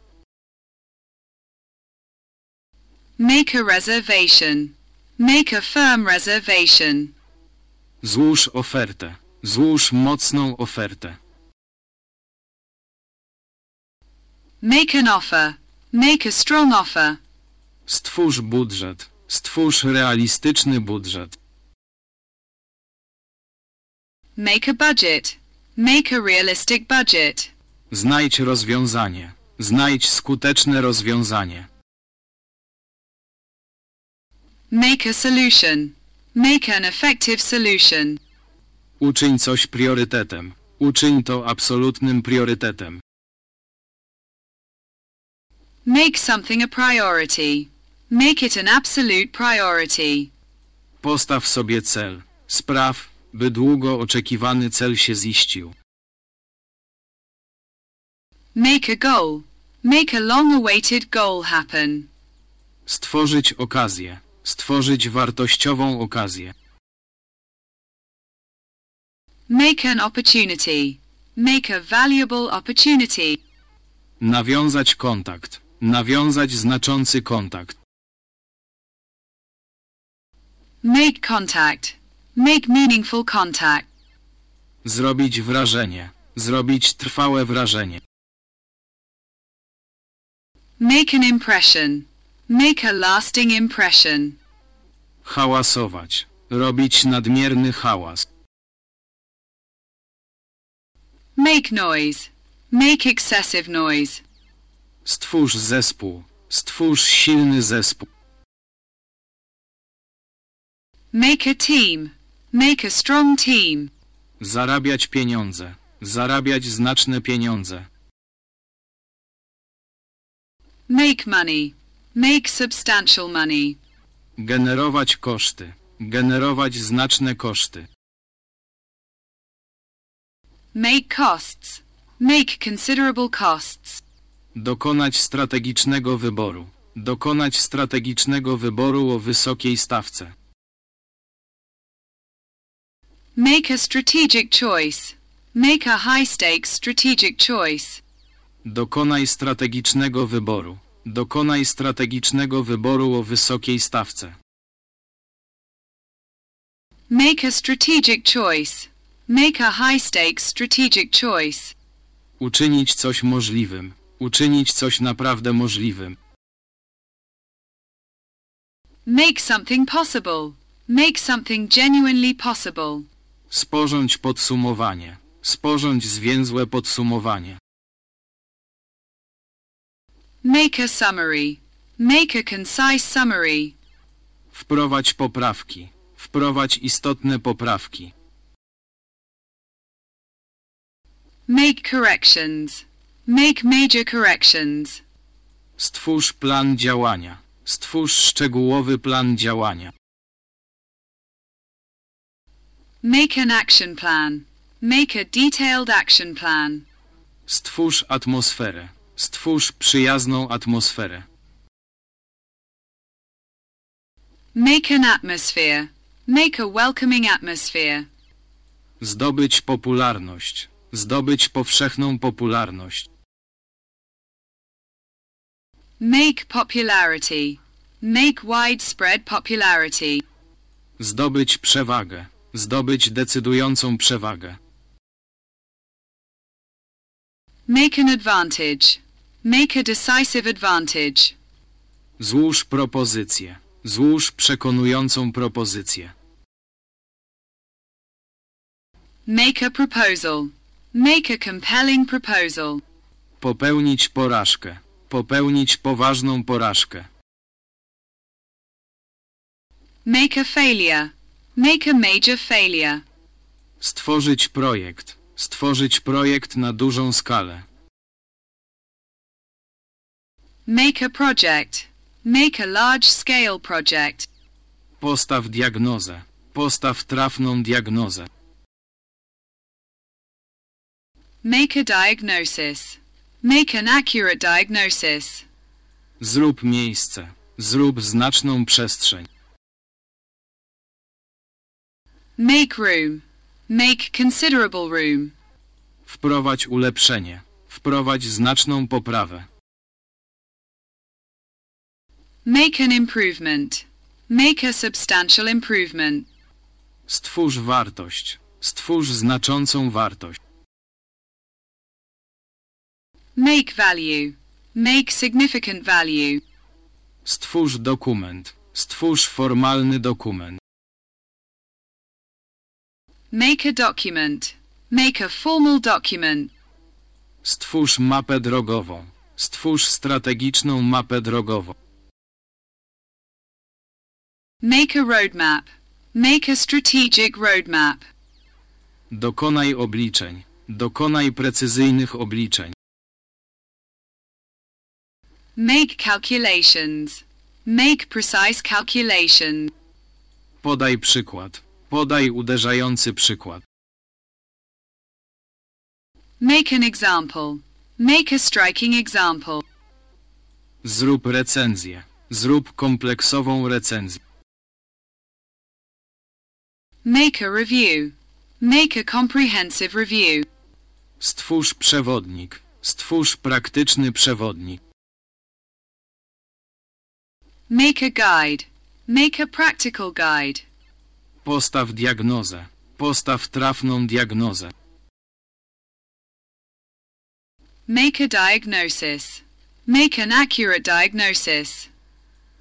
Make a reservation. Make a firm reservation. Złóż ofertę. Złóż mocną ofertę. Make an offer. Make a strong offer. Stwórz budżet. Stwórz realistyczny budżet. Make a budget. Make a realistic budget. Znajdź rozwiązanie. Znajdź skuteczne rozwiązanie. Make a solution. Make an effective solution. Uczyń coś priorytetem. Uczyń to absolutnym priorytetem. Make something a priority. Make it an absolute priority. Postaw sobie cel. Spraw, by długo oczekiwany cel się ziścił. Make a goal. Make a long-awaited goal happen. Stworzyć okazję. Stworzyć wartościową okazję. Make an opportunity. Make a valuable opportunity. Nawiązać kontakt. Nawiązać znaczący kontakt. Make contact. Make meaningful contact. Zrobić wrażenie. Zrobić trwałe wrażenie. Make an impression. Make a lasting impression. Hałasować. Robić nadmierny hałas. Make noise. Make excessive noise. Stwórz zespół. Stwórz silny zespół. Make a team. Make a strong team. Zarabiać pieniądze. Zarabiać znaczne pieniądze. Make money. Make substantial money. Generować koszty. Generować znaczne koszty. Make costs. Make considerable costs. Dokonać strategicznego wyboru. Dokonać strategicznego wyboru o wysokiej stawce. Make a strategic choice. Make a high-stakes strategic choice. Dokonaj strategicznego wyboru. Dokonaj strategicznego wyboru o wysokiej stawce. Make a strategic choice. Make a high-stakes strategic choice. Uczynić coś możliwym. Uczynić coś naprawdę możliwym. Make something possible. Make something genuinely possible. Sporządź podsumowanie. Sporządź zwięzłe podsumowanie. Make a summary. Make a concise summary. Wprowadź poprawki. Wprowadź istotne poprawki. Make corrections. Make major corrections. Stwórz plan działania. Stwórz szczegółowy plan działania. Make an action plan. Make a detailed action plan. Stwórz atmosferę. Stwórz przyjazną atmosferę. Make an atmosphere. Make a welcoming atmosphere. Zdobyć popularność. Zdobyć powszechną popularność. Make popularity. Make widespread popularity. Zdobyć przewagę. Zdobyć decydującą przewagę. Make an advantage. Make a decisive advantage. Złóż propozycję. Złóż przekonującą propozycję. Make a proposal. Make a compelling proposal. Popełnić porażkę. Popełnić poważną porażkę. Make a failure. Make a major failure. Stworzyć projekt. Stworzyć projekt na dużą skalę. Make a project. Make a large-scale project. Postaw diagnozę. Postaw trafną diagnozę. Make a diagnosis. Make an accurate diagnosis. Zrób miejsce. Zrób znaczną przestrzeń. Make room. Make considerable room. Wprowadź ulepszenie. Wprowadź znaczną poprawę. Make an improvement. Make a substantial improvement. Stwórz wartość. Stwórz znaczącą wartość. Make value. Make significant value. Stwórz dokument. Stwórz formalny dokument. Make a document. Make a formal document. Stwórz mapę drogową. Stwórz strategiczną mapę drogową. Make a roadmap. Make a strategic roadmap. Dokonaj obliczeń. Dokonaj precyzyjnych obliczeń. Make calculations. Make precise calculations. Podaj przykład. Podaj uderzający przykład. Make an example. Make a striking example. Zrób recenzję. Zrób kompleksową recenzję. Make a review. Make a comprehensive review. Stwórz przewodnik. Stwórz praktyczny przewodnik. Make a guide. Make a practical guide. Postaw diagnozę. Postaw trafną diagnozę. Make a diagnosis. Make an accurate diagnosis.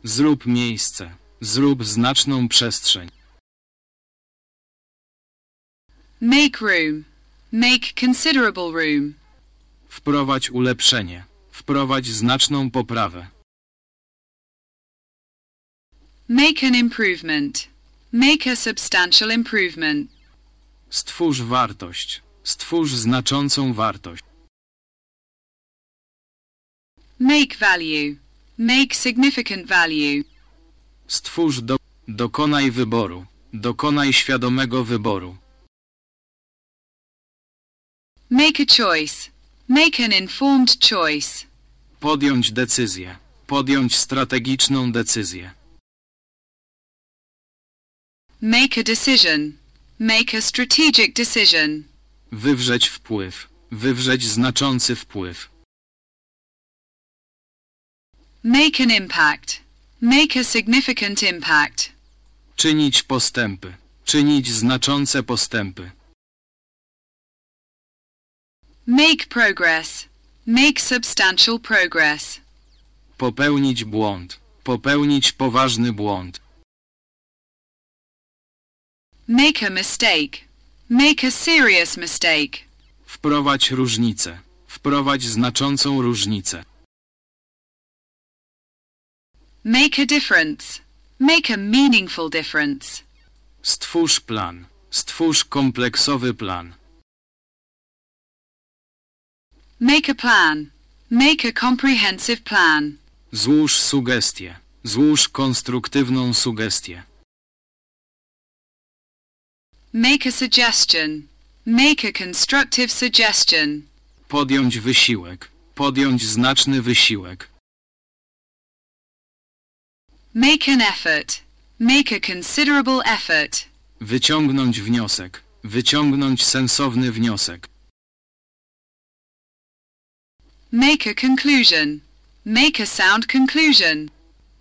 Zrób miejsce. Zrób znaczną przestrzeń. Make room. Make considerable room. Wprowadź ulepszenie. Wprowadź znaczną poprawę. Make an improvement. Make a substantial improvement. Stwórz wartość. Stwórz znaczącą wartość. Make value. Make significant value. Stwórz do... Dokonaj wyboru. Dokonaj świadomego wyboru. Make a choice. Make an informed choice. Podjąć decyzję. Podjąć strategiczną decyzję. Make a decision. Make a strategic decision. Wywrzeć wpływ. Wywrzeć znaczący wpływ. Make an impact. Make a significant impact. Czynić postępy. Czynić znaczące postępy. Make progress. Make substantial progress. Popełnić błąd. Popełnić poważny błąd. Make a mistake. Make a serious mistake. Wprowadź różnicę. Wprowadź znaczącą różnicę. Make a difference. Make a meaningful difference. Stwórz plan. Stwórz kompleksowy plan. Make a plan. Make a comprehensive plan. Złóż sugestię. Złóż konstruktywną sugestię. Make a suggestion. Make a constructive suggestion. Podjąć wysiłek. Podjąć znaczny wysiłek. Make an effort. Make a considerable effort. Wyciągnąć wniosek. Wyciągnąć sensowny wniosek. Make a conclusion. Make a sound conclusion.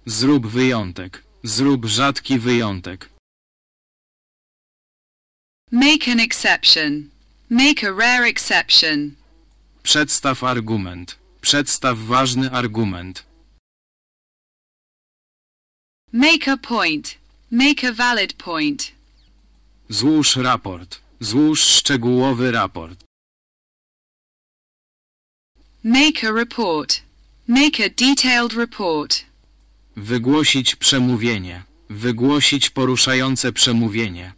Zrób wyjątek. Zrób rzadki wyjątek. Make an exception. Make a rare exception. Przedstaw argument. Przedstaw ważny argument. Make a point. Make a valid point. Złóż raport. Złóż szczegółowy raport. Make a report. Make a detailed report. Wygłosić przemówienie. Wygłosić poruszające przemówienie.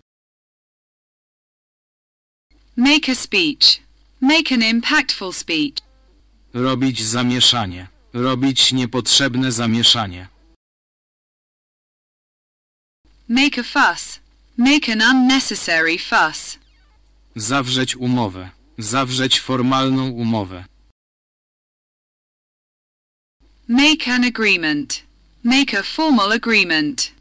Make a speech. Make an impactful speech. Robić zamieszanie. Robić niepotrzebne zamieszanie. Make a fuss. Make an unnecessary fuss. Zawrzeć umowę. Zawrzeć formalną umowę. Make an agreement. Make a formal agreement.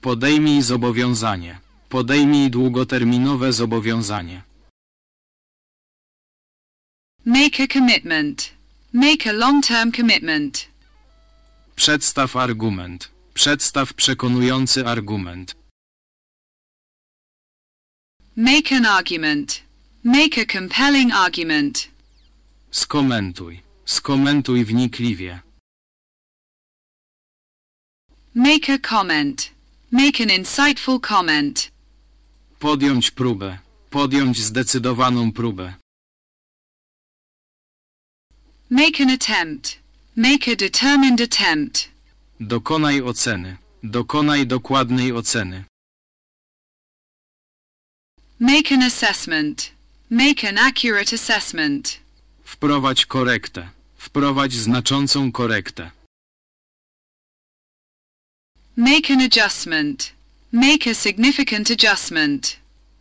Podejmij zobowiązanie. Podejmij długoterminowe zobowiązanie. Make a commitment. Make a long-term commitment. Przedstaw argument. Przedstaw przekonujący argument. Make an argument. Make a compelling argument. Skomentuj. Skomentuj wnikliwie. Make a comment. Make an insightful comment. Podjąć próbę. Podjąć zdecydowaną próbę. Make an attempt. Make a determined attempt. Dokonaj oceny. Dokonaj dokładnej oceny. Make an assessment. Make an accurate assessment. Wprowadź korektę. Wprowadź znaczącą korektę. Make an adjustment. Make a significant adjustment.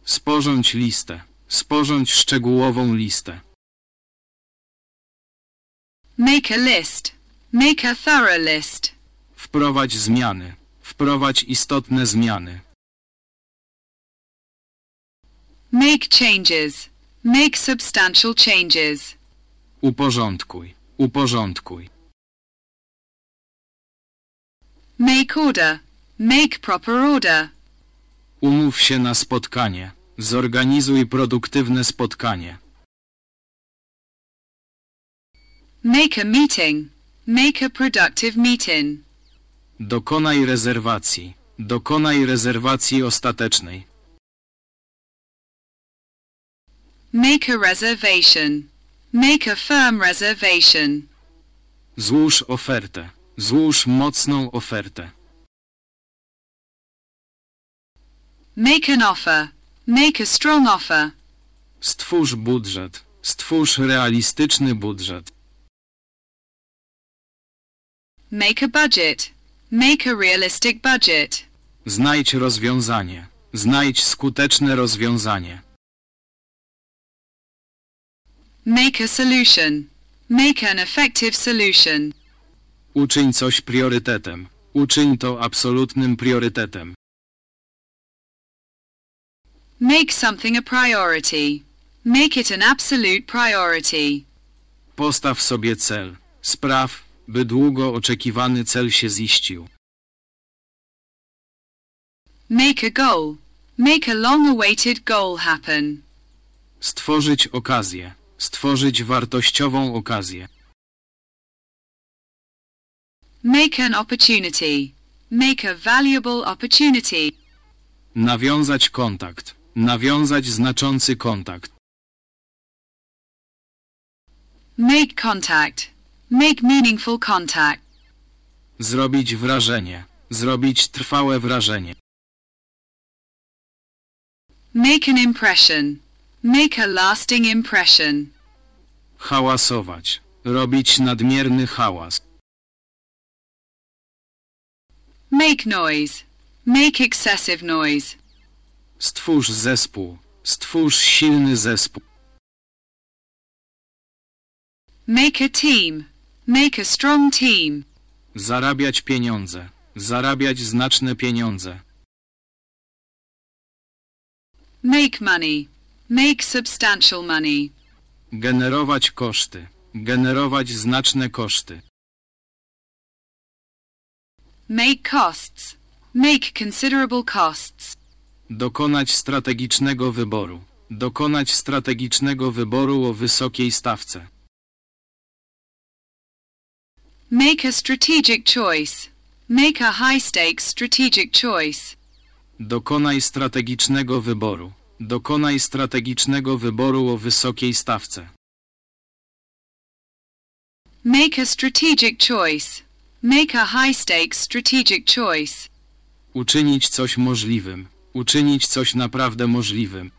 Sporządź listę. Sporządź szczegółową listę. Make a list. Make a thorough list. Wprowadź zmiany. Wprowadź istotne zmiany. Make changes. Make substantial changes. Uporządkuj. Uporządkuj. Make order. Make proper order. Umów się na spotkanie. Zorganizuj produktywne spotkanie. Make a meeting. Make a productive meeting. Dokonaj rezerwacji. Dokonaj rezerwacji ostatecznej. Make a reservation. Make a firm reservation. Złóż ofertę. Złóż mocną ofertę. Make an offer. Make a strong offer. Stwórz budżet. Stwórz realistyczny budżet. Make a budget. Make a realistic budget. Znajdź rozwiązanie. Znajdź skuteczne rozwiązanie. Make a solution. Make an effective solution. Uczyń coś priorytetem. Uczyń to absolutnym priorytetem. Make something a priority. Make it an absolute priority. Postaw sobie cel. Spraw, by długo oczekiwany cel się ziścił. Make a goal. Make a long-awaited goal happen. Stworzyć okazję. Stworzyć wartościową okazję. Make an opportunity. Make a valuable opportunity. Nawiązać kontakt. Nawiązać znaczący kontakt. Make contact. Make meaningful contact. Zrobić wrażenie. Zrobić trwałe wrażenie. Make an impression. Make a lasting impression. Hałasować. Robić nadmierny hałas. Make noise. Make excessive noise. Stwórz zespół. Stwórz silny zespół. Make a team. Make a strong team. Zarabiać pieniądze. Zarabiać znaczne pieniądze. Make money. Make substantial money. Generować koszty. Generować znaczne koszty. Make costs. Make considerable costs. Dokonać strategicznego wyboru. Dokonać strategicznego wyboru o wysokiej stawce. Make a strategic choice. Make a high-stakes strategic choice. Dokonaj strategicznego wyboru. Dokonaj strategicznego wyboru o wysokiej stawce. Make a strategic choice. Make a high-stakes strategic choice. Uczynić coś możliwym. Uczynić coś naprawdę możliwym.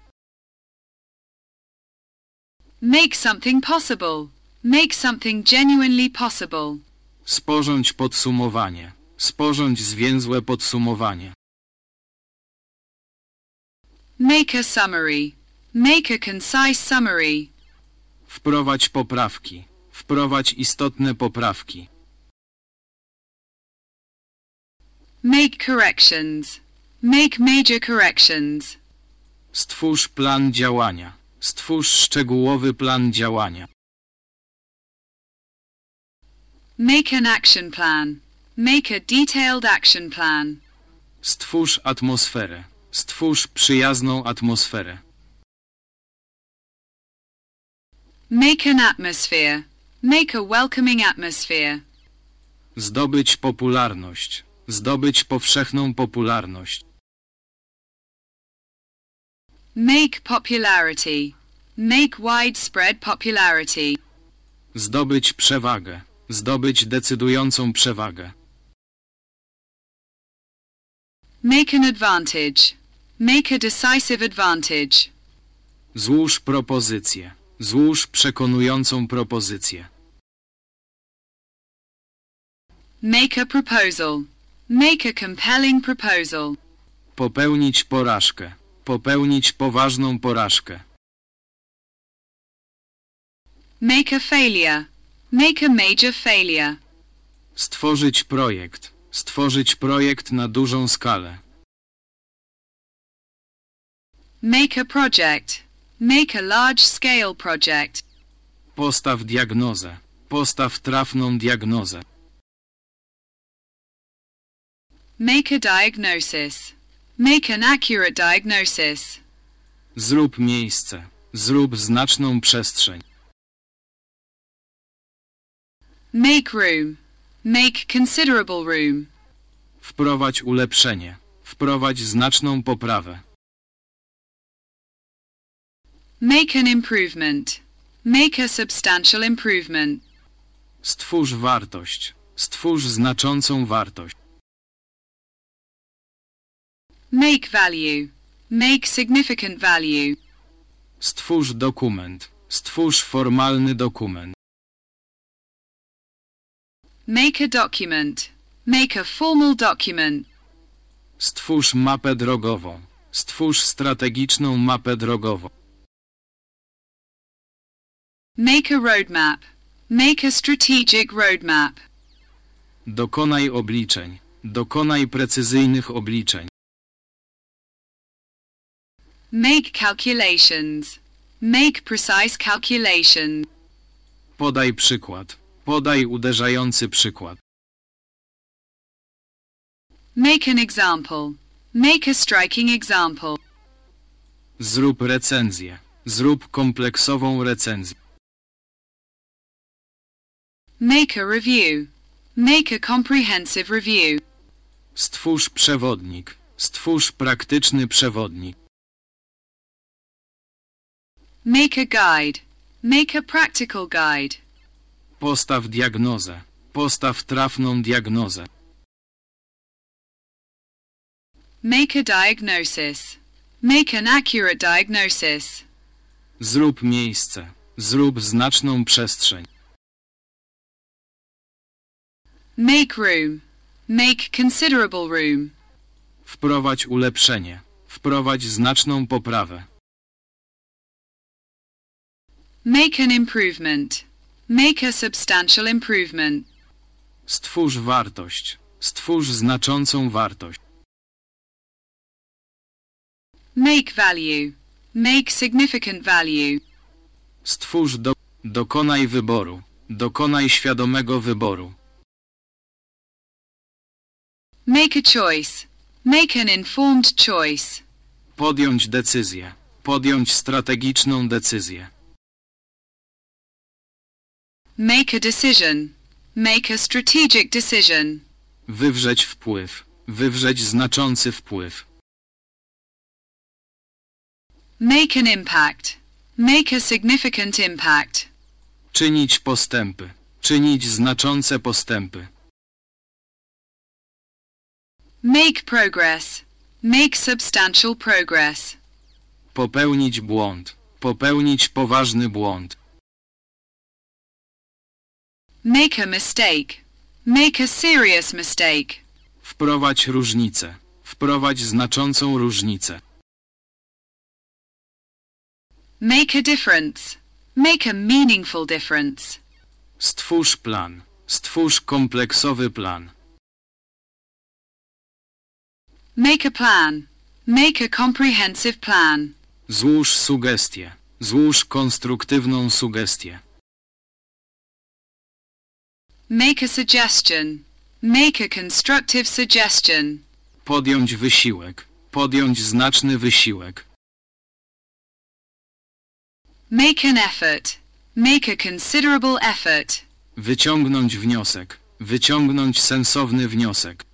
Make something possible. Make something genuinely possible. Sporządź podsumowanie. Sporządź zwięzłe podsumowanie. Make a summary. Make a concise summary. Wprowadź poprawki. Wprowadź istotne poprawki. Make corrections. Make major corrections. Stwórz plan działania. Stwórz szczegółowy plan działania. Make an action plan. Make a detailed action plan. Stwórz atmosferę. Stwórz przyjazną atmosferę. Make an atmosphere. Make a welcoming atmosphere. Zdobyć popularność. Zdobyć powszechną popularność. Make popularity. Make widespread popularity. Zdobyć przewagę. Zdobyć decydującą przewagę. Make an advantage. Make a decisive advantage. Złóż propozycję. Złóż przekonującą propozycję. Make a proposal. Make a compelling proposal. Popełnić porażkę. Popełnić poważną porażkę. Make a failure. Make a major failure. Stworzyć projekt. Stworzyć projekt na dużą skalę. Make a project. Make a large-scale project. Postaw diagnozę. Postaw trafną diagnozę. Make a diagnosis. Make an accurate diagnosis. Zrób miejsce. Zrób znaczną przestrzeń. Make room. Make considerable room. Wprowadź ulepszenie. Wprowadź znaczną poprawę. Make an improvement. Make a substantial improvement. Stwórz wartość. Stwórz znaczącą wartość. Make value. Make significant value. Stwórz dokument. Stwórz formalny dokument. Make a document. Make a formal document. Stwórz mapę drogową. Stwórz strategiczną mapę drogową. Make a roadmap. Make a strategic roadmap. Dokonaj obliczeń. Dokonaj precyzyjnych obliczeń. Make calculations. Make precise calculations. Podaj przykład. Podaj uderzający przykład. Make an example. Make a striking example. Zrób recenzję. Zrób kompleksową recenzję. Make a review. Make a comprehensive review. Stwórz przewodnik. Stwórz praktyczny przewodnik. Make a guide. Make a practical guide. Postaw diagnozę. Postaw trafną diagnozę. Make a diagnosis. Make an accurate diagnosis. Zrób miejsce. Zrób znaczną przestrzeń. Make room. Make considerable room. Wprowadź ulepszenie. Wprowadź znaczną poprawę. Make an improvement. Make a substantial improvement. Stwórz wartość. Stwórz znaczącą wartość. Make value. Make significant value. Stwórz do... Dokonaj wyboru. Dokonaj świadomego wyboru. Make a choice. Make an informed choice. Podjąć decyzję. Podjąć strategiczną decyzję. Make a decision. Make a strategic decision. Wywrzeć wpływ. Wywrzeć znaczący wpływ. Make an impact. Make a significant impact. Czynić postępy. Czynić znaczące postępy. Make progress. Make substantial progress. Popełnić błąd. Popełnić poważny błąd. Make a mistake. Make a serious mistake. Wprowadź różnicę. Wprowadź znaczącą różnicę. Make a difference. Make a meaningful difference. Stwórz plan. Stwórz kompleksowy plan. Make a plan. Make a comprehensive plan. Złóż sugestię. Złóż konstruktywną sugestię. Make a suggestion. Make a constructive suggestion. Podjąć wysiłek. Podjąć znaczny wysiłek. Make an effort. Make a considerable effort. Wyciągnąć wniosek. Wyciągnąć sensowny wniosek.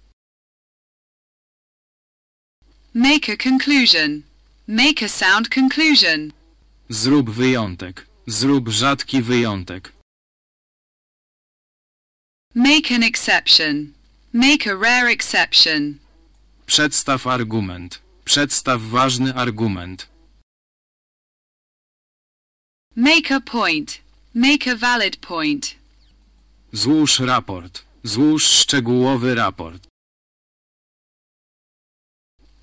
Make a conclusion. Make a sound conclusion. Zrób wyjątek. Zrób rzadki wyjątek. Make an exception. Make a rare exception. Przedstaw argument. Przedstaw ważny argument. Make a point. Make a valid point. Złóż raport. Złóż szczegółowy raport.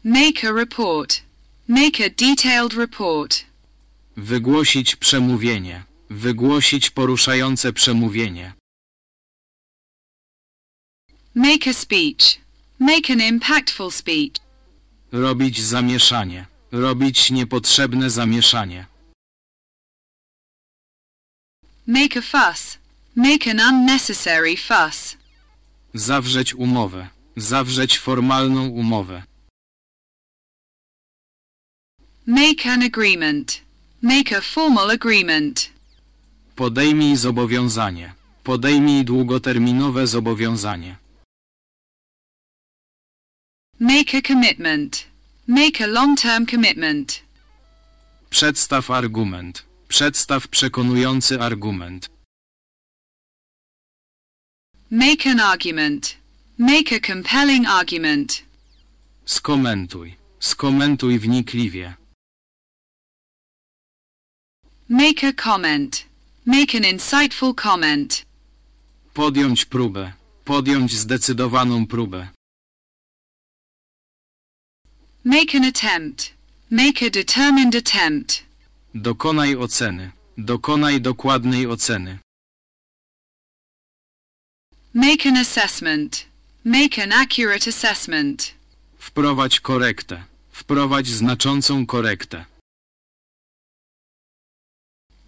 Make a report. Make a detailed report. Wygłosić przemówienie. Wygłosić poruszające przemówienie. Make a speech. Make an impactful speech. Robić zamieszanie. Robić niepotrzebne zamieszanie. Make a fuss. Make an unnecessary fuss. Zawrzeć umowę. Zawrzeć formalną umowę. Make an agreement. Make a formal agreement. Podejmij zobowiązanie. Podejmij długoterminowe zobowiązanie. Make a commitment. Make a long-term commitment. Przedstaw argument. Przedstaw przekonujący argument. Make an argument. Make a compelling argument. Skomentuj. Skomentuj wnikliwie. Make a comment. Make an insightful comment. Podjąć próbę. Podjąć zdecydowaną próbę. Make an attempt. Make a determined attempt. Dokonaj oceny. Dokonaj dokładnej oceny. Make an assessment. Make an accurate assessment. Wprowadź korektę. Wprowadź znaczącą korektę.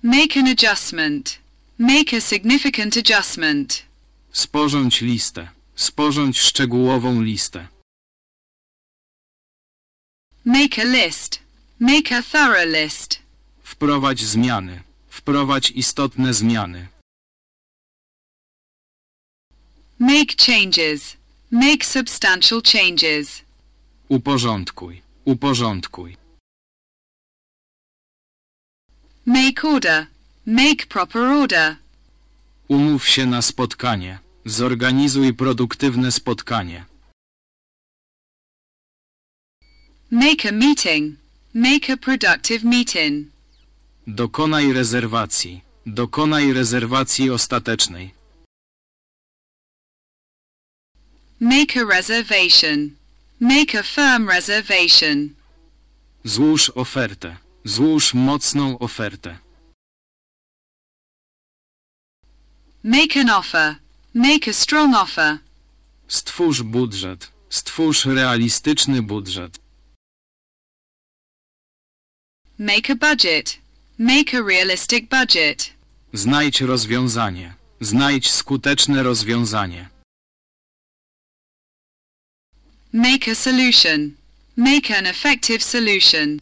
Make an adjustment. Make a significant adjustment. Sporządź listę. Sporządź szczegółową listę. Make a list. Make a thorough list. Wprowadź zmiany. Wprowadź istotne zmiany. Make changes. Make substantial changes. Uporządkuj. Uporządkuj. Make order. Make proper order. Umów się na spotkanie. Zorganizuj produktywne spotkanie. Make a meeting. Make a productive meeting. Dokonaj rezerwacji. Dokonaj rezerwacji ostatecznej. Make a reservation. Make a firm reservation. Złóż ofertę. Złóż mocną ofertę. Make an offer. Make a strong offer. Stwórz budżet. Stwórz realistyczny budżet. Make a budget. Make a realistic budget. Znajdź rozwiązanie. Znajdź skuteczne rozwiązanie. Make a solution. Make an effective solution.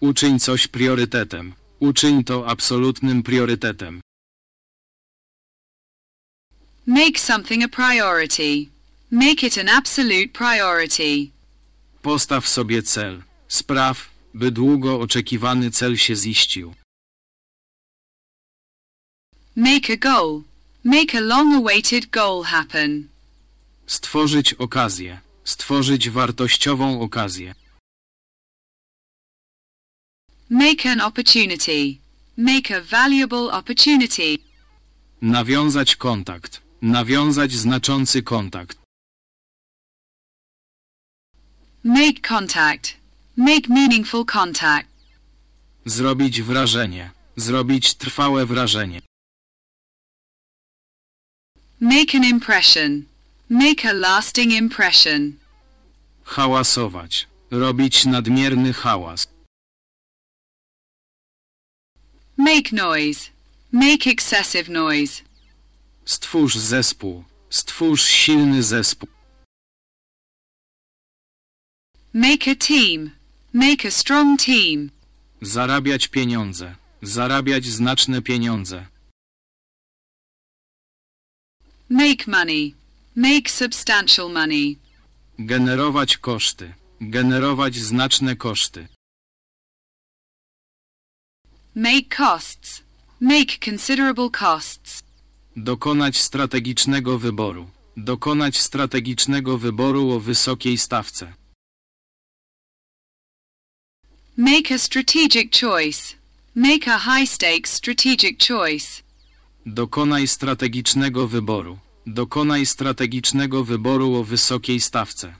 Uczyń coś priorytetem. Uczyń to absolutnym priorytetem. Make something a priority. Make it an absolute priority. Postaw sobie cel. Spraw, by długo oczekiwany cel się ziścił. Make a goal. Make a long-awaited goal happen. Stworzyć okazję. Stworzyć wartościową okazję. Make an opportunity. Make a valuable opportunity. Nawiązać kontakt. Nawiązać znaczący kontakt. Make contact. Make meaningful contact. Zrobić wrażenie. Zrobić trwałe wrażenie. Make an impression. Make a lasting impression. Hałasować. Robić nadmierny hałas. Make noise. Make excessive noise. Stwórz zespół. Stwórz silny zespół. Make a team. Make a strong team. Zarabiać pieniądze. Zarabiać znaczne pieniądze. Make money. Make substantial money. Generować koszty. Generować znaczne koszty. Make costs. Make considerable costs. Dokonać strategicznego wyboru. Dokonać strategicznego wyboru o wysokiej stawce. Make a strategic choice. Make a high-stakes strategic choice. Dokonaj strategicznego wyboru. Dokonaj strategicznego wyboru o wysokiej stawce.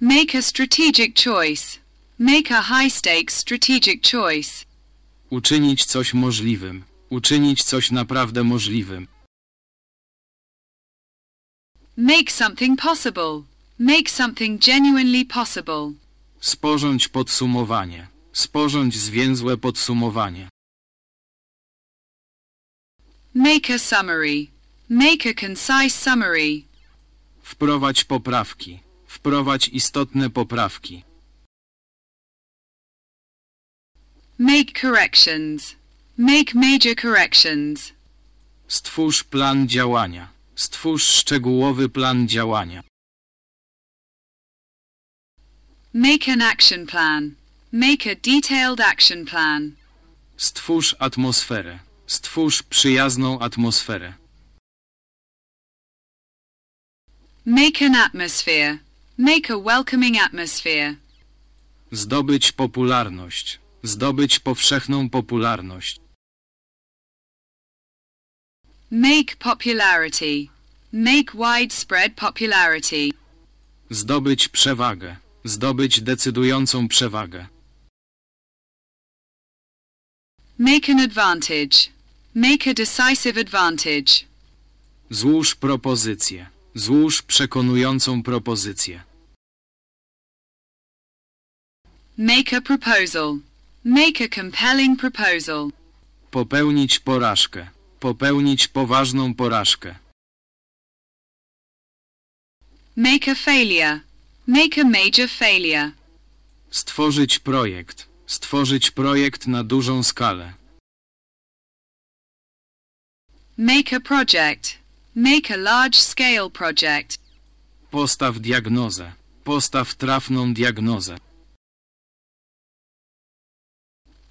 Make a strategic choice. Make a high-stakes strategic choice. Uczynić coś możliwym. Uczynić coś naprawdę możliwym. Make something possible. Make something genuinely possible. Sporządź podsumowanie. Sporządź zwięzłe podsumowanie. Make a summary. Make a concise summary. Wprowadź poprawki. Wprowadź istotne poprawki. Make corrections. Make major corrections. Stwórz plan działania. Stwórz szczegółowy plan działania. Make an action plan. Make a detailed action plan. Stwórz atmosferę. Stwórz przyjazną atmosferę. Make an atmosphere. Make a welcoming atmosphere. Zdobyć popularność. Zdobyć powszechną popularność. Make popularity. Make widespread popularity. Zdobyć przewagę. Zdobyć decydującą przewagę. Make an advantage. Make a decisive advantage. Złóż propozycję. Złóż przekonującą propozycję. Make a proposal. Make a compelling proposal. Popełnić porażkę. Popełnić poważną porażkę. Make a failure. Make a major failure. Stworzyć projekt. Stworzyć projekt na dużą skalę. Make a project. Make a large-scale project. Postaw diagnozę. Postaw trafną diagnozę.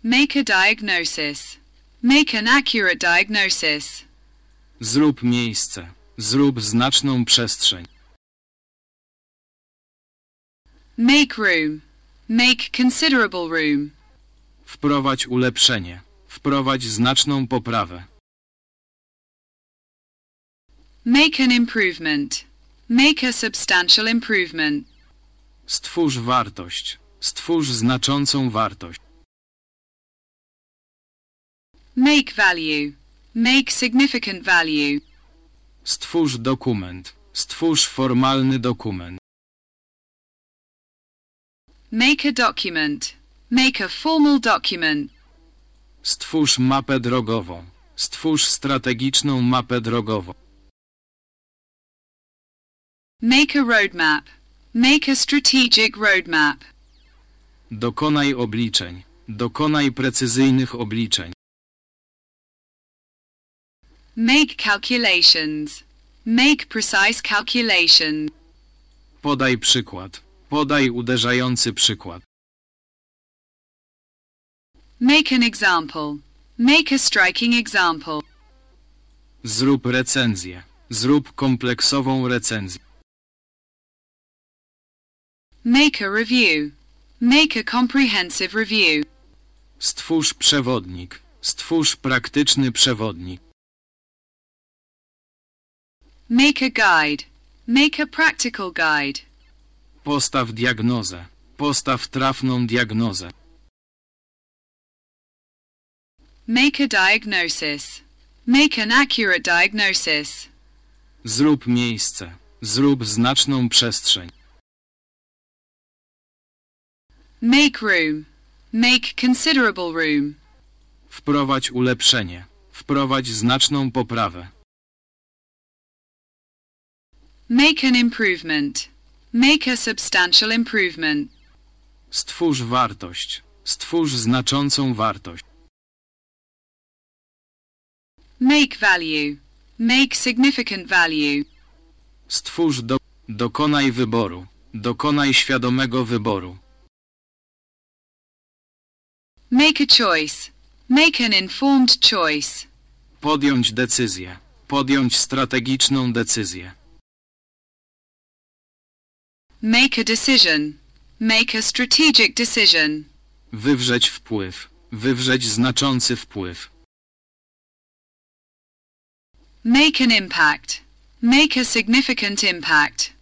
Make a diagnosis. Make an accurate diagnosis. Zrób miejsce. Zrób znaczną przestrzeń. Make room. Make considerable room. Wprowadź ulepszenie. Wprowadź znaczną poprawę. Make an improvement. Make a substantial improvement. Stwórz wartość. Stwórz znaczącą wartość. Make value. Make significant value. Stwórz dokument. Stwórz formalny dokument. Make a document. Make a formal document. Stwórz mapę drogową. Stwórz strategiczną mapę drogową. Make a roadmap. Make a strategic roadmap. Dokonaj obliczeń. Dokonaj precyzyjnych obliczeń. Make calculations. Make precise calculations. Podaj przykład. Podaj uderzający przykład. Make an example. Make a striking example. Zrób recenzję. Zrób kompleksową recenzję. Make a review. Make a comprehensive review. Stwórz przewodnik. Stwórz praktyczny przewodnik. Make a guide. Make a practical guide. Postaw diagnozę. Postaw trafną diagnozę. Make a diagnosis. Make an accurate diagnosis. Zrób miejsce. Zrób znaczną przestrzeń. Make room. Make considerable room. Wprowadź ulepszenie. Wprowadź znaczną poprawę. Make an improvement. Make a substantial improvement. Stwórz wartość. Stwórz znaczącą wartość. Make value. Make significant value. Stwórz do... Dokonaj wyboru. Dokonaj świadomego wyboru. Make a choice. Make an informed choice. Podjąć decyzję. Podjąć strategiczną decyzję. Make a decision. Make a strategic decision. Wywrzeć wpływ. Wywrzeć znaczący wpływ. Make an impact. Make a significant impact.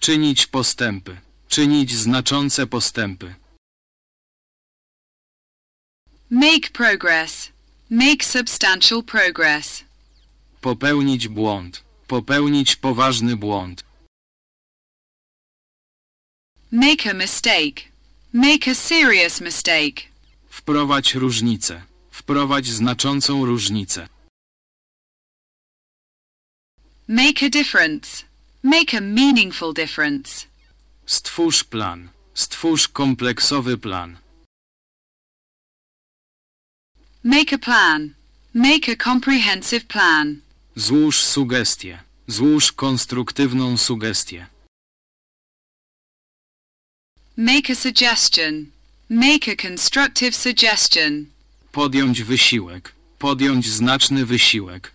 Czynić postępy. Czynić znaczące postępy. Make progress. Make substantial progress. Popełnić błąd. Popełnić poważny błąd. Make a mistake. Make a serious mistake. Wprowadź różnicę. Wprowadź znaczącą różnicę. Make a difference. Make a meaningful difference. Stwórz plan. Stwórz kompleksowy plan. Make a plan. Make a comprehensive plan. Złóż sugestię. Złóż konstruktywną sugestię. Make a suggestion. Make a constructive suggestion. Podjąć wysiłek. Podjąć znaczny wysiłek.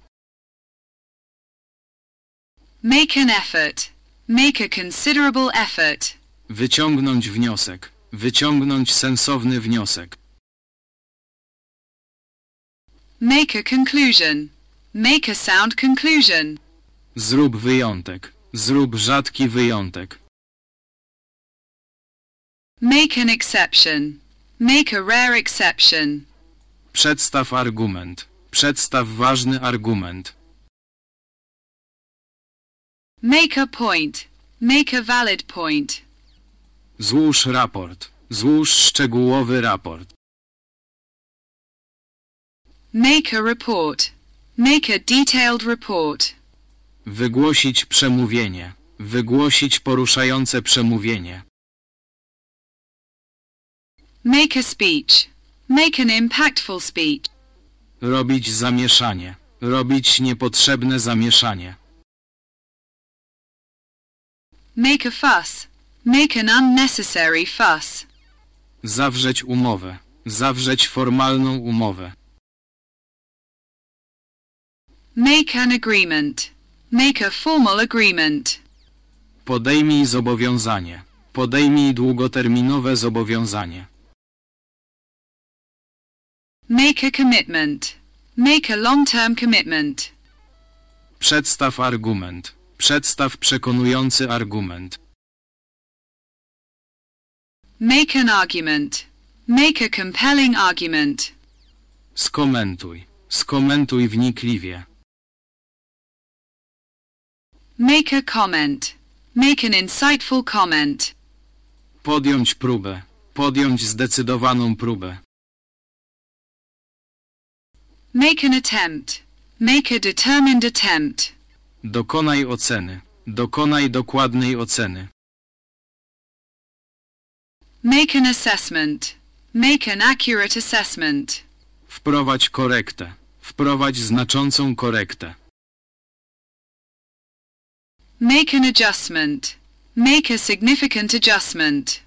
Make an effort. Make a considerable effort. Wyciągnąć wniosek. Wyciągnąć sensowny wniosek. Make a conclusion. Make a sound conclusion. Zrób wyjątek. Zrób rzadki wyjątek. Make an exception. Make a rare exception. Przedstaw argument. Przedstaw ważny argument. Make a point. Make a valid point. Złóż raport. Złóż szczegółowy raport. Make a report. Make a detailed report. Wygłosić przemówienie. Wygłosić poruszające przemówienie. Make a speech. Make an impactful speech. Robić zamieszanie. Robić niepotrzebne zamieszanie. Make a fuss. Make an unnecessary fuss. Zawrzeć umowę. Zawrzeć formalną umowę. Make an agreement. Make a formal agreement. Podejmij zobowiązanie. Podejmij długoterminowe zobowiązanie. Make a commitment. Make a long-term commitment. Przedstaw argument. Przedstaw przekonujący argument. Make an argument. Make a compelling argument. Skomentuj. Skomentuj wnikliwie. Make a comment. Make an insightful comment. Podjąć próbę. Podjąć zdecydowaną próbę. Make an attempt. Make a determined attempt. Dokonaj oceny. Dokonaj dokładnej oceny. Make an assessment. Make an accurate assessment. Wprowadź korektę. Wprowadź znaczącą korektę. Make an adjustment. Make a significant adjustment.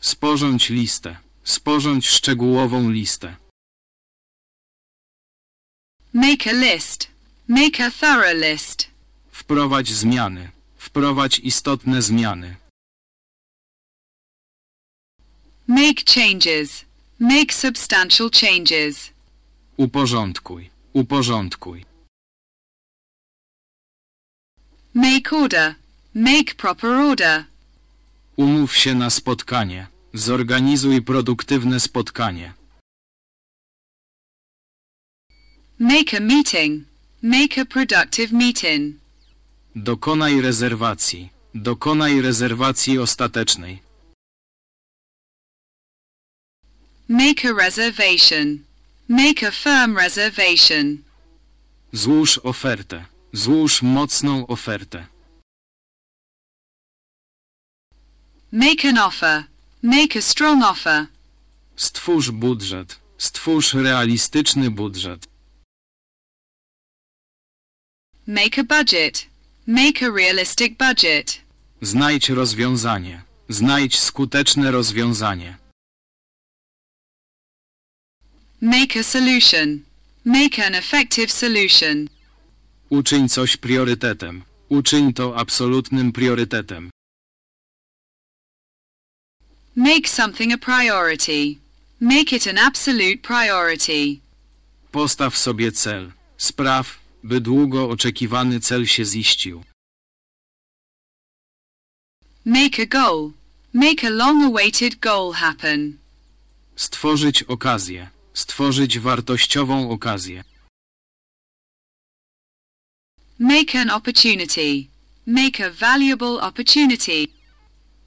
Sporządź listę. Sporządź szczegółową listę. Make a list. Make a thorough list. Wprowadź zmiany. Wprowadź istotne zmiany. Make changes. Make substantial changes. Uporządkuj. Uporządkuj. Make order. Make proper order. Umów się na spotkanie. Zorganizuj produktywne spotkanie. Make a meeting. Make a productive meeting. Dokonaj rezerwacji. Dokonaj rezerwacji ostatecznej. Make a reservation. Make a firm reservation. Złóż ofertę. Złóż mocną ofertę. Make an offer. Make a strong offer. Stwórz budżet. Stwórz realistyczny budżet. Make a budget. Make a realistic budget. Znajdź rozwiązanie. Znajdź skuteczne rozwiązanie. Make a solution. Make an effective solution. Uczyń coś priorytetem. Uczyń to absolutnym priorytetem. Make something a priority. Make it an absolute priority. Postaw sobie cel. Spraw, by długo oczekiwany cel się ziścił. Make a goal. Make a long-awaited goal happen. Stworzyć okazję. Stworzyć wartościową okazję. Make an opportunity. Make a valuable opportunity.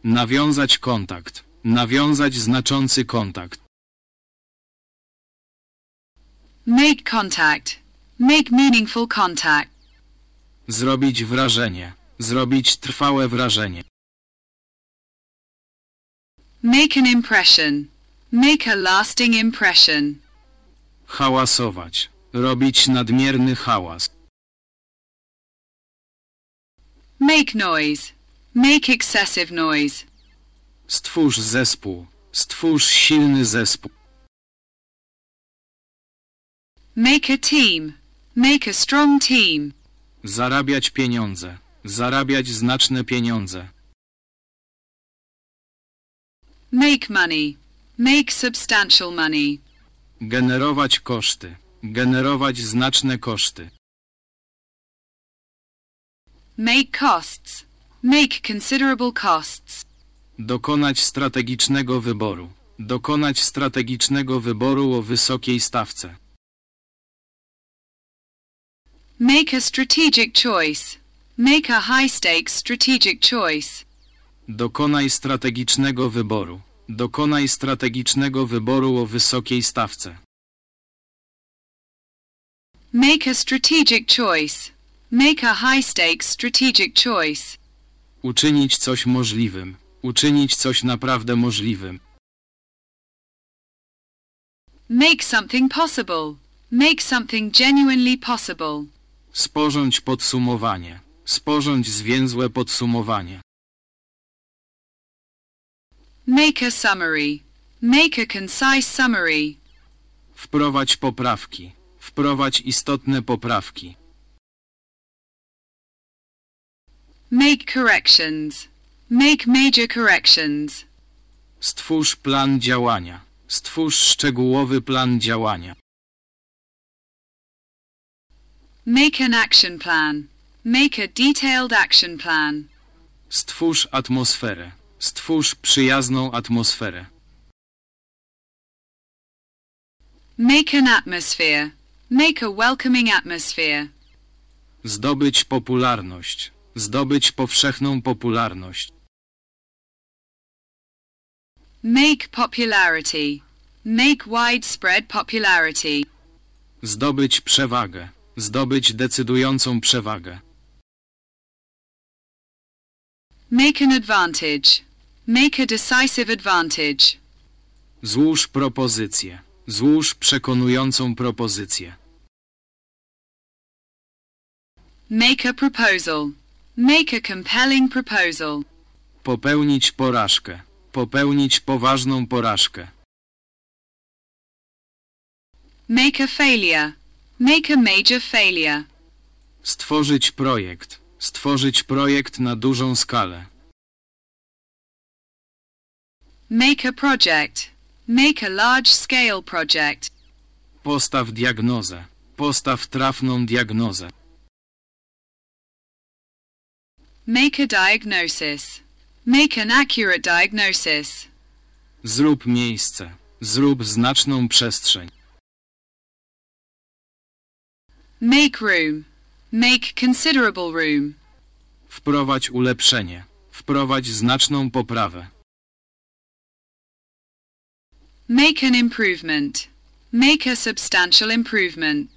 Nawiązać kontakt. Nawiązać znaczący kontakt. Make contact. Make meaningful contact. Zrobić wrażenie. Zrobić trwałe wrażenie. Make an impression. Make a lasting impression. Hałasować. Robić nadmierny hałas. Make noise. Make excessive noise. Stwórz zespół. Stwórz silny zespół. Make a team. Make a strong team. Zarabiać pieniądze. Zarabiać znaczne pieniądze. Make money. Make substantial money. Generować koszty. Generować znaczne koszty. Make costs. Make considerable costs. Dokonać strategicznego wyboru. Dokonać strategicznego wyboru o wysokiej stawce. Make a strategic choice. Make a high-stakes strategic choice. Dokonaj strategicznego wyboru. Dokonaj strategicznego wyboru o wysokiej stawce. Make a strategic choice. Make a high-stakes strategic choice. Uczynić coś możliwym. Uczynić coś naprawdę możliwym. Make something possible. Make something genuinely possible. Sporządź podsumowanie. Sporządź zwięzłe podsumowanie. Make a summary. Make a concise summary. Wprowadź poprawki. Wprowadź istotne poprawki. Make corrections. Make major corrections. Stwórz plan działania. Stwórz szczegółowy plan działania. Make an action plan. Make a detailed action plan. Stwórz atmosferę. Stwórz przyjazną atmosferę. Make an atmosphere. Make a welcoming atmosphere. Zdobyć popularność. Zdobyć powszechną popularność. Make popularity. Make widespread popularity. Zdobyć przewagę. Zdobyć decydującą przewagę. Make an advantage. Make a decisive advantage. Złóż propozycję. Złóż przekonującą propozycję. Make a proposal. Make a compelling proposal. Popełnić porażkę. Popełnić poważną porażkę. Make a failure. Make a major failure. Stworzyć projekt. Stworzyć projekt na dużą skalę. Make a project. Make a large-scale project. Postaw diagnozę. Postaw trafną diagnozę. Make a diagnosis. Make an accurate diagnosis. Zrób miejsce. Zrób znaczną przestrzeń. Make room. Make considerable room. Wprowadź ulepszenie. Wprowadź znaczną poprawę. Make an improvement. Make a substantial improvement.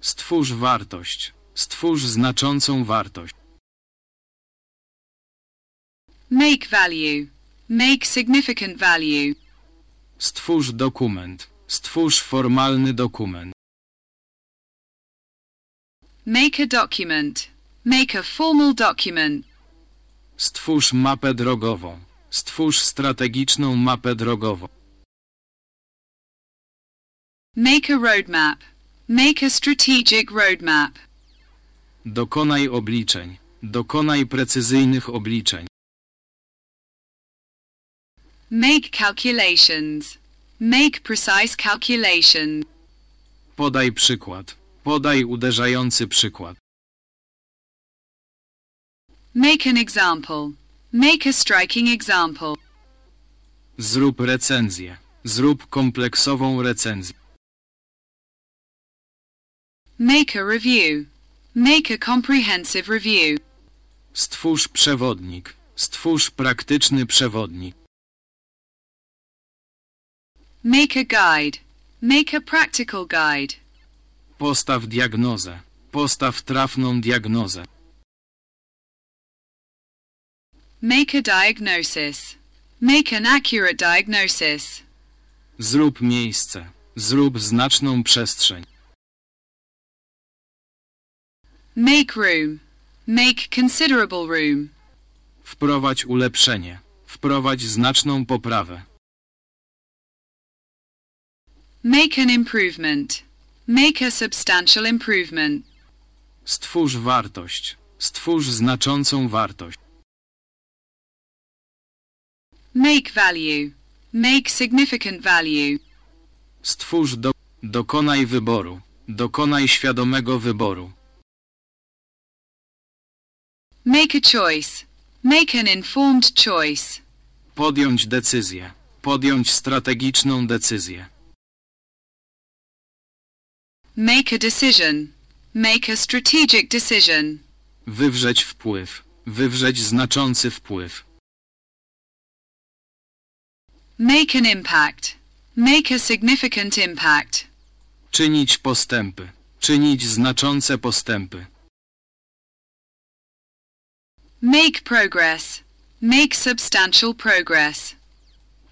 Stwórz wartość. Stwórz znaczącą wartość. Make value. Make significant value. Stwórz dokument. Stwórz formalny dokument. Make a document. Make a formal document. Stwórz mapę drogową. Stwórz strategiczną mapę drogową. Make a roadmap. Make a strategic roadmap. Dokonaj obliczeń. Dokonaj precyzyjnych obliczeń. Make calculations. Make precise calculations. Podaj przykład. Podaj uderzający przykład. Make an example. Make a striking example. Zrób recenzję. Zrób kompleksową recenzję. Make a review. Make a comprehensive review. Stwórz przewodnik. Stwórz praktyczny przewodnik. Make a guide. Make a practical guide. Postaw diagnozę. Postaw trafną diagnozę. Make a diagnosis. Make an accurate diagnosis. Zrób miejsce. Zrób znaczną przestrzeń. Make room. Make considerable room. Wprowadź ulepszenie. Wprowadź znaczną poprawę. Make an improvement. Make a substantial improvement. Stwórz wartość. Stwórz znaczącą wartość. Make value. Make significant value. Stwórz do... Dokonaj wyboru. Dokonaj świadomego wyboru. Make a choice. Make an informed choice. Podjąć decyzję. Podjąć strategiczną decyzję. Make a decision. Make a strategic decision. Wywrzeć wpływ. Wywrzeć znaczący wpływ. Make an impact. Make a significant impact. Czynić postępy. Czynić znaczące postępy. Make progress. Make substantial progress.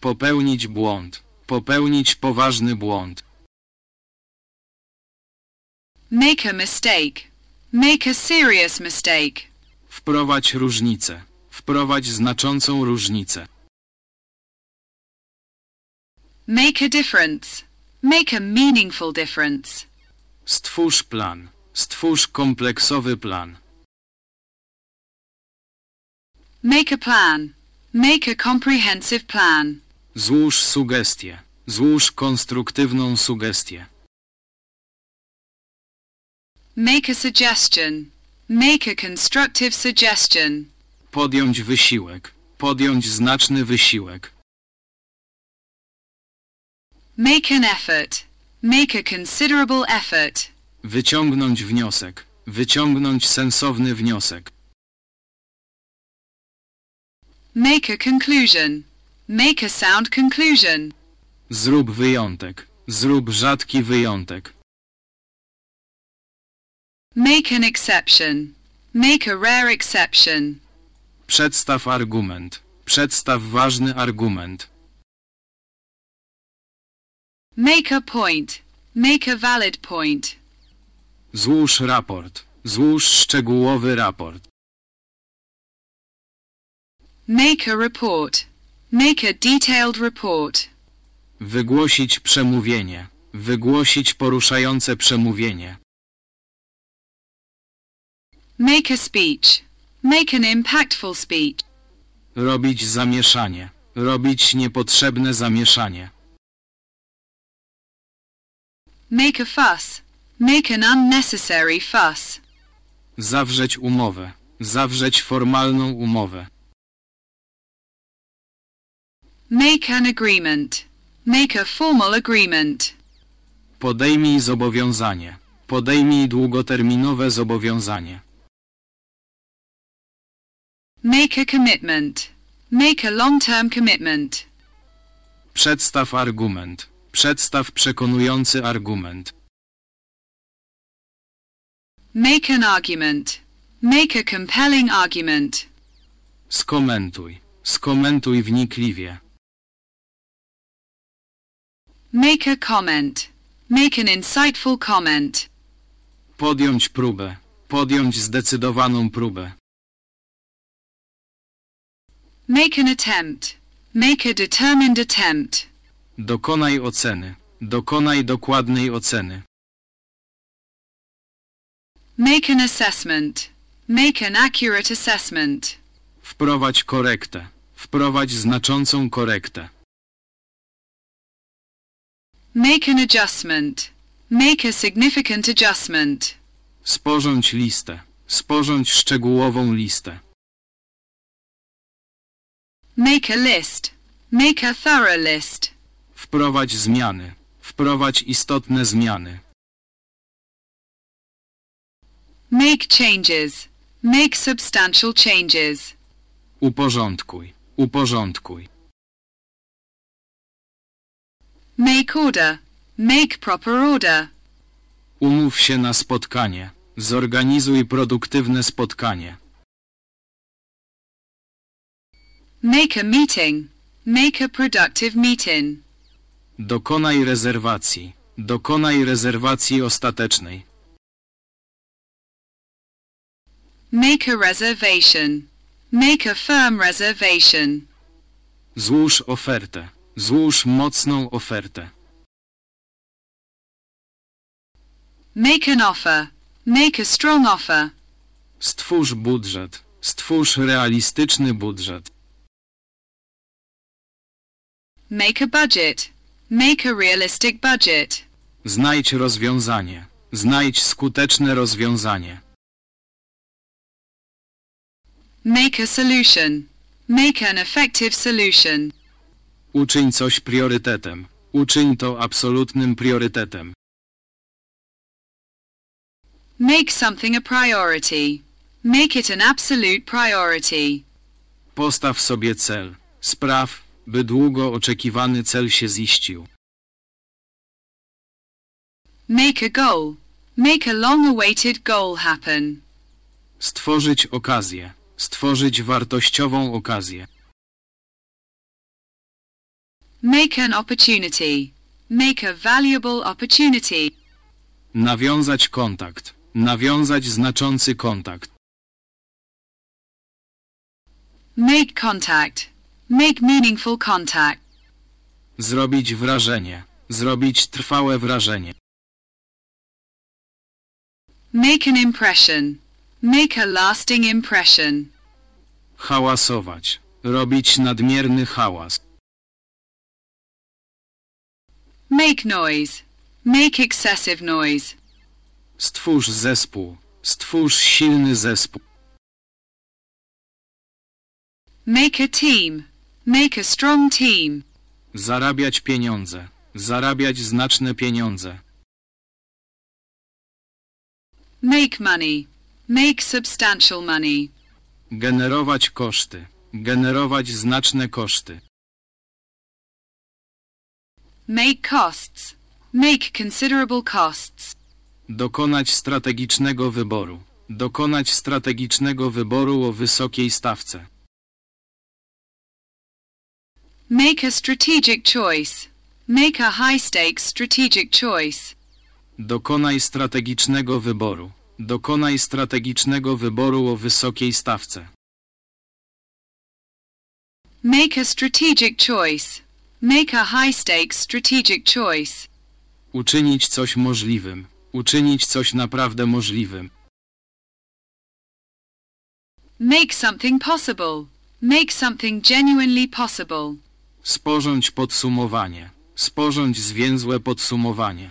Popełnić błąd. Popełnić poważny błąd. Make a mistake. Make a serious mistake. Wprowadź różnicę. Wprowadź znaczącą różnicę. Make a difference. Make a meaningful difference. Stwórz plan. Stwórz kompleksowy plan. Make a plan. Make a comprehensive plan. Złóż sugestię. Złóż konstruktywną sugestię. Make a suggestion. Make a constructive suggestion. Podjąć wysiłek. Podjąć znaczny wysiłek. Make an effort. Make a considerable effort. Wyciągnąć wniosek. Wyciągnąć sensowny wniosek. Make a conclusion. Make a sound conclusion. Zrób wyjątek. Zrób rzadki wyjątek. Make an exception. Make a rare exception. Przedstaw argument. Przedstaw ważny argument. Make a point. Make a valid point. Złóż raport. Złóż szczegółowy raport. Make a report. Make a detailed report. Wygłosić przemówienie. Wygłosić poruszające przemówienie. Make a speech. Make an impactful speech. Robić zamieszanie. Robić niepotrzebne zamieszanie. Make a fuss. Make an unnecessary fuss. Zawrzeć umowę. Zawrzeć formalną umowę. Make an agreement. Make a formal agreement. Podejmij zobowiązanie. Podejmij długoterminowe zobowiązanie. Make a commitment. Make a long-term commitment. Przedstaw argument. Przedstaw przekonujący argument. Make an argument. Make a compelling argument. Skomentuj. Skomentuj wnikliwie. Make a comment. Make an insightful comment. Podjąć próbę. Podjąć zdecydowaną próbę. Make an attempt. Make a determined attempt. Dokonaj oceny. Dokonaj dokładnej oceny. Make an assessment. Make an accurate assessment. Wprowadź korektę. Wprowadź znaczącą korektę. Make an adjustment. Make a significant adjustment. Sporządź listę. Sporządź szczegółową listę. Make a list. Make a thorough list. Wprowadź zmiany. Wprowadź istotne zmiany. Make changes. Make substantial changes. Uporządkuj. Uporządkuj. Make order. Make proper order. Umów się na spotkanie. Zorganizuj produktywne spotkanie. Make a meeting. Make a productive meeting. Dokonaj rezerwacji. Dokonaj rezerwacji ostatecznej. Make a reservation. Make a firm reservation. Złóż ofertę. Złóż mocną ofertę. Make an offer. Make a strong offer. Stwórz budżet. Stwórz realistyczny budżet. Make a budget. Make a realistic budget. Znajdź rozwiązanie. Znajdź skuteczne rozwiązanie. Make a solution. Make an effective solution. Uczyń coś priorytetem. Uczyń to absolutnym priorytetem. Make something a priority. Make it an absolute priority. Postaw sobie cel. Spraw, by długo oczekiwany cel się ziścił. Make a goal. Make a long-awaited goal happen. Stworzyć okazję. Stworzyć wartościową okazję. Make an opportunity. Make a valuable opportunity. Nawiązać kontakt. Nawiązać znaczący kontakt. Make contact. Make meaningful contact. Zrobić wrażenie. Zrobić trwałe wrażenie. Make an impression. Make a lasting impression. Hałasować. Robić nadmierny hałas. Make noise. Make excessive noise. Stwórz zespół. Stwórz silny zespół. Make a team. Make a strong team. Zarabiać pieniądze. Zarabiać znaczne pieniądze. Make money. Make substantial money. Generować koszty. Generować znaczne koszty. Make costs. Make considerable costs. Dokonać strategicznego wyboru. Dokonać strategicznego wyboru o wysokiej stawce. Make a strategic choice. Make a high-stakes strategic choice. Dokonaj strategicznego wyboru. Dokonaj strategicznego wyboru o wysokiej stawce. Make a strategic choice. Make a high-stakes strategic choice. Uczynić coś możliwym. Uczynić coś naprawdę możliwym. Make something possible. Make something genuinely possible. Sporządź podsumowanie. Sporządź zwięzłe podsumowanie.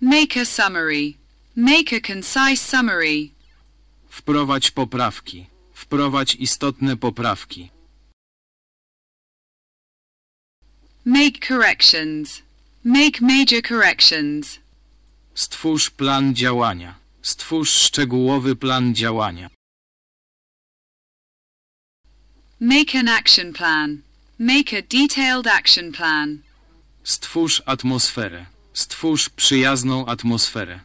Make a summary. Make a concise summary. Wprowadź poprawki. Wprowadź istotne poprawki. Make corrections. Make major corrections. Stwórz plan działania. Stwórz szczegółowy plan działania. Make an action plan. Make a detailed action plan. Stwórz atmosferę. Stwórz przyjazną atmosferę.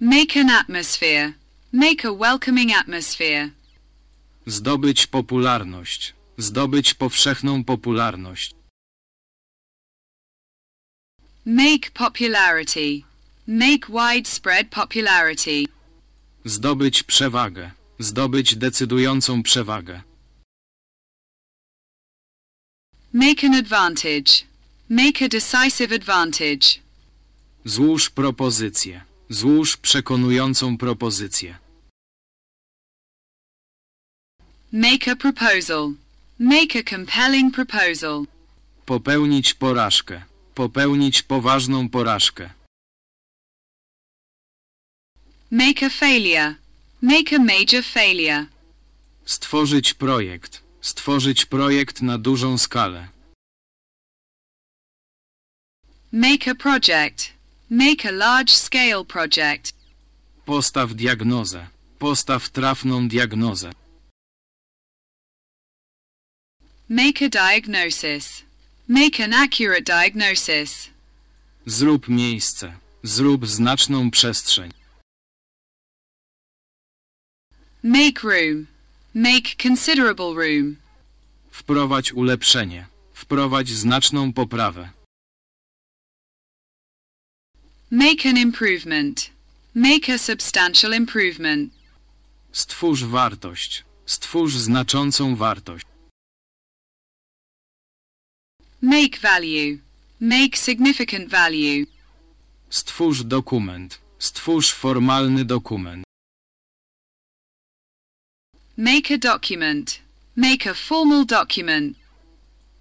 Make an atmosphere. Make a welcoming atmosphere. Zdobyć popularność. Zdobyć powszechną popularność. Make popularity. Make widespread popularity. Zdobyć przewagę. Zdobyć decydującą przewagę. Make an advantage. Make a decisive advantage. Złóż propozycję. Złóż przekonującą propozycję. Make a proposal. Make a compelling proposal. Popełnić porażkę. Popełnić poważną porażkę. Make a failure. Make a major failure. Stworzyć projekt. Stworzyć projekt na dużą skalę. Make a project. Make a large-scale project. Postaw diagnozę. Postaw trafną diagnozę. Make a diagnosis. Make an accurate diagnosis. Zrób miejsce. Zrób znaczną przestrzeń. Make room. Make considerable room. Wprowadź ulepszenie. Wprowadź znaczną poprawę. Make an improvement. Make a substantial improvement. Stwórz wartość. Stwórz znaczącą wartość. Make value. Make significant value. Stwórz dokument. Stwórz formalny dokument. Make a document. Make a formal document.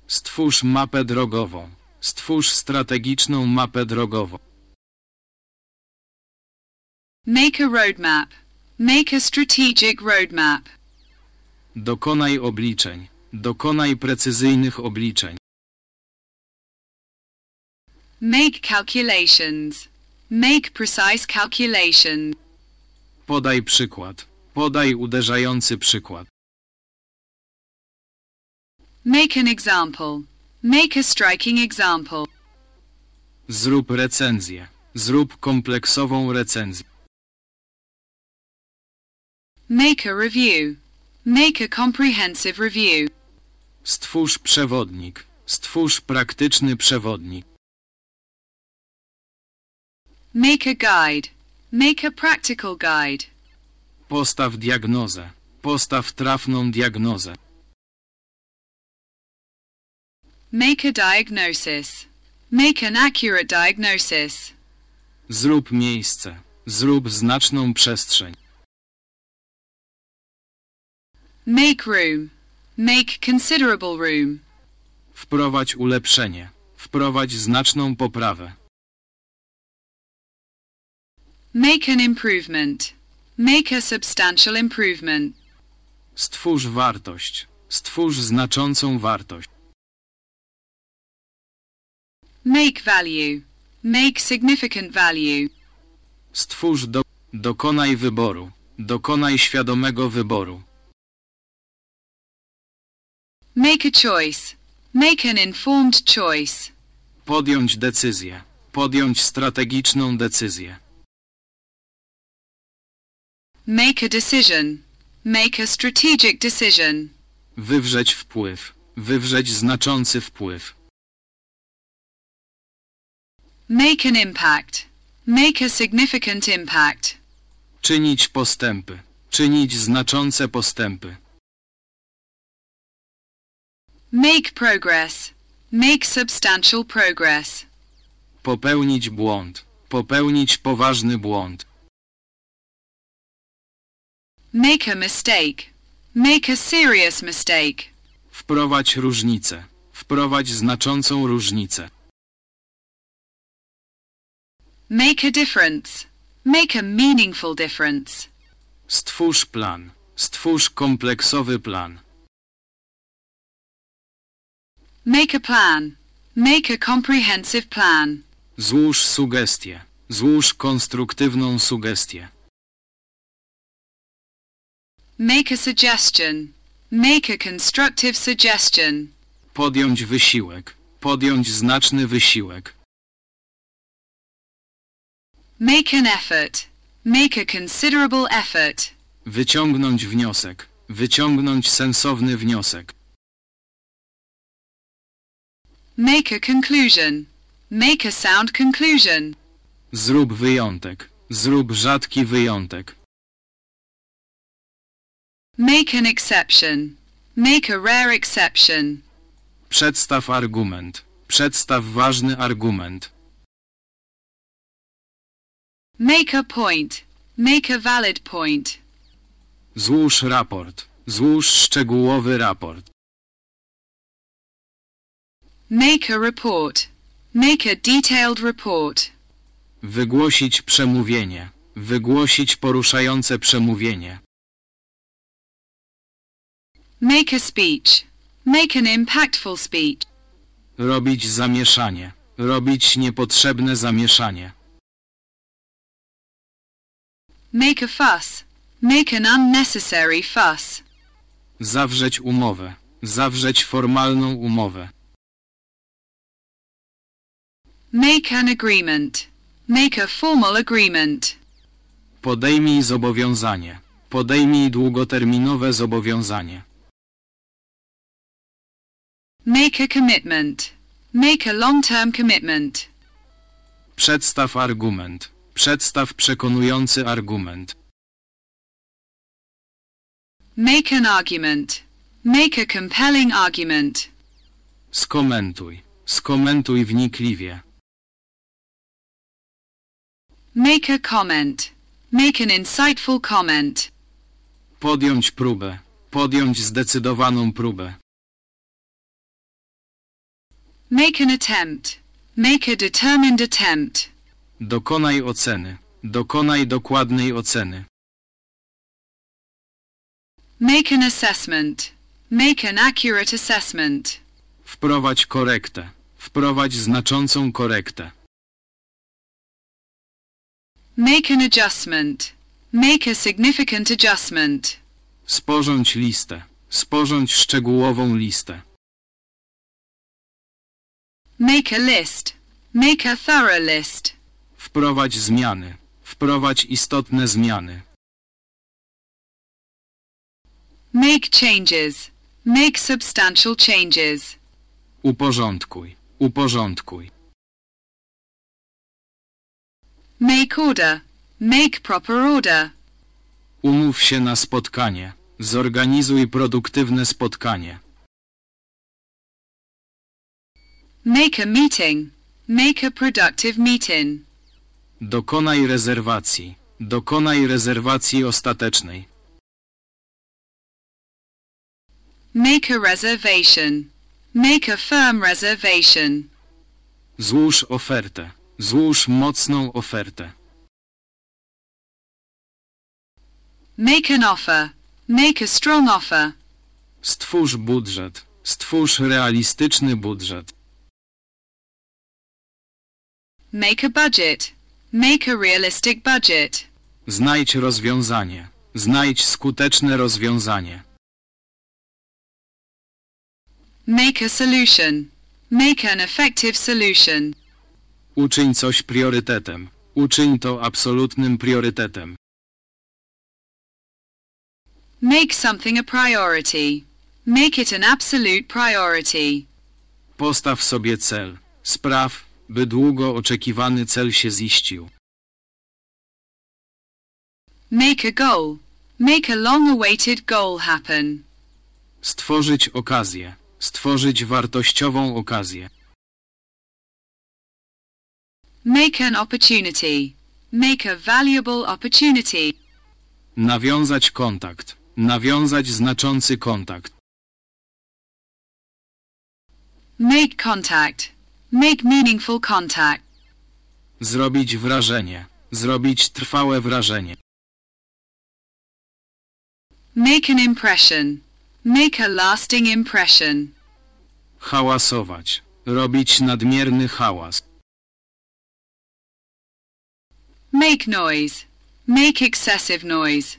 Stwórz mapę drogową. Stwórz strategiczną mapę drogową. Make a roadmap. Make a strategic roadmap. Dokonaj obliczeń. Dokonaj precyzyjnych obliczeń. Make calculations. Make precise calculations. Podaj przykład. Podaj uderzający przykład. Make an example. Make a striking example. Zrób recenzję. Zrób kompleksową recenzję. Make a review. Make a comprehensive review. Stwórz przewodnik. Stwórz praktyczny przewodnik. Make a guide. Make a practical guide. Postaw diagnozę. Postaw trafną diagnozę. Make a diagnosis. Make an accurate diagnosis. Zrób miejsce. Zrób znaczną przestrzeń. Make room. Make considerable room. Wprowadź ulepszenie. Wprowadź znaczną poprawę. Make an improvement. Make a substantial improvement. Stwórz wartość. Stwórz znaczącą wartość. Make value. Make significant value. Stwórz do... Dokonaj wyboru. Dokonaj świadomego wyboru. Make a choice. Make an informed choice. Podjąć decyzję. Podjąć strategiczną decyzję. Make a decision. Make a strategic decision. Wywrzeć wpływ. Wywrzeć znaczący wpływ. Make an impact. Make a significant impact. Czynić postępy. Czynić znaczące postępy. Make progress. Make substantial progress. Popełnić błąd. Popełnić poważny błąd. Make a mistake. Make a serious mistake. Wprowadź różnicę. Wprowadź znaczącą różnicę. Make a difference. Make a meaningful difference. Stwórz plan. Stwórz kompleksowy plan. Make a plan. Make a comprehensive plan. Złóż sugestię. Złóż konstruktywną sugestię. Make a suggestion. Make a constructive suggestion. Podjąć wysiłek. Podjąć znaczny wysiłek. Make an effort. Make a considerable effort. Wyciągnąć wniosek. Wyciągnąć sensowny wniosek. Make a conclusion. Make a sound conclusion. Zrób wyjątek. Zrób rzadki wyjątek. Make an exception. Make a rare exception. Przedstaw argument. Przedstaw ważny argument. Make a point. Make a valid point. Złóż raport. Złóż szczegółowy raport. Make a report. Make a detailed report. Wygłosić przemówienie. Wygłosić poruszające przemówienie. Make a speech. Make an impactful speech. Robić zamieszanie. Robić niepotrzebne zamieszanie. Make a fuss. Make an unnecessary fuss. Zawrzeć umowę. Zawrzeć formalną umowę. Make an agreement. Make a formal agreement. Podejmij zobowiązanie. Podejmij długoterminowe zobowiązanie. Make a commitment. Make a long-term commitment. Przedstaw argument. Przedstaw przekonujący argument. Make an argument. Make a compelling argument. Skomentuj. Skomentuj wnikliwie. Make a comment. Make an insightful comment. Podjąć próbę. Podjąć zdecydowaną próbę. Make an attempt. Make a determined attempt. Dokonaj oceny. Dokonaj dokładnej oceny. Make an assessment. Make an accurate assessment. Wprowadź korektę. Wprowadź znaczącą korektę. Make an adjustment. Make a significant adjustment. Sporządź listę. Sporządź szczegółową listę. Make a list. Make a thorough list. Wprowadź zmiany. Wprowadź istotne zmiany. Make changes. Make substantial changes. Uporządkuj. Uporządkuj. Make order. Make proper order. Umów się na spotkanie. Zorganizuj produktywne spotkanie. Make a meeting. Make a productive meeting. Dokonaj rezerwacji. Dokonaj rezerwacji ostatecznej. Make a reservation. Make a firm reservation. Złóż ofertę. Złóż mocną ofertę. Make an offer. Make a strong offer. Stwórz budżet. Stwórz realistyczny budżet. Make a budget. Make a realistic budget. Znajdź rozwiązanie. Znajdź skuteczne rozwiązanie. Make a solution. Make an effective solution. Uczyń coś priorytetem. Uczyń to absolutnym priorytetem. Make something a priority. Make it an absolute priority. Postaw sobie cel. Spraw, by długo oczekiwany cel się ziścił. Make a goal. Make a long-awaited goal happen. Stworzyć okazję. Stworzyć wartościową okazję. Make an opportunity. Make a valuable opportunity. Nawiązać kontakt. Nawiązać znaczący kontakt. Make contact. Make meaningful contact. Zrobić wrażenie. Zrobić trwałe wrażenie. Make an impression. Make a lasting impression. Hałasować. Robić nadmierny hałas. Make noise. Make excessive noise.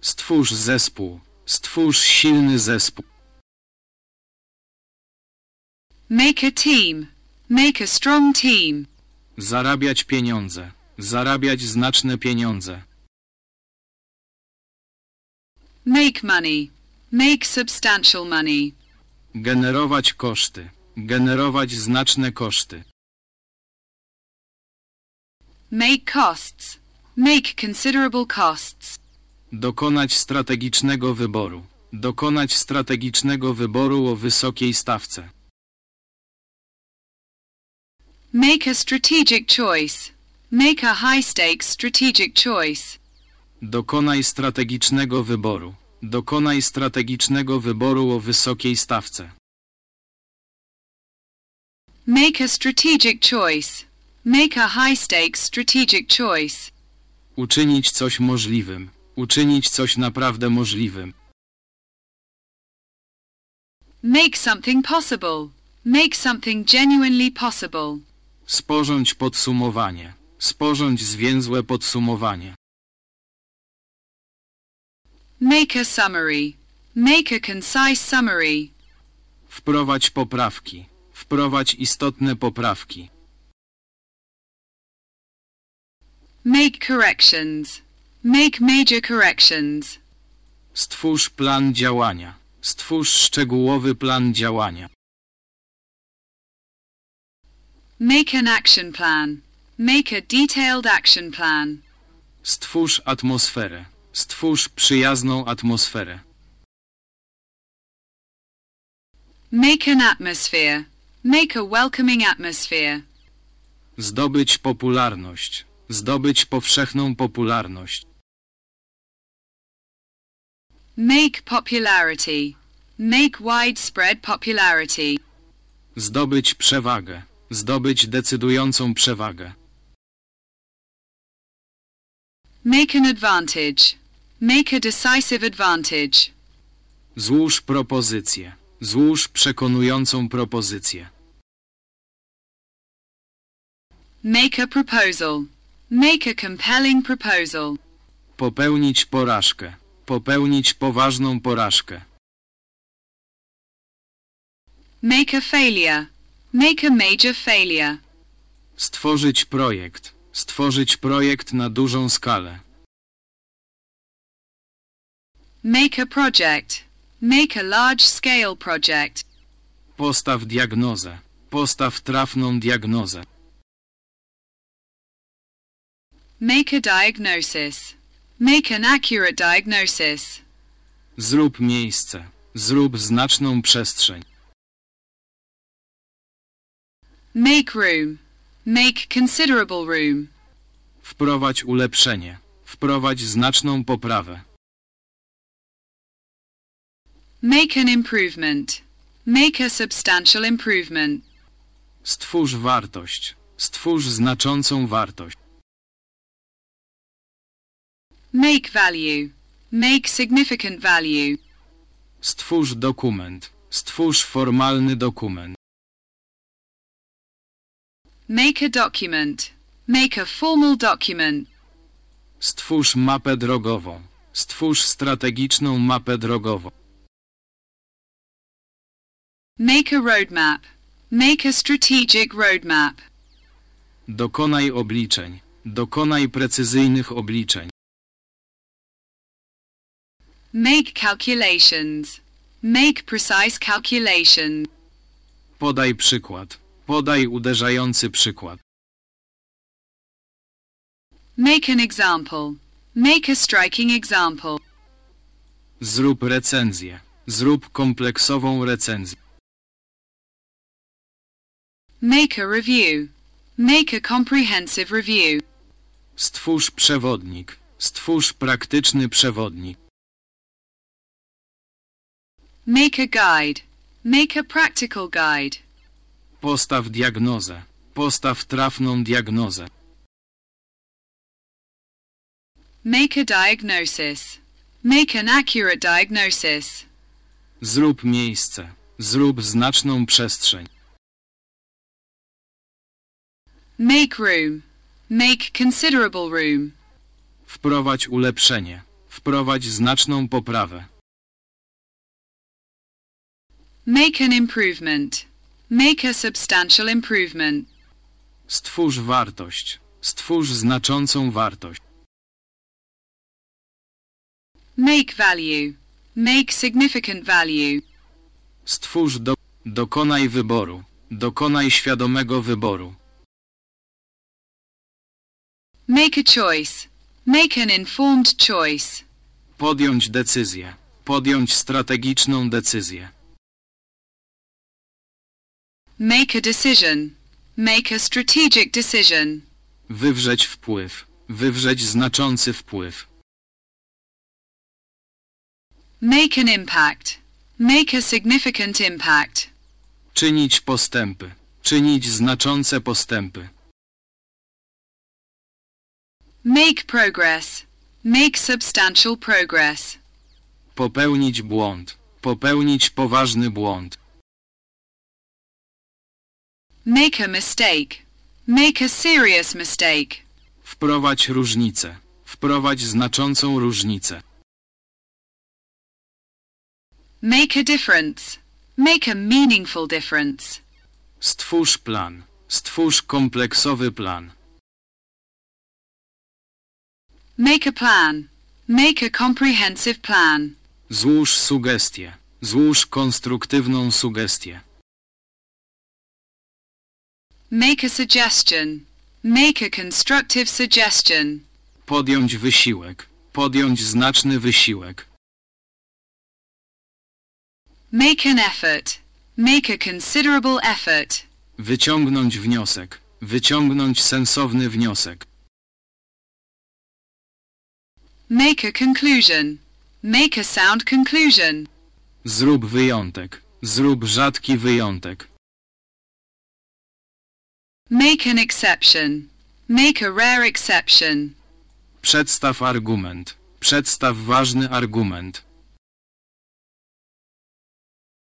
Stwórz zespół. Stwórz silny zespół. Make a team. Make a strong team. Zarabiać pieniądze. Zarabiać znaczne pieniądze. Make money. Make substantial money. Generować koszty. Generować znaczne koszty. Make costs. Make considerable costs. Dokonać strategicznego wyboru. Dokonać strategicznego wyboru o wysokiej stawce. Make a strategic choice. Make a high-stakes strategic choice. Dokonaj strategicznego wyboru. Dokonaj strategicznego wyboru o wysokiej stawce. Make a strategic choice. Make a high-stakes strategic choice. Uczynić coś możliwym. Uczynić coś naprawdę możliwym. Make something possible. Make something genuinely possible. Sporządź podsumowanie. Sporządź zwięzłe podsumowanie. Make a summary. Make a concise summary. Wprowadź poprawki. Wprowadź istotne poprawki. Make corrections. Make major corrections. Stwórz plan działania. Stwórz szczegółowy plan działania. Make an action plan. Make a detailed action plan. Stwórz atmosferę. Stwórz przyjazną atmosferę. Make an atmosphere. Make a welcoming atmosphere. Zdobyć popularność. Zdobyć powszechną popularność. Make popularity. Make widespread popularity. Zdobyć przewagę. Zdobyć decydującą przewagę. Make an advantage. Make a decisive advantage. Złóż propozycję. Złóż przekonującą propozycję. Make a proposal. Make a compelling proposal. Popełnić porażkę. Popełnić poważną porażkę. Make a failure. Make a major failure. Stworzyć projekt. Stworzyć projekt na dużą skalę. Make a project. Make a large-scale project. Postaw diagnozę. Postaw trafną diagnozę. Make a diagnosis. Make an accurate diagnosis. Zrób miejsce. Zrób znaczną przestrzeń. Make room. Make considerable room. Wprowadź ulepszenie. Wprowadź znaczną poprawę. Make an improvement. Make a substantial improvement. Stwórz wartość. Stwórz znaczącą wartość. Make value. Make significant value. Stwórz dokument. Stwórz formalny dokument. Make a document. Make a formal document. Stwórz mapę drogową. Stwórz strategiczną mapę drogową. Make a roadmap. Make a strategic roadmap. Dokonaj obliczeń. Dokonaj precyzyjnych obliczeń. Make calculations. Make precise calculations. Podaj przykład. Podaj uderzający przykład. Make an example. Make a striking example. Zrób recenzję. Zrób kompleksową recenzję. Make a review. Make a comprehensive review. Stwórz przewodnik. Stwórz praktyczny przewodnik. Make a guide. Make a practical guide. Postaw diagnozę. Postaw trafną diagnozę. Make a diagnosis. Make an accurate diagnosis. Zrób miejsce. Zrób znaczną przestrzeń. Make room. Make considerable room. Wprowadź ulepszenie. Wprowadź znaczną poprawę. Make an improvement. Make a substantial improvement. Stwórz wartość. Stwórz znaczącą wartość. Make value. Make significant value. Stwórz do... Dokonaj wyboru. Dokonaj świadomego wyboru. Make a choice. Make an informed choice. Podjąć decyzję. Podjąć strategiczną decyzję. Make a decision. Make a strategic decision. Wywrzeć wpływ. Wywrzeć znaczący wpływ. Make an impact. Make a significant impact. Czynić postępy. Czynić znaczące postępy. Make progress. Make substantial progress. Popełnić błąd. Popełnić poważny błąd. Make a mistake. Make a serious mistake. Wprowadź różnicę. Wprowadź znaczącą różnicę. Make a difference. Make a meaningful difference. Stwórz plan. Stwórz kompleksowy plan. Make a plan. Make a comprehensive plan. Złóż sugestię. Złóż konstruktywną sugestię. Make a suggestion. Make a constructive suggestion. Podjąć wysiłek. Podjąć znaczny wysiłek. Make an effort. Make a considerable effort. Wyciągnąć wniosek. Wyciągnąć sensowny wniosek. Make a conclusion. Make a sound conclusion. Zrób wyjątek. Zrób rzadki wyjątek. Make an exception. Make a rare exception. Przedstaw argument. Przedstaw ważny argument.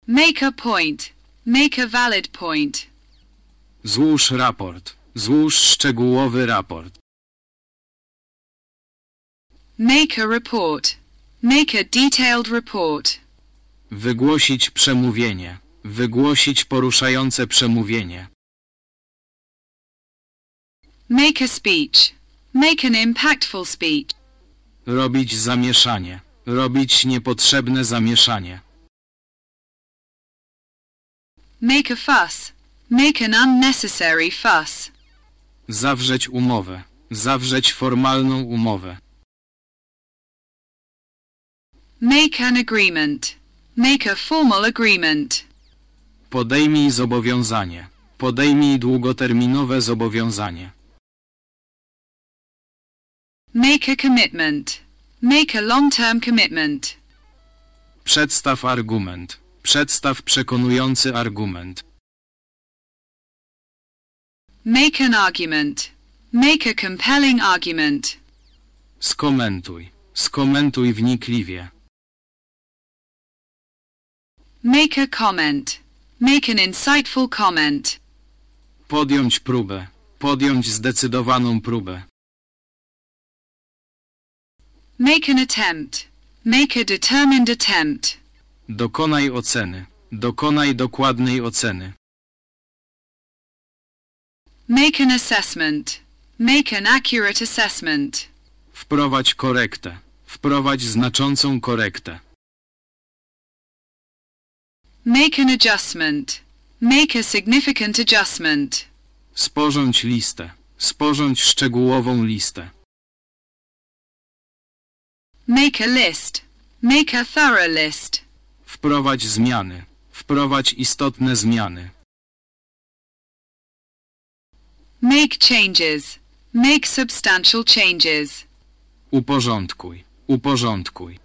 Make a point. Make a valid point. Złóż raport. Złóż szczegółowy raport. Make a report. Make a detailed report. Wygłosić przemówienie. Wygłosić poruszające przemówienie. Make a speech. Make an impactful speech. Robić zamieszanie. Robić niepotrzebne zamieszanie. Make a fuss. Make an unnecessary fuss. Zawrzeć umowę. Zawrzeć formalną umowę. Make an agreement. Make a formal agreement. Podejmij zobowiązanie. Podejmij długoterminowe zobowiązanie. Make a commitment. Make a long-term commitment. Przedstaw argument. Przedstaw przekonujący argument. Make an argument. Make a compelling argument. Skomentuj. Skomentuj wnikliwie. Make a comment. Make an insightful comment. Podjąć próbę. Podjąć zdecydowaną próbę. Make an attempt. Make a determined attempt. Dokonaj oceny. Dokonaj dokładnej oceny. Make an assessment. Make an accurate assessment. Wprowadź korektę. Wprowadź znaczącą korektę. Make an adjustment. Make a significant adjustment. Sporządź listę. Sporządź szczegółową listę. Make a list. Make a thorough list. Wprowadź zmiany. Wprowadź istotne zmiany. Make changes. Make substantial changes. Uporządkuj. Uporządkuj.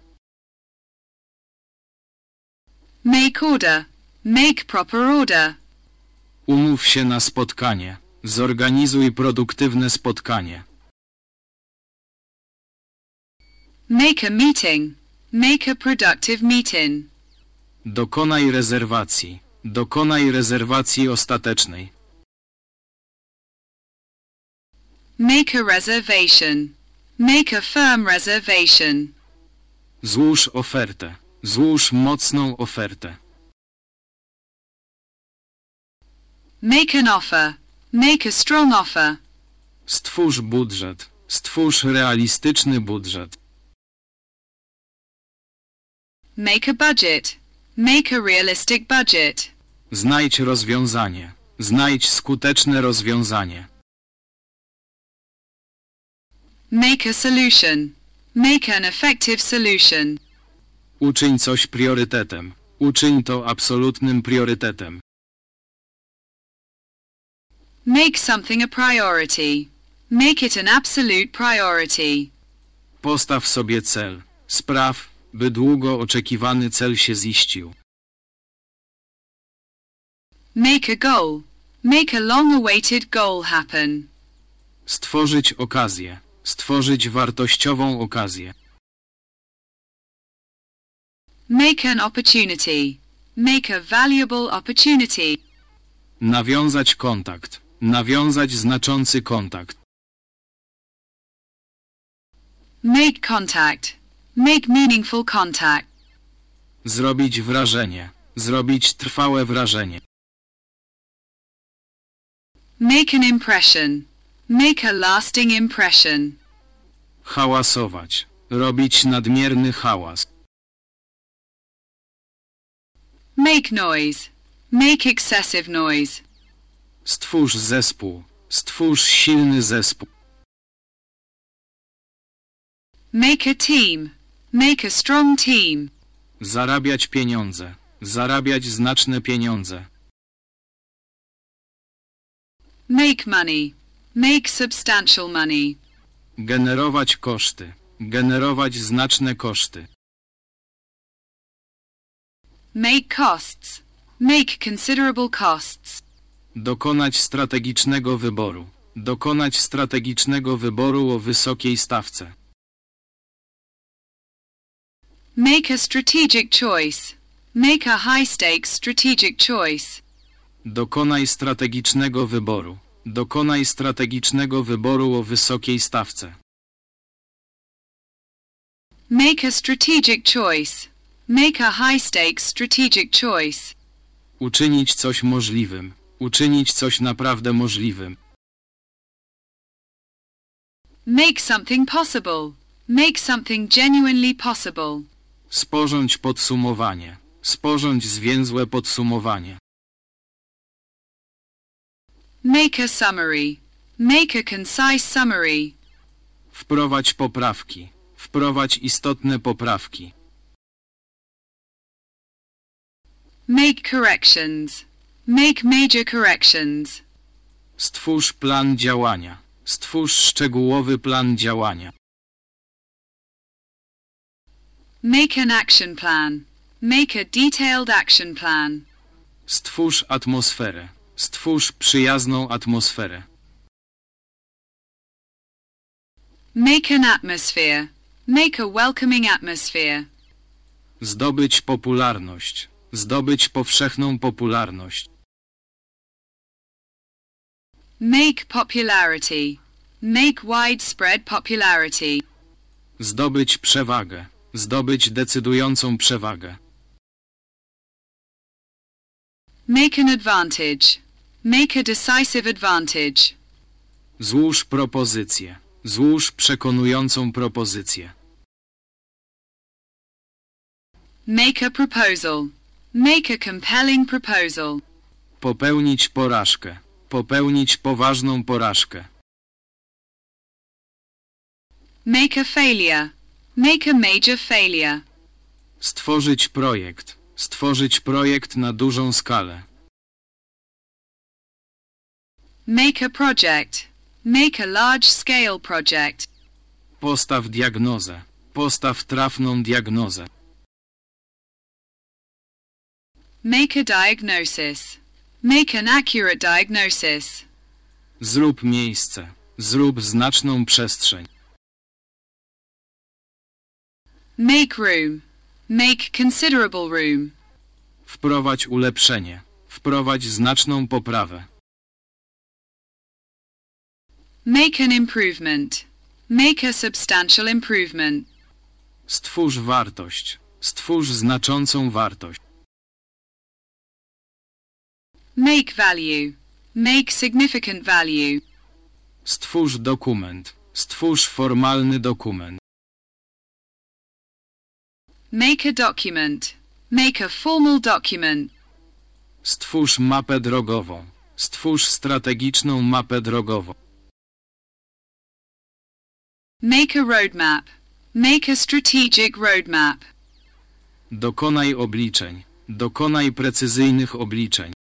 Make order. Make proper order. Umów się na spotkanie. Zorganizuj produktywne spotkanie. Make a meeting. Make a productive meeting. Dokonaj rezerwacji. Dokonaj rezerwacji ostatecznej. Make a reservation. Make a firm reservation. Złóż ofertę. Złóż mocną ofertę. Make an offer. Make a strong offer. Stwórz budżet. Stwórz realistyczny budżet. Make a budget. Make a realistic budget. Znajdź rozwiązanie. Znajdź skuteczne rozwiązanie. Make a solution. Make an effective solution. Uczyń coś priorytetem. Uczyń to absolutnym priorytetem. Make something a priority. Make it an absolute priority. Postaw sobie cel. Spraw, by długo oczekiwany cel się ziścił. Make a goal. Make a long-awaited goal happen. Stworzyć okazję. Stworzyć wartościową okazję. Make an opportunity. Make a valuable opportunity. Nawiązać kontakt. Nawiązać znaczący kontakt. Make contact. Make meaningful contact. Zrobić wrażenie. Zrobić trwałe wrażenie. Make an impression. Make a lasting impression. Hałasować. Robić nadmierny hałas. Make noise. Make excessive noise. Stwórz zespół. Stwórz silny zespół. Make a team. Make a strong team. Zarabiać pieniądze. Zarabiać znaczne pieniądze. Make money. Make substantial money. Generować koszty. Generować znaczne koszty. Make costs. Make considerable costs. Dokonać strategicznego wyboru. Dokonać strategicznego wyboru o wysokiej stawce. Make a strategic choice. Make a high-stakes strategic choice. Dokonaj strategicznego wyboru. Dokonaj strategicznego wyboru o wysokiej stawce. Make a strategic choice. Make a high-stakes strategic choice. Uczynić coś możliwym. Uczynić coś naprawdę możliwym. Make something possible. Make something genuinely possible. Sporządź podsumowanie. Sporządź zwięzłe podsumowanie. Make a summary. Make a concise summary. Wprowadź poprawki. Wprowadź istotne poprawki. Make corrections. Make major corrections. Stwórz plan działania. Stwórz szczegółowy plan działania. Make an action plan. Make a detailed action plan. Stwórz atmosferę. Stwórz przyjazną atmosferę. Make an atmosphere. Make a welcoming atmosphere. Zdobyć popularność. Zdobyć powszechną popularność. Make popularity. Make widespread popularity. Zdobyć przewagę. Zdobyć decydującą przewagę. Make an advantage. Make a decisive advantage. Złóż propozycję. Złóż przekonującą propozycję. Make a proposal. Make a compelling proposal. Popełnić porażkę. Popełnić poważną porażkę. Make a failure. Make a major failure. Stworzyć projekt. Stworzyć projekt na dużą skalę. Make a project. Make a large-scale project. Postaw diagnozę. Postaw trafną diagnozę. Make a diagnosis. Make an accurate diagnosis. Zrób miejsce. Zrób znaczną przestrzeń. Make room. Make considerable room. Wprowadź ulepszenie. Wprowadź znaczną poprawę. Make an improvement. Make a substantial improvement. Stwórz wartość. Stwórz znaczącą wartość. Make value. Make significant value. Stwórz dokument. Stwórz formalny dokument. Make a document. Make a formal document. Stwórz mapę drogową. Stwórz strategiczną mapę drogową. Make a roadmap. Make a strategic roadmap. Dokonaj obliczeń. Dokonaj precyzyjnych obliczeń.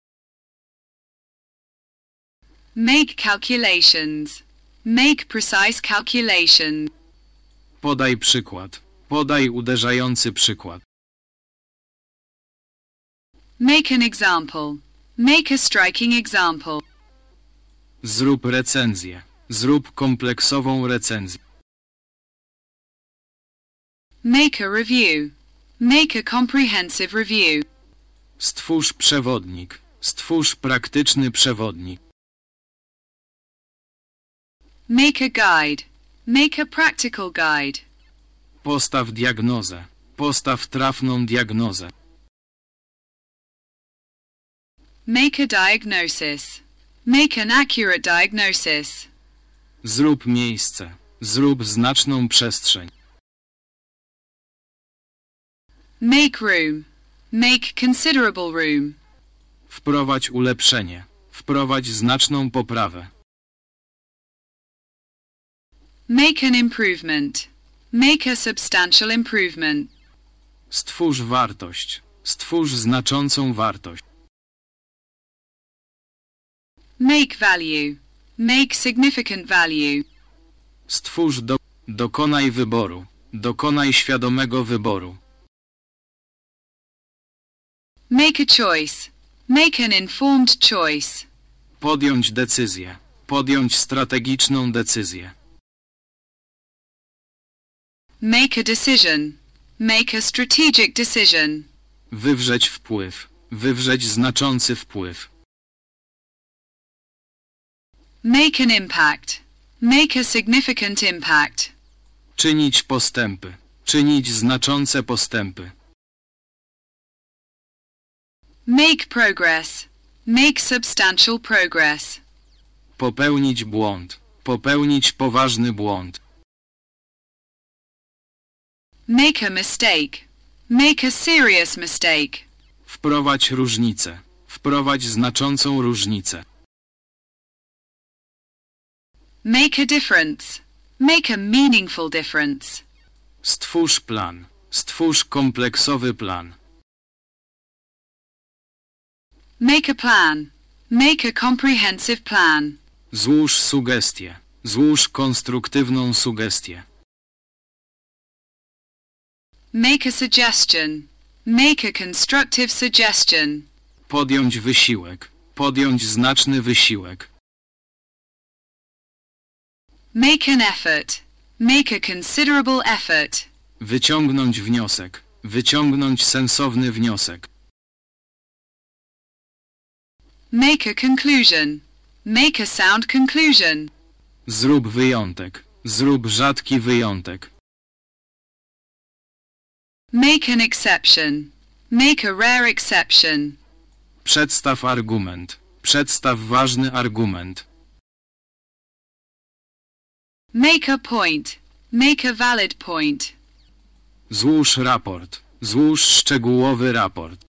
Make calculations. Make precise calculations. Podaj przykład. Podaj uderzający przykład. Make an example. Make a striking example. Zrób recenzję. Zrób kompleksową recenzję. Make a review. Make a comprehensive review. Stwórz przewodnik. Stwórz praktyczny przewodnik. Make a guide. Make a practical guide. Postaw diagnozę. Postaw trafną diagnozę. Make a diagnosis. Make an accurate diagnosis. Zrób miejsce. Zrób znaczną przestrzeń. Make room. Make considerable room. Wprowadź ulepszenie. Wprowadź znaczną poprawę. Make an improvement. Make a substantial improvement. Stwórz wartość. Stwórz znaczącą wartość. Make value. Make significant value. Stwórz do... Dokonaj wyboru. Dokonaj świadomego wyboru. Make a choice. Make an informed choice. Podjąć decyzję. Podjąć strategiczną decyzję. Make a decision. Make a strategic decision. Wywrzeć wpływ. Wywrzeć znaczący wpływ. Make an impact. Make a significant impact. Czynić postępy. Czynić znaczące postępy. Make progress. Make substantial progress. Popełnić błąd. Popełnić poważny błąd. Make a mistake. Make a serious mistake. Wprowadź różnicę. Wprowadź znaczącą różnicę. Make a difference. Make a meaningful difference. Stwórz plan. Stwórz kompleksowy plan. Make a plan. Make a comprehensive plan. Złóż sugestię. Złóż konstruktywną sugestię. Make a suggestion. Make a constructive suggestion. Podjąć wysiłek. Podjąć znaczny wysiłek. Make an effort. Make a considerable effort. Wyciągnąć wniosek. Wyciągnąć sensowny wniosek. Make a conclusion. Make a sound conclusion. Zrób wyjątek. Zrób rzadki wyjątek. Make an exception. Make a rare exception. Przedstaw argument. Przedstaw ważny argument. Make a point. Make a valid point. Złóż raport. Złóż szczegółowy raport.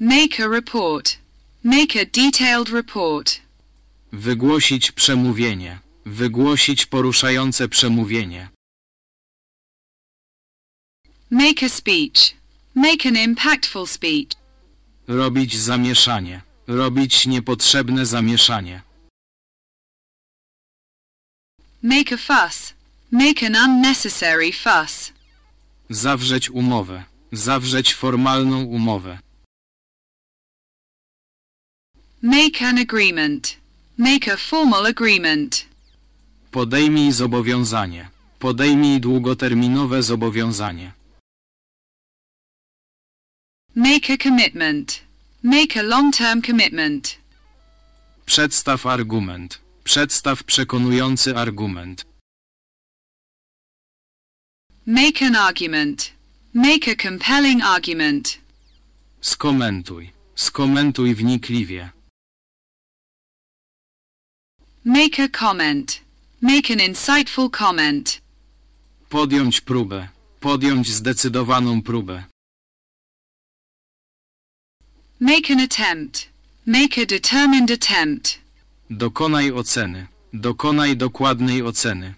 Make a report. Make a detailed report. Wygłosić przemówienie. Wygłosić poruszające przemówienie. Make a speech. Make an impactful speech. Robić zamieszanie. Robić niepotrzebne zamieszanie. Make a fuss. Make an unnecessary fuss. Zawrzeć umowę. Zawrzeć formalną umowę. Make an agreement. Make a formal agreement. Podejmij zobowiązanie. Podejmij długoterminowe zobowiązanie. Make a commitment. Make a long-term commitment. Przedstaw argument. Przedstaw przekonujący argument. Make an argument. Make a compelling argument. Skomentuj. Skomentuj wnikliwie. Make a comment. Make an insightful comment. Podjąć próbę. Podjąć zdecydowaną próbę. Make an attempt. Make a determined attempt. Dokonaj oceny. Dokonaj dokładnej oceny.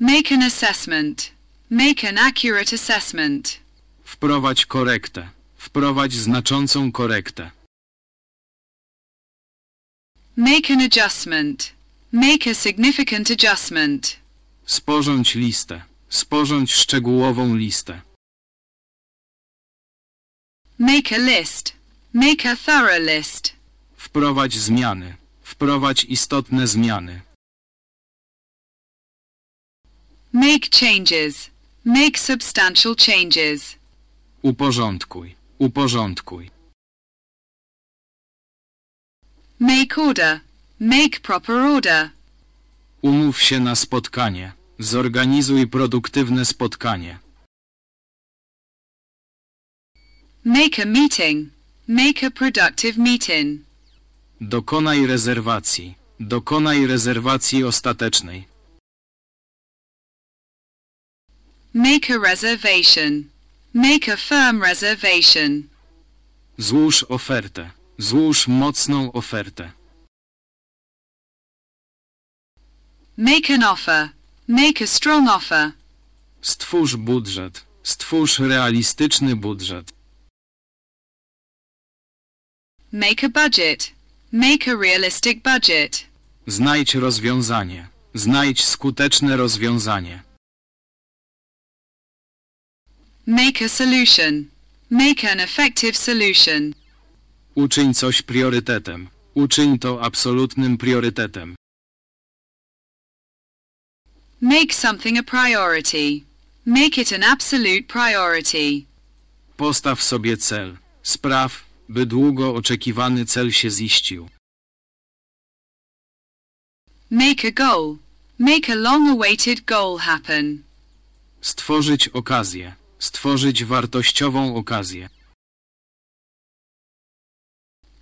Make an assessment. Make an accurate assessment. Wprowadź korektę. Wprowadź znaczącą korektę. Make an adjustment. Make a significant adjustment. Sporządź listę. Sporządź szczegółową listę. Make a list. Make a thorough list. Wprowadź zmiany. Wprowadź istotne zmiany. Make changes. Make substantial changes. Uporządkuj. Uporządkuj. Make order. Make proper order. Umów się na spotkanie. Zorganizuj produktywne spotkanie. Make a meeting. Make a productive meeting. Dokonaj rezerwacji. Dokonaj rezerwacji ostatecznej. Make a reservation. Make a firm reservation. Złóż ofertę. Złóż mocną ofertę. Make an offer. Make a strong offer. Stwórz budżet. Stwórz realistyczny budżet. Make a budget. Make a realistic budget. Znajdź rozwiązanie. Znajdź skuteczne rozwiązanie. Make a solution. Make an effective solution. Uczyń coś priorytetem. Uczyń to absolutnym priorytetem. Make something a priority. Make it an absolute priority. Postaw sobie cel. Spraw, by długo oczekiwany cel się ziścił. Make a goal. Make a long-awaited goal happen. Stworzyć okazję. Stworzyć wartościową okazję.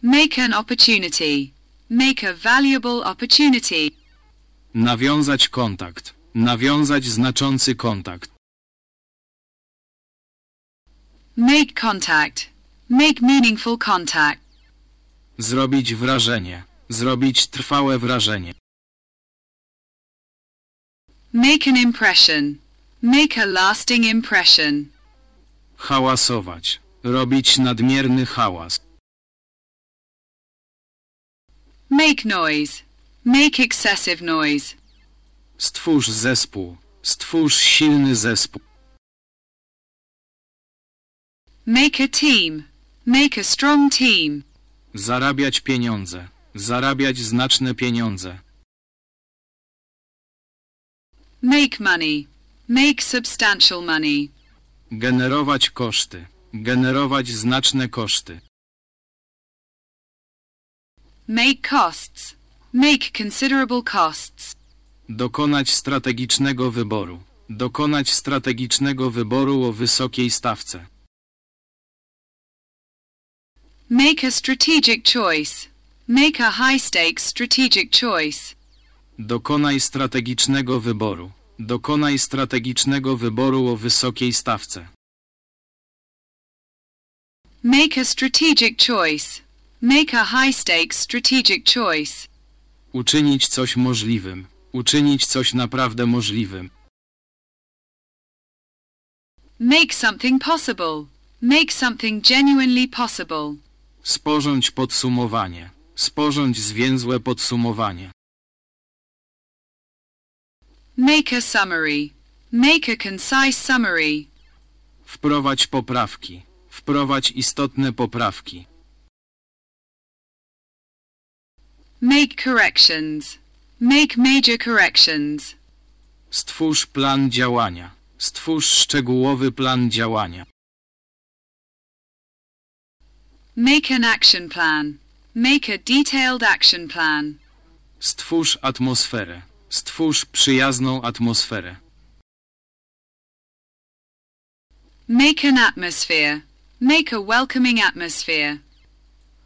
Make an opportunity. Make a valuable opportunity. Nawiązać kontakt. Nawiązać znaczący kontakt. Make contact. Make meaningful contact. Zrobić wrażenie. Zrobić trwałe wrażenie. Make an impression. Make a lasting impression. Hałasować. Robić nadmierny hałas. Make noise. Make excessive noise. Stwórz zespół. Stwórz silny zespół. Make a team. Make a strong team. Zarabiać pieniądze. Zarabiać znaczne pieniądze. Make money. Make substantial money. Generować koszty. Generować znaczne koszty. Make costs. Make considerable costs. Dokonać strategicznego wyboru. Dokonać strategicznego wyboru o wysokiej stawce. Make a strategic choice. Make a high-stakes strategic choice. Dokonaj strategicznego wyboru. Dokonaj strategicznego wyboru o wysokiej stawce. Make a strategic choice. Make a high-stakes strategic choice. Uczynić coś możliwym. Uczynić coś naprawdę możliwym. Make something possible. Make something genuinely possible. Sporządź podsumowanie. Sporządź zwięzłe podsumowanie. Make a summary. Make a concise summary. Wprowadź poprawki. Wprowadź istotne poprawki. Make corrections. Make major corrections. Stwórz plan działania. Stwórz szczegółowy plan działania. Make an action plan. Make a detailed action plan. Stwórz atmosferę. Stwórz przyjazną atmosferę. Make an atmosphere. Make a welcoming atmosphere.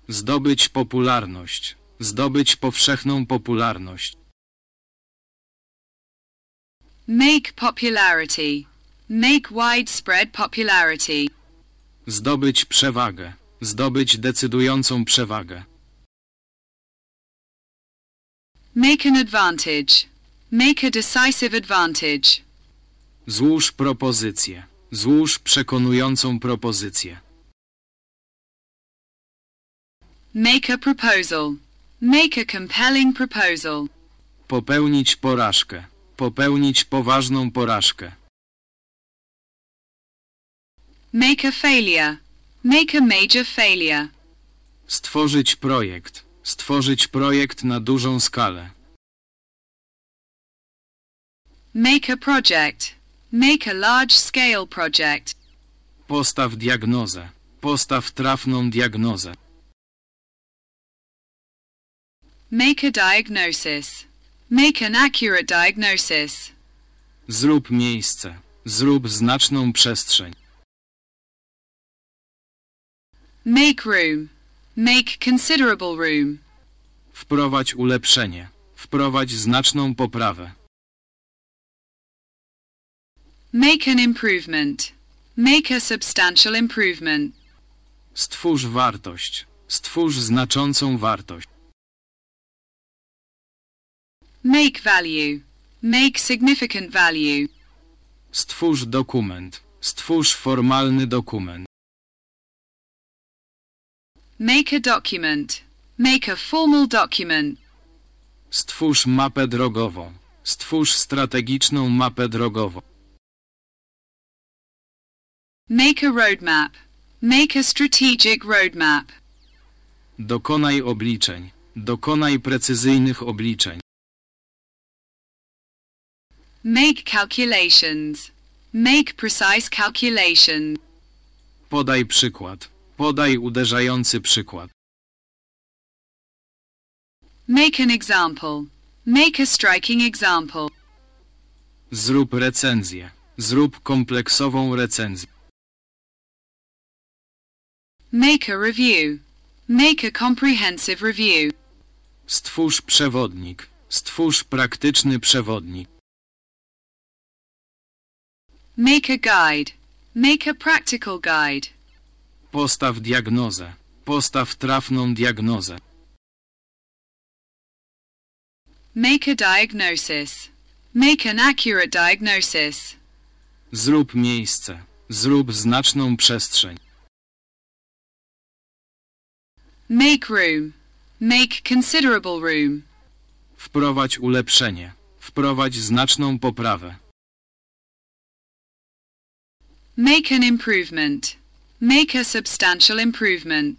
Zdobyć popularność. Zdobyć powszechną popularność. Make popularity. Make widespread popularity. Zdobyć przewagę. Zdobyć decydującą przewagę. Make an advantage. Make a decisive advantage. Złóż propozycję. Złóż przekonującą propozycję. Make a proposal. Make a compelling proposal. Popełnić porażkę. Popełnić poważną porażkę. Make a failure. Make a major failure. Stworzyć projekt. Stworzyć projekt na dużą skalę. Make a project. Make a large-scale project. Postaw diagnozę. Postaw trafną diagnozę. Make a diagnosis. Make an accurate diagnosis. Zrób miejsce. Zrób znaczną przestrzeń. Make room. Make considerable room. Wprowadź ulepszenie. Wprowadź znaczną poprawę. Make an improvement. Make a substantial improvement. Stwórz wartość. Stwórz znaczącą wartość. Make value. Make significant value. Stwórz dokument. Stwórz formalny dokument. Make a document. Make a formal document. Stwórz mapę drogową. Stwórz strategiczną mapę drogową. Make a roadmap. Make a strategic roadmap. Dokonaj obliczeń. Dokonaj precyzyjnych obliczeń. Make calculations. Make precise calculations. Podaj przykład. Podaj uderzający przykład. Make an example. Make a striking example. Zrób recenzję. Zrób kompleksową recenzję. Make a review. Make a comprehensive review. Stwórz przewodnik. Stwórz praktyczny przewodnik. Make a guide. Make a practical guide. Postaw diagnozę. Postaw trafną diagnozę. Make a diagnosis. Make an accurate diagnosis. Zrób miejsce. Zrób znaczną przestrzeń. Make room. Make considerable room. Wprowadź ulepszenie. Wprowadź znaczną poprawę. Make an improvement. Make a substantial improvement.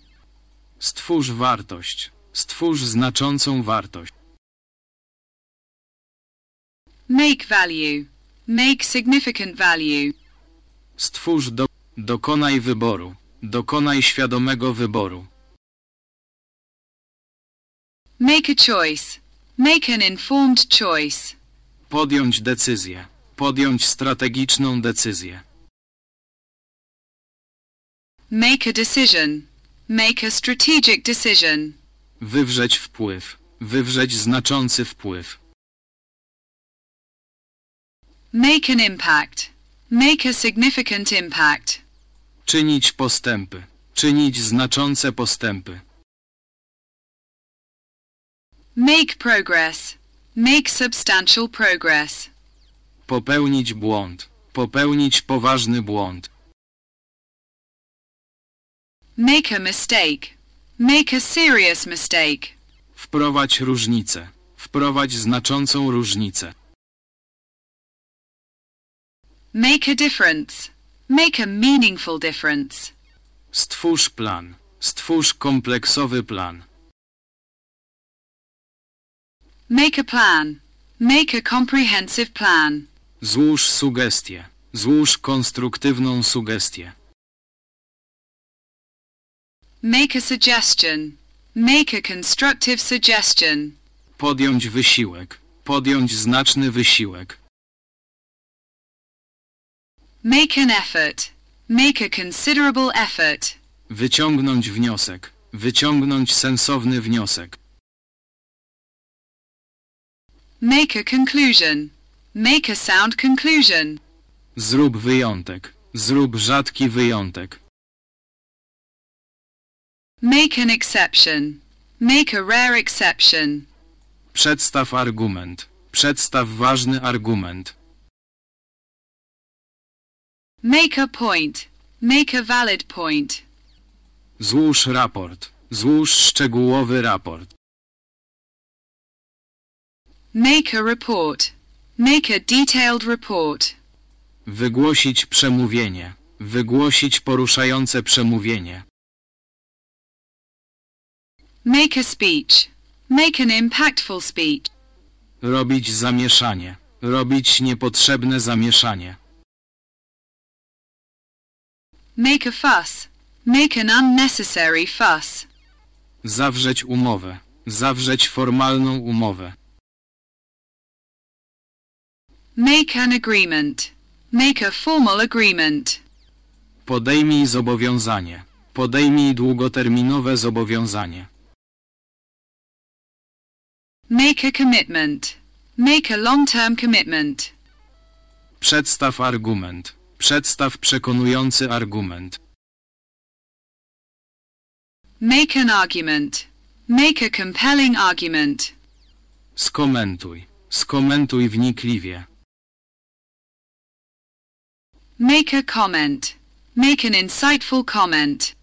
Stwórz wartość. Stwórz znaczącą wartość. Make value. Make significant value. Stwórz do... Dokonaj wyboru. Dokonaj świadomego wyboru. Make a choice. Make an informed choice. Podjąć decyzję. Podjąć strategiczną decyzję. Make a decision. Make a strategic decision. Wywrzeć wpływ. Wywrzeć znaczący wpływ. Make an impact. Make a significant impact. Czynić postępy. Czynić znaczące postępy. Make progress. Make substantial progress. Popełnić błąd. Popełnić poważny błąd. Make a mistake. Make a serious mistake. Wprowadź różnicę. Wprowadź znaczącą różnicę. Make a difference. Make a meaningful difference. Stwórz plan. Stwórz kompleksowy plan. Make a plan. Make a comprehensive plan. Złóż sugestię. Złóż konstruktywną sugestię. Make a suggestion. Make a constructive suggestion. Podjąć wysiłek. Podjąć znaczny wysiłek. Make an effort. Make a considerable effort. Wyciągnąć wniosek. Wyciągnąć sensowny wniosek. Make a conclusion. Make a sound conclusion. Zrób wyjątek. Zrób rzadki wyjątek. Make an exception. Make a rare exception. Przedstaw argument. Przedstaw ważny argument. Make a point. Make a valid point. Złóż raport. Złóż szczegółowy raport. Make a report. Make a detailed report. Wygłosić przemówienie. Wygłosić poruszające przemówienie. Make a speech. Make an impactful speech. Robić zamieszanie. Robić niepotrzebne zamieszanie. Make a fuss. Make an unnecessary fuss. Zawrzeć umowę. Zawrzeć formalną umowę. Make an agreement. Make a formal agreement. Podejmij zobowiązanie. Podejmij długoterminowe zobowiązanie. Make a commitment. Make a long-term commitment. Przedstaw argument. Przedstaw przekonujący argument. Make an argument. Make a compelling argument. Skomentuj. Skomentuj wnikliwie. Make a comment. Make an insightful comment.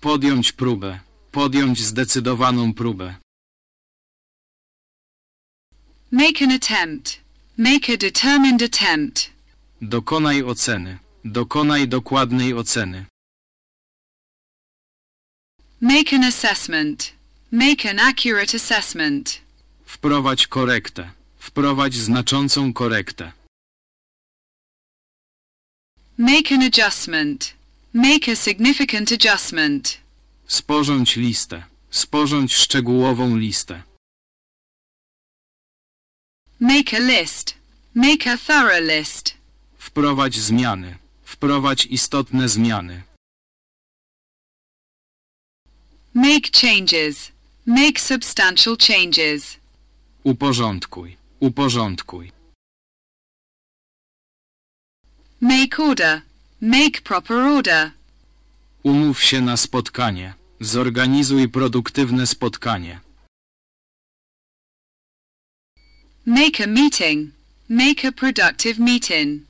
Podjąć próbę. Podjąć zdecydowaną próbę. Make an attempt. Make a determined attempt. Dokonaj oceny. Dokonaj dokładnej oceny. Make an assessment. Make an accurate assessment. Wprowadź korektę. Wprowadź znaczącą korektę. Make an adjustment. Make a significant adjustment. Sporządź listę. Sporządź szczegółową listę. Make a list. Make a thorough list. Wprowadź zmiany. Wprowadź istotne zmiany. Make changes. Make substantial changes. Uporządkuj. Uporządkuj. Make order. Make proper order. Umów się na spotkanie. Zorganizuj produktywne spotkanie. Make a meeting. Make a productive meeting.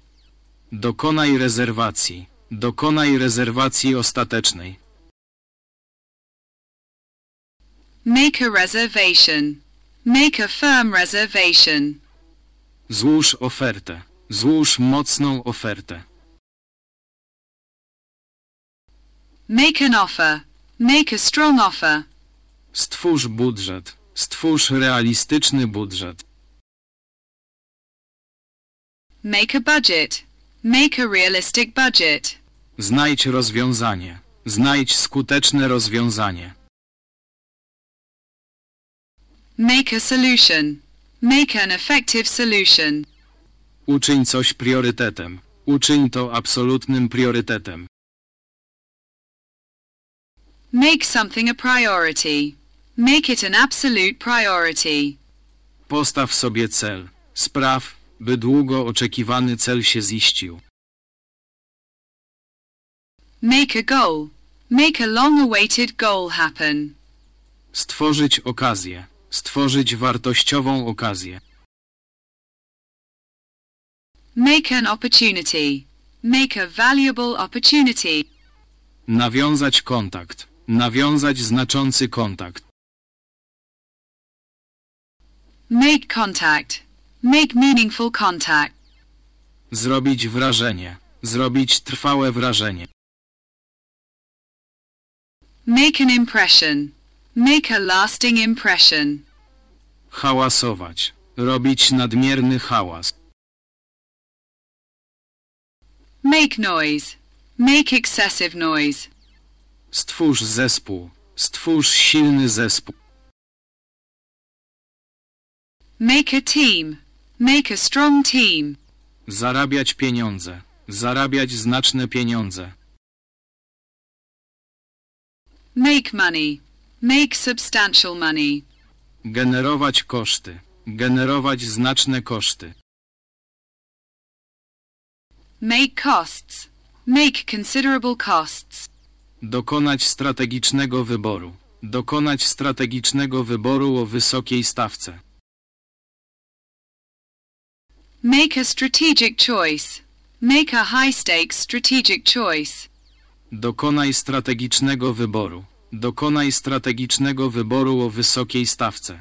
Dokonaj rezerwacji. Dokonaj rezerwacji ostatecznej. Make a reservation. Make a firm reservation. Złóż ofertę. Złóż mocną ofertę. Make an offer. Make a strong offer. Stwórz budżet. Stwórz realistyczny budżet. Make a budget. Make a realistic budget. Znajdź rozwiązanie. Znajdź skuteczne rozwiązanie. Make a solution. Make an effective solution. Uczyń coś priorytetem. Uczyń to absolutnym priorytetem. Make something a priority. Make it an absolute priority. Postaw sobie cel. Spraw, by długo oczekiwany cel się ziścił. Make a goal. Make a long-awaited goal happen. Stworzyć okazję. Stworzyć wartościową okazję. Make an opportunity. Make a valuable opportunity. Nawiązać kontakt. Nawiązać znaczący kontakt. Make contact. Make meaningful contact. Zrobić wrażenie. Zrobić trwałe wrażenie. Make an impression. Make a lasting impression. Hałasować. Robić nadmierny hałas. Make noise. Make excessive noise. Stwórz zespół. Stwórz silny zespół. Make a team. Make a strong team. Zarabiać pieniądze. Zarabiać znaczne pieniądze. Make money. Make substantial money. Generować koszty. Generować znaczne koszty. Make costs. Make considerable costs. Dokonać strategicznego wyboru. Dokonać strategicznego wyboru o wysokiej stawce. Make a strategic choice. Make a high-stakes strategic choice. Dokonaj strategicznego wyboru. Dokonaj strategicznego wyboru o wysokiej stawce.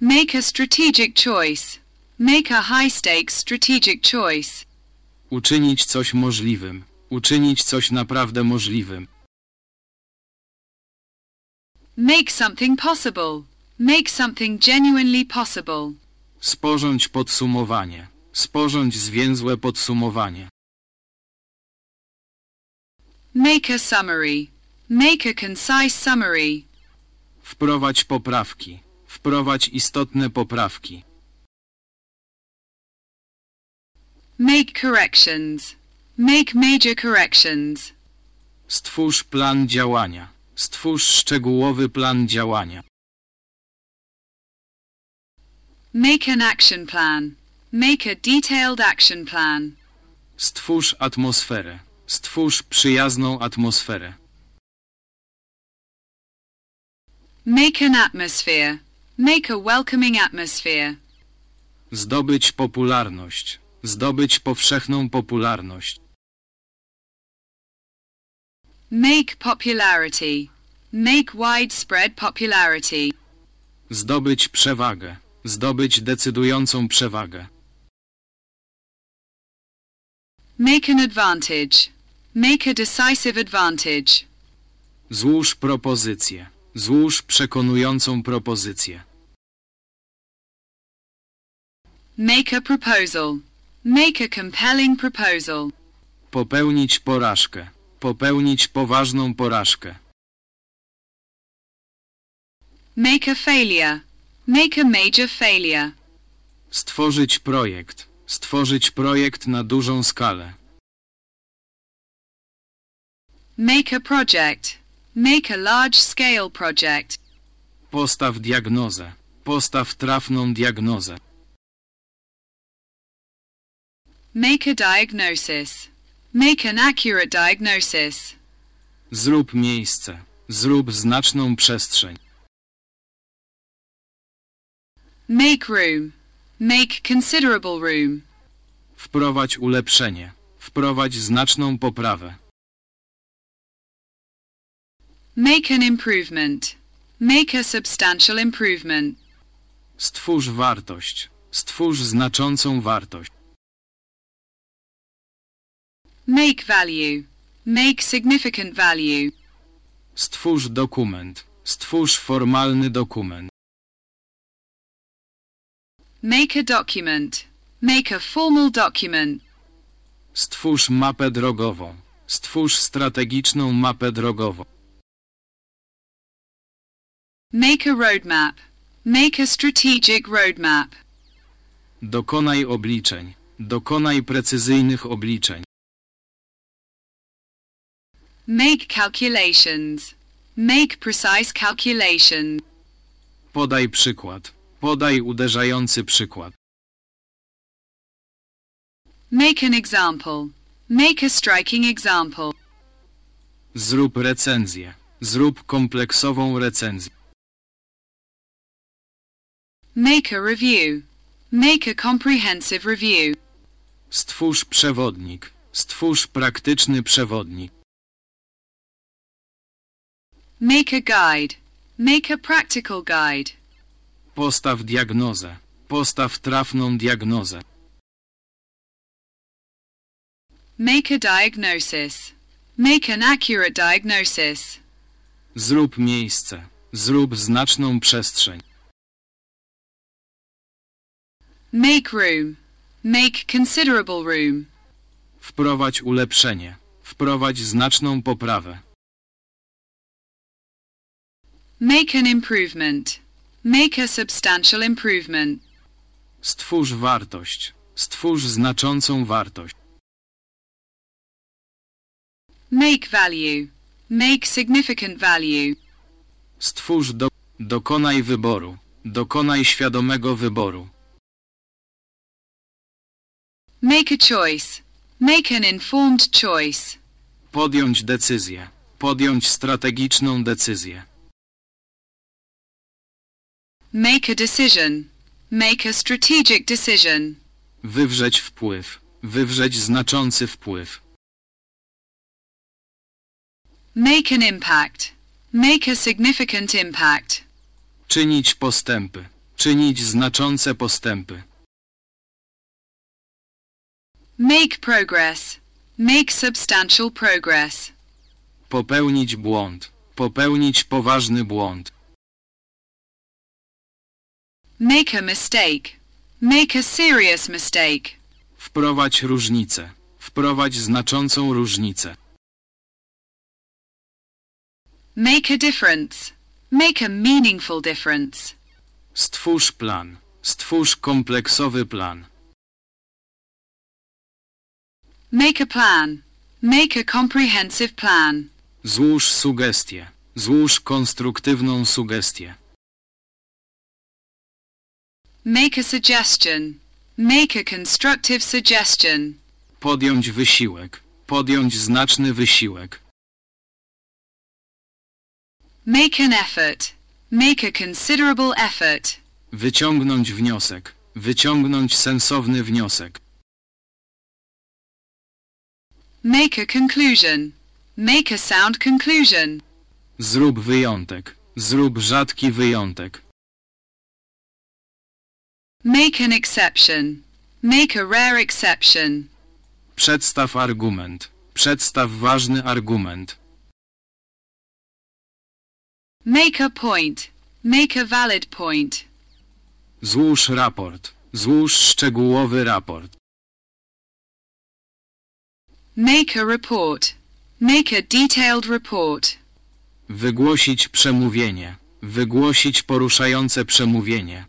Make a strategic choice. Make a high-stakes strategic choice. Uczynić coś możliwym. Uczynić coś naprawdę możliwym. Make something possible. Make something genuinely possible. Sporządź podsumowanie. Sporządź zwięzłe podsumowanie. Make a summary. Make a concise summary. Wprowadź poprawki. Wprowadź istotne poprawki. Make corrections. Make major corrections. Stwórz plan działania. Stwórz szczegółowy plan działania. Make an action plan. Make a detailed action plan. Stwórz atmosferę. Stwórz przyjazną atmosferę. Make an atmosphere. Make a welcoming atmosphere. Zdobyć popularność. Zdobyć powszechną popularność. Make popularity. Make widespread popularity. Zdobyć przewagę. Zdobyć decydującą przewagę. Make an advantage. Make a decisive advantage. Złóż propozycję. Złóż przekonującą propozycję. Make a proposal. Make a compelling proposal. Popełnić porażkę. Popełnić poważną porażkę. Make a failure. Make a major failure. Stworzyć projekt. Stworzyć projekt na dużą skalę. Make a project. Make a large-scale project. Postaw diagnozę. Postaw trafną diagnozę. Make a diagnosis. Make an accurate diagnosis. Zrób miejsce. Zrób znaczną przestrzeń. Make room. Make considerable room. Wprowadź ulepszenie. Wprowadź znaczną poprawę. Make an improvement. Make a substantial improvement. Stwórz wartość. Stwórz znaczącą wartość. Make value. Make significant value. Stwórz dokument. Stwórz formalny dokument. Make a document. Make a formal document. Stwórz mapę drogową. Stwórz strategiczną mapę drogową. Make a roadmap. Make a strategic roadmap. Dokonaj obliczeń. Dokonaj precyzyjnych obliczeń. Make calculations. Make precise calculations. Podaj przykład. Podaj uderzający przykład. Make an example. Make a striking example. Zrób recenzję. Zrób kompleksową recenzję. Make a review. Make a comprehensive review. Stwórz przewodnik. Stwórz praktyczny przewodnik. Make a guide. Make a practical guide. Postaw diagnozę. Postaw trafną diagnozę. Make a diagnosis. Make an accurate diagnosis. Zrób miejsce. Zrób znaczną przestrzeń. Make room. Make considerable room. Wprowadź ulepszenie. Wprowadź znaczną poprawę. Make an improvement. Make a substantial improvement. Stwórz wartość. Stwórz znaczącą wartość. Make value. Make significant value. Stwórz do... Dokonaj wyboru. Dokonaj świadomego wyboru. Make a choice. Make an informed choice. Podjąć decyzję. Podjąć strategiczną decyzję. Make a decision. Make a strategic decision. Wywrzeć wpływ. Wywrzeć znaczący wpływ. Make an impact. Make a significant impact. Czynić postępy. Czynić znaczące postępy. Make progress. Make substantial progress. Popełnić błąd. Popełnić poważny błąd. Make a mistake. Make a serious mistake. Wprowadź różnicę. Wprowadź znaczącą różnicę. Make a difference. Make a meaningful difference. Stwórz plan. Stwórz kompleksowy plan. Make a plan. Make a comprehensive plan. Złóż sugestię. Złóż konstruktywną sugestię. Make a suggestion. Make a constructive suggestion. Podjąć wysiłek. Podjąć znaczny wysiłek. Make an effort. Make a considerable effort. Wyciągnąć wniosek. Wyciągnąć sensowny wniosek. Make a conclusion. Make a sound conclusion. Zrób wyjątek. Zrób rzadki wyjątek. Make an exception. Make a rare exception. Przedstaw argument. Przedstaw ważny argument. Make a point. Make a valid point. Złóż raport. Złóż szczegółowy raport. Make a report. Make a detailed report. Wygłosić przemówienie. Wygłosić poruszające przemówienie.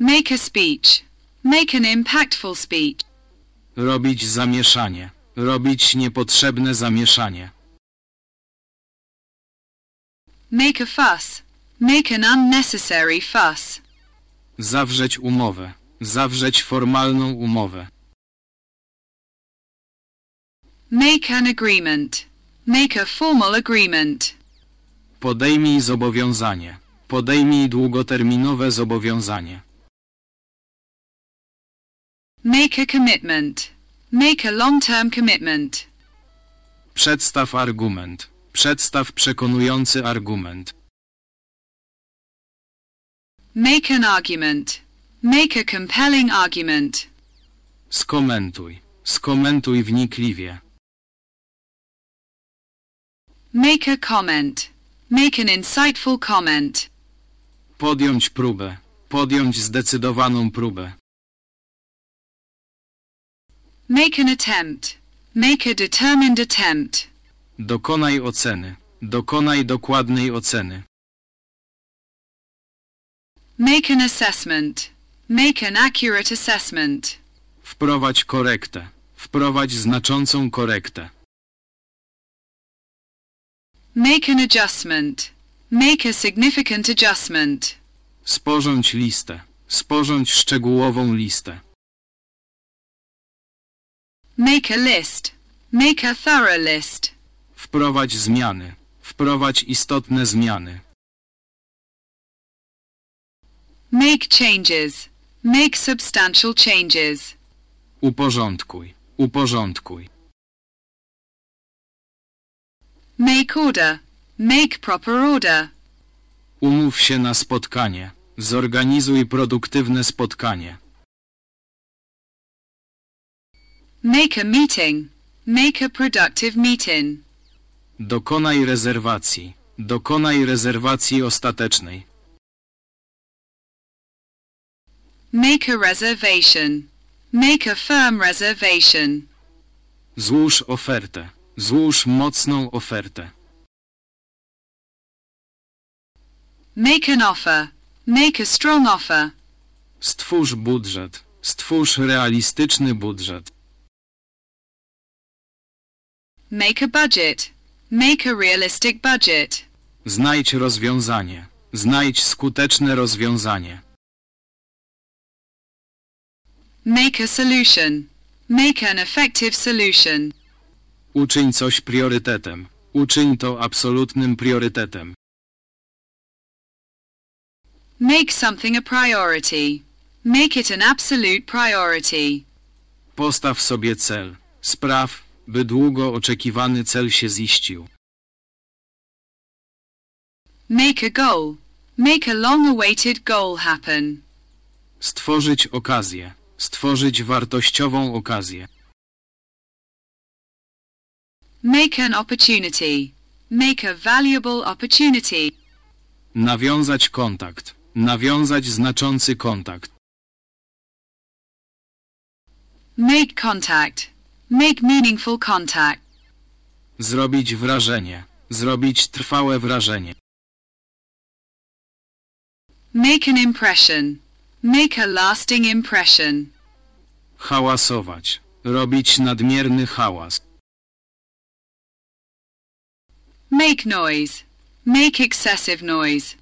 Make a speech. Make an impactful speech. Robić zamieszanie. Robić niepotrzebne zamieszanie. Make a fuss. Make an unnecessary fuss. Zawrzeć umowę. Zawrzeć formalną umowę. Make an agreement. Make a formal agreement. Podejmij zobowiązanie. Podejmij długoterminowe zobowiązanie. Make a commitment. Make a long-term commitment. Przedstaw argument. Przedstaw przekonujący argument. Make an argument. Make a compelling argument. Skomentuj. Skomentuj wnikliwie. Make a comment. Make an insightful comment. Podjąć próbę. Podjąć zdecydowaną próbę. Make an attempt. Make a determined attempt. Dokonaj oceny. Dokonaj dokładnej oceny. Make an assessment. Make an accurate assessment. Wprowadź korektę. Wprowadź znaczącą korektę. Make an adjustment. Make a significant adjustment. Sporządź listę. Sporządź szczegółową listę. Make a list. Make a thorough list. Wprowadź zmiany. Wprowadź istotne zmiany. Make changes. Make substantial changes. Uporządkuj. Uporządkuj. Make order. Make proper order. Umów się na spotkanie. Zorganizuj produktywne spotkanie. Make a meeting. Make a productive meeting. Dokonaj rezerwacji. Dokonaj rezerwacji ostatecznej. Make a reservation. Make a firm reservation. Złóż ofertę. Złóż mocną ofertę. Make an offer. Make a strong offer. Stwórz budżet. Stwórz realistyczny budżet. Make a budget. Make a realistic budget. Znajdź rozwiązanie. Znajdź skuteczne rozwiązanie. Make a solution. Make an effective solution. Uczyń coś priorytetem. Uczyń to absolutnym priorytetem. Make something a priority. Make it an absolute priority. Postaw sobie cel. Spraw, by długo oczekiwany cel się ziścił. Make a goal. Make a long-awaited goal happen. Stworzyć okazję. Stworzyć wartościową okazję. Make an opportunity. Make a valuable opportunity. Nawiązać kontakt. Nawiązać znaczący kontakt. Make contact. Make meaningful contact. Zrobić wrażenie. Zrobić trwałe wrażenie. Make an impression. Make a lasting impression. Hałasować. Robić nadmierny hałas. Make noise. Make excessive noise.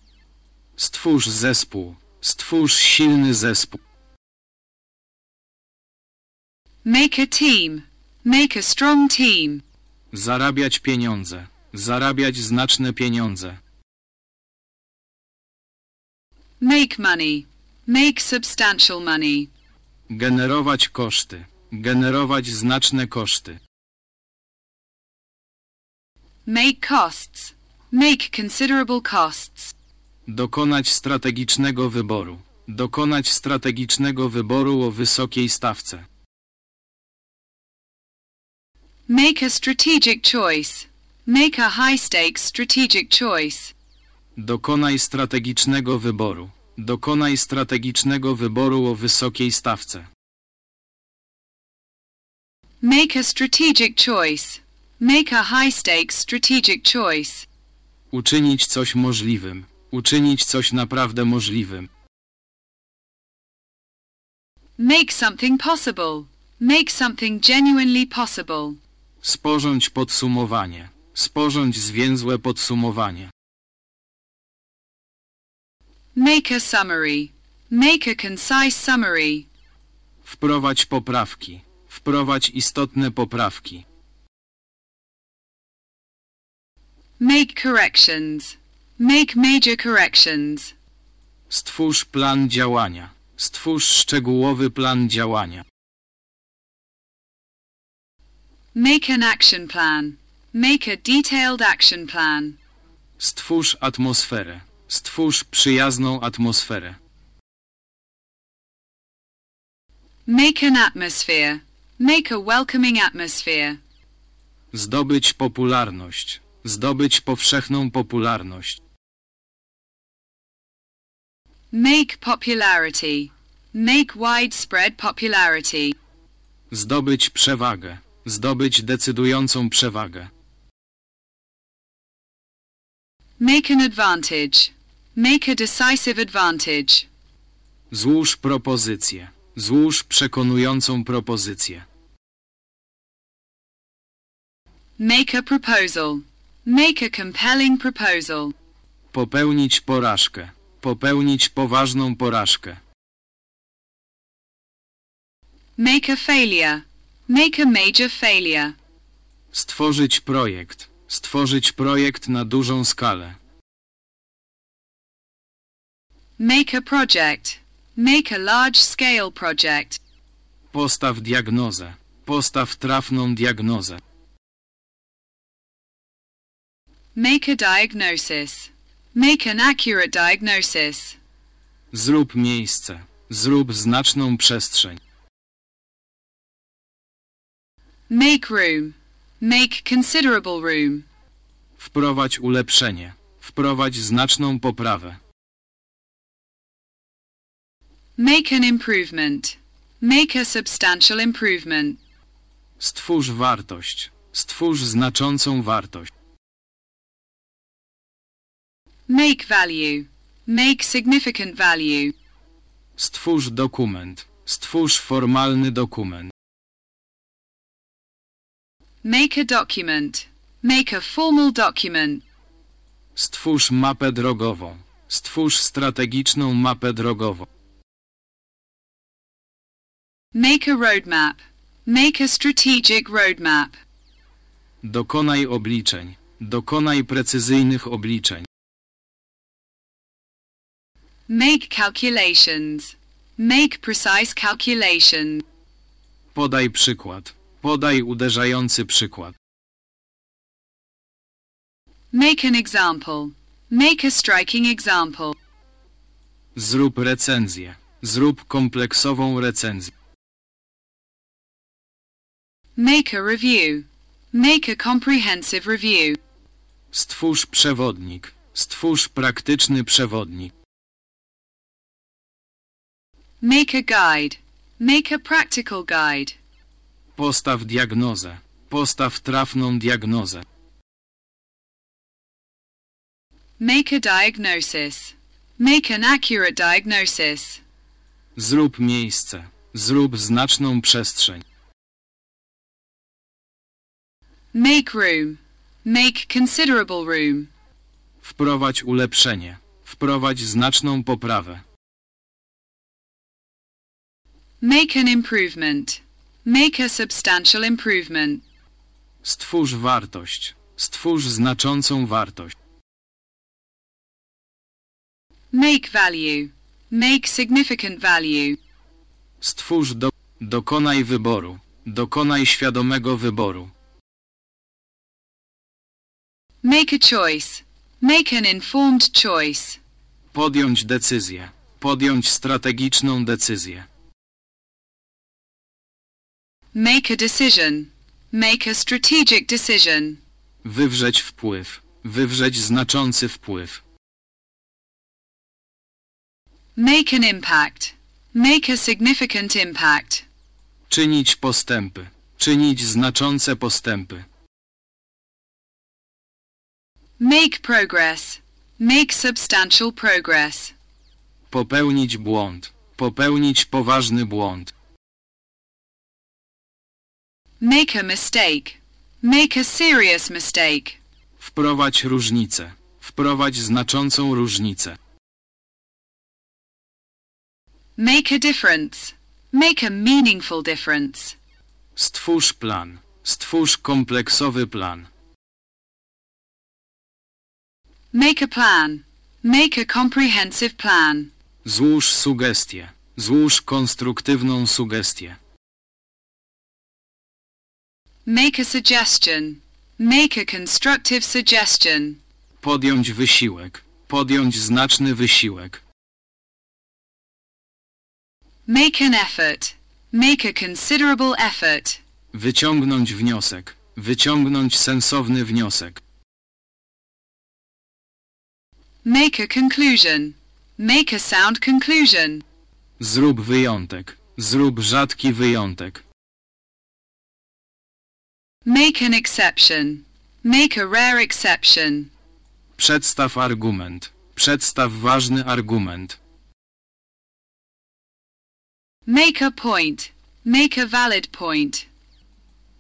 Stwórz zespół. Stwórz silny zespół. Make a team. Make a strong team. Zarabiać pieniądze. Zarabiać znaczne pieniądze. Make money. Make substantial money. Generować koszty. Generować znaczne koszty. Make costs. Make considerable costs. Dokonać strategicznego wyboru. Dokonać strategicznego wyboru o wysokiej stawce. Make a strategic choice. Make a high-stakes strategic choice. Dokonaj strategicznego wyboru. Dokonaj strategicznego wyboru o wysokiej stawce. Make a strategic choice. Make a high-stakes strategic choice. Uczynić coś możliwym. Uczynić coś naprawdę możliwym. Make something possible. Make something genuinely possible. Sporządź podsumowanie. Sporządź zwięzłe podsumowanie. Make a summary. Make a concise summary. Wprowadź poprawki. Wprowadź istotne poprawki. Make corrections. Make major corrections. Stwórz plan działania. Stwórz szczegółowy plan działania. Make an action plan. Make a detailed action plan. Stwórz atmosferę. Stwórz przyjazną atmosferę. Make an atmosphere. Make a welcoming atmosphere. Zdobyć popularność. Zdobyć powszechną popularność. Make popularity. Make widespread popularity. Zdobyć przewagę. Zdobyć decydującą przewagę. Make an advantage. Make a decisive advantage. Złóż propozycję. Złóż przekonującą propozycję. Make a proposal. Make a compelling proposal. Popełnić porażkę. Popełnić poważną porażkę. Make a failure. Make a major failure. Stworzyć projekt. Stworzyć projekt na dużą skalę. Make a project. Make a large-scale project. Postaw diagnozę. Postaw trafną diagnozę. Make a diagnosis. Make an accurate diagnosis. Zrób miejsce. Zrób znaczną przestrzeń. Make room. Make considerable room. Wprowadź ulepszenie. Wprowadź znaczną poprawę. Make an improvement. Make a substantial improvement. Stwórz wartość. Stwórz znaczącą wartość. Make value. Make significant value. Stwórz dokument. Stwórz formalny dokument. Make a document. Make a formal document. Stwórz mapę drogową. Stwórz strategiczną mapę drogową. Make a roadmap. Make a strategic roadmap. Dokonaj obliczeń. Dokonaj precyzyjnych obliczeń. Make calculations. Make precise calculations. Podaj przykład. Podaj uderzający przykład. Make an example. Make a striking example. Zrób recenzję. Zrób kompleksową recenzję. Make a review. Make a comprehensive review. Stwórz przewodnik. Stwórz praktyczny przewodnik. Make a guide. Make a practical guide. Postaw diagnozę. Postaw trafną diagnozę. Make a diagnosis. Make an accurate diagnosis. Zrób miejsce. Zrób znaczną przestrzeń. Make room. Make considerable room. Wprowadź ulepszenie. Wprowadź znaczną poprawę. Make an improvement. Make a substantial improvement. Stwórz wartość. Stwórz znaczącą wartość. Make value. Make significant value. Stwórz do... Dokonaj wyboru. Dokonaj świadomego wyboru. Make a choice. Make an informed choice. Podjąć decyzję. Podjąć strategiczną decyzję. Make a decision. Make a strategic decision. Wywrzeć wpływ. Wywrzeć znaczący wpływ. Make an impact. Make a significant impact. Czynić postępy. Czynić znaczące postępy. Make progress. Make substantial progress. Popełnić błąd. Popełnić poważny błąd. Make a mistake. Make a serious mistake. Wprowadź różnicę. Wprowadź znaczącą różnicę. Make a difference. Make a meaningful difference. Stwórz plan. Stwórz kompleksowy plan. Make a plan. Make a comprehensive plan. Złóż sugestię. Złóż konstruktywną sugestię. Make a suggestion. Make a constructive suggestion. Podjąć wysiłek. Podjąć znaczny wysiłek. Make an effort. Make a considerable effort. Wyciągnąć wniosek. Wyciągnąć sensowny wniosek. Make a conclusion. Make a sound conclusion. Zrób wyjątek. Zrób rzadki wyjątek. Make an exception. Make a rare exception. Przedstaw argument. Przedstaw ważny argument. Make a point. Make a valid point.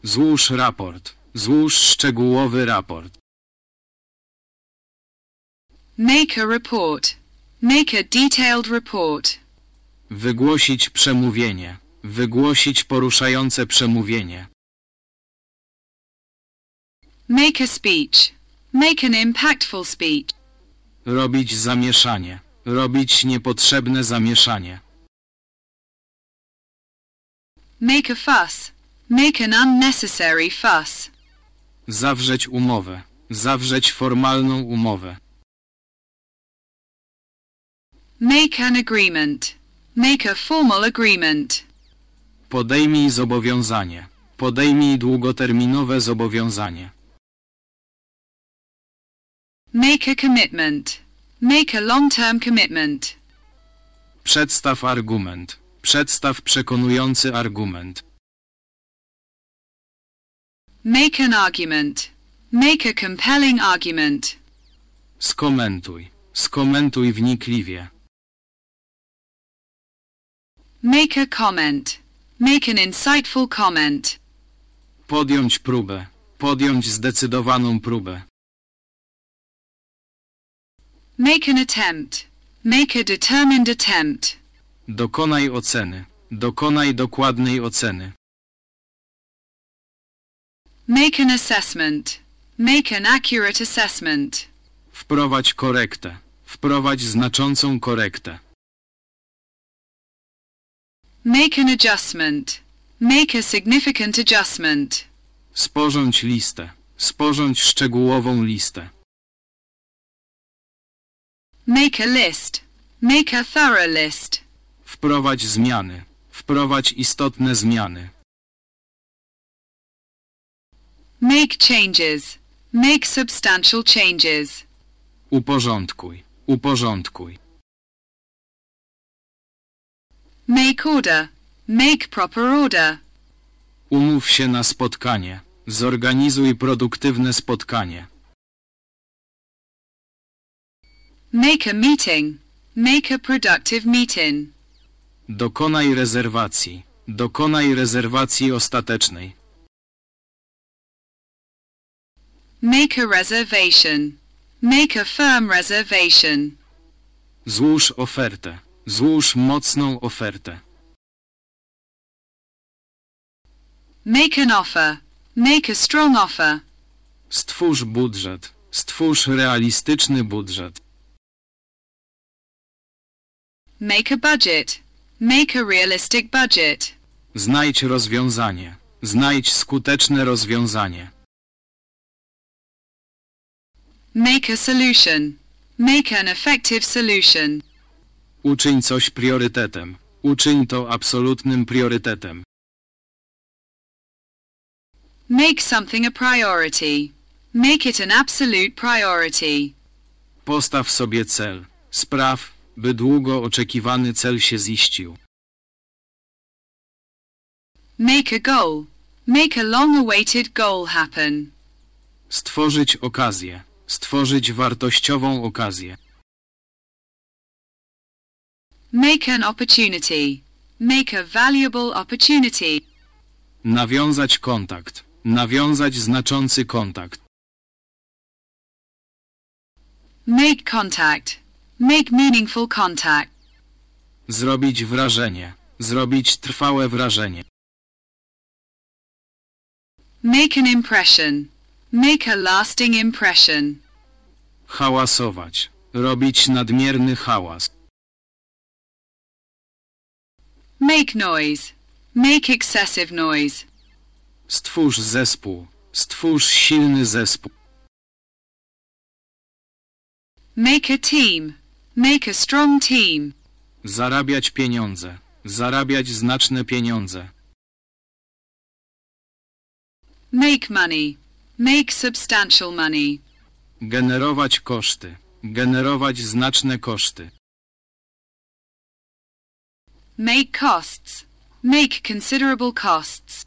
Złóż raport. Złóż szczegółowy raport. Make a report. Make a detailed report. Wygłosić przemówienie. Wygłosić poruszające przemówienie. Make a speech. Make an impactful speech. Robić zamieszanie. Robić niepotrzebne zamieszanie. Make a fuss. Make an unnecessary fuss. Zawrzeć umowę. Zawrzeć formalną umowę. Make an agreement. Make a formal agreement. Podejmij zobowiązanie. Podejmij długoterminowe zobowiązanie. Make a commitment. Make a long-term commitment. Przedstaw argument. Przedstaw przekonujący argument. Make an argument. Make a compelling argument. Skomentuj. Skomentuj wnikliwie. Make a comment. Make an insightful comment. Podjąć próbę. Podjąć zdecydowaną próbę. Make an attempt. Make a determined attempt. Dokonaj oceny. Dokonaj dokładnej oceny. Make an assessment. Make an accurate assessment. Wprowadź korektę. Wprowadź znaczącą korektę. Make an adjustment. Make a significant adjustment. Sporządź listę. Sporządź szczegółową listę. Make a list. Make a thorough list. Wprowadź zmiany. Wprowadź istotne zmiany. Make changes. Make substantial changes. Uporządkuj. Uporządkuj. Make order. Make proper order. Umów się na spotkanie. Zorganizuj produktywne spotkanie. Make a meeting. Make a productive meeting. Dokonaj rezerwacji. Dokonaj rezerwacji ostatecznej. Make a reservation. Make a firm reservation. Złóż ofertę. Złóż mocną ofertę. Make an offer. Make a strong offer. Stwórz budżet. Stwórz realistyczny budżet. Make a budget. Make a realistic budget. Znajdź rozwiązanie. Znajdź skuteczne rozwiązanie. Make a solution. Make an effective solution. Uczyń coś priorytetem. Uczyń to absolutnym priorytetem. Make something a priority. Make it an absolute priority. Postaw sobie cel. Spraw, by długo oczekiwany cel się ziścił. Make a goal. Make a long-awaited goal happen. Stworzyć okazję. Stworzyć wartościową okazję. Make an opportunity. Make a valuable opportunity. Nawiązać kontakt. Nawiązać znaczący kontakt. Make contact. Make meaningful contact. Zrobić wrażenie. Zrobić trwałe wrażenie. Make an impression. Make a lasting impression. Hałasować. Robić nadmierny hałas. Make noise. Make excessive noise. Stwórz zespół. Stwórz silny zespół. Make a team. Make a strong team. Zarabiać pieniądze. Zarabiać znaczne pieniądze. Make money. Make substantial money. Generować koszty. Generować znaczne koszty. Make costs. Make considerable costs.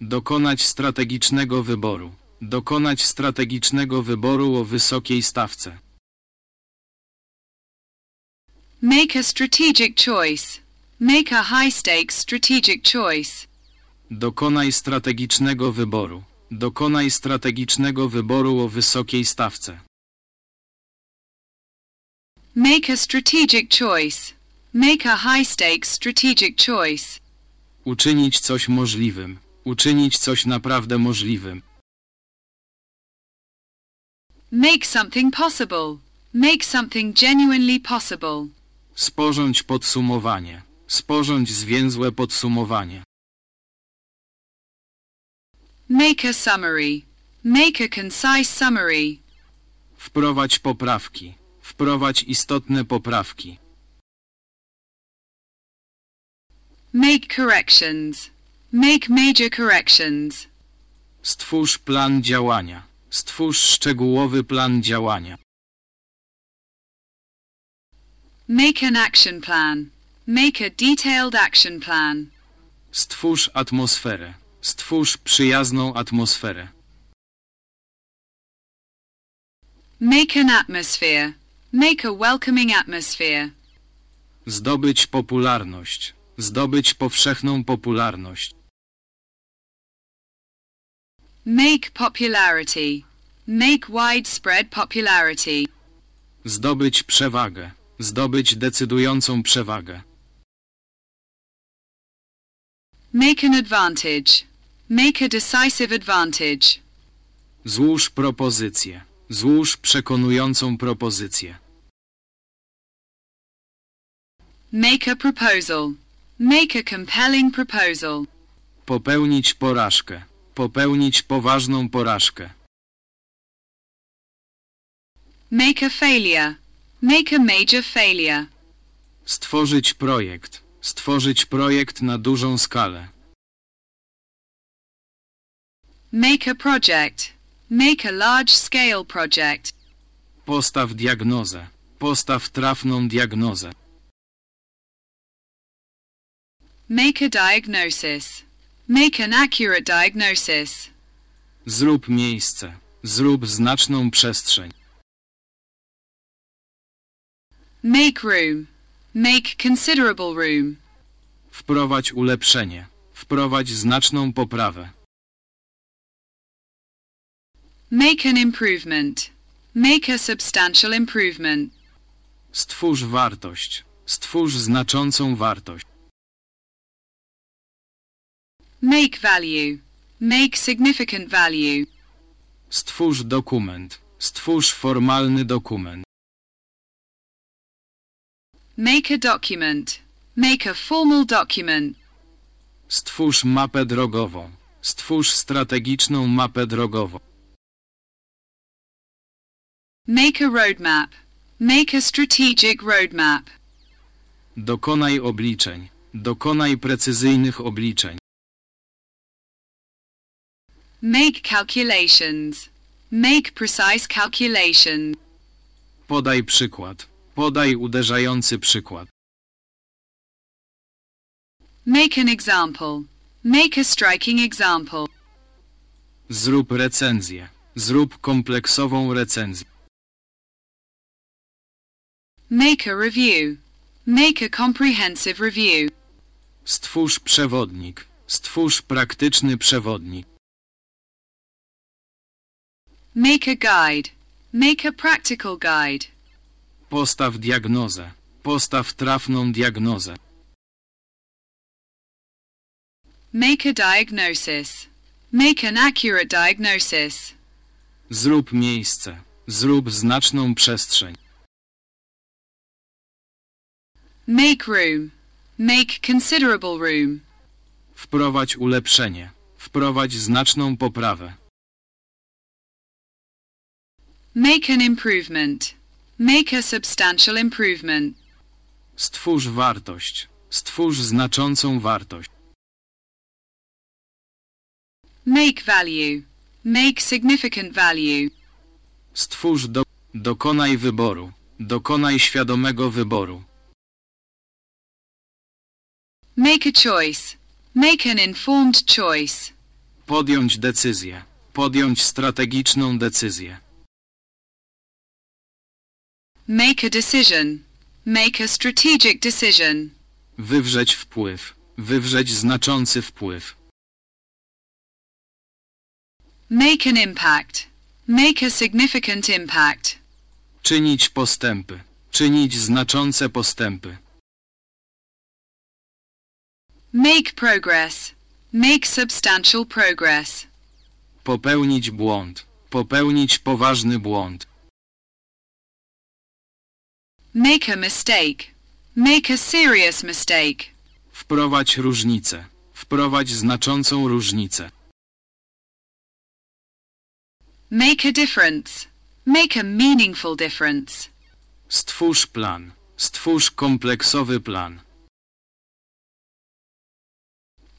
Dokonać strategicznego wyboru. Dokonać strategicznego wyboru o wysokiej stawce. Make a strategic choice. Make a high-stakes strategic choice. Dokonaj strategicznego wyboru. Dokonaj strategicznego wyboru o wysokiej stawce. Make a strategic choice. Make a high-stakes strategic choice. Uczynić coś możliwym. Uczynić coś naprawdę możliwym. Make something possible. Make something genuinely possible. Sporządź podsumowanie. Sporządź zwięzłe podsumowanie. Make a summary. Make a concise summary. Wprowadź poprawki. Wprowadź istotne poprawki. Make corrections. Make major corrections. Stwórz plan działania. Stwórz szczegółowy plan działania. Make an action plan. Make a detailed action plan. Stwórz atmosferę. Stwórz przyjazną atmosferę. Make an atmosphere. Make a welcoming atmosphere. Zdobyć popularność. Zdobyć powszechną popularność. Make popularity. Make widespread popularity. Zdobyć przewagę. Zdobyć decydującą przewagę. Make an advantage. Make a decisive advantage. Złóż propozycję. Złóż przekonującą propozycję. Make a proposal. Make a compelling proposal. Popełnić porażkę. Popełnić poważną porażkę. Make a failure. Make a major failure. Stworzyć projekt. Stworzyć projekt na dużą skalę. Make a project. Make a large-scale project. Postaw diagnozę. Postaw trafną diagnozę. Make a diagnosis. Make an accurate diagnosis. Zrób miejsce. Zrób znaczną przestrzeń. Make room. Make considerable room. Wprowadź ulepszenie. Wprowadź znaczną poprawę. Make an improvement. Make a substantial improvement. Stwórz wartość. Stwórz znaczącą wartość. Make value. Make significant value. Stwórz dokument. Stwórz formalny dokument. Make a document. Make a formal document. Stwórz mapę drogową. Stwórz strategiczną mapę drogową. Make a roadmap. Make a strategic roadmap. Dokonaj obliczeń. Dokonaj precyzyjnych obliczeń. Make calculations. Make precise calculations. Podaj przykład. Podaj uderzający przykład. Make an example. Make a striking example. Zrób recenzję. Zrób kompleksową recenzję. Make a review. Make a comprehensive review. Stwórz przewodnik. Stwórz praktyczny przewodnik. Make a guide. Make a practical guide. Postaw diagnozę. Postaw trafną diagnozę. Make a diagnosis. Make an accurate diagnosis. Zrób miejsce. Zrób znaczną przestrzeń. Make room. Make considerable room. Wprowadź ulepszenie. Wprowadź znaczną poprawę. Make an improvement. Make a substantial improvement. Stwórz wartość. Stwórz znaczącą wartość. Make value. Make significant value. Stwórz do... Dokonaj wyboru. Dokonaj świadomego wyboru. Make a choice. Make an informed choice. Podjąć decyzję. Podjąć strategiczną decyzję. Make a decision. Make a strategic decision. Wywrzeć wpływ. Wywrzeć znaczący wpływ. Make an impact. Make a significant impact. Czynić postępy. Czynić znaczące postępy. Make progress. Make substantial progress. Popełnić błąd. Popełnić poważny błąd. Make a mistake. Make a serious mistake. Wprowadź różnicę. Wprowadź znaczącą różnicę. Make a difference. Make a meaningful difference. Stwórz plan. Stwórz kompleksowy plan.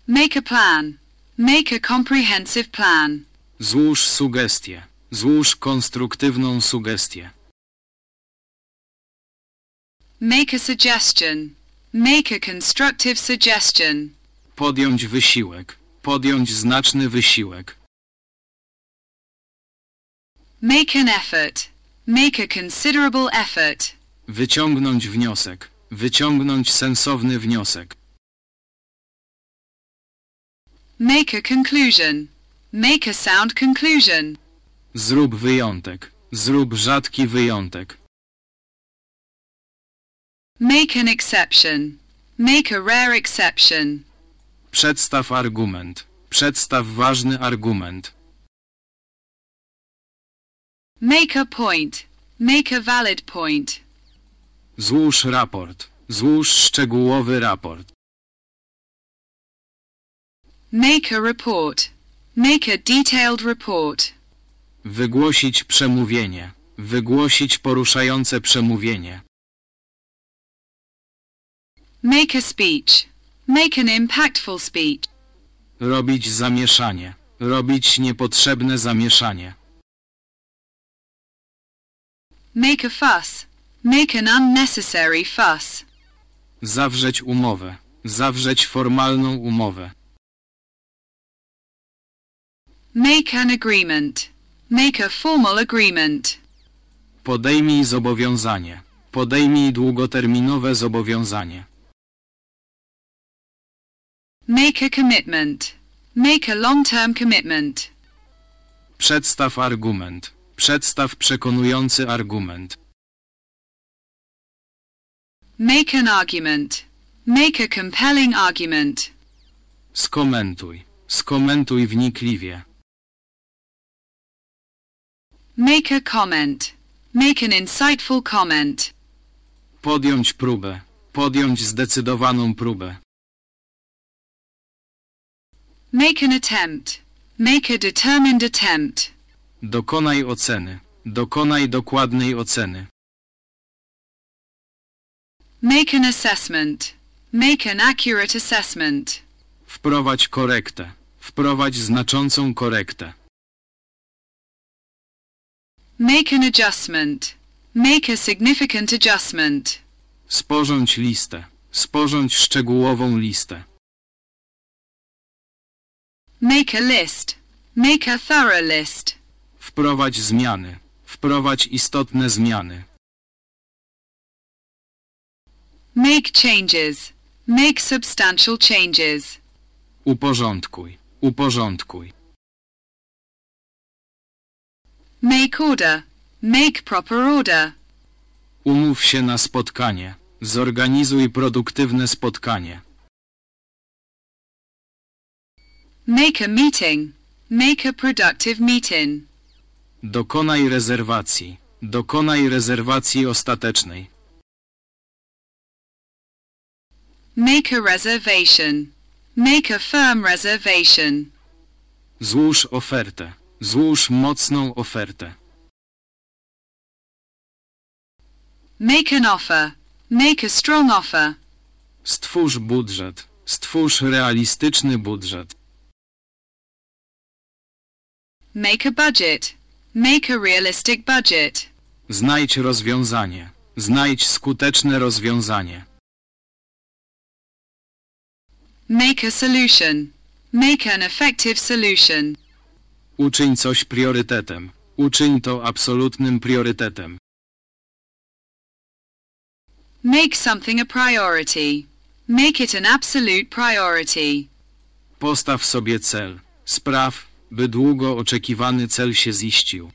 Make a plan. Make a comprehensive plan. Złóż sugestię. Złóż konstruktywną sugestię. Make a suggestion. Make a constructive suggestion. Podjąć wysiłek. Podjąć znaczny wysiłek. Make an effort. Make a considerable effort. Wyciągnąć wniosek. Wyciągnąć sensowny wniosek. Make a conclusion. Make a sound conclusion. Zrób wyjątek. Zrób rzadki wyjątek. Make an exception. Make a rare exception. Przedstaw argument. Przedstaw ważny argument. Make a point. Make a valid point. Złóż raport. Złóż szczegółowy raport. Make a report. Make a detailed report. Wygłosić przemówienie. Wygłosić poruszające przemówienie. Make a speech. Make an impactful speech. Robić zamieszanie. Robić niepotrzebne zamieszanie. Make a fuss. Make an unnecessary fuss. Zawrzeć umowę. Zawrzeć formalną umowę. Make an agreement. Make a formal agreement. Podejmij zobowiązanie. Podejmij długoterminowe zobowiązanie. Make a commitment. Make a long-term commitment. Przedstaw argument. Przedstaw przekonujący argument. Make an argument. Make a compelling argument. Skomentuj. Skomentuj wnikliwie. Make a comment. Make an insightful comment. Podjąć próbę. Podjąć zdecydowaną próbę. Make an attempt. Make a determined attempt. Dokonaj oceny. Dokonaj dokładnej oceny. Make an assessment. Make an accurate assessment. Wprowadź korektę. Wprowadź znaczącą korektę. Make an adjustment. Make a significant adjustment. Sporządź listę. Sporządź szczegółową listę. Make a list. Make a thorough list. Wprowadź zmiany. Wprowadź istotne zmiany. Make changes. Make substantial changes. Uporządkuj. Uporządkuj. Make order. Make proper order. Umów się na spotkanie. Zorganizuj produktywne spotkanie. Make a meeting. Make a productive meeting. Dokonaj rezerwacji. Dokonaj rezerwacji ostatecznej. Make a reservation. Make a firm reservation. Złóż ofertę. Złóż mocną ofertę. Make an offer. Make a strong offer. Stwórz budżet. Stwórz realistyczny budżet. Make a budget. Make a realistic budget. Znajdź rozwiązanie. Znajdź skuteczne rozwiązanie. Make a solution. Make an effective solution. Uczyń coś priorytetem. Uczyń to absolutnym priorytetem. Make something a priority. Make it an absolute priority. Postaw sobie cel. Spraw, by długo oczekiwany cel się ziścił.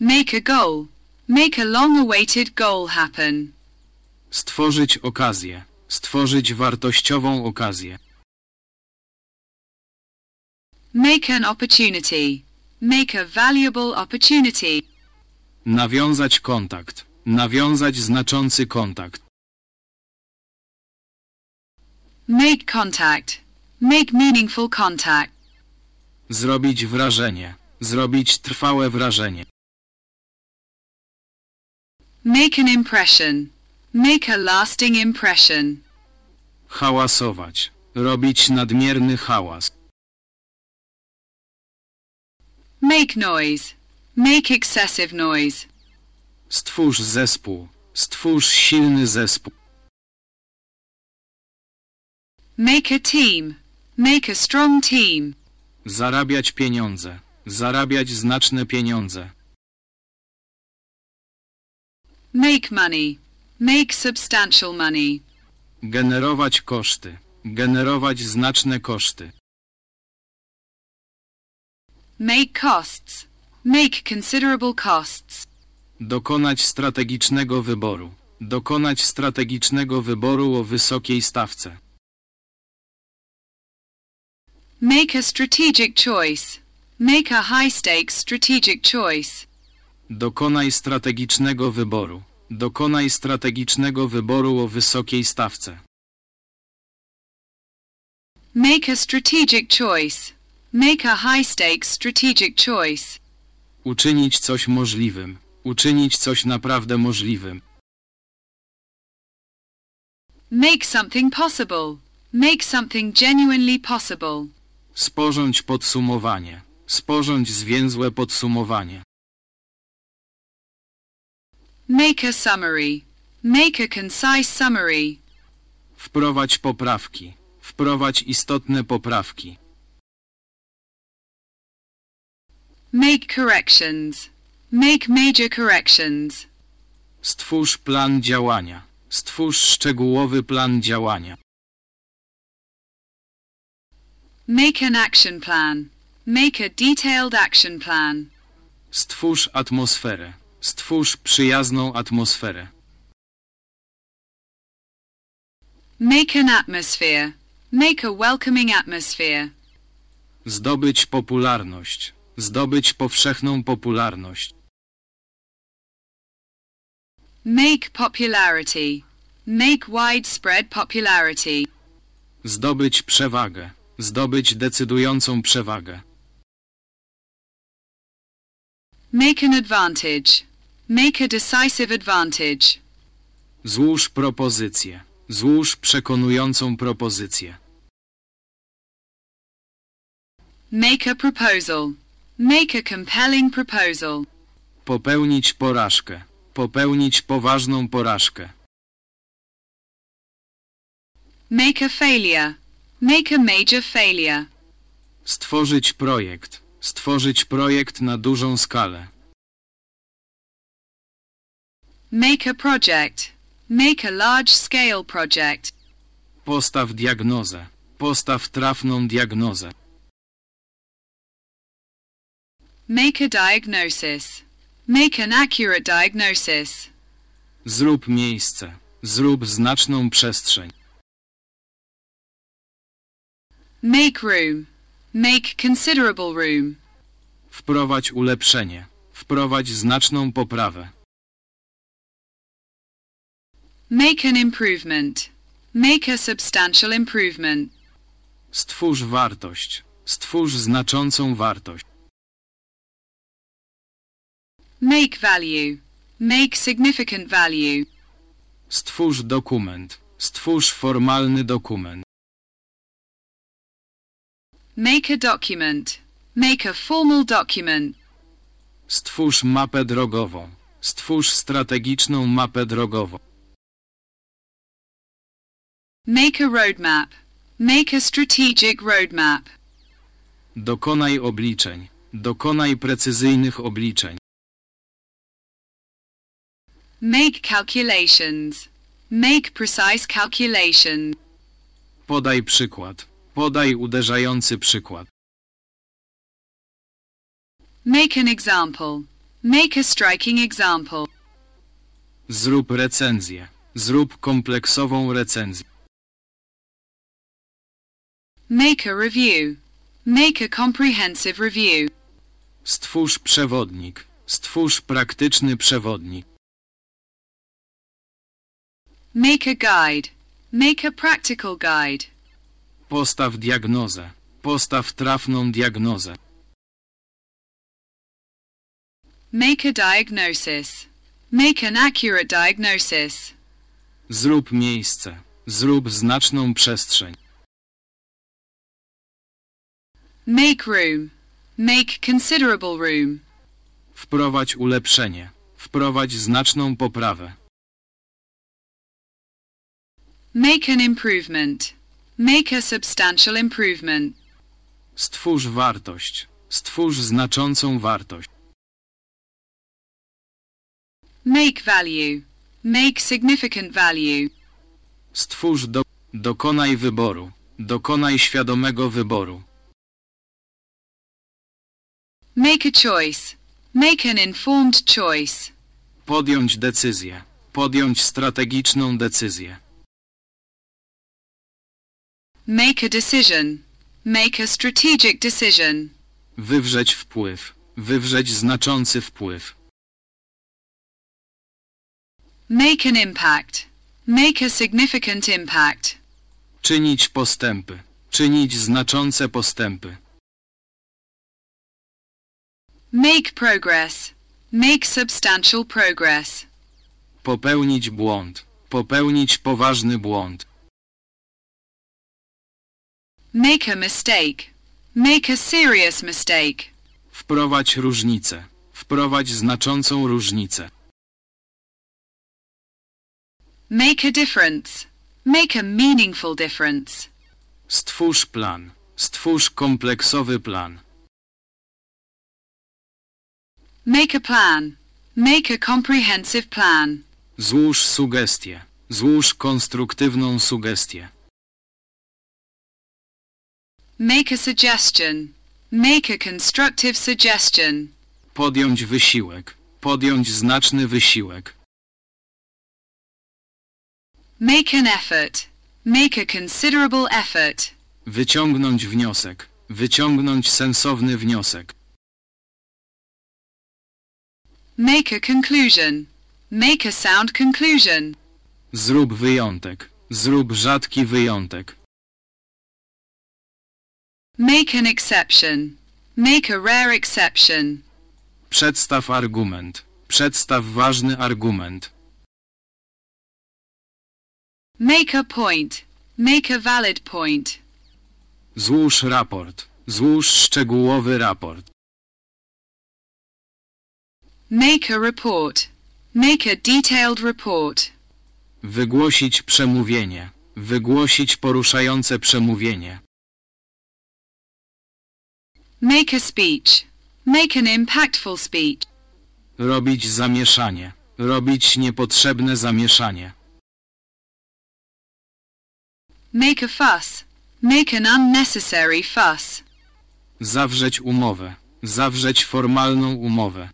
Make a goal. Make a long-awaited goal happen. Stworzyć okazję. Stworzyć wartościową okazję. Make an opportunity. Make a valuable opportunity. Nawiązać kontakt. Nawiązać znaczący kontakt. Make contact. Make meaningful contact. Zrobić wrażenie. Zrobić trwałe wrażenie. Make an impression. Make a lasting impression. Hałasować. Robić nadmierny hałas. Make noise. Make excessive noise. Stwórz zespół. Stwórz silny zespół. Make a team. Make a strong team. Zarabiać pieniądze. Zarabiać znaczne pieniądze. Make money. Make substantial money. Generować koszty. Generować znaczne koszty. Make costs. Make considerable costs. Dokonać strategicznego wyboru. Dokonać strategicznego wyboru o wysokiej stawce. Make a strategic choice. Make a high-stakes strategic choice. Dokonaj strategicznego wyboru. Dokonaj strategicznego wyboru o wysokiej stawce. Make a strategic choice. Make a high-stakes strategic choice. Uczynić coś możliwym. Uczynić coś naprawdę możliwym. Make something possible. Make something genuinely possible. Sporządź podsumowanie. Sporządź zwięzłe podsumowanie. Make a summary. Make a concise summary. Wprowadź poprawki. Wprowadź istotne poprawki. Make corrections. Make major corrections. Stwórz plan działania. Stwórz szczegółowy plan działania. Make an action plan. Make a detailed action plan. Stwórz atmosferę. Stwórz przyjazną atmosferę. Make an atmosphere. Make a welcoming atmosphere. Zdobyć popularność. Zdobyć powszechną popularność. Make popularity. Make widespread popularity. Zdobyć przewagę. Zdobyć decydującą przewagę. Make an advantage. Make a decisive advantage. Złóż propozycję. Złóż przekonującą propozycję. Make a proposal. Make a compelling proposal. Popełnić porażkę. Popełnić poważną porażkę. Make a failure. Make a major failure. Stworzyć projekt. Stworzyć projekt na dużą skalę. Make a project. Make a large-scale project. Postaw diagnozę. Postaw trafną diagnozę. Make a diagnosis. Make an accurate diagnosis. Zrób miejsce. Zrób znaczną przestrzeń. Make room. Make considerable room. Wprowadź ulepszenie. Wprowadź znaczną poprawę. Make an improvement. Make a substantial improvement. Stwórz wartość. Stwórz znaczącą wartość. Make value. Make significant value. Stwórz dokument. Stwórz formalny dokument. Make a document. Make a formal document. Stwórz mapę drogową. Stwórz strategiczną mapę drogową. Make a roadmap. Make a strategic roadmap. Dokonaj obliczeń. Dokonaj precyzyjnych obliczeń. Make calculations. Make precise calculations. Podaj przykład. Podaj uderzający przykład. Make an example. Make a striking example. Zrób recenzję. Zrób kompleksową recenzję. Make a review. Make a comprehensive review. Stwórz przewodnik. Stwórz praktyczny przewodnik. Make a guide. Make a practical guide. Postaw diagnozę. Postaw trafną diagnozę. Make a diagnosis. Make an accurate diagnosis. Zrób miejsce. Zrób znaczną przestrzeń. Make room. Make considerable room. Wprowadź ulepszenie. Wprowadź znaczną poprawę. Make an improvement. Make a substantial improvement. Stwórz wartość. Stwórz znaczącą wartość. Make value. Make significant value. Stwórz do... Dokonaj wyboru. Dokonaj świadomego wyboru. Make a choice. Make an informed choice. Podjąć decyzję. Podjąć strategiczną decyzję. Make a decision. Make a strategic decision. Wywrzeć wpływ. Wywrzeć znaczący wpływ. Make an impact. Make a significant impact. Czynić postępy. Czynić znaczące postępy. Make progress. Make substantial progress. Popełnić błąd. Popełnić poważny błąd. Make a mistake. Make a serious mistake. Wprowadź różnicę. Wprowadź znaczącą różnicę. Make a difference. Make a meaningful difference. Stwórz plan. Stwórz kompleksowy plan. Make a plan. Make a comprehensive plan. Złóż sugestię. Złóż konstruktywną sugestię. Make a suggestion. Make a constructive suggestion. Podjąć wysiłek. Podjąć znaczny wysiłek. Make an effort. Make a considerable effort. Wyciągnąć wniosek. Wyciągnąć sensowny wniosek. Make a conclusion. Make a sound conclusion. Zrób wyjątek. Zrób rzadki wyjątek. Make an exception. Make a rare exception. Przedstaw argument. Przedstaw ważny argument. Make a point. Make a valid point. Złóż raport. Złóż szczegółowy raport. Make a report. Make a detailed report. Wygłosić przemówienie. Wygłosić poruszające przemówienie. Make a speech. Make an impactful speech. Robić zamieszanie. Robić niepotrzebne zamieszanie. Make a fuss. Make an unnecessary fuss. Zawrzeć umowę. Zawrzeć formalną umowę.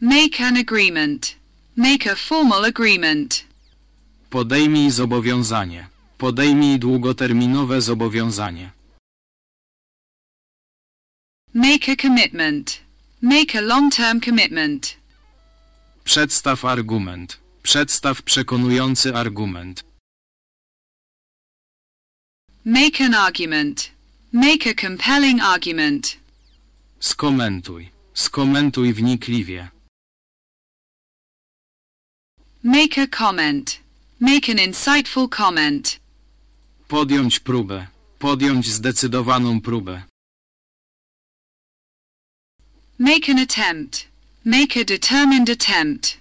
Make an agreement. Make a formal agreement. Podejmij zobowiązanie. Podejmij długoterminowe zobowiązanie. Make a commitment. Make a long-term commitment. Przedstaw argument. Przedstaw przekonujący argument. Make an argument. Make a compelling argument. Skomentuj. Skomentuj wnikliwie. Make a comment. Make an insightful comment. Podjąć próbę. Podjąć zdecydowaną próbę. Make an attempt. Make a determined attempt.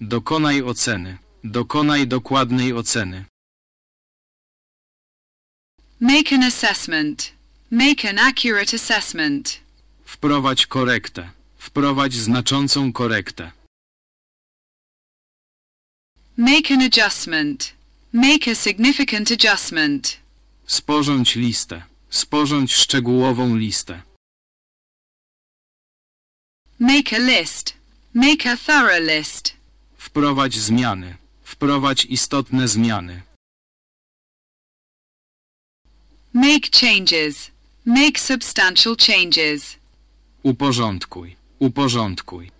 Dokonaj oceny. Dokonaj dokładnej oceny. Make an assessment. Make an accurate assessment. Wprowadź korektę. Wprowadź znaczącą korektę. Make an adjustment. Make a significant adjustment. Sporządź listę. Sporządź szczegółową listę. Make a list. Make a thorough list. Wprowadź zmiany. Wprowadź istotne zmiany. Make changes. Make substantial changes. Uporządkuj. Uporządkuj.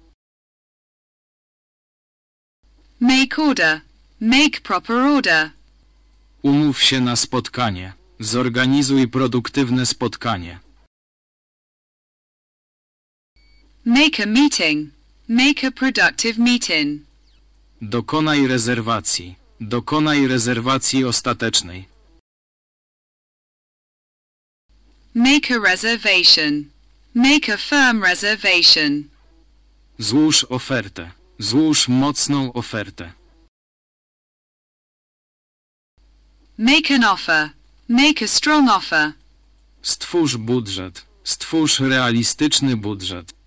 Make order. Make proper order. Umów się na spotkanie. Zorganizuj produktywne spotkanie. Make a meeting. Make a productive meeting. Dokonaj rezerwacji. Dokonaj rezerwacji ostatecznej. Make a reservation. Make a firm reservation. Złóż ofertę. Złóż mocną ofertę. Make an offer. Make a strong offer. Stwórz budżet. Stwórz realistyczny budżet.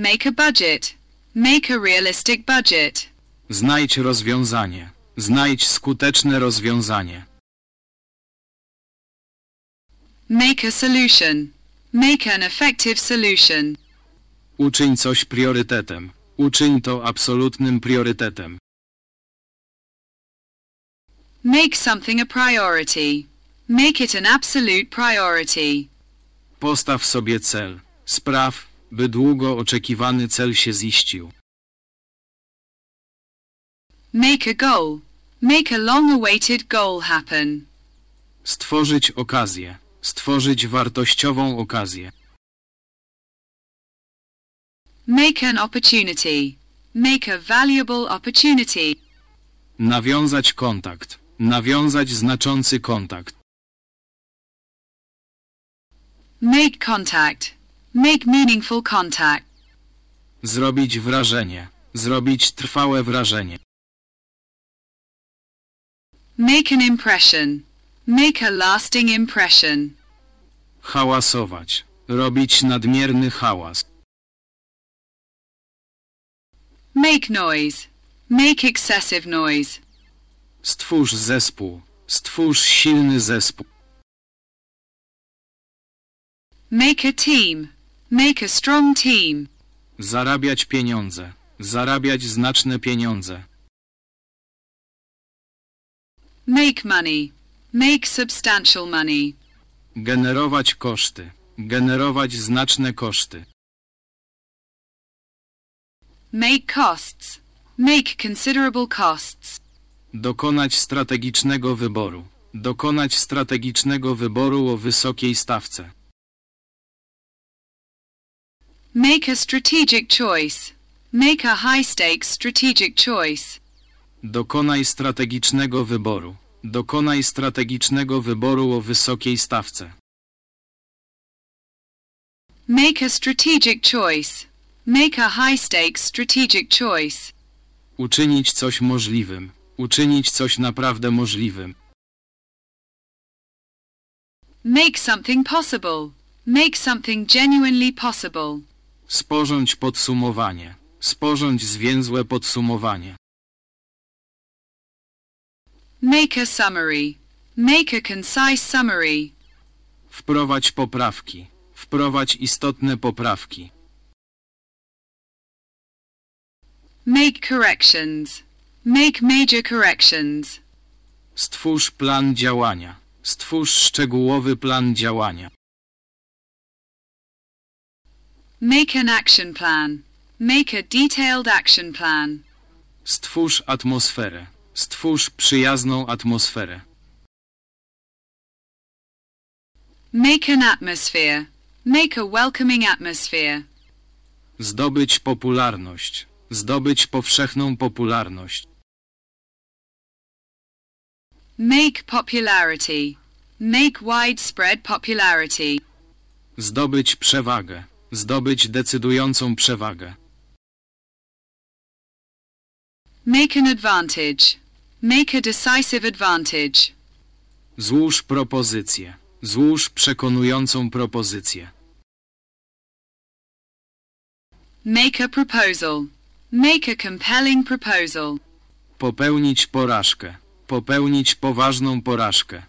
Make a budget. Make a realistic budget. Znajdź rozwiązanie. Znajdź skuteczne rozwiązanie. Make a solution. Make an effective solution. Uczyń coś priorytetem. Uczyń to absolutnym priorytetem. Make something a priority. Make it an absolute priority. Postaw sobie cel. Spraw, by długo oczekiwany cel się ziścił. Make a goal. Make a long-awaited goal happen. Stworzyć okazję. Stworzyć wartościową okazję. Make an opportunity. Make a valuable opportunity. Nawiązać kontakt. Nawiązać znaczący kontakt. Make contact. Make meaningful contact. Zrobić wrażenie. Zrobić trwałe wrażenie. Make an impression. Make a lasting impression. Hałasować. Robić nadmierny hałas. Make noise. Make excessive noise. Stwórz zespół. Stwórz silny zespół. Make a team. Make a strong team. Zarabiać pieniądze. Zarabiać znaczne pieniądze. Make money. Make substantial money. Generować koszty. Generować znaczne koszty. Make costs. Make considerable costs. Dokonać strategicznego wyboru. Dokonać strategicznego wyboru o wysokiej stawce. Make a strategic choice. Make a high-stakes strategic choice. Dokonaj strategicznego wyboru. Dokonaj strategicznego wyboru o wysokiej stawce. Make a strategic choice. Make a high-stakes strategic choice. Uczynić coś możliwym. Uczynić coś naprawdę możliwym. Make something possible. Make something genuinely possible. Sporządź podsumowanie. Sporządź zwięzłe podsumowanie. Make a summary. Make a concise summary. Wprowadź poprawki. Wprowadź istotne poprawki. Make corrections. Make major corrections. Stwórz plan działania. Stwórz szczegółowy plan działania. Make an action plan. Make a detailed action plan. Stwórz atmosferę. Stwórz przyjazną atmosferę. Make an atmosphere. Make a welcoming atmosphere. Zdobyć popularność. Zdobyć powszechną popularność. Make popularity. Make widespread popularity. Zdobyć przewagę. Zdobyć decydującą przewagę. Make an advantage. Make a decisive advantage. Złóż propozycję. Złóż przekonującą propozycję. Make a proposal. Make a compelling proposal. Popełnić porażkę. Popełnić poważną porażkę.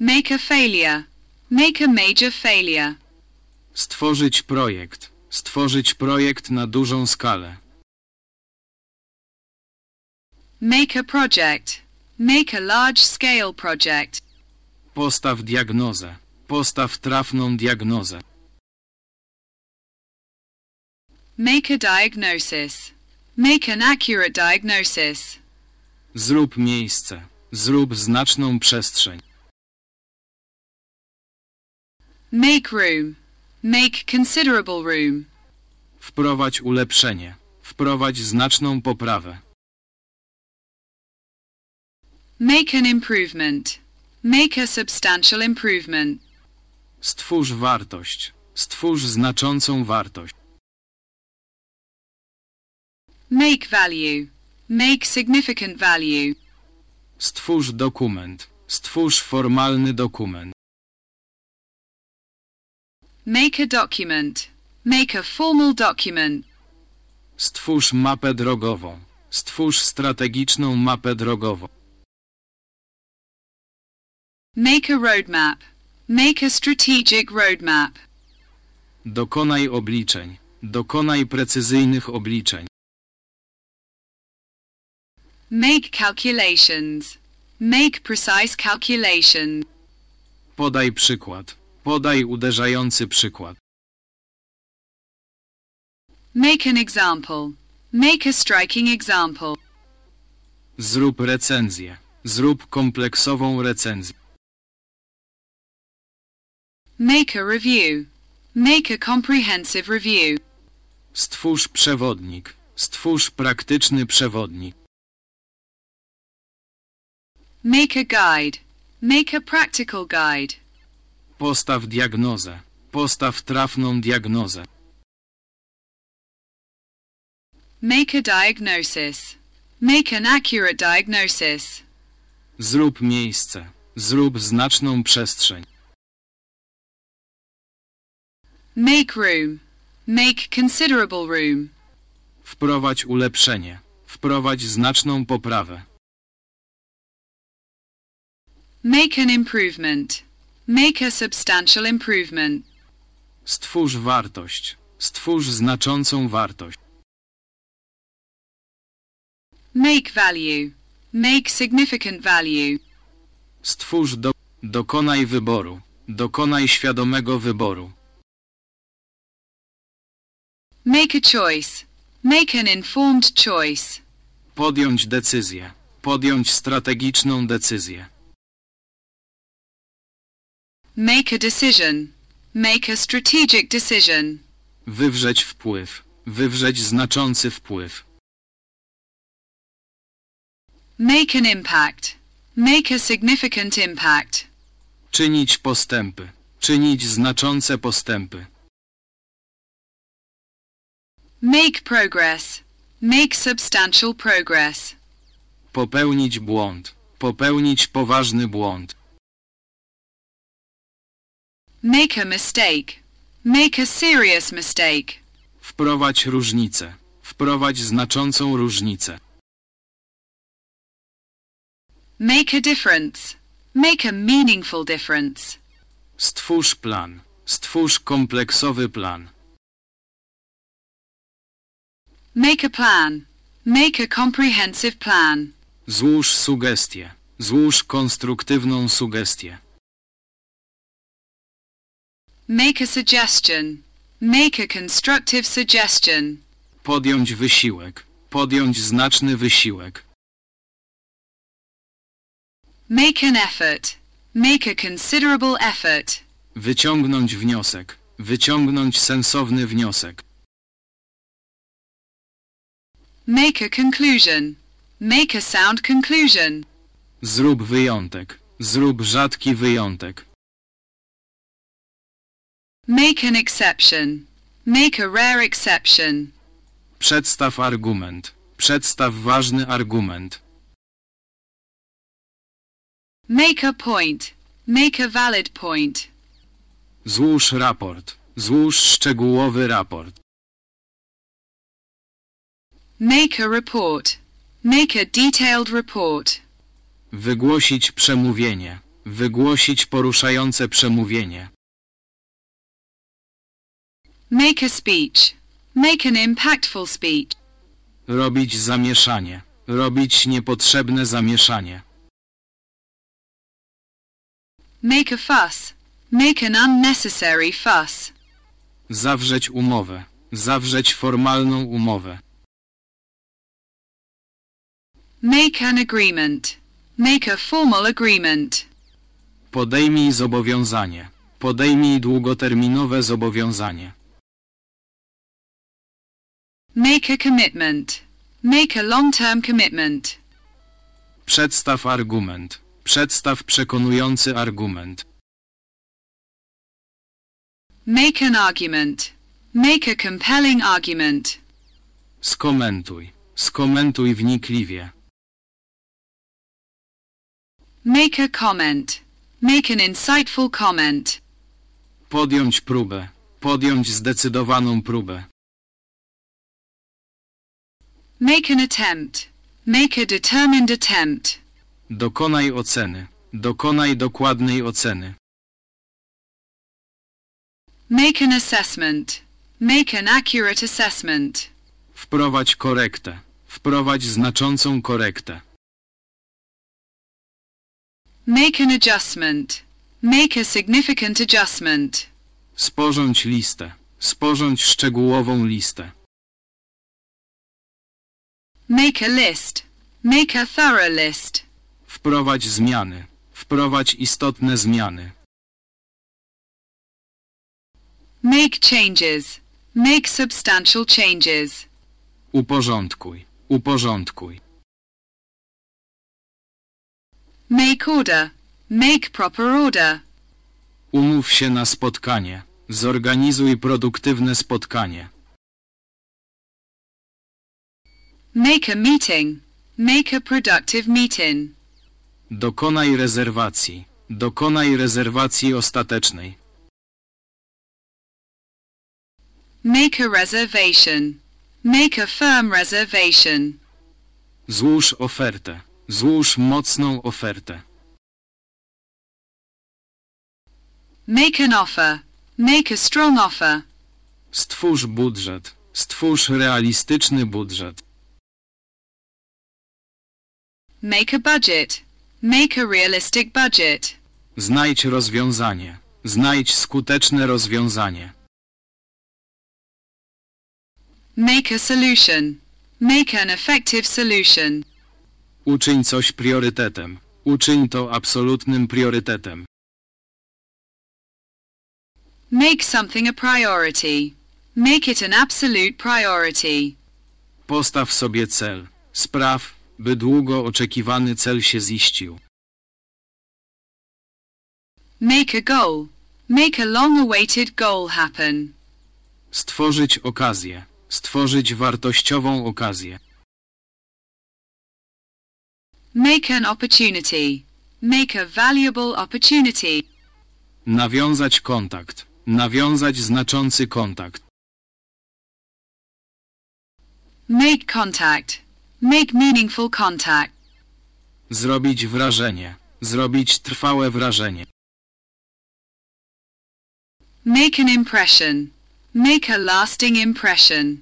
Make a failure. Make a major failure. Stworzyć projekt. Stworzyć projekt na dużą skalę. Make a project. Make a large-scale project. Postaw diagnozę. Postaw trafną diagnozę. Make a diagnosis. Make an accurate diagnosis. Zrób miejsce. Zrób znaczną przestrzeń. Make room. Make considerable room. Wprowadź ulepszenie. Wprowadź znaczną poprawę. Make an improvement. Make a substantial improvement. Stwórz wartość. Stwórz znaczącą wartość. Make value. Make significant value. Stwórz dokument. Stwórz formalny dokument. Make a document. Make a formal document. Stwórz mapę drogową. Stwórz strategiczną mapę drogową. Make a roadmap. Make a strategic roadmap. Dokonaj obliczeń. Dokonaj precyzyjnych obliczeń. Make calculations. Make precise calculations. Podaj przykład. Podaj uderzający przykład. Make an example. Make a striking example. Zrób recenzję. Zrób kompleksową recenzję. Make a review. Make a comprehensive review. Stwórz przewodnik. Stwórz praktyczny przewodnik. Make a guide. Make a practical guide. Postaw diagnozę. Postaw trafną diagnozę. Make a diagnosis. Make an accurate diagnosis. Zrób miejsce. Zrób znaczną przestrzeń. Make room. Make considerable room. Wprowadź ulepszenie. Wprowadź znaczną poprawę. Make an improvement. Make a substantial improvement. Stwórz wartość. Stwórz znaczącą wartość. Make value. Make significant value. Stwórz do... Dokonaj wyboru. Dokonaj świadomego wyboru. Make a choice. Make an informed choice. Podjąć decyzję. Podjąć strategiczną decyzję. Make a decision. Make a strategic decision. Wywrzeć wpływ. Wywrzeć znaczący wpływ. Make an impact. Make a significant impact. Czynić postępy. Czynić znaczące postępy. Make progress. Make substantial progress. Popełnić błąd. Popełnić poważny błąd. Make a mistake. Make a serious mistake. Wprowadź różnicę. Wprowadź znaczącą różnicę. Make a difference. Make a meaningful difference. Stwórz plan. Stwórz kompleksowy plan. Make a plan. Make a comprehensive plan. Złóż sugestię. Złóż konstruktywną sugestię. Make a suggestion. Make a constructive suggestion. Podjąć wysiłek. Podjąć znaczny wysiłek. Make an effort. Make a considerable effort. Wyciągnąć wniosek. Wyciągnąć sensowny wniosek. Make a conclusion. Make a sound conclusion. Zrób wyjątek. Zrób rzadki wyjątek. Make an exception. Make a rare exception. Przedstaw argument. Przedstaw ważny argument. Make a point. Make a valid point. Złóż raport. Złóż szczegółowy raport. Make a report. Make a detailed report. Wygłosić przemówienie. Wygłosić poruszające przemówienie. Make a speech. Make an impactful speech. Robić zamieszanie. Robić niepotrzebne zamieszanie. Make a fuss. Make an unnecessary fuss. Zawrzeć umowę. Zawrzeć formalną umowę. Make an agreement. Make a formal agreement. Podejmij zobowiązanie. Podejmij długoterminowe zobowiązanie. Make a commitment. Make a long-term commitment. Przedstaw argument. Przedstaw przekonujący argument. Make an argument. Make a compelling argument. Skomentuj. Skomentuj wnikliwie. Make a comment. Make an insightful comment. Podjąć próbę. Podjąć zdecydowaną próbę. Make an attempt. Make a determined attempt. Dokonaj oceny. Dokonaj dokładnej oceny. Make an assessment. Make an accurate assessment. Wprowadź korektę. Wprowadź znaczącą korektę. Make an adjustment. Make a significant adjustment. Sporządź listę. Sporządź szczegółową listę. Make a list. Make a thorough list. Wprowadź zmiany. Wprowadź istotne zmiany. Make changes. Make substantial changes. Uporządkuj. Uporządkuj. Make order. Make proper order. Umów się na spotkanie. Zorganizuj produktywne spotkanie. Make a meeting. Make a productive meeting. Dokonaj rezerwacji. Dokonaj rezerwacji ostatecznej. Make a reservation. Make a firm reservation. Złóż ofertę. Złóż mocną ofertę. Make an offer. Make a strong offer. Stwórz budżet. Stwórz realistyczny budżet. Make a budget. Make a realistic budget. Znajdź rozwiązanie. Znajdź skuteczne rozwiązanie. Make a solution. Make an effective solution. Uczyń coś priorytetem. Uczyń to absolutnym priorytetem. Make something a priority. Make it an absolute priority. Postaw sobie cel. Spraw, by długo oczekiwany cel się ziścił. Make a goal. Make a long-awaited goal happen. Stworzyć okazję. Stworzyć wartościową okazję. Make an opportunity. Make a valuable opportunity. Nawiązać kontakt. Nawiązać znaczący kontakt. Make contact. Make meaningful contact. Zrobić wrażenie. Zrobić trwałe wrażenie. Make an impression. Make a lasting impression.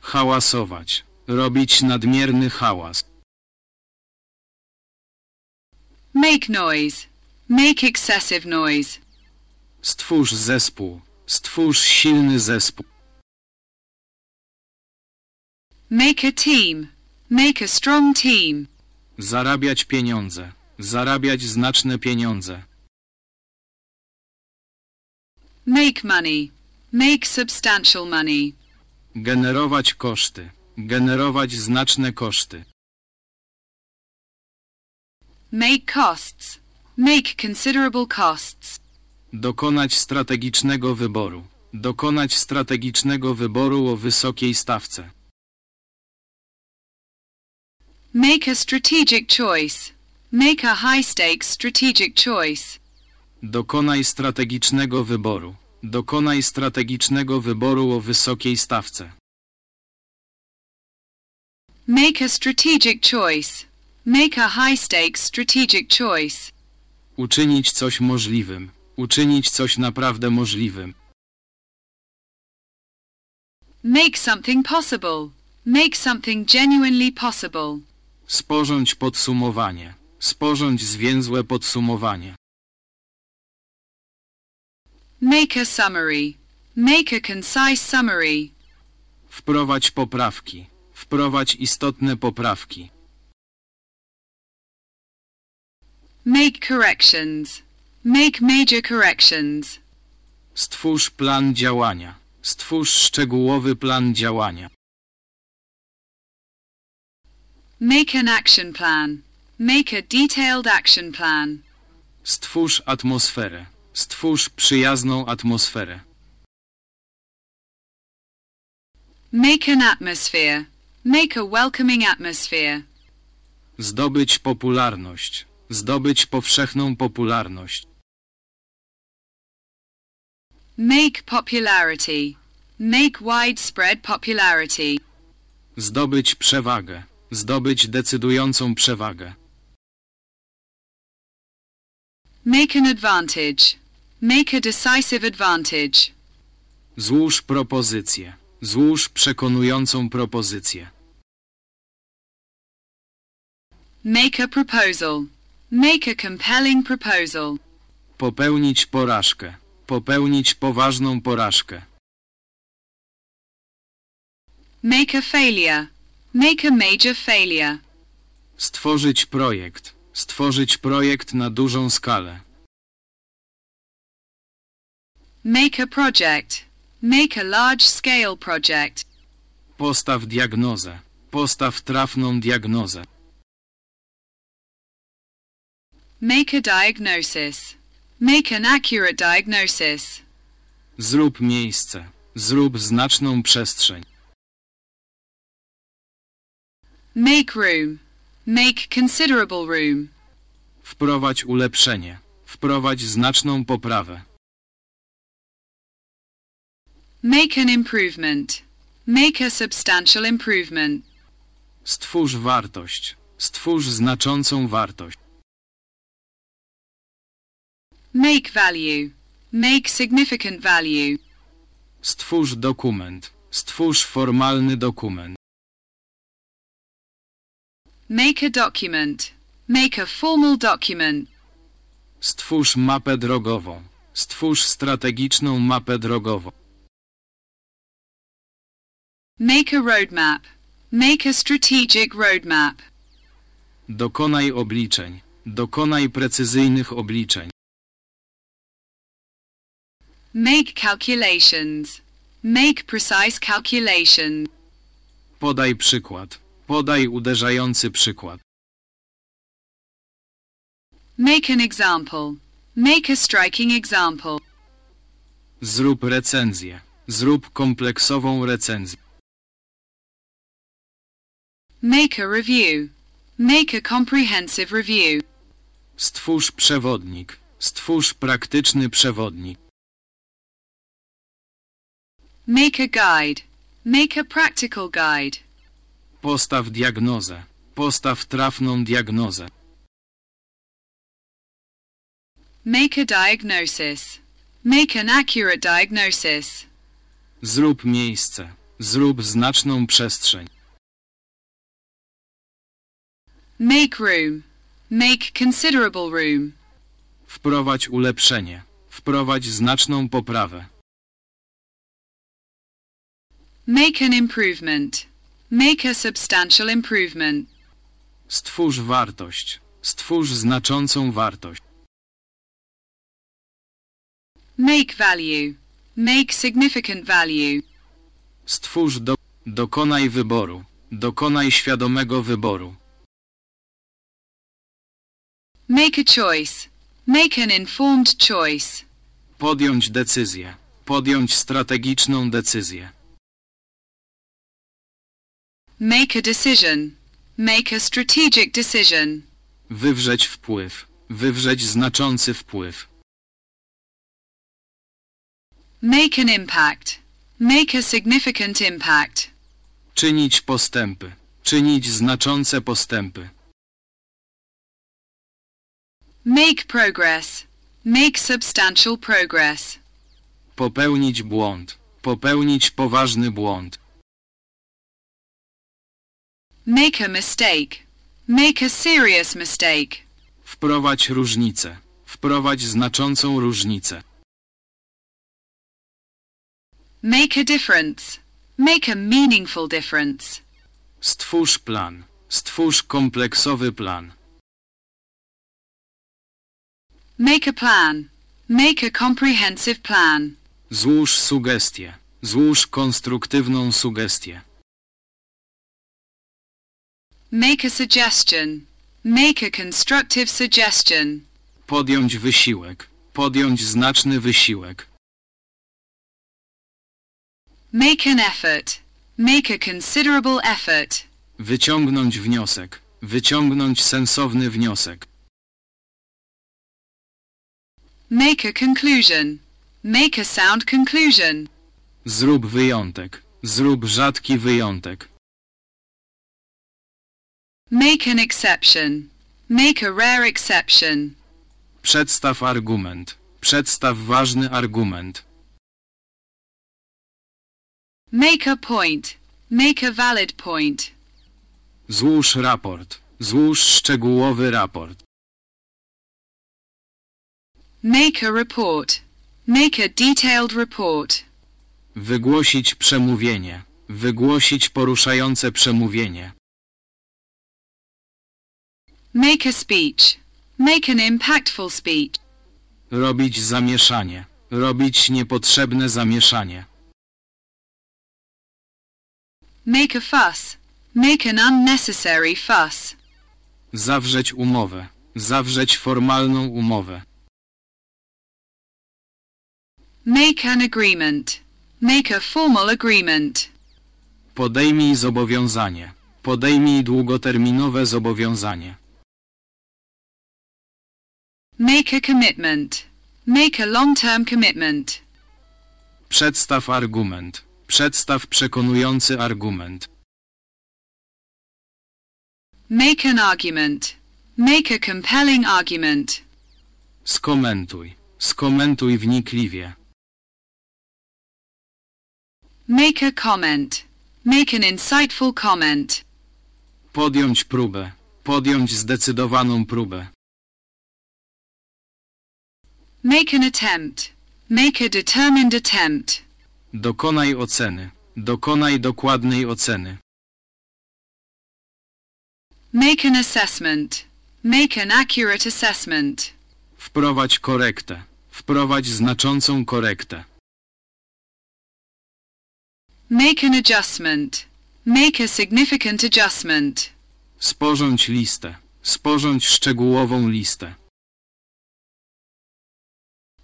Hałasować. Robić nadmierny hałas. Make noise. Make excessive noise. Stwórz zespół. Stwórz silny zespół. Make a team. Make a strong team. Zarabiać pieniądze. Zarabiać znaczne pieniądze. Make money. Make substantial money. Generować koszty. Generować znaczne koszty. Make costs. Make considerable costs. Dokonać strategicznego wyboru. Dokonać strategicznego wyboru o wysokiej stawce. Make a strategic choice. Make a high-stakes strategic choice. Dokonaj strategicznego wyboru. Dokonaj strategicznego wyboru o wysokiej stawce. Make a strategic choice. Make a high-stakes strategic choice. Uczynić coś możliwym. Uczynić coś naprawdę możliwym. Make something possible. Make something genuinely possible. Sporządź podsumowanie. Sporządź zwięzłe podsumowanie. Make a summary. Make a concise summary. Wprowadź poprawki. Wprowadź istotne poprawki. Make corrections. Make major corrections. Stwórz plan działania. Stwórz szczegółowy plan działania. Make an action plan. Make a detailed action plan. Stwórz atmosferę. Stwórz przyjazną atmosferę. Make an atmosphere. Make a welcoming atmosphere. Zdobyć popularność. Zdobyć powszechną popularność. Make popularity. Make widespread popularity. Zdobyć przewagę. Zdobyć decydującą przewagę. Make an advantage. Make a decisive advantage. Złóż propozycję. Złóż przekonującą propozycję. Make a proposal. Make a compelling proposal. Popełnić porażkę. Popełnić poważną porażkę. Make a failure. Make a major failure. Stworzyć projekt. Stworzyć projekt na dużą skalę. Make a project. Make a large-scale project. Postaw diagnozę. Postaw trafną diagnozę. Make a diagnosis. Make an accurate diagnosis. Zrób miejsce. Zrób znaczną przestrzeń. Make room. Make considerable room. Wprowadź ulepszenie. Wprowadź znaczną poprawę. Make an improvement. Make a substantial improvement. Stwórz wartość. Stwórz znaczącą wartość. Make value. Make significant value. Stwórz dokument. Stwórz formalny dokument. Make a document. Make a formal document. Stwórz mapę drogową. Stwórz strategiczną mapę drogową. Make a roadmap. Make a strategic roadmap. Dokonaj obliczeń. Dokonaj precyzyjnych obliczeń. Make calculations. Make precise calculations. Podaj przykład. Podaj uderzający przykład. Make an example. Make a striking example. Zrób recenzję. Zrób kompleksową recenzję. Make a review. Make a comprehensive review. Stwórz przewodnik. Stwórz praktyczny przewodnik. Make a guide. Make a practical guide. Postaw diagnozę. Postaw trafną diagnozę. Make a diagnosis. Make an accurate diagnosis. Zrób miejsce. Zrób znaczną przestrzeń. Make room. Make considerable room. Wprowadź ulepszenie. Wprowadź znaczną poprawę. Make an improvement. Make a substantial improvement. Stwórz wartość. Stwórz znaczącą wartość. Make value. Make significant value. Stwórz do... Dokonaj wyboru. Dokonaj świadomego wyboru. Make a choice. Make an informed choice. Podjąć decyzję. Podjąć strategiczną decyzję. Make a decision. Make a strategic decision. Wywrzeć wpływ. Wywrzeć znaczący wpływ. Make an impact. Make a significant impact. Czynić postępy. Czynić znaczące postępy. Make progress. Make substantial progress. Popełnić błąd. Popełnić poważny błąd. Make a mistake. Make a serious mistake. Wprowadź różnicę. Wprowadź znaczącą różnicę. Make a difference. Make a meaningful difference. Stwórz plan. Stwórz kompleksowy plan. Make a plan. Make a comprehensive plan. Złóż sugestię. Złóż konstruktywną sugestię. Make a suggestion. Make a constructive suggestion. Podjąć wysiłek. Podjąć znaczny wysiłek. Make an effort. Make a considerable effort. Wyciągnąć wniosek. Wyciągnąć sensowny wniosek. Make a conclusion. Make a sound conclusion. Zrób wyjątek. Zrób rzadki wyjątek. Make an exception. Make a rare exception. Przedstaw argument. Przedstaw ważny argument. Make a point. Make a valid point. Złóż raport. Złóż szczegółowy raport. Make a report. Make a detailed report. Wygłosić przemówienie. Wygłosić poruszające przemówienie. Make a speech. Make an impactful speech. Robić zamieszanie. Robić niepotrzebne zamieszanie. Make a fuss. Make an unnecessary fuss. Zawrzeć umowę. Zawrzeć formalną umowę. Make an agreement. Make a formal agreement. Podejmij zobowiązanie. Podejmij długoterminowe zobowiązanie. Make a commitment. Make a long-term commitment. Przedstaw argument. Przedstaw przekonujący argument. Make an argument. Make a compelling argument. Skomentuj. Skomentuj wnikliwie. Make a comment. Make an insightful comment. Podjąć próbę. Podjąć zdecydowaną próbę. Make an attempt. Make a determined attempt. Dokonaj oceny. Dokonaj dokładnej oceny. Make an assessment. Make an accurate assessment. Wprowadź korektę. Wprowadź znaczącą korektę. Make an adjustment. Make a significant adjustment. Sporządź listę. Sporządź szczegółową listę.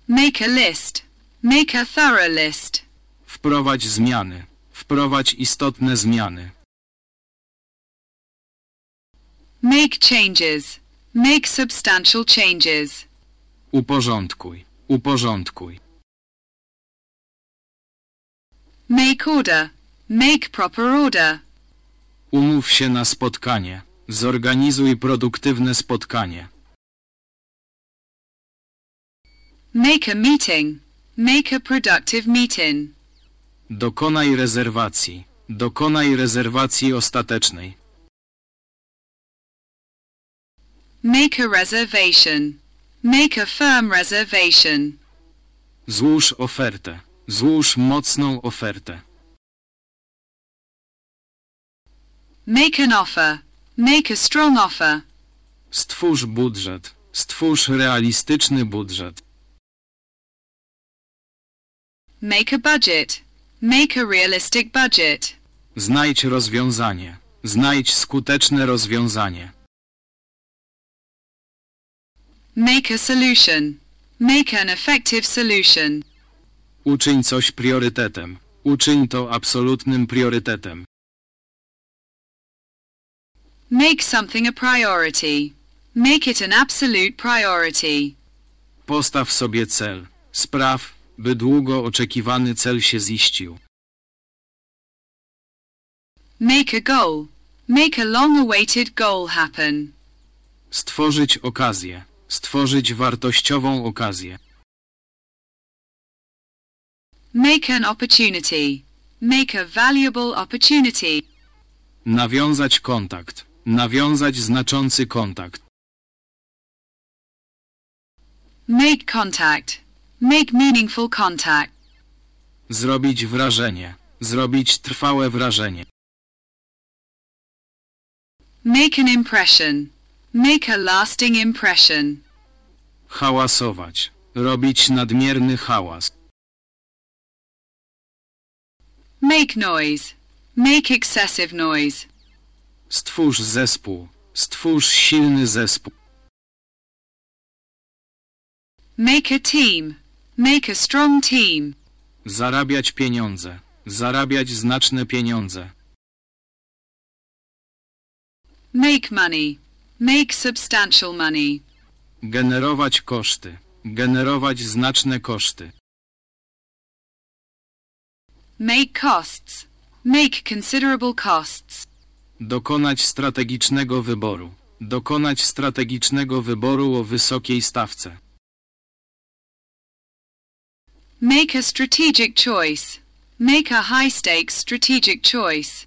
Make a list. Make a thorough list. Wprowadź zmiany. Wprowadź istotne zmiany. Make changes. Make substantial changes. Uporządkuj. Uporządkuj. Make order. Make proper order. Umów się na spotkanie. Zorganizuj produktywne spotkanie. Make a meeting. Make a productive meeting. Dokonaj rezerwacji. Dokonaj rezerwacji ostatecznej. Make a reservation. Make a firm reservation. Złóż ofertę. Złóż mocną ofertę. Make an offer. Make a strong offer. Stwórz budżet. Stwórz realistyczny budżet. Make a budget. Make a realistic budget. Znajdź rozwiązanie. Znajdź skuteczne rozwiązanie. Make a solution. Make an effective solution. Uczyń coś priorytetem. Uczyń to absolutnym priorytetem. Make something a priority. Make it an absolute priority. Postaw sobie cel. Spraw, by długo oczekiwany cel się ziścił. Make a goal. Make a long-awaited goal happen. Stworzyć okazję. Stworzyć wartościową okazję. Make an opportunity. Make a valuable opportunity. Nawiązać kontakt. Nawiązać znaczący kontakt. Make contact. Make meaningful contact. Zrobić wrażenie. Zrobić trwałe wrażenie. Make an impression. Make a lasting impression. Hałasować. Robić nadmierny hałas. Make noise. Make excessive noise. Stwórz zespół. Stwórz silny zespół. Make a team. Make a strong team. Zarabiać pieniądze. Zarabiać znaczne pieniądze. Make money. Make substantial money. Generować koszty. Generować znaczne koszty. Make costs. Make considerable costs. Dokonać strategicznego wyboru. Dokonać strategicznego wyboru o wysokiej stawce. Make a strategic choice. Make a high-stakes strategic choice.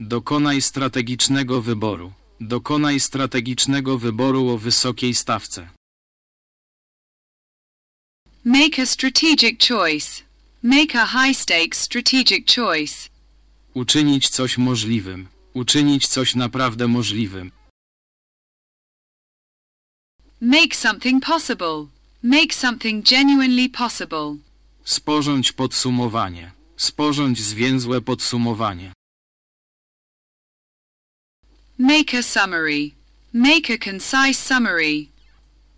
Dokonaj strategicznego wyboru. Dokonaj strategicznego wyboru o wysokiej stawce. Make a strategic choice. Make a high-stakes strategic choice. Uczynić coś możliwym. Uczynić coś naprawdę możliwym. Make something possible. Make something genuinely possible. Sporządź podsumowanie. Sporządź zwięzłe podsumowanie. Make a summary. Make a concise summary.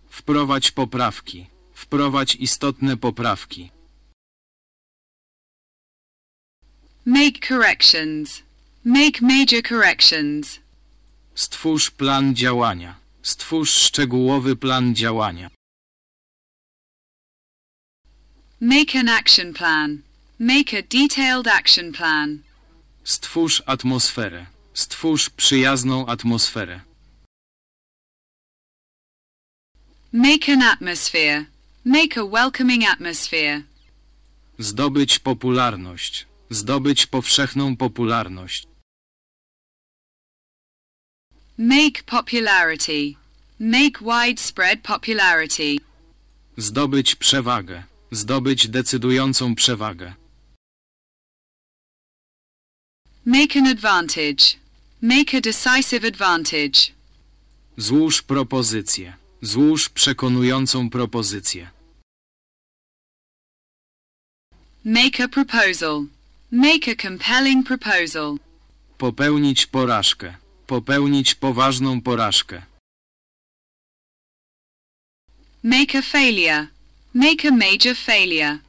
Wprowadź poprawki. Wprowadź istotne poprawki. Make corrections. Make major corrections. Stwórz plan działania. Stwórz szczegółowy plan działania. Make an action plan. Make a detailed action plan. Stwórz atmosferę. Stwórz przyjazną atmosferę. Make an atmosphere. Make a welcoming atmosphere. Zdobyć popularność. Zdobyć powszechną popularność. Make popularity. Make widespread popularity. Zdobyć przewagę. Zdobyć decydującą przewagę. Make an advantage. Make a decisive advantage. Złóż propozycję. Złóż przekonującą propozycję. Make a proposal. Make a compelling proposal. Popełnić porażkę. Popełnić poważną porażkę. Make a failure. Make a major failure.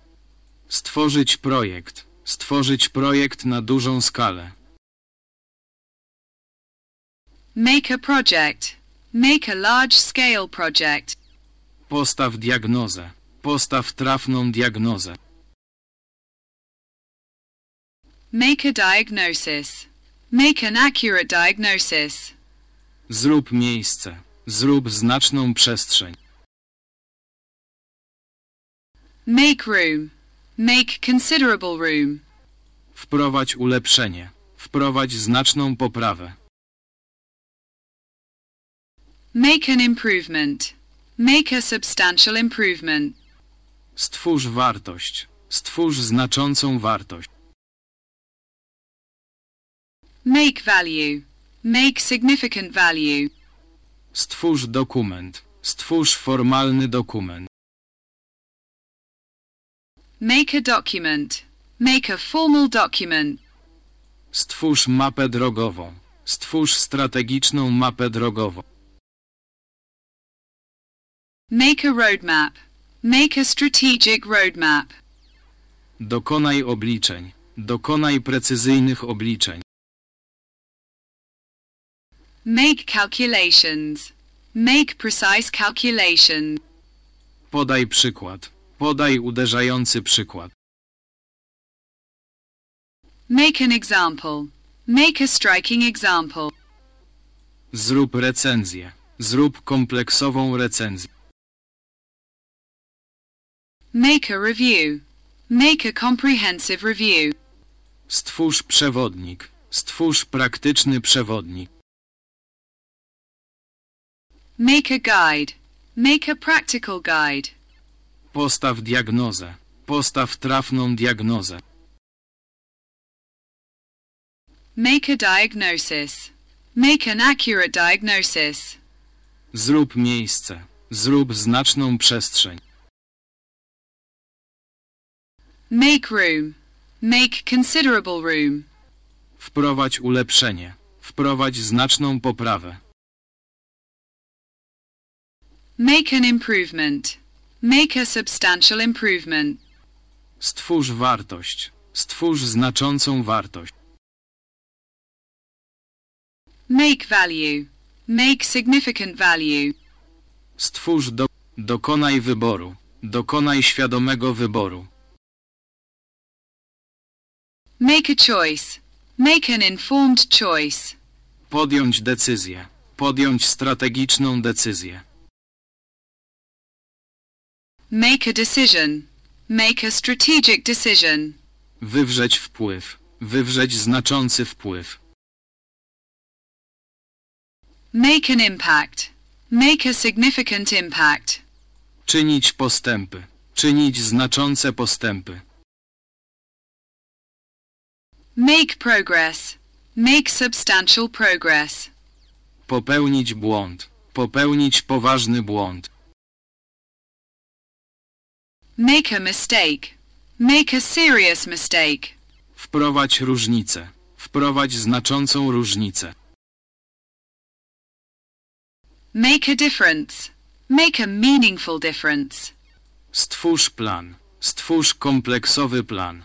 Stworzyć projekt. Stworzyć projekt na dużą skalę. Make a project. Make a large-scale project. Postaw diagnozę. Postaw trafną diagnozę. Make a diagnosis. Make an accurate diagnosis. Zrób miejsce. Zrób znaczną przestrzeń. Make room. Make considerable room. Wprowadź ulepszenie. Wprowadź znaczną poprawę. Make an improvement. Make a substantial improvement. Stwórz wartość. Stwórz znaczącą wartość. Make value. Make significant value. Stwórz dokument. Stwórz formalny dokument. Make a document. Make a formal document. Stwórz mapę drogową. Stwórz strategiczną mapę drogową. Make a roadmap. Make a strategic roadmap. Dokonaj obliczeń. Dokonaj precyzyjnych obliczeń. Make calculations. Make precise calculations. Podaj przykład. Podaj uderzający przykład. Make an example. Make a striking example. Zrób recenzję. Zrób kompleksową recenzję. Make a review. Make a comprehensive review. Stwórz przewodnik. Stwórz praktyczny przewodnik. Make a guide. Make a practical guide. Postaw diagnozę. Postaw trafną diagnozę. Make a diagnosis. Make an accurate diagnosis. Zrób miejsce. Zrób znaczną przestrzeń. Make room. Make considerable room. Wprowadź ulepszenie. Wprowadź znaczną poprawę. Make an improvement. Make a substantial improvement. Stwórz wartość. Stwórz znaczącą wartość. Make value. Make significant value. Stwórz do... Dokonaj wyboru. Dokonaj świadomego wyboru. Make a choice. Make an informed choice. Podjąć decyzję. Podjąć strategiczną decyzję. Make a decision. Make a strategic decision. Wywrzeć wpływ. Wywrzeć znaczący wpływ. Make an impact. Make a significant impact. Czynić postępy. Czynić znaczące postępy. Make progress. Make substantial progress. Popełnić błąd. Popełnić poważny błąd. Make a mistake. Make a serious mistake. Wprowadź różnicę. Wprowadź znaczącą różnicę. Make a difference. Make a meaningful difference. Stwórz plan. Stwórz kompleksowy plan.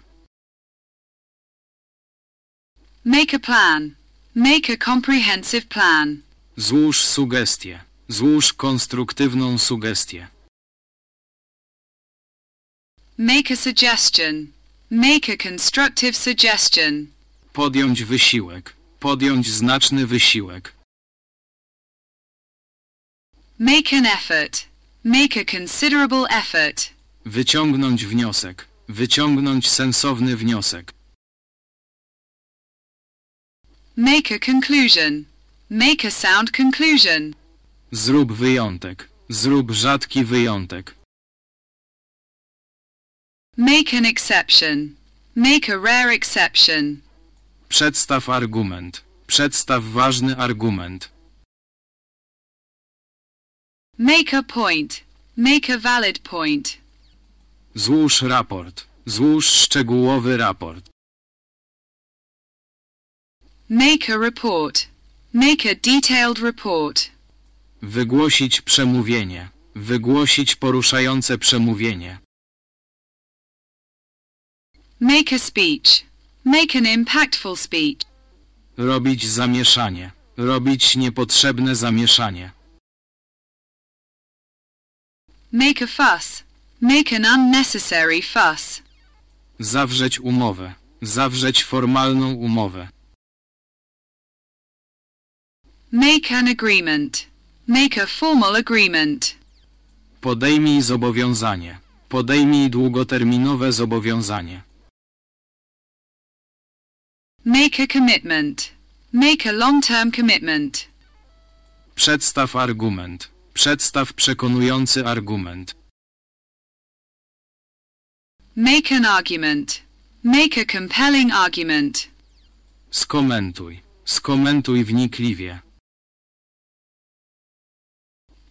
Make a plan. Make a comprehensive plan. Złóż sugestię. Złóż konstruktywną sugestię. Make a suggestion. Make a constructive suggestion. Podjąć wysiłek. Podjąć znaczny wysiłek. Make an effort. Make a considerable effort. Wyciągnąć wniosek. Wyciągnąć sensowny wniosek. Make a conclusion. Make a sound conclusion. Zrób wyjątek. Zrób rzadki wyjątek. Make an exception. Make a rare exception. Przedstaw argument. Przedstaw ważny argument. Make a point. Make a valid point. Złóż raport. Złóż szczegółowy raport. Make a report. Make a detailed report. Wygłosić przemówienie. Wygłosić poruszające przemówienie. Make a speech. Make an impactful speech. Robić zamieszanie. Robić niepotrzebne zamieszanie. Make a fuss. Make an unnecessary fuss. Zawrzeć umowę. Zawrzeć formalną umowę. Make an agreement. Make a formal agreement. Podejmij zobowiązanie. Podejmij długoterminowe zobowiązanie. Make a commitment. Make a long-term commitment. Przedstaw argument. Przedstaw przekonujący argument. Make an argument. Make a compelling argument. Skomentuj. Skomentuj wnikliwie.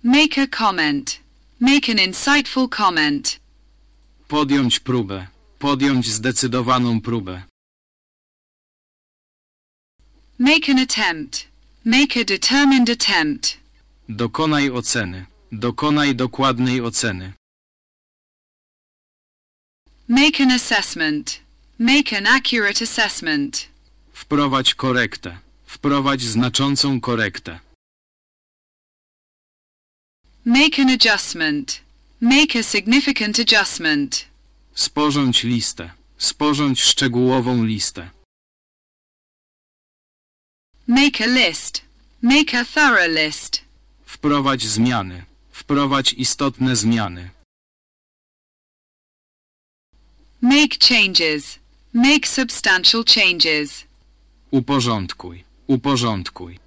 Make a comment. Make an insightful comment. Podjąć próbę. Podjąć zdecydowaną próbę. Make an attempt. Make a determined attempt. Dokonaj oceny. Dokonaj dokładnej oceny. Make an assessment. Make an accurate assessment. Wprowadź korektę. Wprowadź znaczącą korektę. Make an adjustment. Make a significant adjustment. Sporządź listę. Sporządź szczegółową listę. Make a list. Make a thorough list. Wprowadź zmiany. Wprowadź istotne zmiany. Make changes. Make substantial changes. Uporządkuj. Uporządkuj.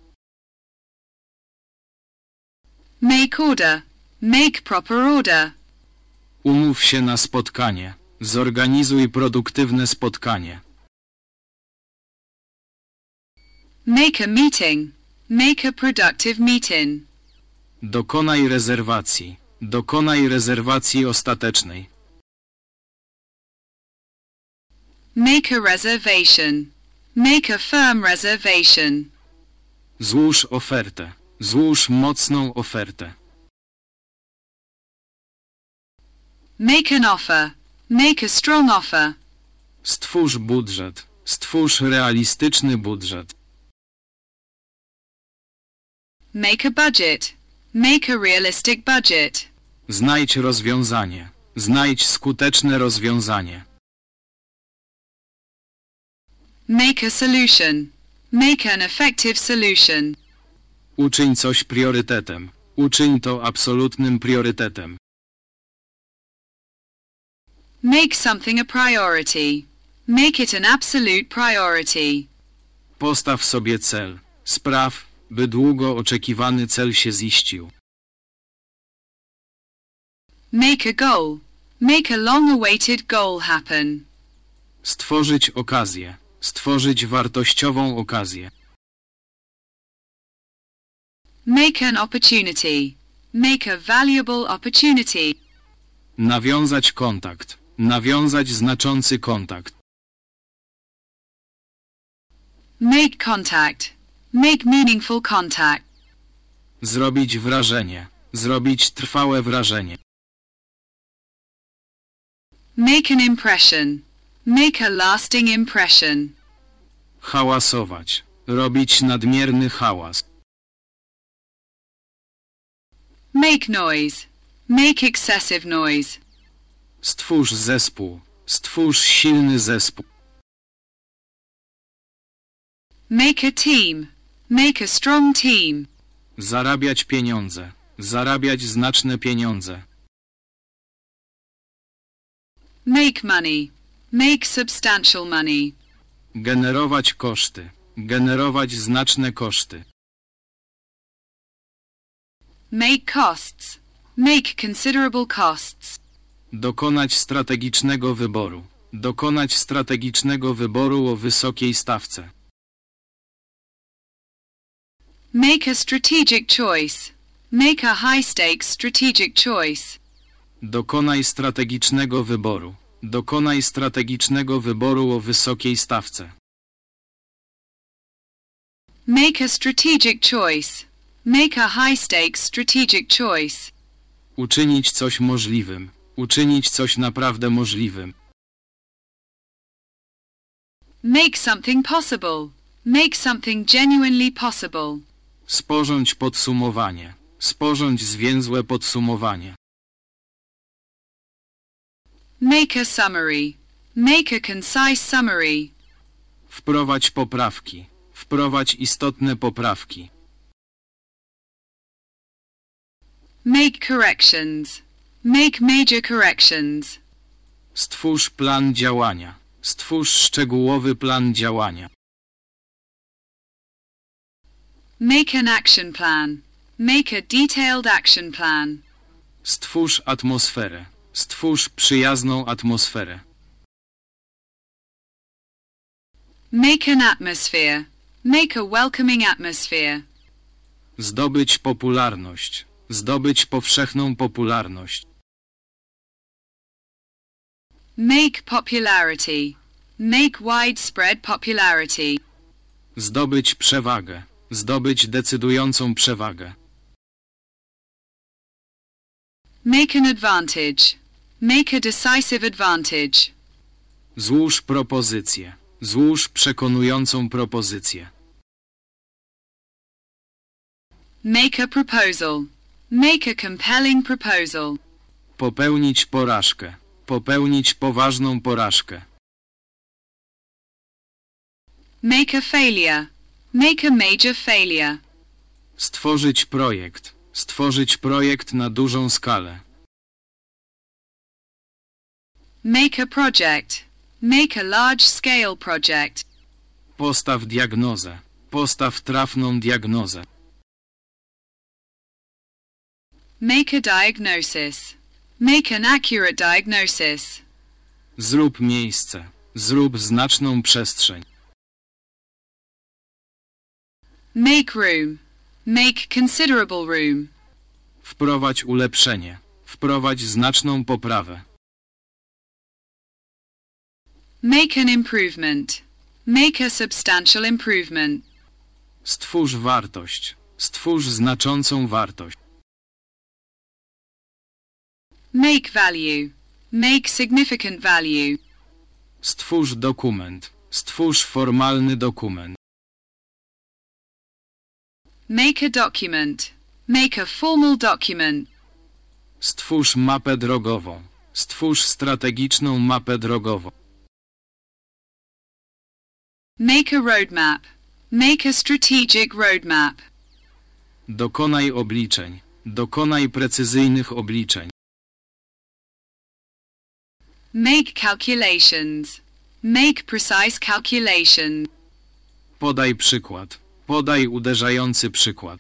Make order. Make proper order. Umów się na spotkanie. Zorganizuj produktywne spotkanie. Make a meeting. Make a productive meeting. Dokonaj rezerwacji. Dokonaj rezerwacji ostatecznej. Make a reservation. Make a firm reservation. Złóż ofertę. Złóż mocną ofertę. Make an offer. Make a strong offer. Stwórz budżet. Stwórz realistyczny budżet. Make a budget. Make a realistic budget. Znajdź rozwiązanie. Znajdź skuteczne rozwiązanie. Make a solution. Make an effective solution. Uczyń coś priorytetem. Uczyń to absolutnym priorytetem. Make something a priority. Make it an absolute priority. Postaw sobie cel. Spraw, by długo oczekiwany cel się ziścił. Make a goal. Make a long-awaited goal happen. Stworzyć okazję. Stworzyć wartościową okazję. Make an opportunity. Make a valuable opportunity. Nawiązać kontakt. Nawiązać znaczący kontakt. Make contact. Make meaningful contact. Zrobić wrażenie. Zrobić trwałe wrażenie. Make an impression. Make a lasting impression. Hałasować. Robić nadmierny hałas. Make noise. Make excessive noise. Stwórz zespół. Stwórz silny zespół. Make a team. Make a strong team. Zarabiać pieniądze. Zarabiać znaczne pieniądze. Make money. Make substantial money. Generować koszty. Generować znaczne koszty. Make costs. Make considerable costs. Dokonać strategicznego wyboru. Dokonać strategicznego wyboru o wysokiej stawce. Make a strategic choice. Make a high-stakes strategic choice. Dokonaj strategicznego wyboru. Dokonaj strategicznego wyboru o wysokiej stawce. Make a strategic choice. Make a high-stakes strategic choice. Uczynić coś możliwym. Uczynić coś naprawdę możliwym. Make something possible. Make something genuinely possible. Sporządź podsumowanie. Sporządź zwięzłe podsumowanie. Make a summary. Make a concise summary. Wprowadź poprawki. Wprowadź istotne poprawki. Make corrections. Make major corrections. Stwórz plan działania. Stwórz szczegółowy plan działania. Make an action plan. Make a detailed action plan. Stwórz atmosferę. Stwórz przyjazną atmosferę. Make an atmosphere. Make a welcoming atmosphere. Zdobyć popularność. Zdobyć powszechną popularność. Make popularity. Make widespread popularity. Zdobyć przewagę. Zdobyć decydującą przewagę. Make an advantage. Make a decisive advantage. Złóż propozycję. Złóż przekonującą propozycję. Make a proposal. Make a compelling proposal. Popełnić porażkę. Popełnić poważną porażkę. Make a failure. Make a major failure. Stworzyć projekt. Stworzyć projekt na dużą skalę. Make a project. Make a large-scale project. Postaw diagnozę. Postaw trafną diagnozę. Make a diagnosis. Make an accurate diagnosis. Zrób miejsce. Zrób znaczną przestrzeń. Make room. Make considerable room. Wprowadź ulepszenie. Wprowadź znaczną poprawę. Make an improvement. Make a substantial improvement. Stwórz wartość. Stwórz znaczącą wartość. Make value. Make significant value. Stwórz dokument. Stwórz formalny dokument. Make a document. Make a formal document. Stwórz mapę drogową. Stwórz strategiczną mapę drogową. Make a roadmap. Make a strategic roadmap. Dokonaj obliczeń. Dokonaj precyzyjnych obliczeń. Make calculations. Make precise calculations. Podaj przykład. Podaj uderzający przykład.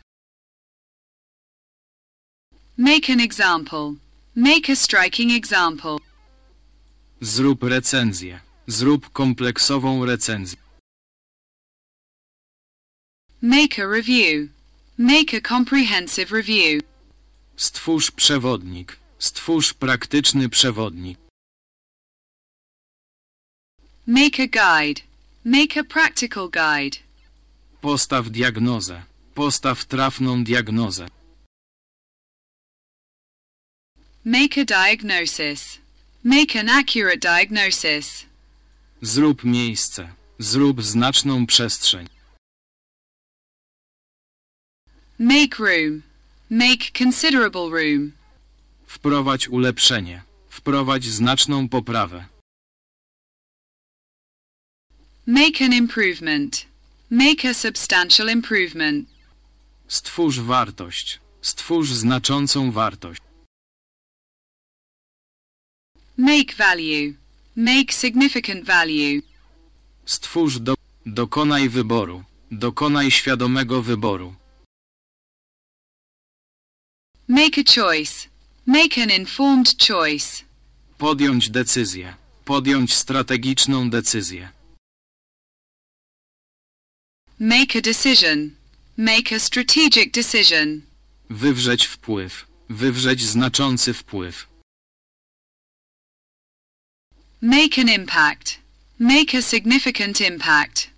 Make an example. Make a striking example. Zrób recenzję. Zrób kompleksową recenzję. Make a review. Make a comprehensive review. Stwórz przewodnik. Stwórz praktyczny przewodnik. Make a guide. Make a practical guide. Postaw diagnozę. Postaw trafną diagnozę. Make a diagnosis. Make an accurate diagnosis. Zrób miejsce. Zrób znaczną przestrzeń. Make room. Make considerable room. Wprowadź ulepszenie. Wprowadź znaczną poprawę. Make an improvement. Make a substantial improvement. Stwórz wartość. Stwórz znaczącą wartość. Make value. Make significant value. Stwórz do... Dokonaj wyboru. Dokonaj świadomego wyboru. Make a choice. Make an informed choice. Podjąć decyzję. Podjąć strategiczną decyzję. Make a decision. Make a strategic decision. Wywrzeć wpływ. Wywrzeć znaczący wpływ. Make an impact. Make a significant impact.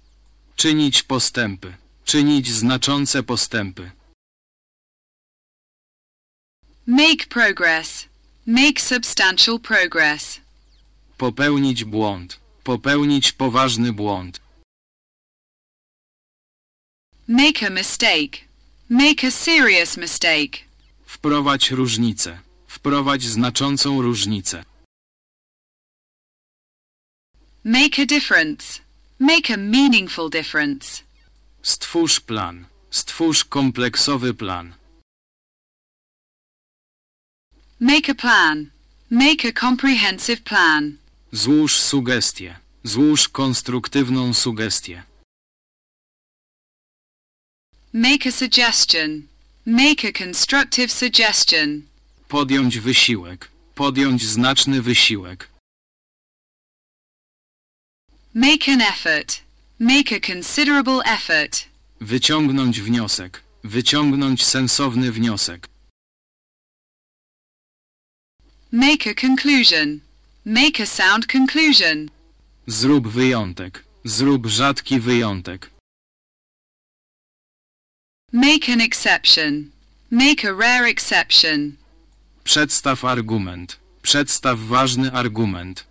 Czynić postępy. Czynić znaczące postępy. Make progress. Make substantial progress. Popełnić błąd. Popełnić poważny błąd. Make a mistake. Make a serious mistake. Wprowadź różnicę. Wprowadź znaczącą różnicę. Make a difference. Make a meaningful difference. Stwórz plan. Stwórz kompleksowy plan. Make a plan. Make a comprehensive plan. Złóż sugestię. Złóż konstruktywną sugestię. Make a suggestion. Make a constructive suggestion. Podjąć wysiłek. Podjąć znaczny wysiłek. Make an effort. Make a considerable effort. Wyciągnąć wniosek. Wyciągnąć sensowny wniosek. Make a conclusion. Make a sound conclusion. Zrób wyjątek. Zrób rzadki wyjątek. Make an exception. Make a rare exception. Przedstaw argument. Przedstaw ważny argument.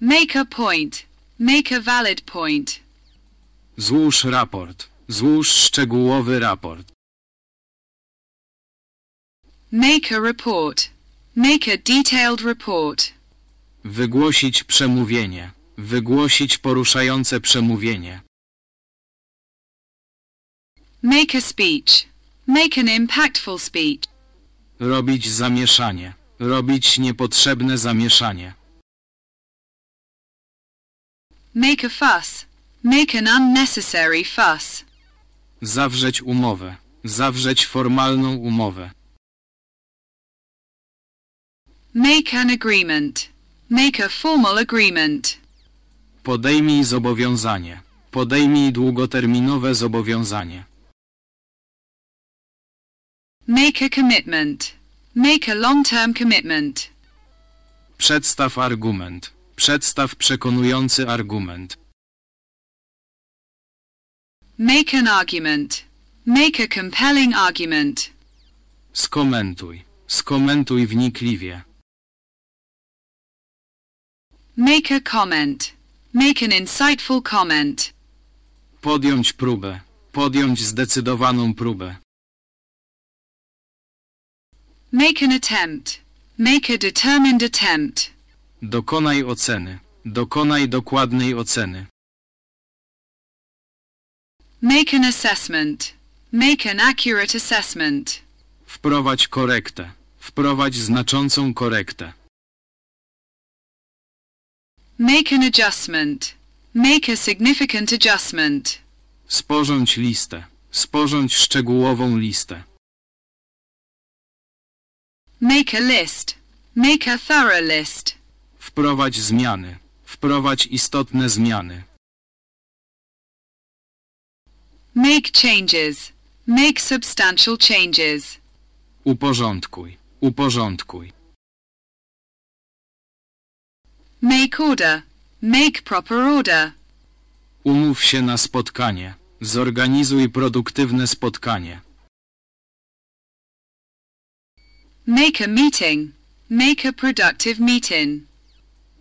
Make a point. Make a valid point. Złóż raport. Złóż szczegółowy raport. Make a report. Make a detailed report. Wygłosić przemówienie. Wygłosić poruszające przemówienie. Make a speech. Make an impactful speech. Robić zamieszanie. Robić niepotrzebne zamieszanie. Make a fuss. Make an unnecessary fuss. Zawrzeć umowę. Zawrzeć formalną umowę. Make an agreement. Make a formal agreement. Podejmij zobowiązanie. Podejmij długoterminowe zobowiązanie. Make a commitment. Make a long-term commitment. Przedstaw argument. Przedstaw przekonujący argument. Make an argument. Make a compelling argument. Skomentuj. Skomentuj wnikliwie. Make a comment. Make an insightful comment. Podjąć próbę. Podjąć zdecydowaną próbę. Make an attempt. Make a determined attempt. Dokonaj oceny. Dokonaj dokładnej oceny. Make an assessment. Make an accurate assessment. Wprowadź korektę. Wprowadź znaczącą korektę. Make an adjustment. Make a significant adjustment. Sporządź listę. Sporządź szczegółową listę. Make a list. Make a thorough list. Wprowadź zmiany. Wprowadź istotne zmiany. Make changes. Make substantial changes. Uporządkuj. Uporządkuj. Make order. Make proper order. Umów się na spotkanie. Zorganizuj produktywne spotkanie. Make a meeting. Make a productive meeting.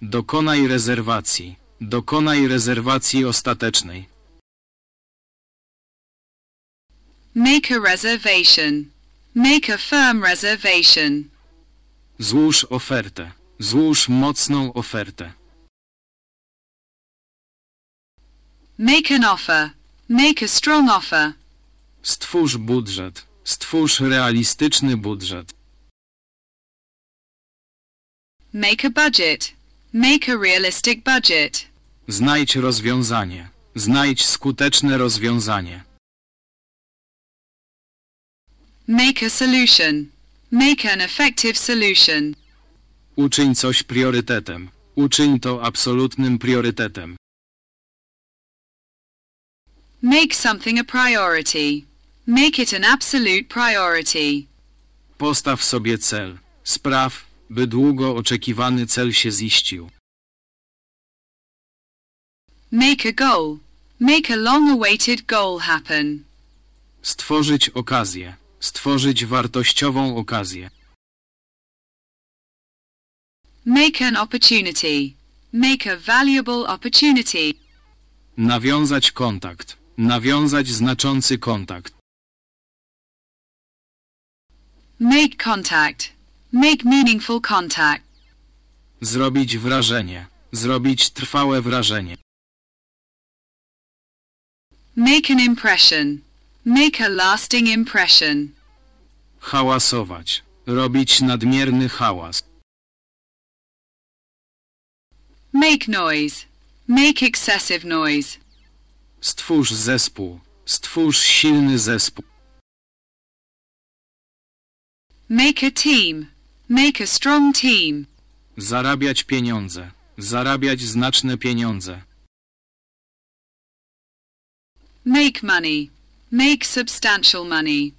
Dokonaj rezerwacji. Dokonaj rezerwacji ostatecznej. Make a reservation. Make a firm reservation. Złóż ofertę. Złóż mocną ofertę. Make an offer. Make a strong offer. Stwórz budżet. Stwórz realistyczny budżet. Make a budget. Make a realistic budget. Znajdź rozwiązanie. Znajdź skuteczne rozwiązanie. Make a solution. Make an effective solution. Uczyń coś priorytetem. Uczyń to absolutnym priorytetem. Make something a priority. Make it an absolute priority. Postaw sobie cel. Spraw, by długo oczekiwany cel się ziścił. Make a goal. Make a long-awaited goal happen. Stworzyć okazję. Stworzyć wartościową okazję. Make an opportunity. Make a valuable opportunity. Nawiązać kontakt. Nawiązać znaczący kontakt. Make contact. Make meaningful contact. Zrobić wrażenie. Zrobić trwałe wrażenie. Make an impression. Make a lasting impression. Hałasować. Robić nadmierny hałas. Make noise. Make excessive noise. Stwórz zespół. Stwórz silny zespół. Make a team. Make a strong team. Zarabiać pieniądze. Zarabiać znaczne pieniądze. Make money. Make substantial money.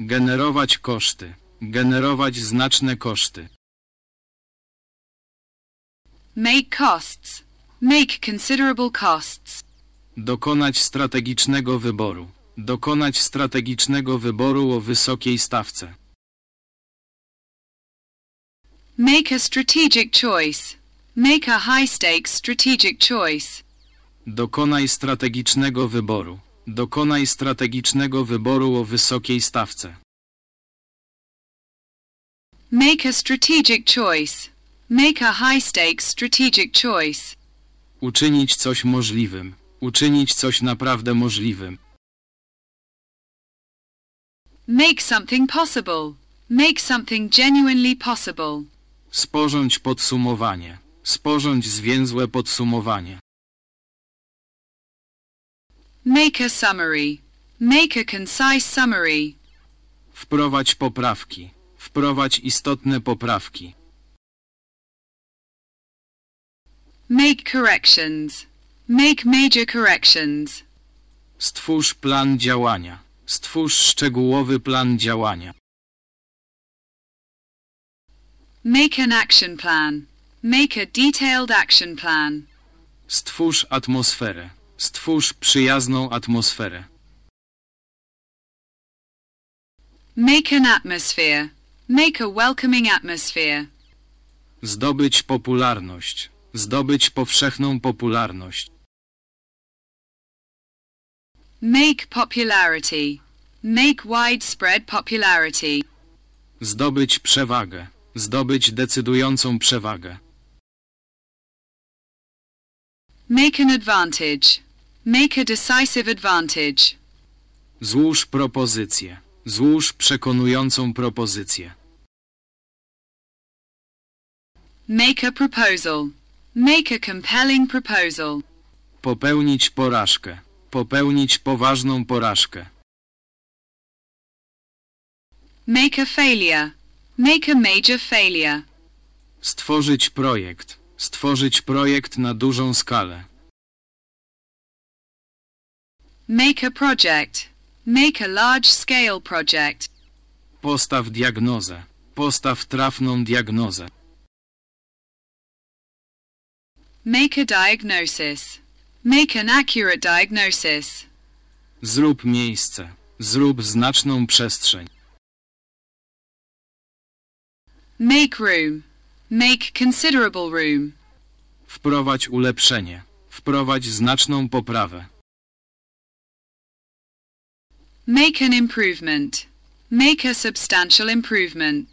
Generować koszty. Generować znaczne koszty. Make costs. Make considerable costs. Dokonać strategicznego wyboru. Dokonać strategicznego wyboru o wysokiej stawce. Make a strategic choice. Make a high-stakes strategic choice. Dokonaj strategicznego wyboru. Dokonaj strategicznego wyboru o wysokiej stawce. Make a strategic choice. Make a high-stakes strategic choice. Uczynić coś możliwym. Uczynić coś naprawdę możliwym. Make something possible. Make something genuinely possible. Sporządź podsumowanie. Sporządź zwięzłe podsumowanie. Make a summary. Make a concise summary. Wprowadź poprawki. Wprowadź istotne poprawki. Make corrections. Make major corrections. Stwórz plan działania. Stwórz szczegółowy plan działania. Make an action plan. Make a detailed action plan. Stwórz atmosferę. Stwórz przyjazną atmosferę. Make an atmosphere. Make a welcoming atmosphere. Zdobyć popularność. Zdobyć powszechną popularność. Make popularity. Make widespread popularity. Zdobyć przewagę. Zdobyć decydującą przewagę. Make an advantage. Make a decisive advantage. Złóż propozycję. Złóż przekonującą propozycję. Make a proposal. Make a compelling proposal. Popełnić porażkę. Popełnić poważną porażkę. Make a failure. Make a major failure. Stworzyć projekt. Stworzyć projekt na dużą skalę. Make a project. Make a large-scale project. Postaw diagnozę. Postaw trafną diagnozę. Make a diagnosis. Make an accurate diagnosis. Zrób miejsce. Zrób znaczną przestrzeń. Make room. Make considerable room. Wprowadź ulepszenie. Wprowadź znaczną poprawę. Make an improvement. Make a substantial improvement.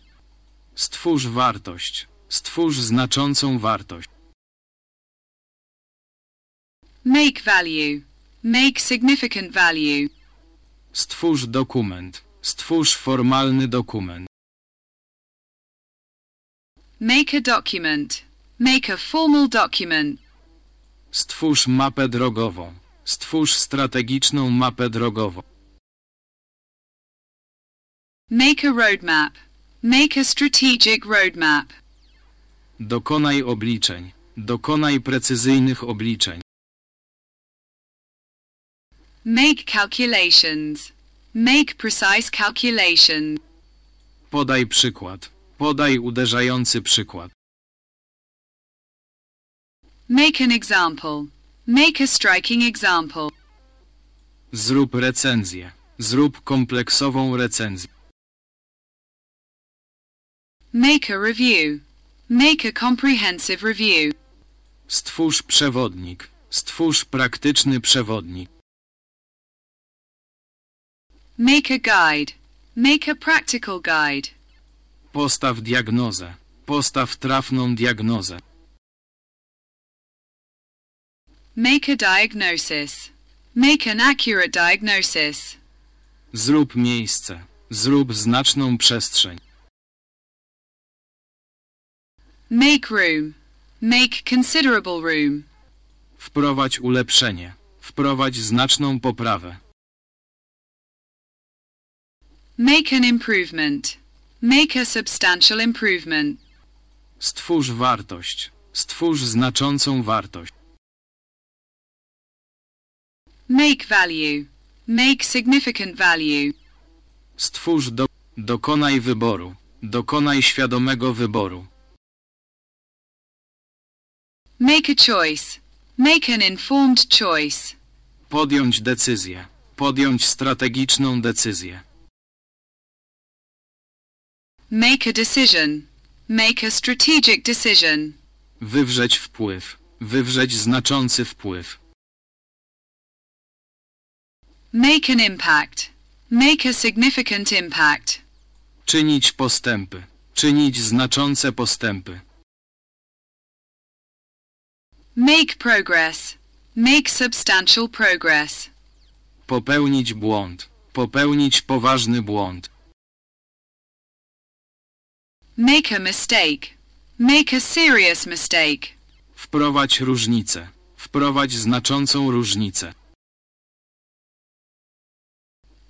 Stwórz wartość. Stwórz znaczącą wartość. Make value. Make significant value. Stwórz dokument. Stwórz formalny dokument. Make a document. Make a formal document. Stwórz mapę drogową. Stwórz strategiczną mapę drogową. Make a roadmap. Make a strategic roadmap. Dokonaj obliczeń. Dokonaj precyzyjnych obliczeń. Make calculations. Make precise calculations. Podaj przykład. Podaj uderzający przykład. Make an example. Make a striking example. Zrób recenzję. Zrób kompleksową recenzję. Make a review. Make a comprehensive review. Stwórz przewodnik. Stwórz praktyczny przewodnik. Make a guide. Make a practical guide. Postaw diagnozę. Postaw trafną diagnozę. Make a diagnosis. Make an accurate diagnosis. Zrób miejsce. Zrób znaczną przestrzeń. Make room. Make considerable room. Wprowadź ulepszenie. Wprowadź znaczną poprawę. Make an improvement. Make a substantial improvement. Stwórz wartość. Stwórz znaczącą wartość. Make value. Make significant value. Stwórz do... Dokonaj wyboru. Dokonaj świadomego wyboru. Make a choice. Make an informed choice. Podjąć decyzję. Podjąć strategiczną decyzję. Make a decision. Make a strategic decision. Wywrzeć wpływ. Wywrzeć znaczący wpływ. Make an impact. Make a significant impact. Czynić postępy. Czynić znaczące postępy. Make progress. Make substantial progress. Popełnić błąd. Popełnić poważny błąd. Make a mistake. Make a serious mistake. Wprowadź różnicę. Wprowadź znaczącą różnicę.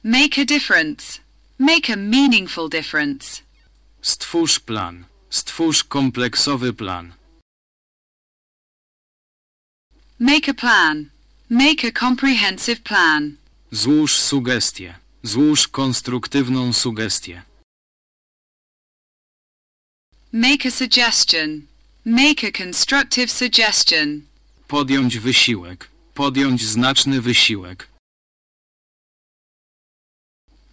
Make a difference. Make a meaningful difference. Stwórz plan. Stwórz kompleksowy plan. Make a plan. Make a comprehensive plan. Złóż sugestię. Złóż konstruktywną sugestię. Make a suggestion. Make a constructive suggestion. Podjąć wysiłek. Podjąć znaczny wysiłek.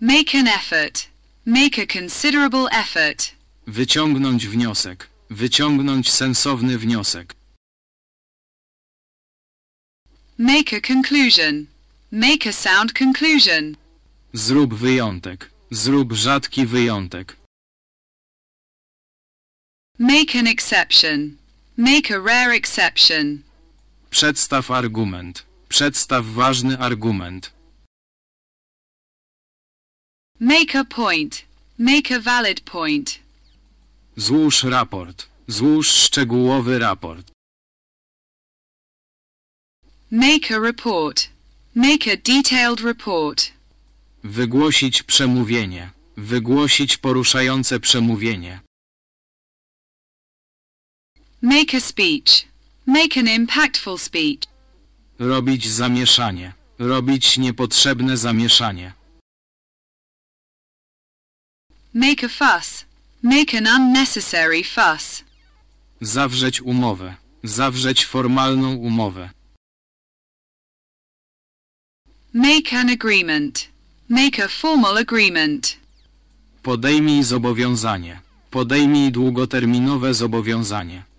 Make an effort. Make a considerable effort. Wyciągnąć wniosek. Wyciągnąć sensowny wniosek. Make a conclusion. Make a sound conclusion. Zrób wyjątek. Zrób rzadki wyjątek. Make an exception. Make a rare exception. Przedstaw argument. Przedstaw ważny argument. Make a point. Make a valid point. Złóż raport. Złóż szczegółowy raport. Make a report. Make a detailed report. Wygłosić przemówienie. Wygłosić poruszające przemówienie. Make a speech. Make an impactful speech. Robić zamieszanie. Robić niepotrzebne zamieszanie. Make a fuss. Make an unnecessary fuss. Zawrzeć umowę. Zawrzeć formalną umowę. Make an agreement. Make a formal agreement. Podejmij zobowiązanie. Podejmij długoterminowe zobowiązanie.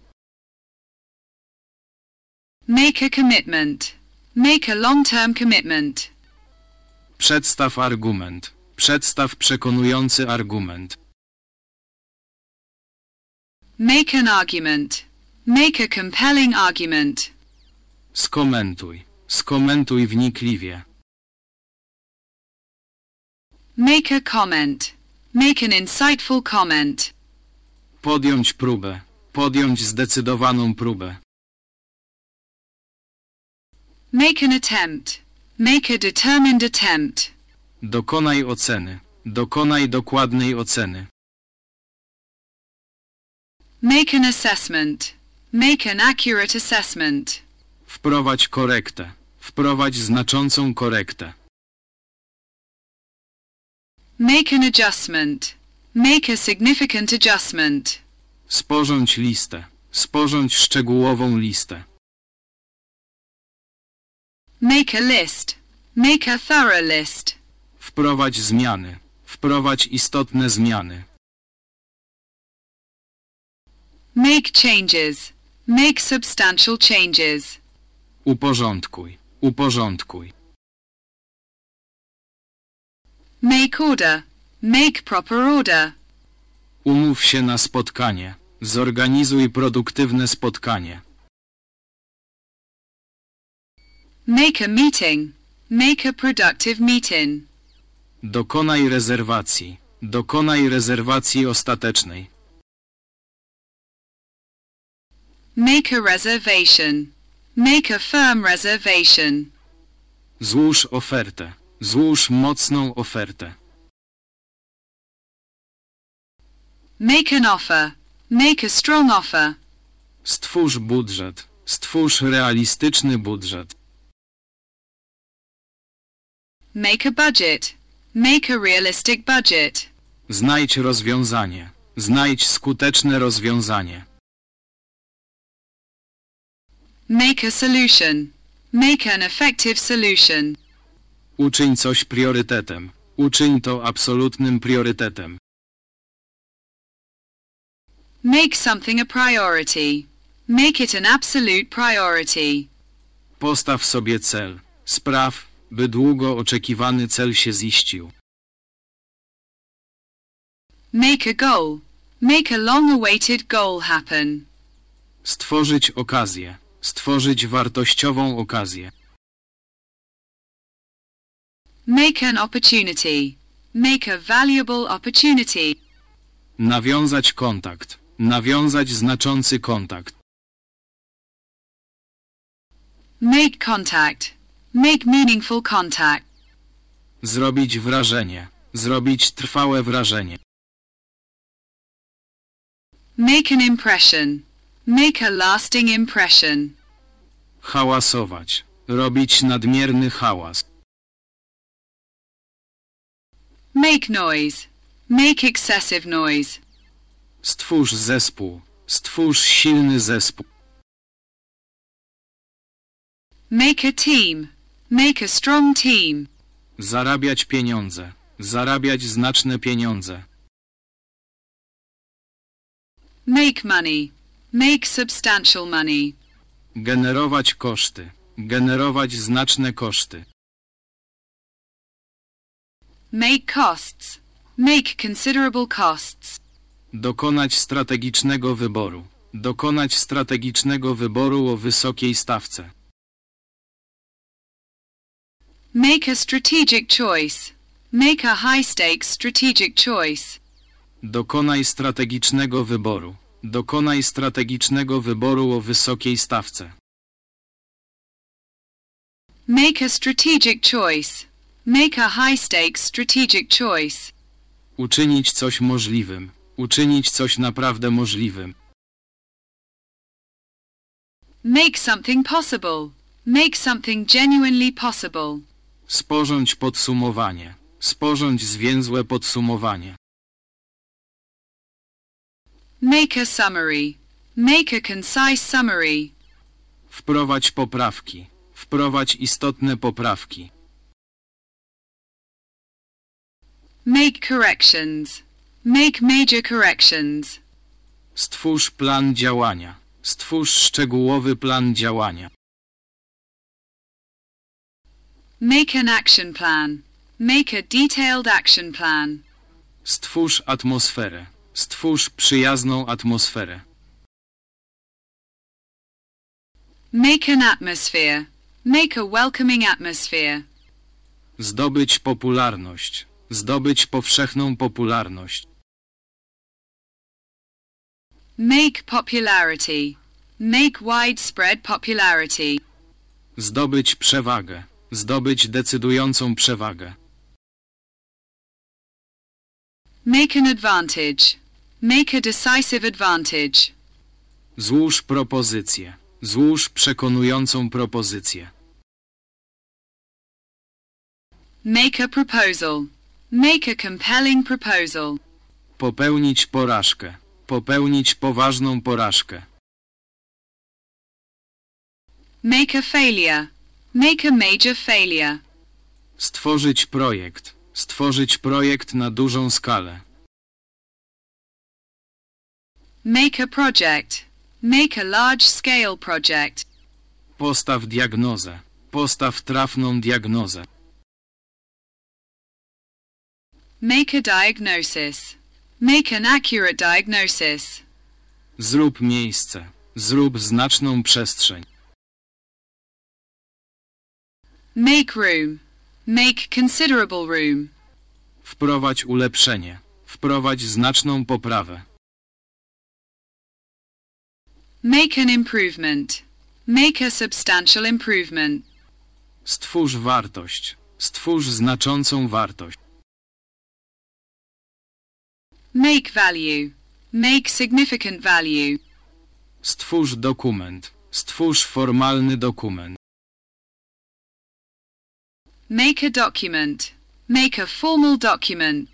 Make a commitment. Make a long-term commitment. Przedstaw argument. Przedstaw przekonujący argument. Make an argument. Make a compelling argument. Skomentuj. Skomentuj wnikliwie. Make a comment. Make an insightful comment. Podjąć próbę. Podjąć zdecydowaną próbę. Make an attempt. Make a determined attempt. Dokonaj oceny. Dokonaj dokładnej oceny. Make an assessment. Make an accurate assessment. Wprowadź korektę. Wprowadź znaczącą korektę. Make an adjustment. Make a significant adjustment. Sporządź listę. Sporządź szczegółową listę. Make a list. Make a thorough list. Wprowadź zmiany. Wprowadź istotne zmiany. Make changes. Make substantial changes. Uporządkuj. Uporządkuj. Make order. Make proper order. Umów się na spotkanie. Zorganizuj produktywne spotkanie. Make a meeting. Make a productive meeting. Dokonaj rezerwacji. Dokonaj rezerwacji ostatecznej. Make a reservation. Make a firm reservation. Złóż ofertę. Złóż mocną ofertę. Make an offer. Make a strong offer. Stwórz budżet. Stwórz realistyczny budżet. Make a budget. Make a realistic budget. Znajdź rozwiązanie. Znajdź skuteczne rozwiązanie. Make a solution. Make an effective solution. Uczyń coś priorytetem. Uczyń to absolutnym priorytetem. Make something a priority. Make it an absolute priority. Postaw sobie cel. Spraw, by długo oczekiwany cel się ziścił. Make a goal. Make a long-awaited goal happen. Stworzyć okazję. Stworzyć wartościową okazję. Make an opportunity. Make a valuable opportunity. Nawiązać kontakt. Nawiązać znaczący kontakt. Make contact. Make meaningful contact. Zrobić wrażenie. Zrobić trwałe wrażenie. Make an impression. Make a lasting impression. Hałasować. Robić nadmierny hałas. Make noise. Make excessive noise. Stwórz zespół. Stwórz silny zespół. Make a team. Make a strong team. Zarabiać pieniądze. Zarabiać znaczne pieniądze. Make money. Make substantial money. Generować koszty. Generować znaczne koszty. Make costs. Make considerable costs. Dokonać strategicznego wyboru. Dokonać strategicznego wyboru o wysokiej stawce. Make a strategic choice. Make a high-stakes strategic choice. Dokonaj strategicznego wyboru. Dokonaj strategicznego wyboru o wysokiej stawce. Make a strategic choice. Make a high-stakes strategic choice. Uczynić coś możliwym. Uczynić coś naprawdę możliwym. Make something possible. Make something genuinely possible. Sporządź podsumowanie. Sporządź zwięzłe podsumowanie. Make a summary. Make a concise summary. Wprowadź poprawki. Wprowadź istotne poprawki. Make corrections. Make major corrections. Stwórz plan działania. Stwórz szczegółowy plan działania. Make an action plan. Make a detailed action plan. Stwórz atmosferę. Stwórz przyjazną atmosferę. Make an atmosphere. Make a welcoming atmosphere. Zdobyć popularność. Zdobyć powszechną popularność. Make popularity. Make widespread popularity. Zdobyć przewagę. Zdobyć decydującą przewagę. Make an advantage. Make a decisive advantage. Złóż propozycję. Złóż przekonującą propozycję. Make a proposal. Make a compelling proposal. Popełnić porażkę. Popełnić poważną porażkę. Make a failure. Make a major failure. Stworzyć projekt. Stworzyć projekt na dużą skalę. Make a project. Make a large-scale project. Postaw diagnozę. Postaw trafną diagnozę. Make a diagnosis. Make an accurate diagnosis. Zrób miejsce. Zrób znaczną przestrzeń. Make room. Make considerable room. Wprowadź ulepszenie. Wprowadź znaczną poprawę. Make an improvement. Make a substantial improvement. Stwórz wartość. Stwórz znaczącą wartość. Make value. Make significant value. Stwórz dokument. Stwórz formalny dokument. Make a document. Make a formal document.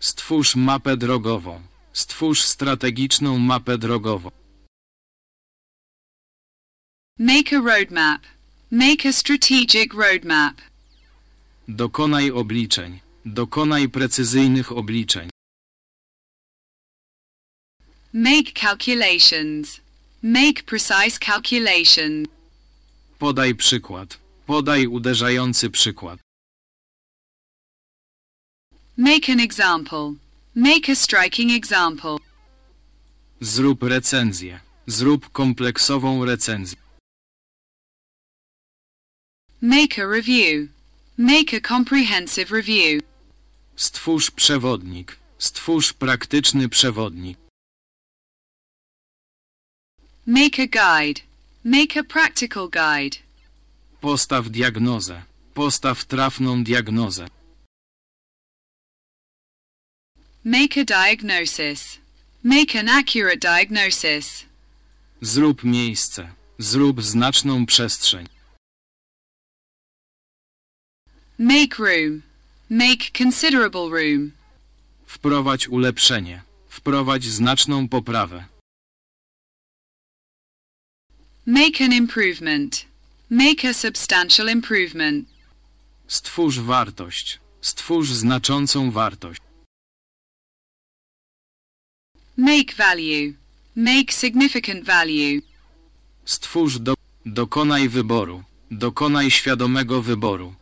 Stwórz mapę drogową. Stwórz strategiczną mapę drogową. Make a roadmap. Make a strategic roadmap. Dokonaj obliczeń. Dokonaj precyzyjnych obliczeń. Make calculations. Make precise calculations. Podaj przykład. Podaj uderzający przykład. Make an example. Make a striking example. Zrób recenzję. Zrób kompleksową recenzję. Make a review. Make a comprehensive review. Stwórz przewodnik. Stwórz praktyczny przewodnik. Make a guide. Make a practical guide. Postaw diagnozę. Postaw trafną diagnozę. Make a diagnosis. Make an accurate diagnosis. Zrób miejsce. Zrób znaczną przestrzeń. Make room. Make considerable room. Wprowadź ulepszenie. Wprowadź znaczną poprawę. Make an improvement. Make a substantial improvement. Stwórz wartość. Stwórz znaczącą wartość. Make value. Make significant value. Stwórz do... Dokonaj wyboru. Dokonaj świadomego wyboru.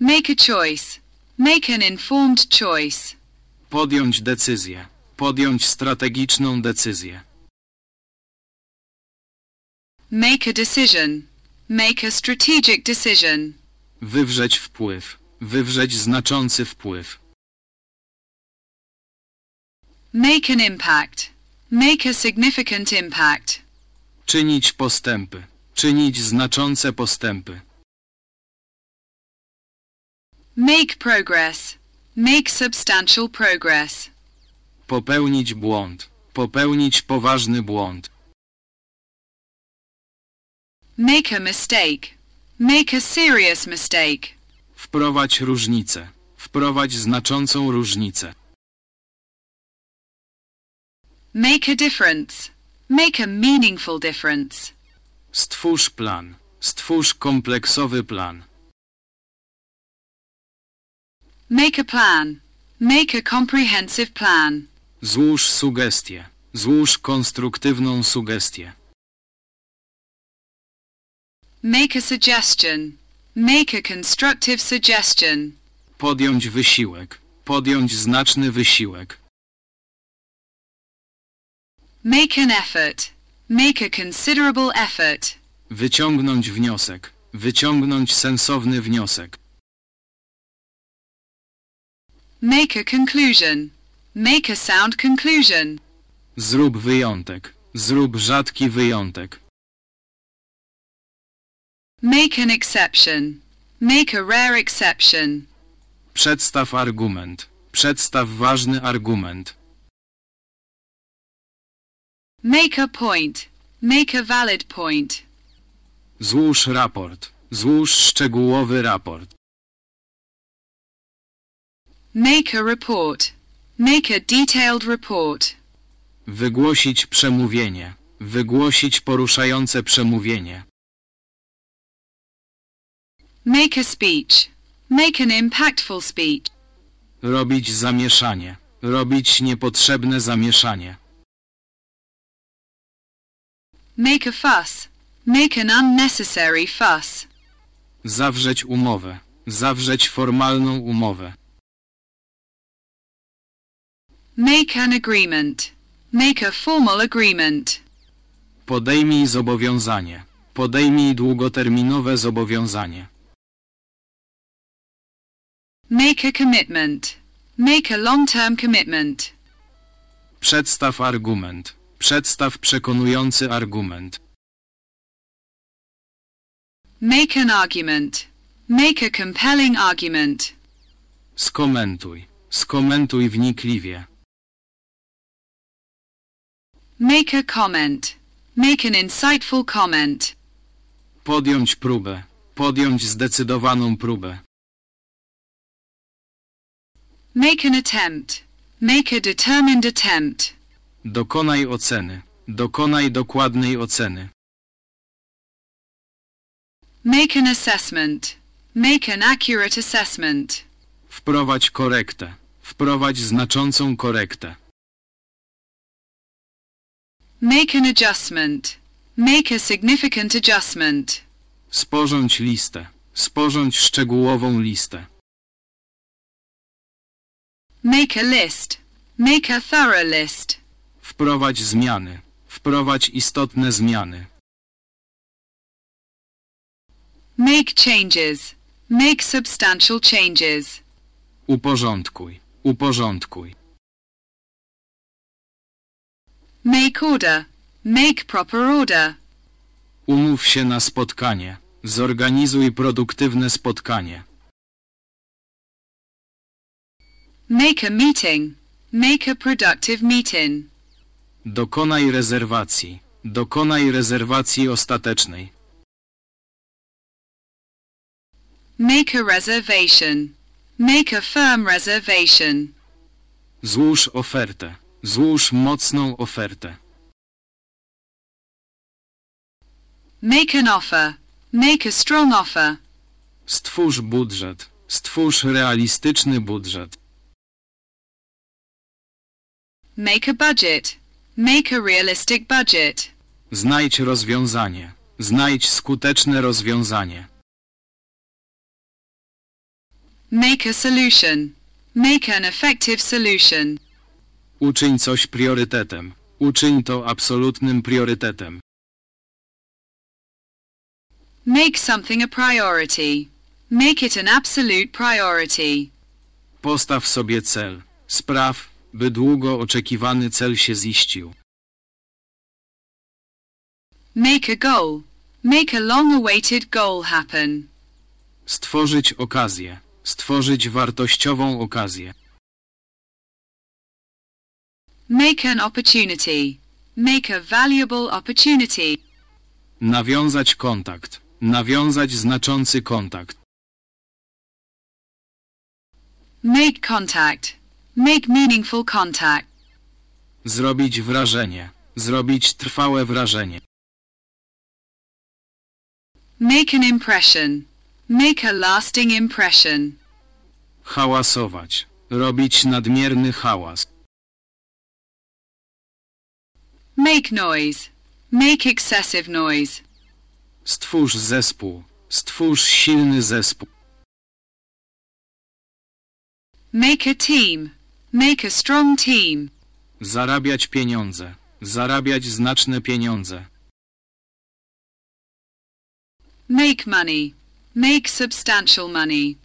Make a choice. Make an informed choice. Podjąć decyzję. Podjąć strategiczną decyzję. Make a decision. Make a strategic decision. Wywrzeć wpływ. Wywrzeć znaczący wpływ. Make an impact. Make a significant impact. Czynić postępy. Czynić znaczące postępy. Make progress. Make substantial progress. Popełnić błąd. Popełnić poważny błąd. Make a mistake. Make a serious mistake. Wprowadź różnicę. Wprowadź znaczącą różnicę. Make a difference. Make a meaningful difference. Stwórz plan. Stwórz kompleksowy plan. Make a plan. Make a comprehensive plan. Złóż sugestię. Złóż konstruktywną sugestię. Make a suggestion. Make a constructive suggestion. Podjąć wysiłek. Podjąć znaczny wysiłek. Make an effort. Make a considerable effort. Wyciągnąć wniosek. Wyciągnąć sensowny wniosek. Make a conclusion. Make a sound conclusion. Zrób wyjątek. Zrób rzadki wyjątek. Make an exception. Make a rare exception. Przedstaw argument. Przedstaw ważny argument. Make a point. Make a valid point. Złóż raport. Złóż szczegółowy raport. Make a report. Make a detailed report. Wygłosić przemówienie. Wygłosić poruszające przemówienie. Make a speech. Make an impactful speech. Robić zamieszanie. Robić niepotrzebne zamieszanie. Make a fuss. Make an unnecessary fuss. Zawrzeć umowę. Zawrzeć formalną umowę. Make an agreement. Make a formal agreement. Podejmij zobowiązanie. Podejmij długoterminowe zobowiązanie. Make a commitment. Make a long-term commitment. Przedstaw argument. Przedstaw przekonujący argument. Make an argument. Make a compelling argument. Skomentuj. Skomentuj wnikliwie. Make a comment. Make an insightful comment. Podjąć próbę. Podjąć zdecydowaną próbę. Make an attempt. Make a determined attempt. Dokonaj oceny. Dokonaj dokładnej oceny. Make an assessment. Make an accurate assessment. Wprowadź korektę. Wprowadź znaczącą korektę. Make an adjustment. Make a significant adjustment. Sporządź listę. Sporządź szczegółową listę. Make a list. Make a thorough list. Wprowadź zmiany. Wprowadź istotne zmiany. Make changes. Make substantial changes. Uporządkuj. Uporządkuj. Make order. Make proper order. Umów się na spotkanie. Zorganizuj produktywne spotkanie. Make a meeting. Make a productive meeting. Dokonaj rezerwacji. Dokonaj rezerwacji ostatecznej. Make a reservation. Make a firm reservation. Złóż ofertę. Złóż mocną ofertę. Make an offer. Make a strong offer. Stwórz budżet. Stwórz realistyczny budżet. Make a budget. Make a realistic budget. Znajdź rozwiązanie. Znajdź skuteczne rozwiązanie. Make a solution. Make an effective solution. Uczyń coś priorytetem. Uczyń to absolutnym priorytetem. Make something a priority. Make it an absolute priority. Postaw sobie cel. Spraw, by długo oczekiwany cel się ziścił. Make a goal. Make a long-awaited goal happen. Stworzyć okazję. Stworzyć wartościową okazję. Make an opportunity. Make a valuable opportunity. Nawiązać kontakt. Nawiązać znaczący kontakt. Make contact. Make meaningful contact. Zrobić wrażenie. Zrobić trwałe wrażenie. Make an impression. Make a lasting impression. Hałasować. Robić nadmierny hałas. Make noise. Make excessive noise. Stwórz zespół. Stwórz silny zespół. Make a team. Make a strong team. Zarabiać pieniądze. Zarabiać znaczne pieniądze. Make money. Make substantial money.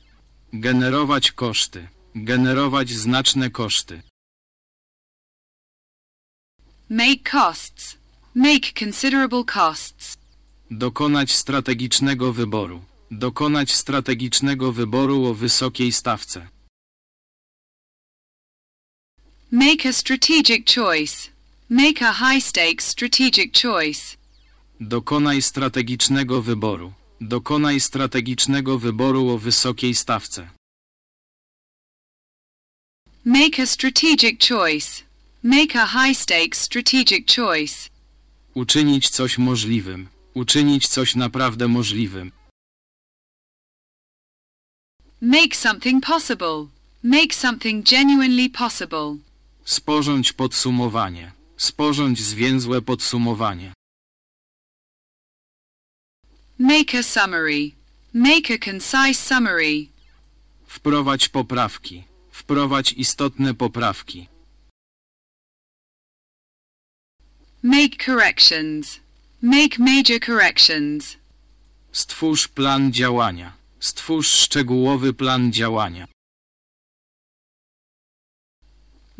Generować koszty. Generować znaczne koszty. Make costs. Make considerable costs. Dokonać strategicznego wyboru. Dokonać strategicznego wyboru o wysokiej stawce. Make a strategic choice. Make a high-stakes strategic choice. Dokonaj strategicznego wyboru. Dokonaj strategicznego wyboru o wysokiej stawce. Make a strategic choice. Make a high-stakes strategic choice. Uczynić coś możliwym. Uczynić coś naprawdę możliwym. Make something possible. Make something genuinely possible. Sporządź podsumowanie. Sporządź zwięzłe podsumowanie. Make a summary. Make a concise summary. Wprowadź poprawki. Wprowadź istotne poprawki. Make corrections. Make major corrections. Stwórz plan działania. Stwórz szczegółowy plan działania.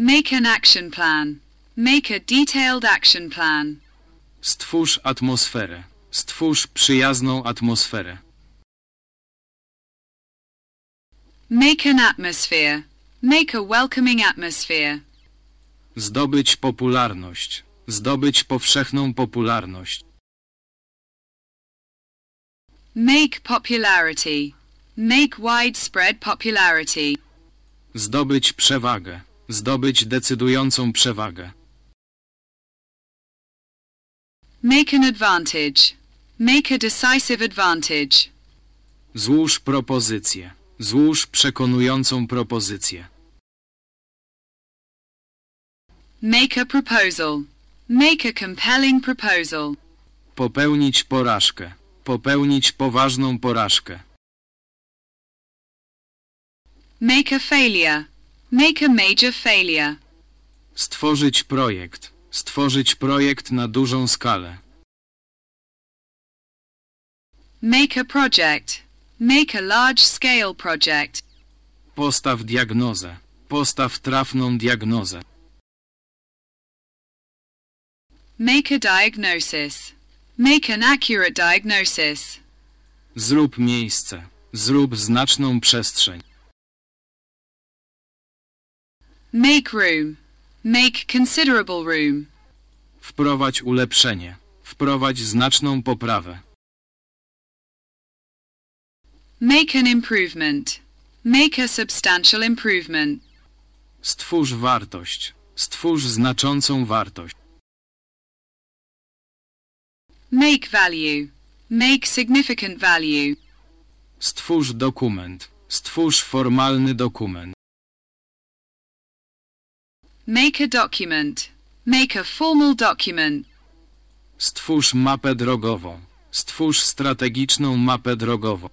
Make an action plan. Make a detailed action plan. Stwórz atmosferę. Stwórz przyjazną atmosferę. Make an atmosphere. Make a welcoming atmosphere. Zdobyć popularność. Zdobyć powszechną popularność. Make popularity. Make widespread popularity. Zdobyć przewagę. Zdobyć decydującą przewagę. Make an advantage. Make a decisive advantage. Złóż propozycję. Złóż przekonującą propozycję. Make a proposal. Make a compelling proposal. Popełnić porażkę. Popełnić poważną porażkę. Make a failure. Make a major failure. Stworzyć projekt. Stworzyć projekt na dużą skalę. Make a project. Make a large-scale project. Postaw diagnozę. Postaw trafną diagnozę. Make a diagnosis. Make an accurate diagnosis. Zrób miejsce. Zrób znaczną przestrzeń. Make room. Make considerable room. Wprowadź ulepszenie. Wprowadź znaczną poprawę. Make an improvement. Make a substantial improvement. Stwórz wartość. Stwórz znaczącą wartość. Make value. Make significant value. Stwórz dokument. Stwórz formalny dokument. Make a document. Make a formal document. Stwórz mapę drogową. Stwórz strategiczną mapę drogową.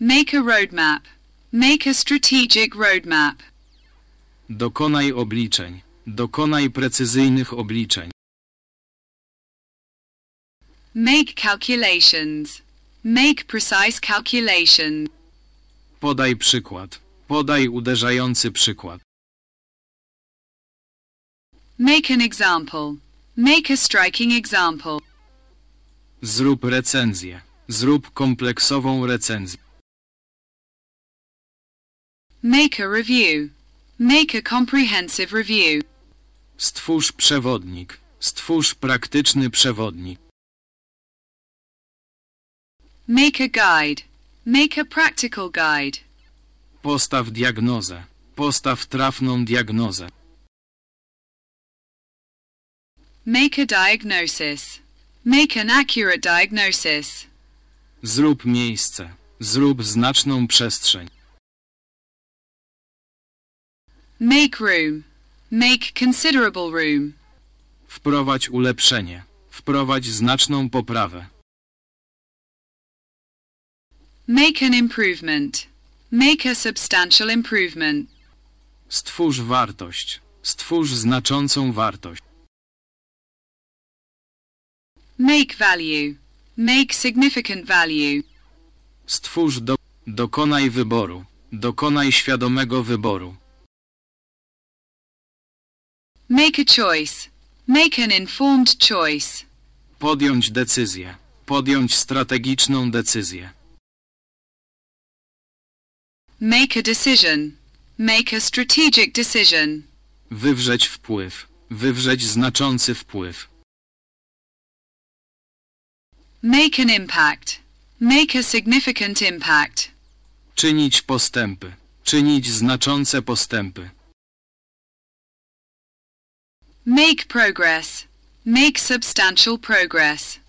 Make a roadmap. Make a strategic roadmap. Dokonaj obliczeń. Dokonaj precyzyjnych obliczeń. Make calculations. Make precise calculations. Podaj przykład. Podaj uderzający przykład. Make an example. Make a striking example. Zrób recenzję. Zrób kompleksową recenzję. Make a review. Make a comprehensive review. Stwórz przewodnik. Stwórz praktyczny przewodnik. Make a guide. Make a practical guide. Postaw diagnozę. Postaw trafną diagnozę. Make a diagnosis. Make an accurate diagnosis. Zrób miejsce. Zrób znaczną przestrzeń. Make room. Make considerable room. Wprowadź ulepszenie. Wprowadź znaczną poprawę. Make an improvement. Make a substantial improvement. Stwórz wartość. Stwórz znaczącą wartość. Make value. Make significant value. Stwórz do... Dokonaj wyboru. Dokonaj świadomego wyboru. Make a choice. Make an informed choice. Podjąć decyzję. Podjąć strategiczną decyzję. Make a decision. Make a strategic decision. Wywrzeć wpływ. Wywrzeć znaczący wpływ. Make an impact. Make a significant impact. Czynić postępy. Czynić znaczące postępy. Make progress. Make substantial progress.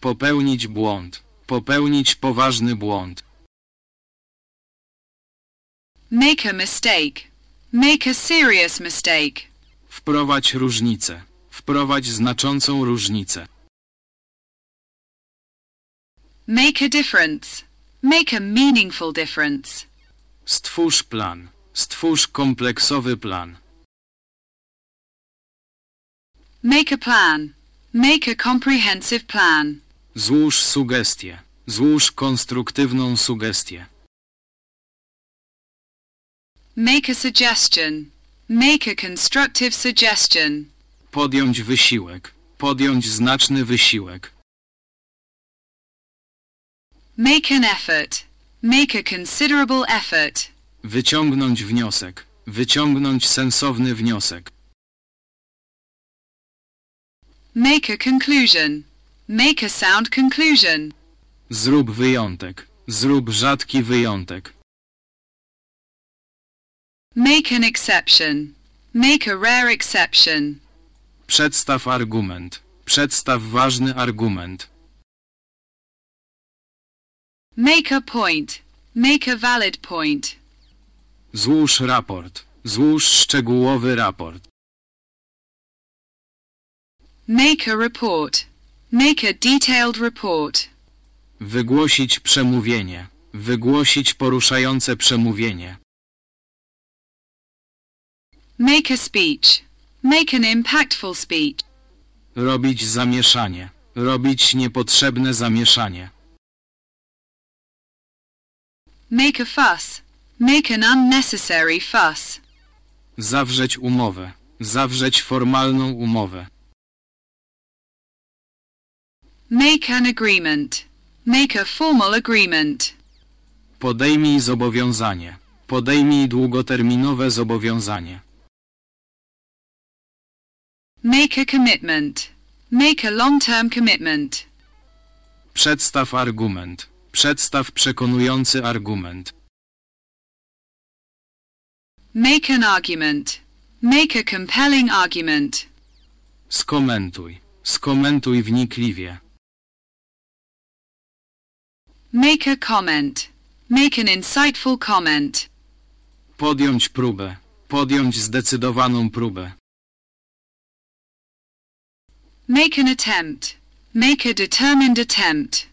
Popełnić błąd. Popełnić poważny błąd. Make a mistake. Make a serious mistake. Wprowadź różnicę. Wprowadź znaczącą różnicę. Make a difference. Make a meaningful difference. Stwórz plan. Stwórz kompleksowy plan. Make a plan. Make a comprehensive plan. Złóż sugestię. Złóż konstruktywną sugestię. Make a suggestion. Make a constructive suggestion. Podjąć wysiłek. Podjąć znaczny wysiłek. Make an effort. Make a considerable effort. Wyciągnąć wniosek. Wyciągnąć sensowny wniosek. Make a conclusion. Make a sound conclusion. Zrób wyjątek. Zrób rzadki wyjątek. Make an exception. Make a rare exception. Przedstaw argument. Przedstaw ważny argument. Make a point. Make a valid point. Złóż raport. Złóż szczegółowy raport. Make a report. Make a detailed report. Wygłosić przemówienie. Wygłosić poruszające przemówienie. Make a speech. Make an impactful speech. Robić zamieszanie. Robić niepotrzebne zamieszanie. Make a fuss. Make an unnecessary fuss. Zawrzeć umowę. Zawrzeć formalną umowę. Make an agreement. Make a formal agreement. Podejmij zobowiązanie. Podejmij długoterminowe zobowiązanie. Make a commitment. Make a long-term commitment. Przedstaw argument. Przedstaw przekonujący argument. Make an argument. Make a compelling argument. Skomentuj. Skomentuj wnikliwie. Make a comment. Make an insightful comment. Podjąć próbę. Podjąć zdecydowaną próbę. Make an attempt. Make a determined attempt.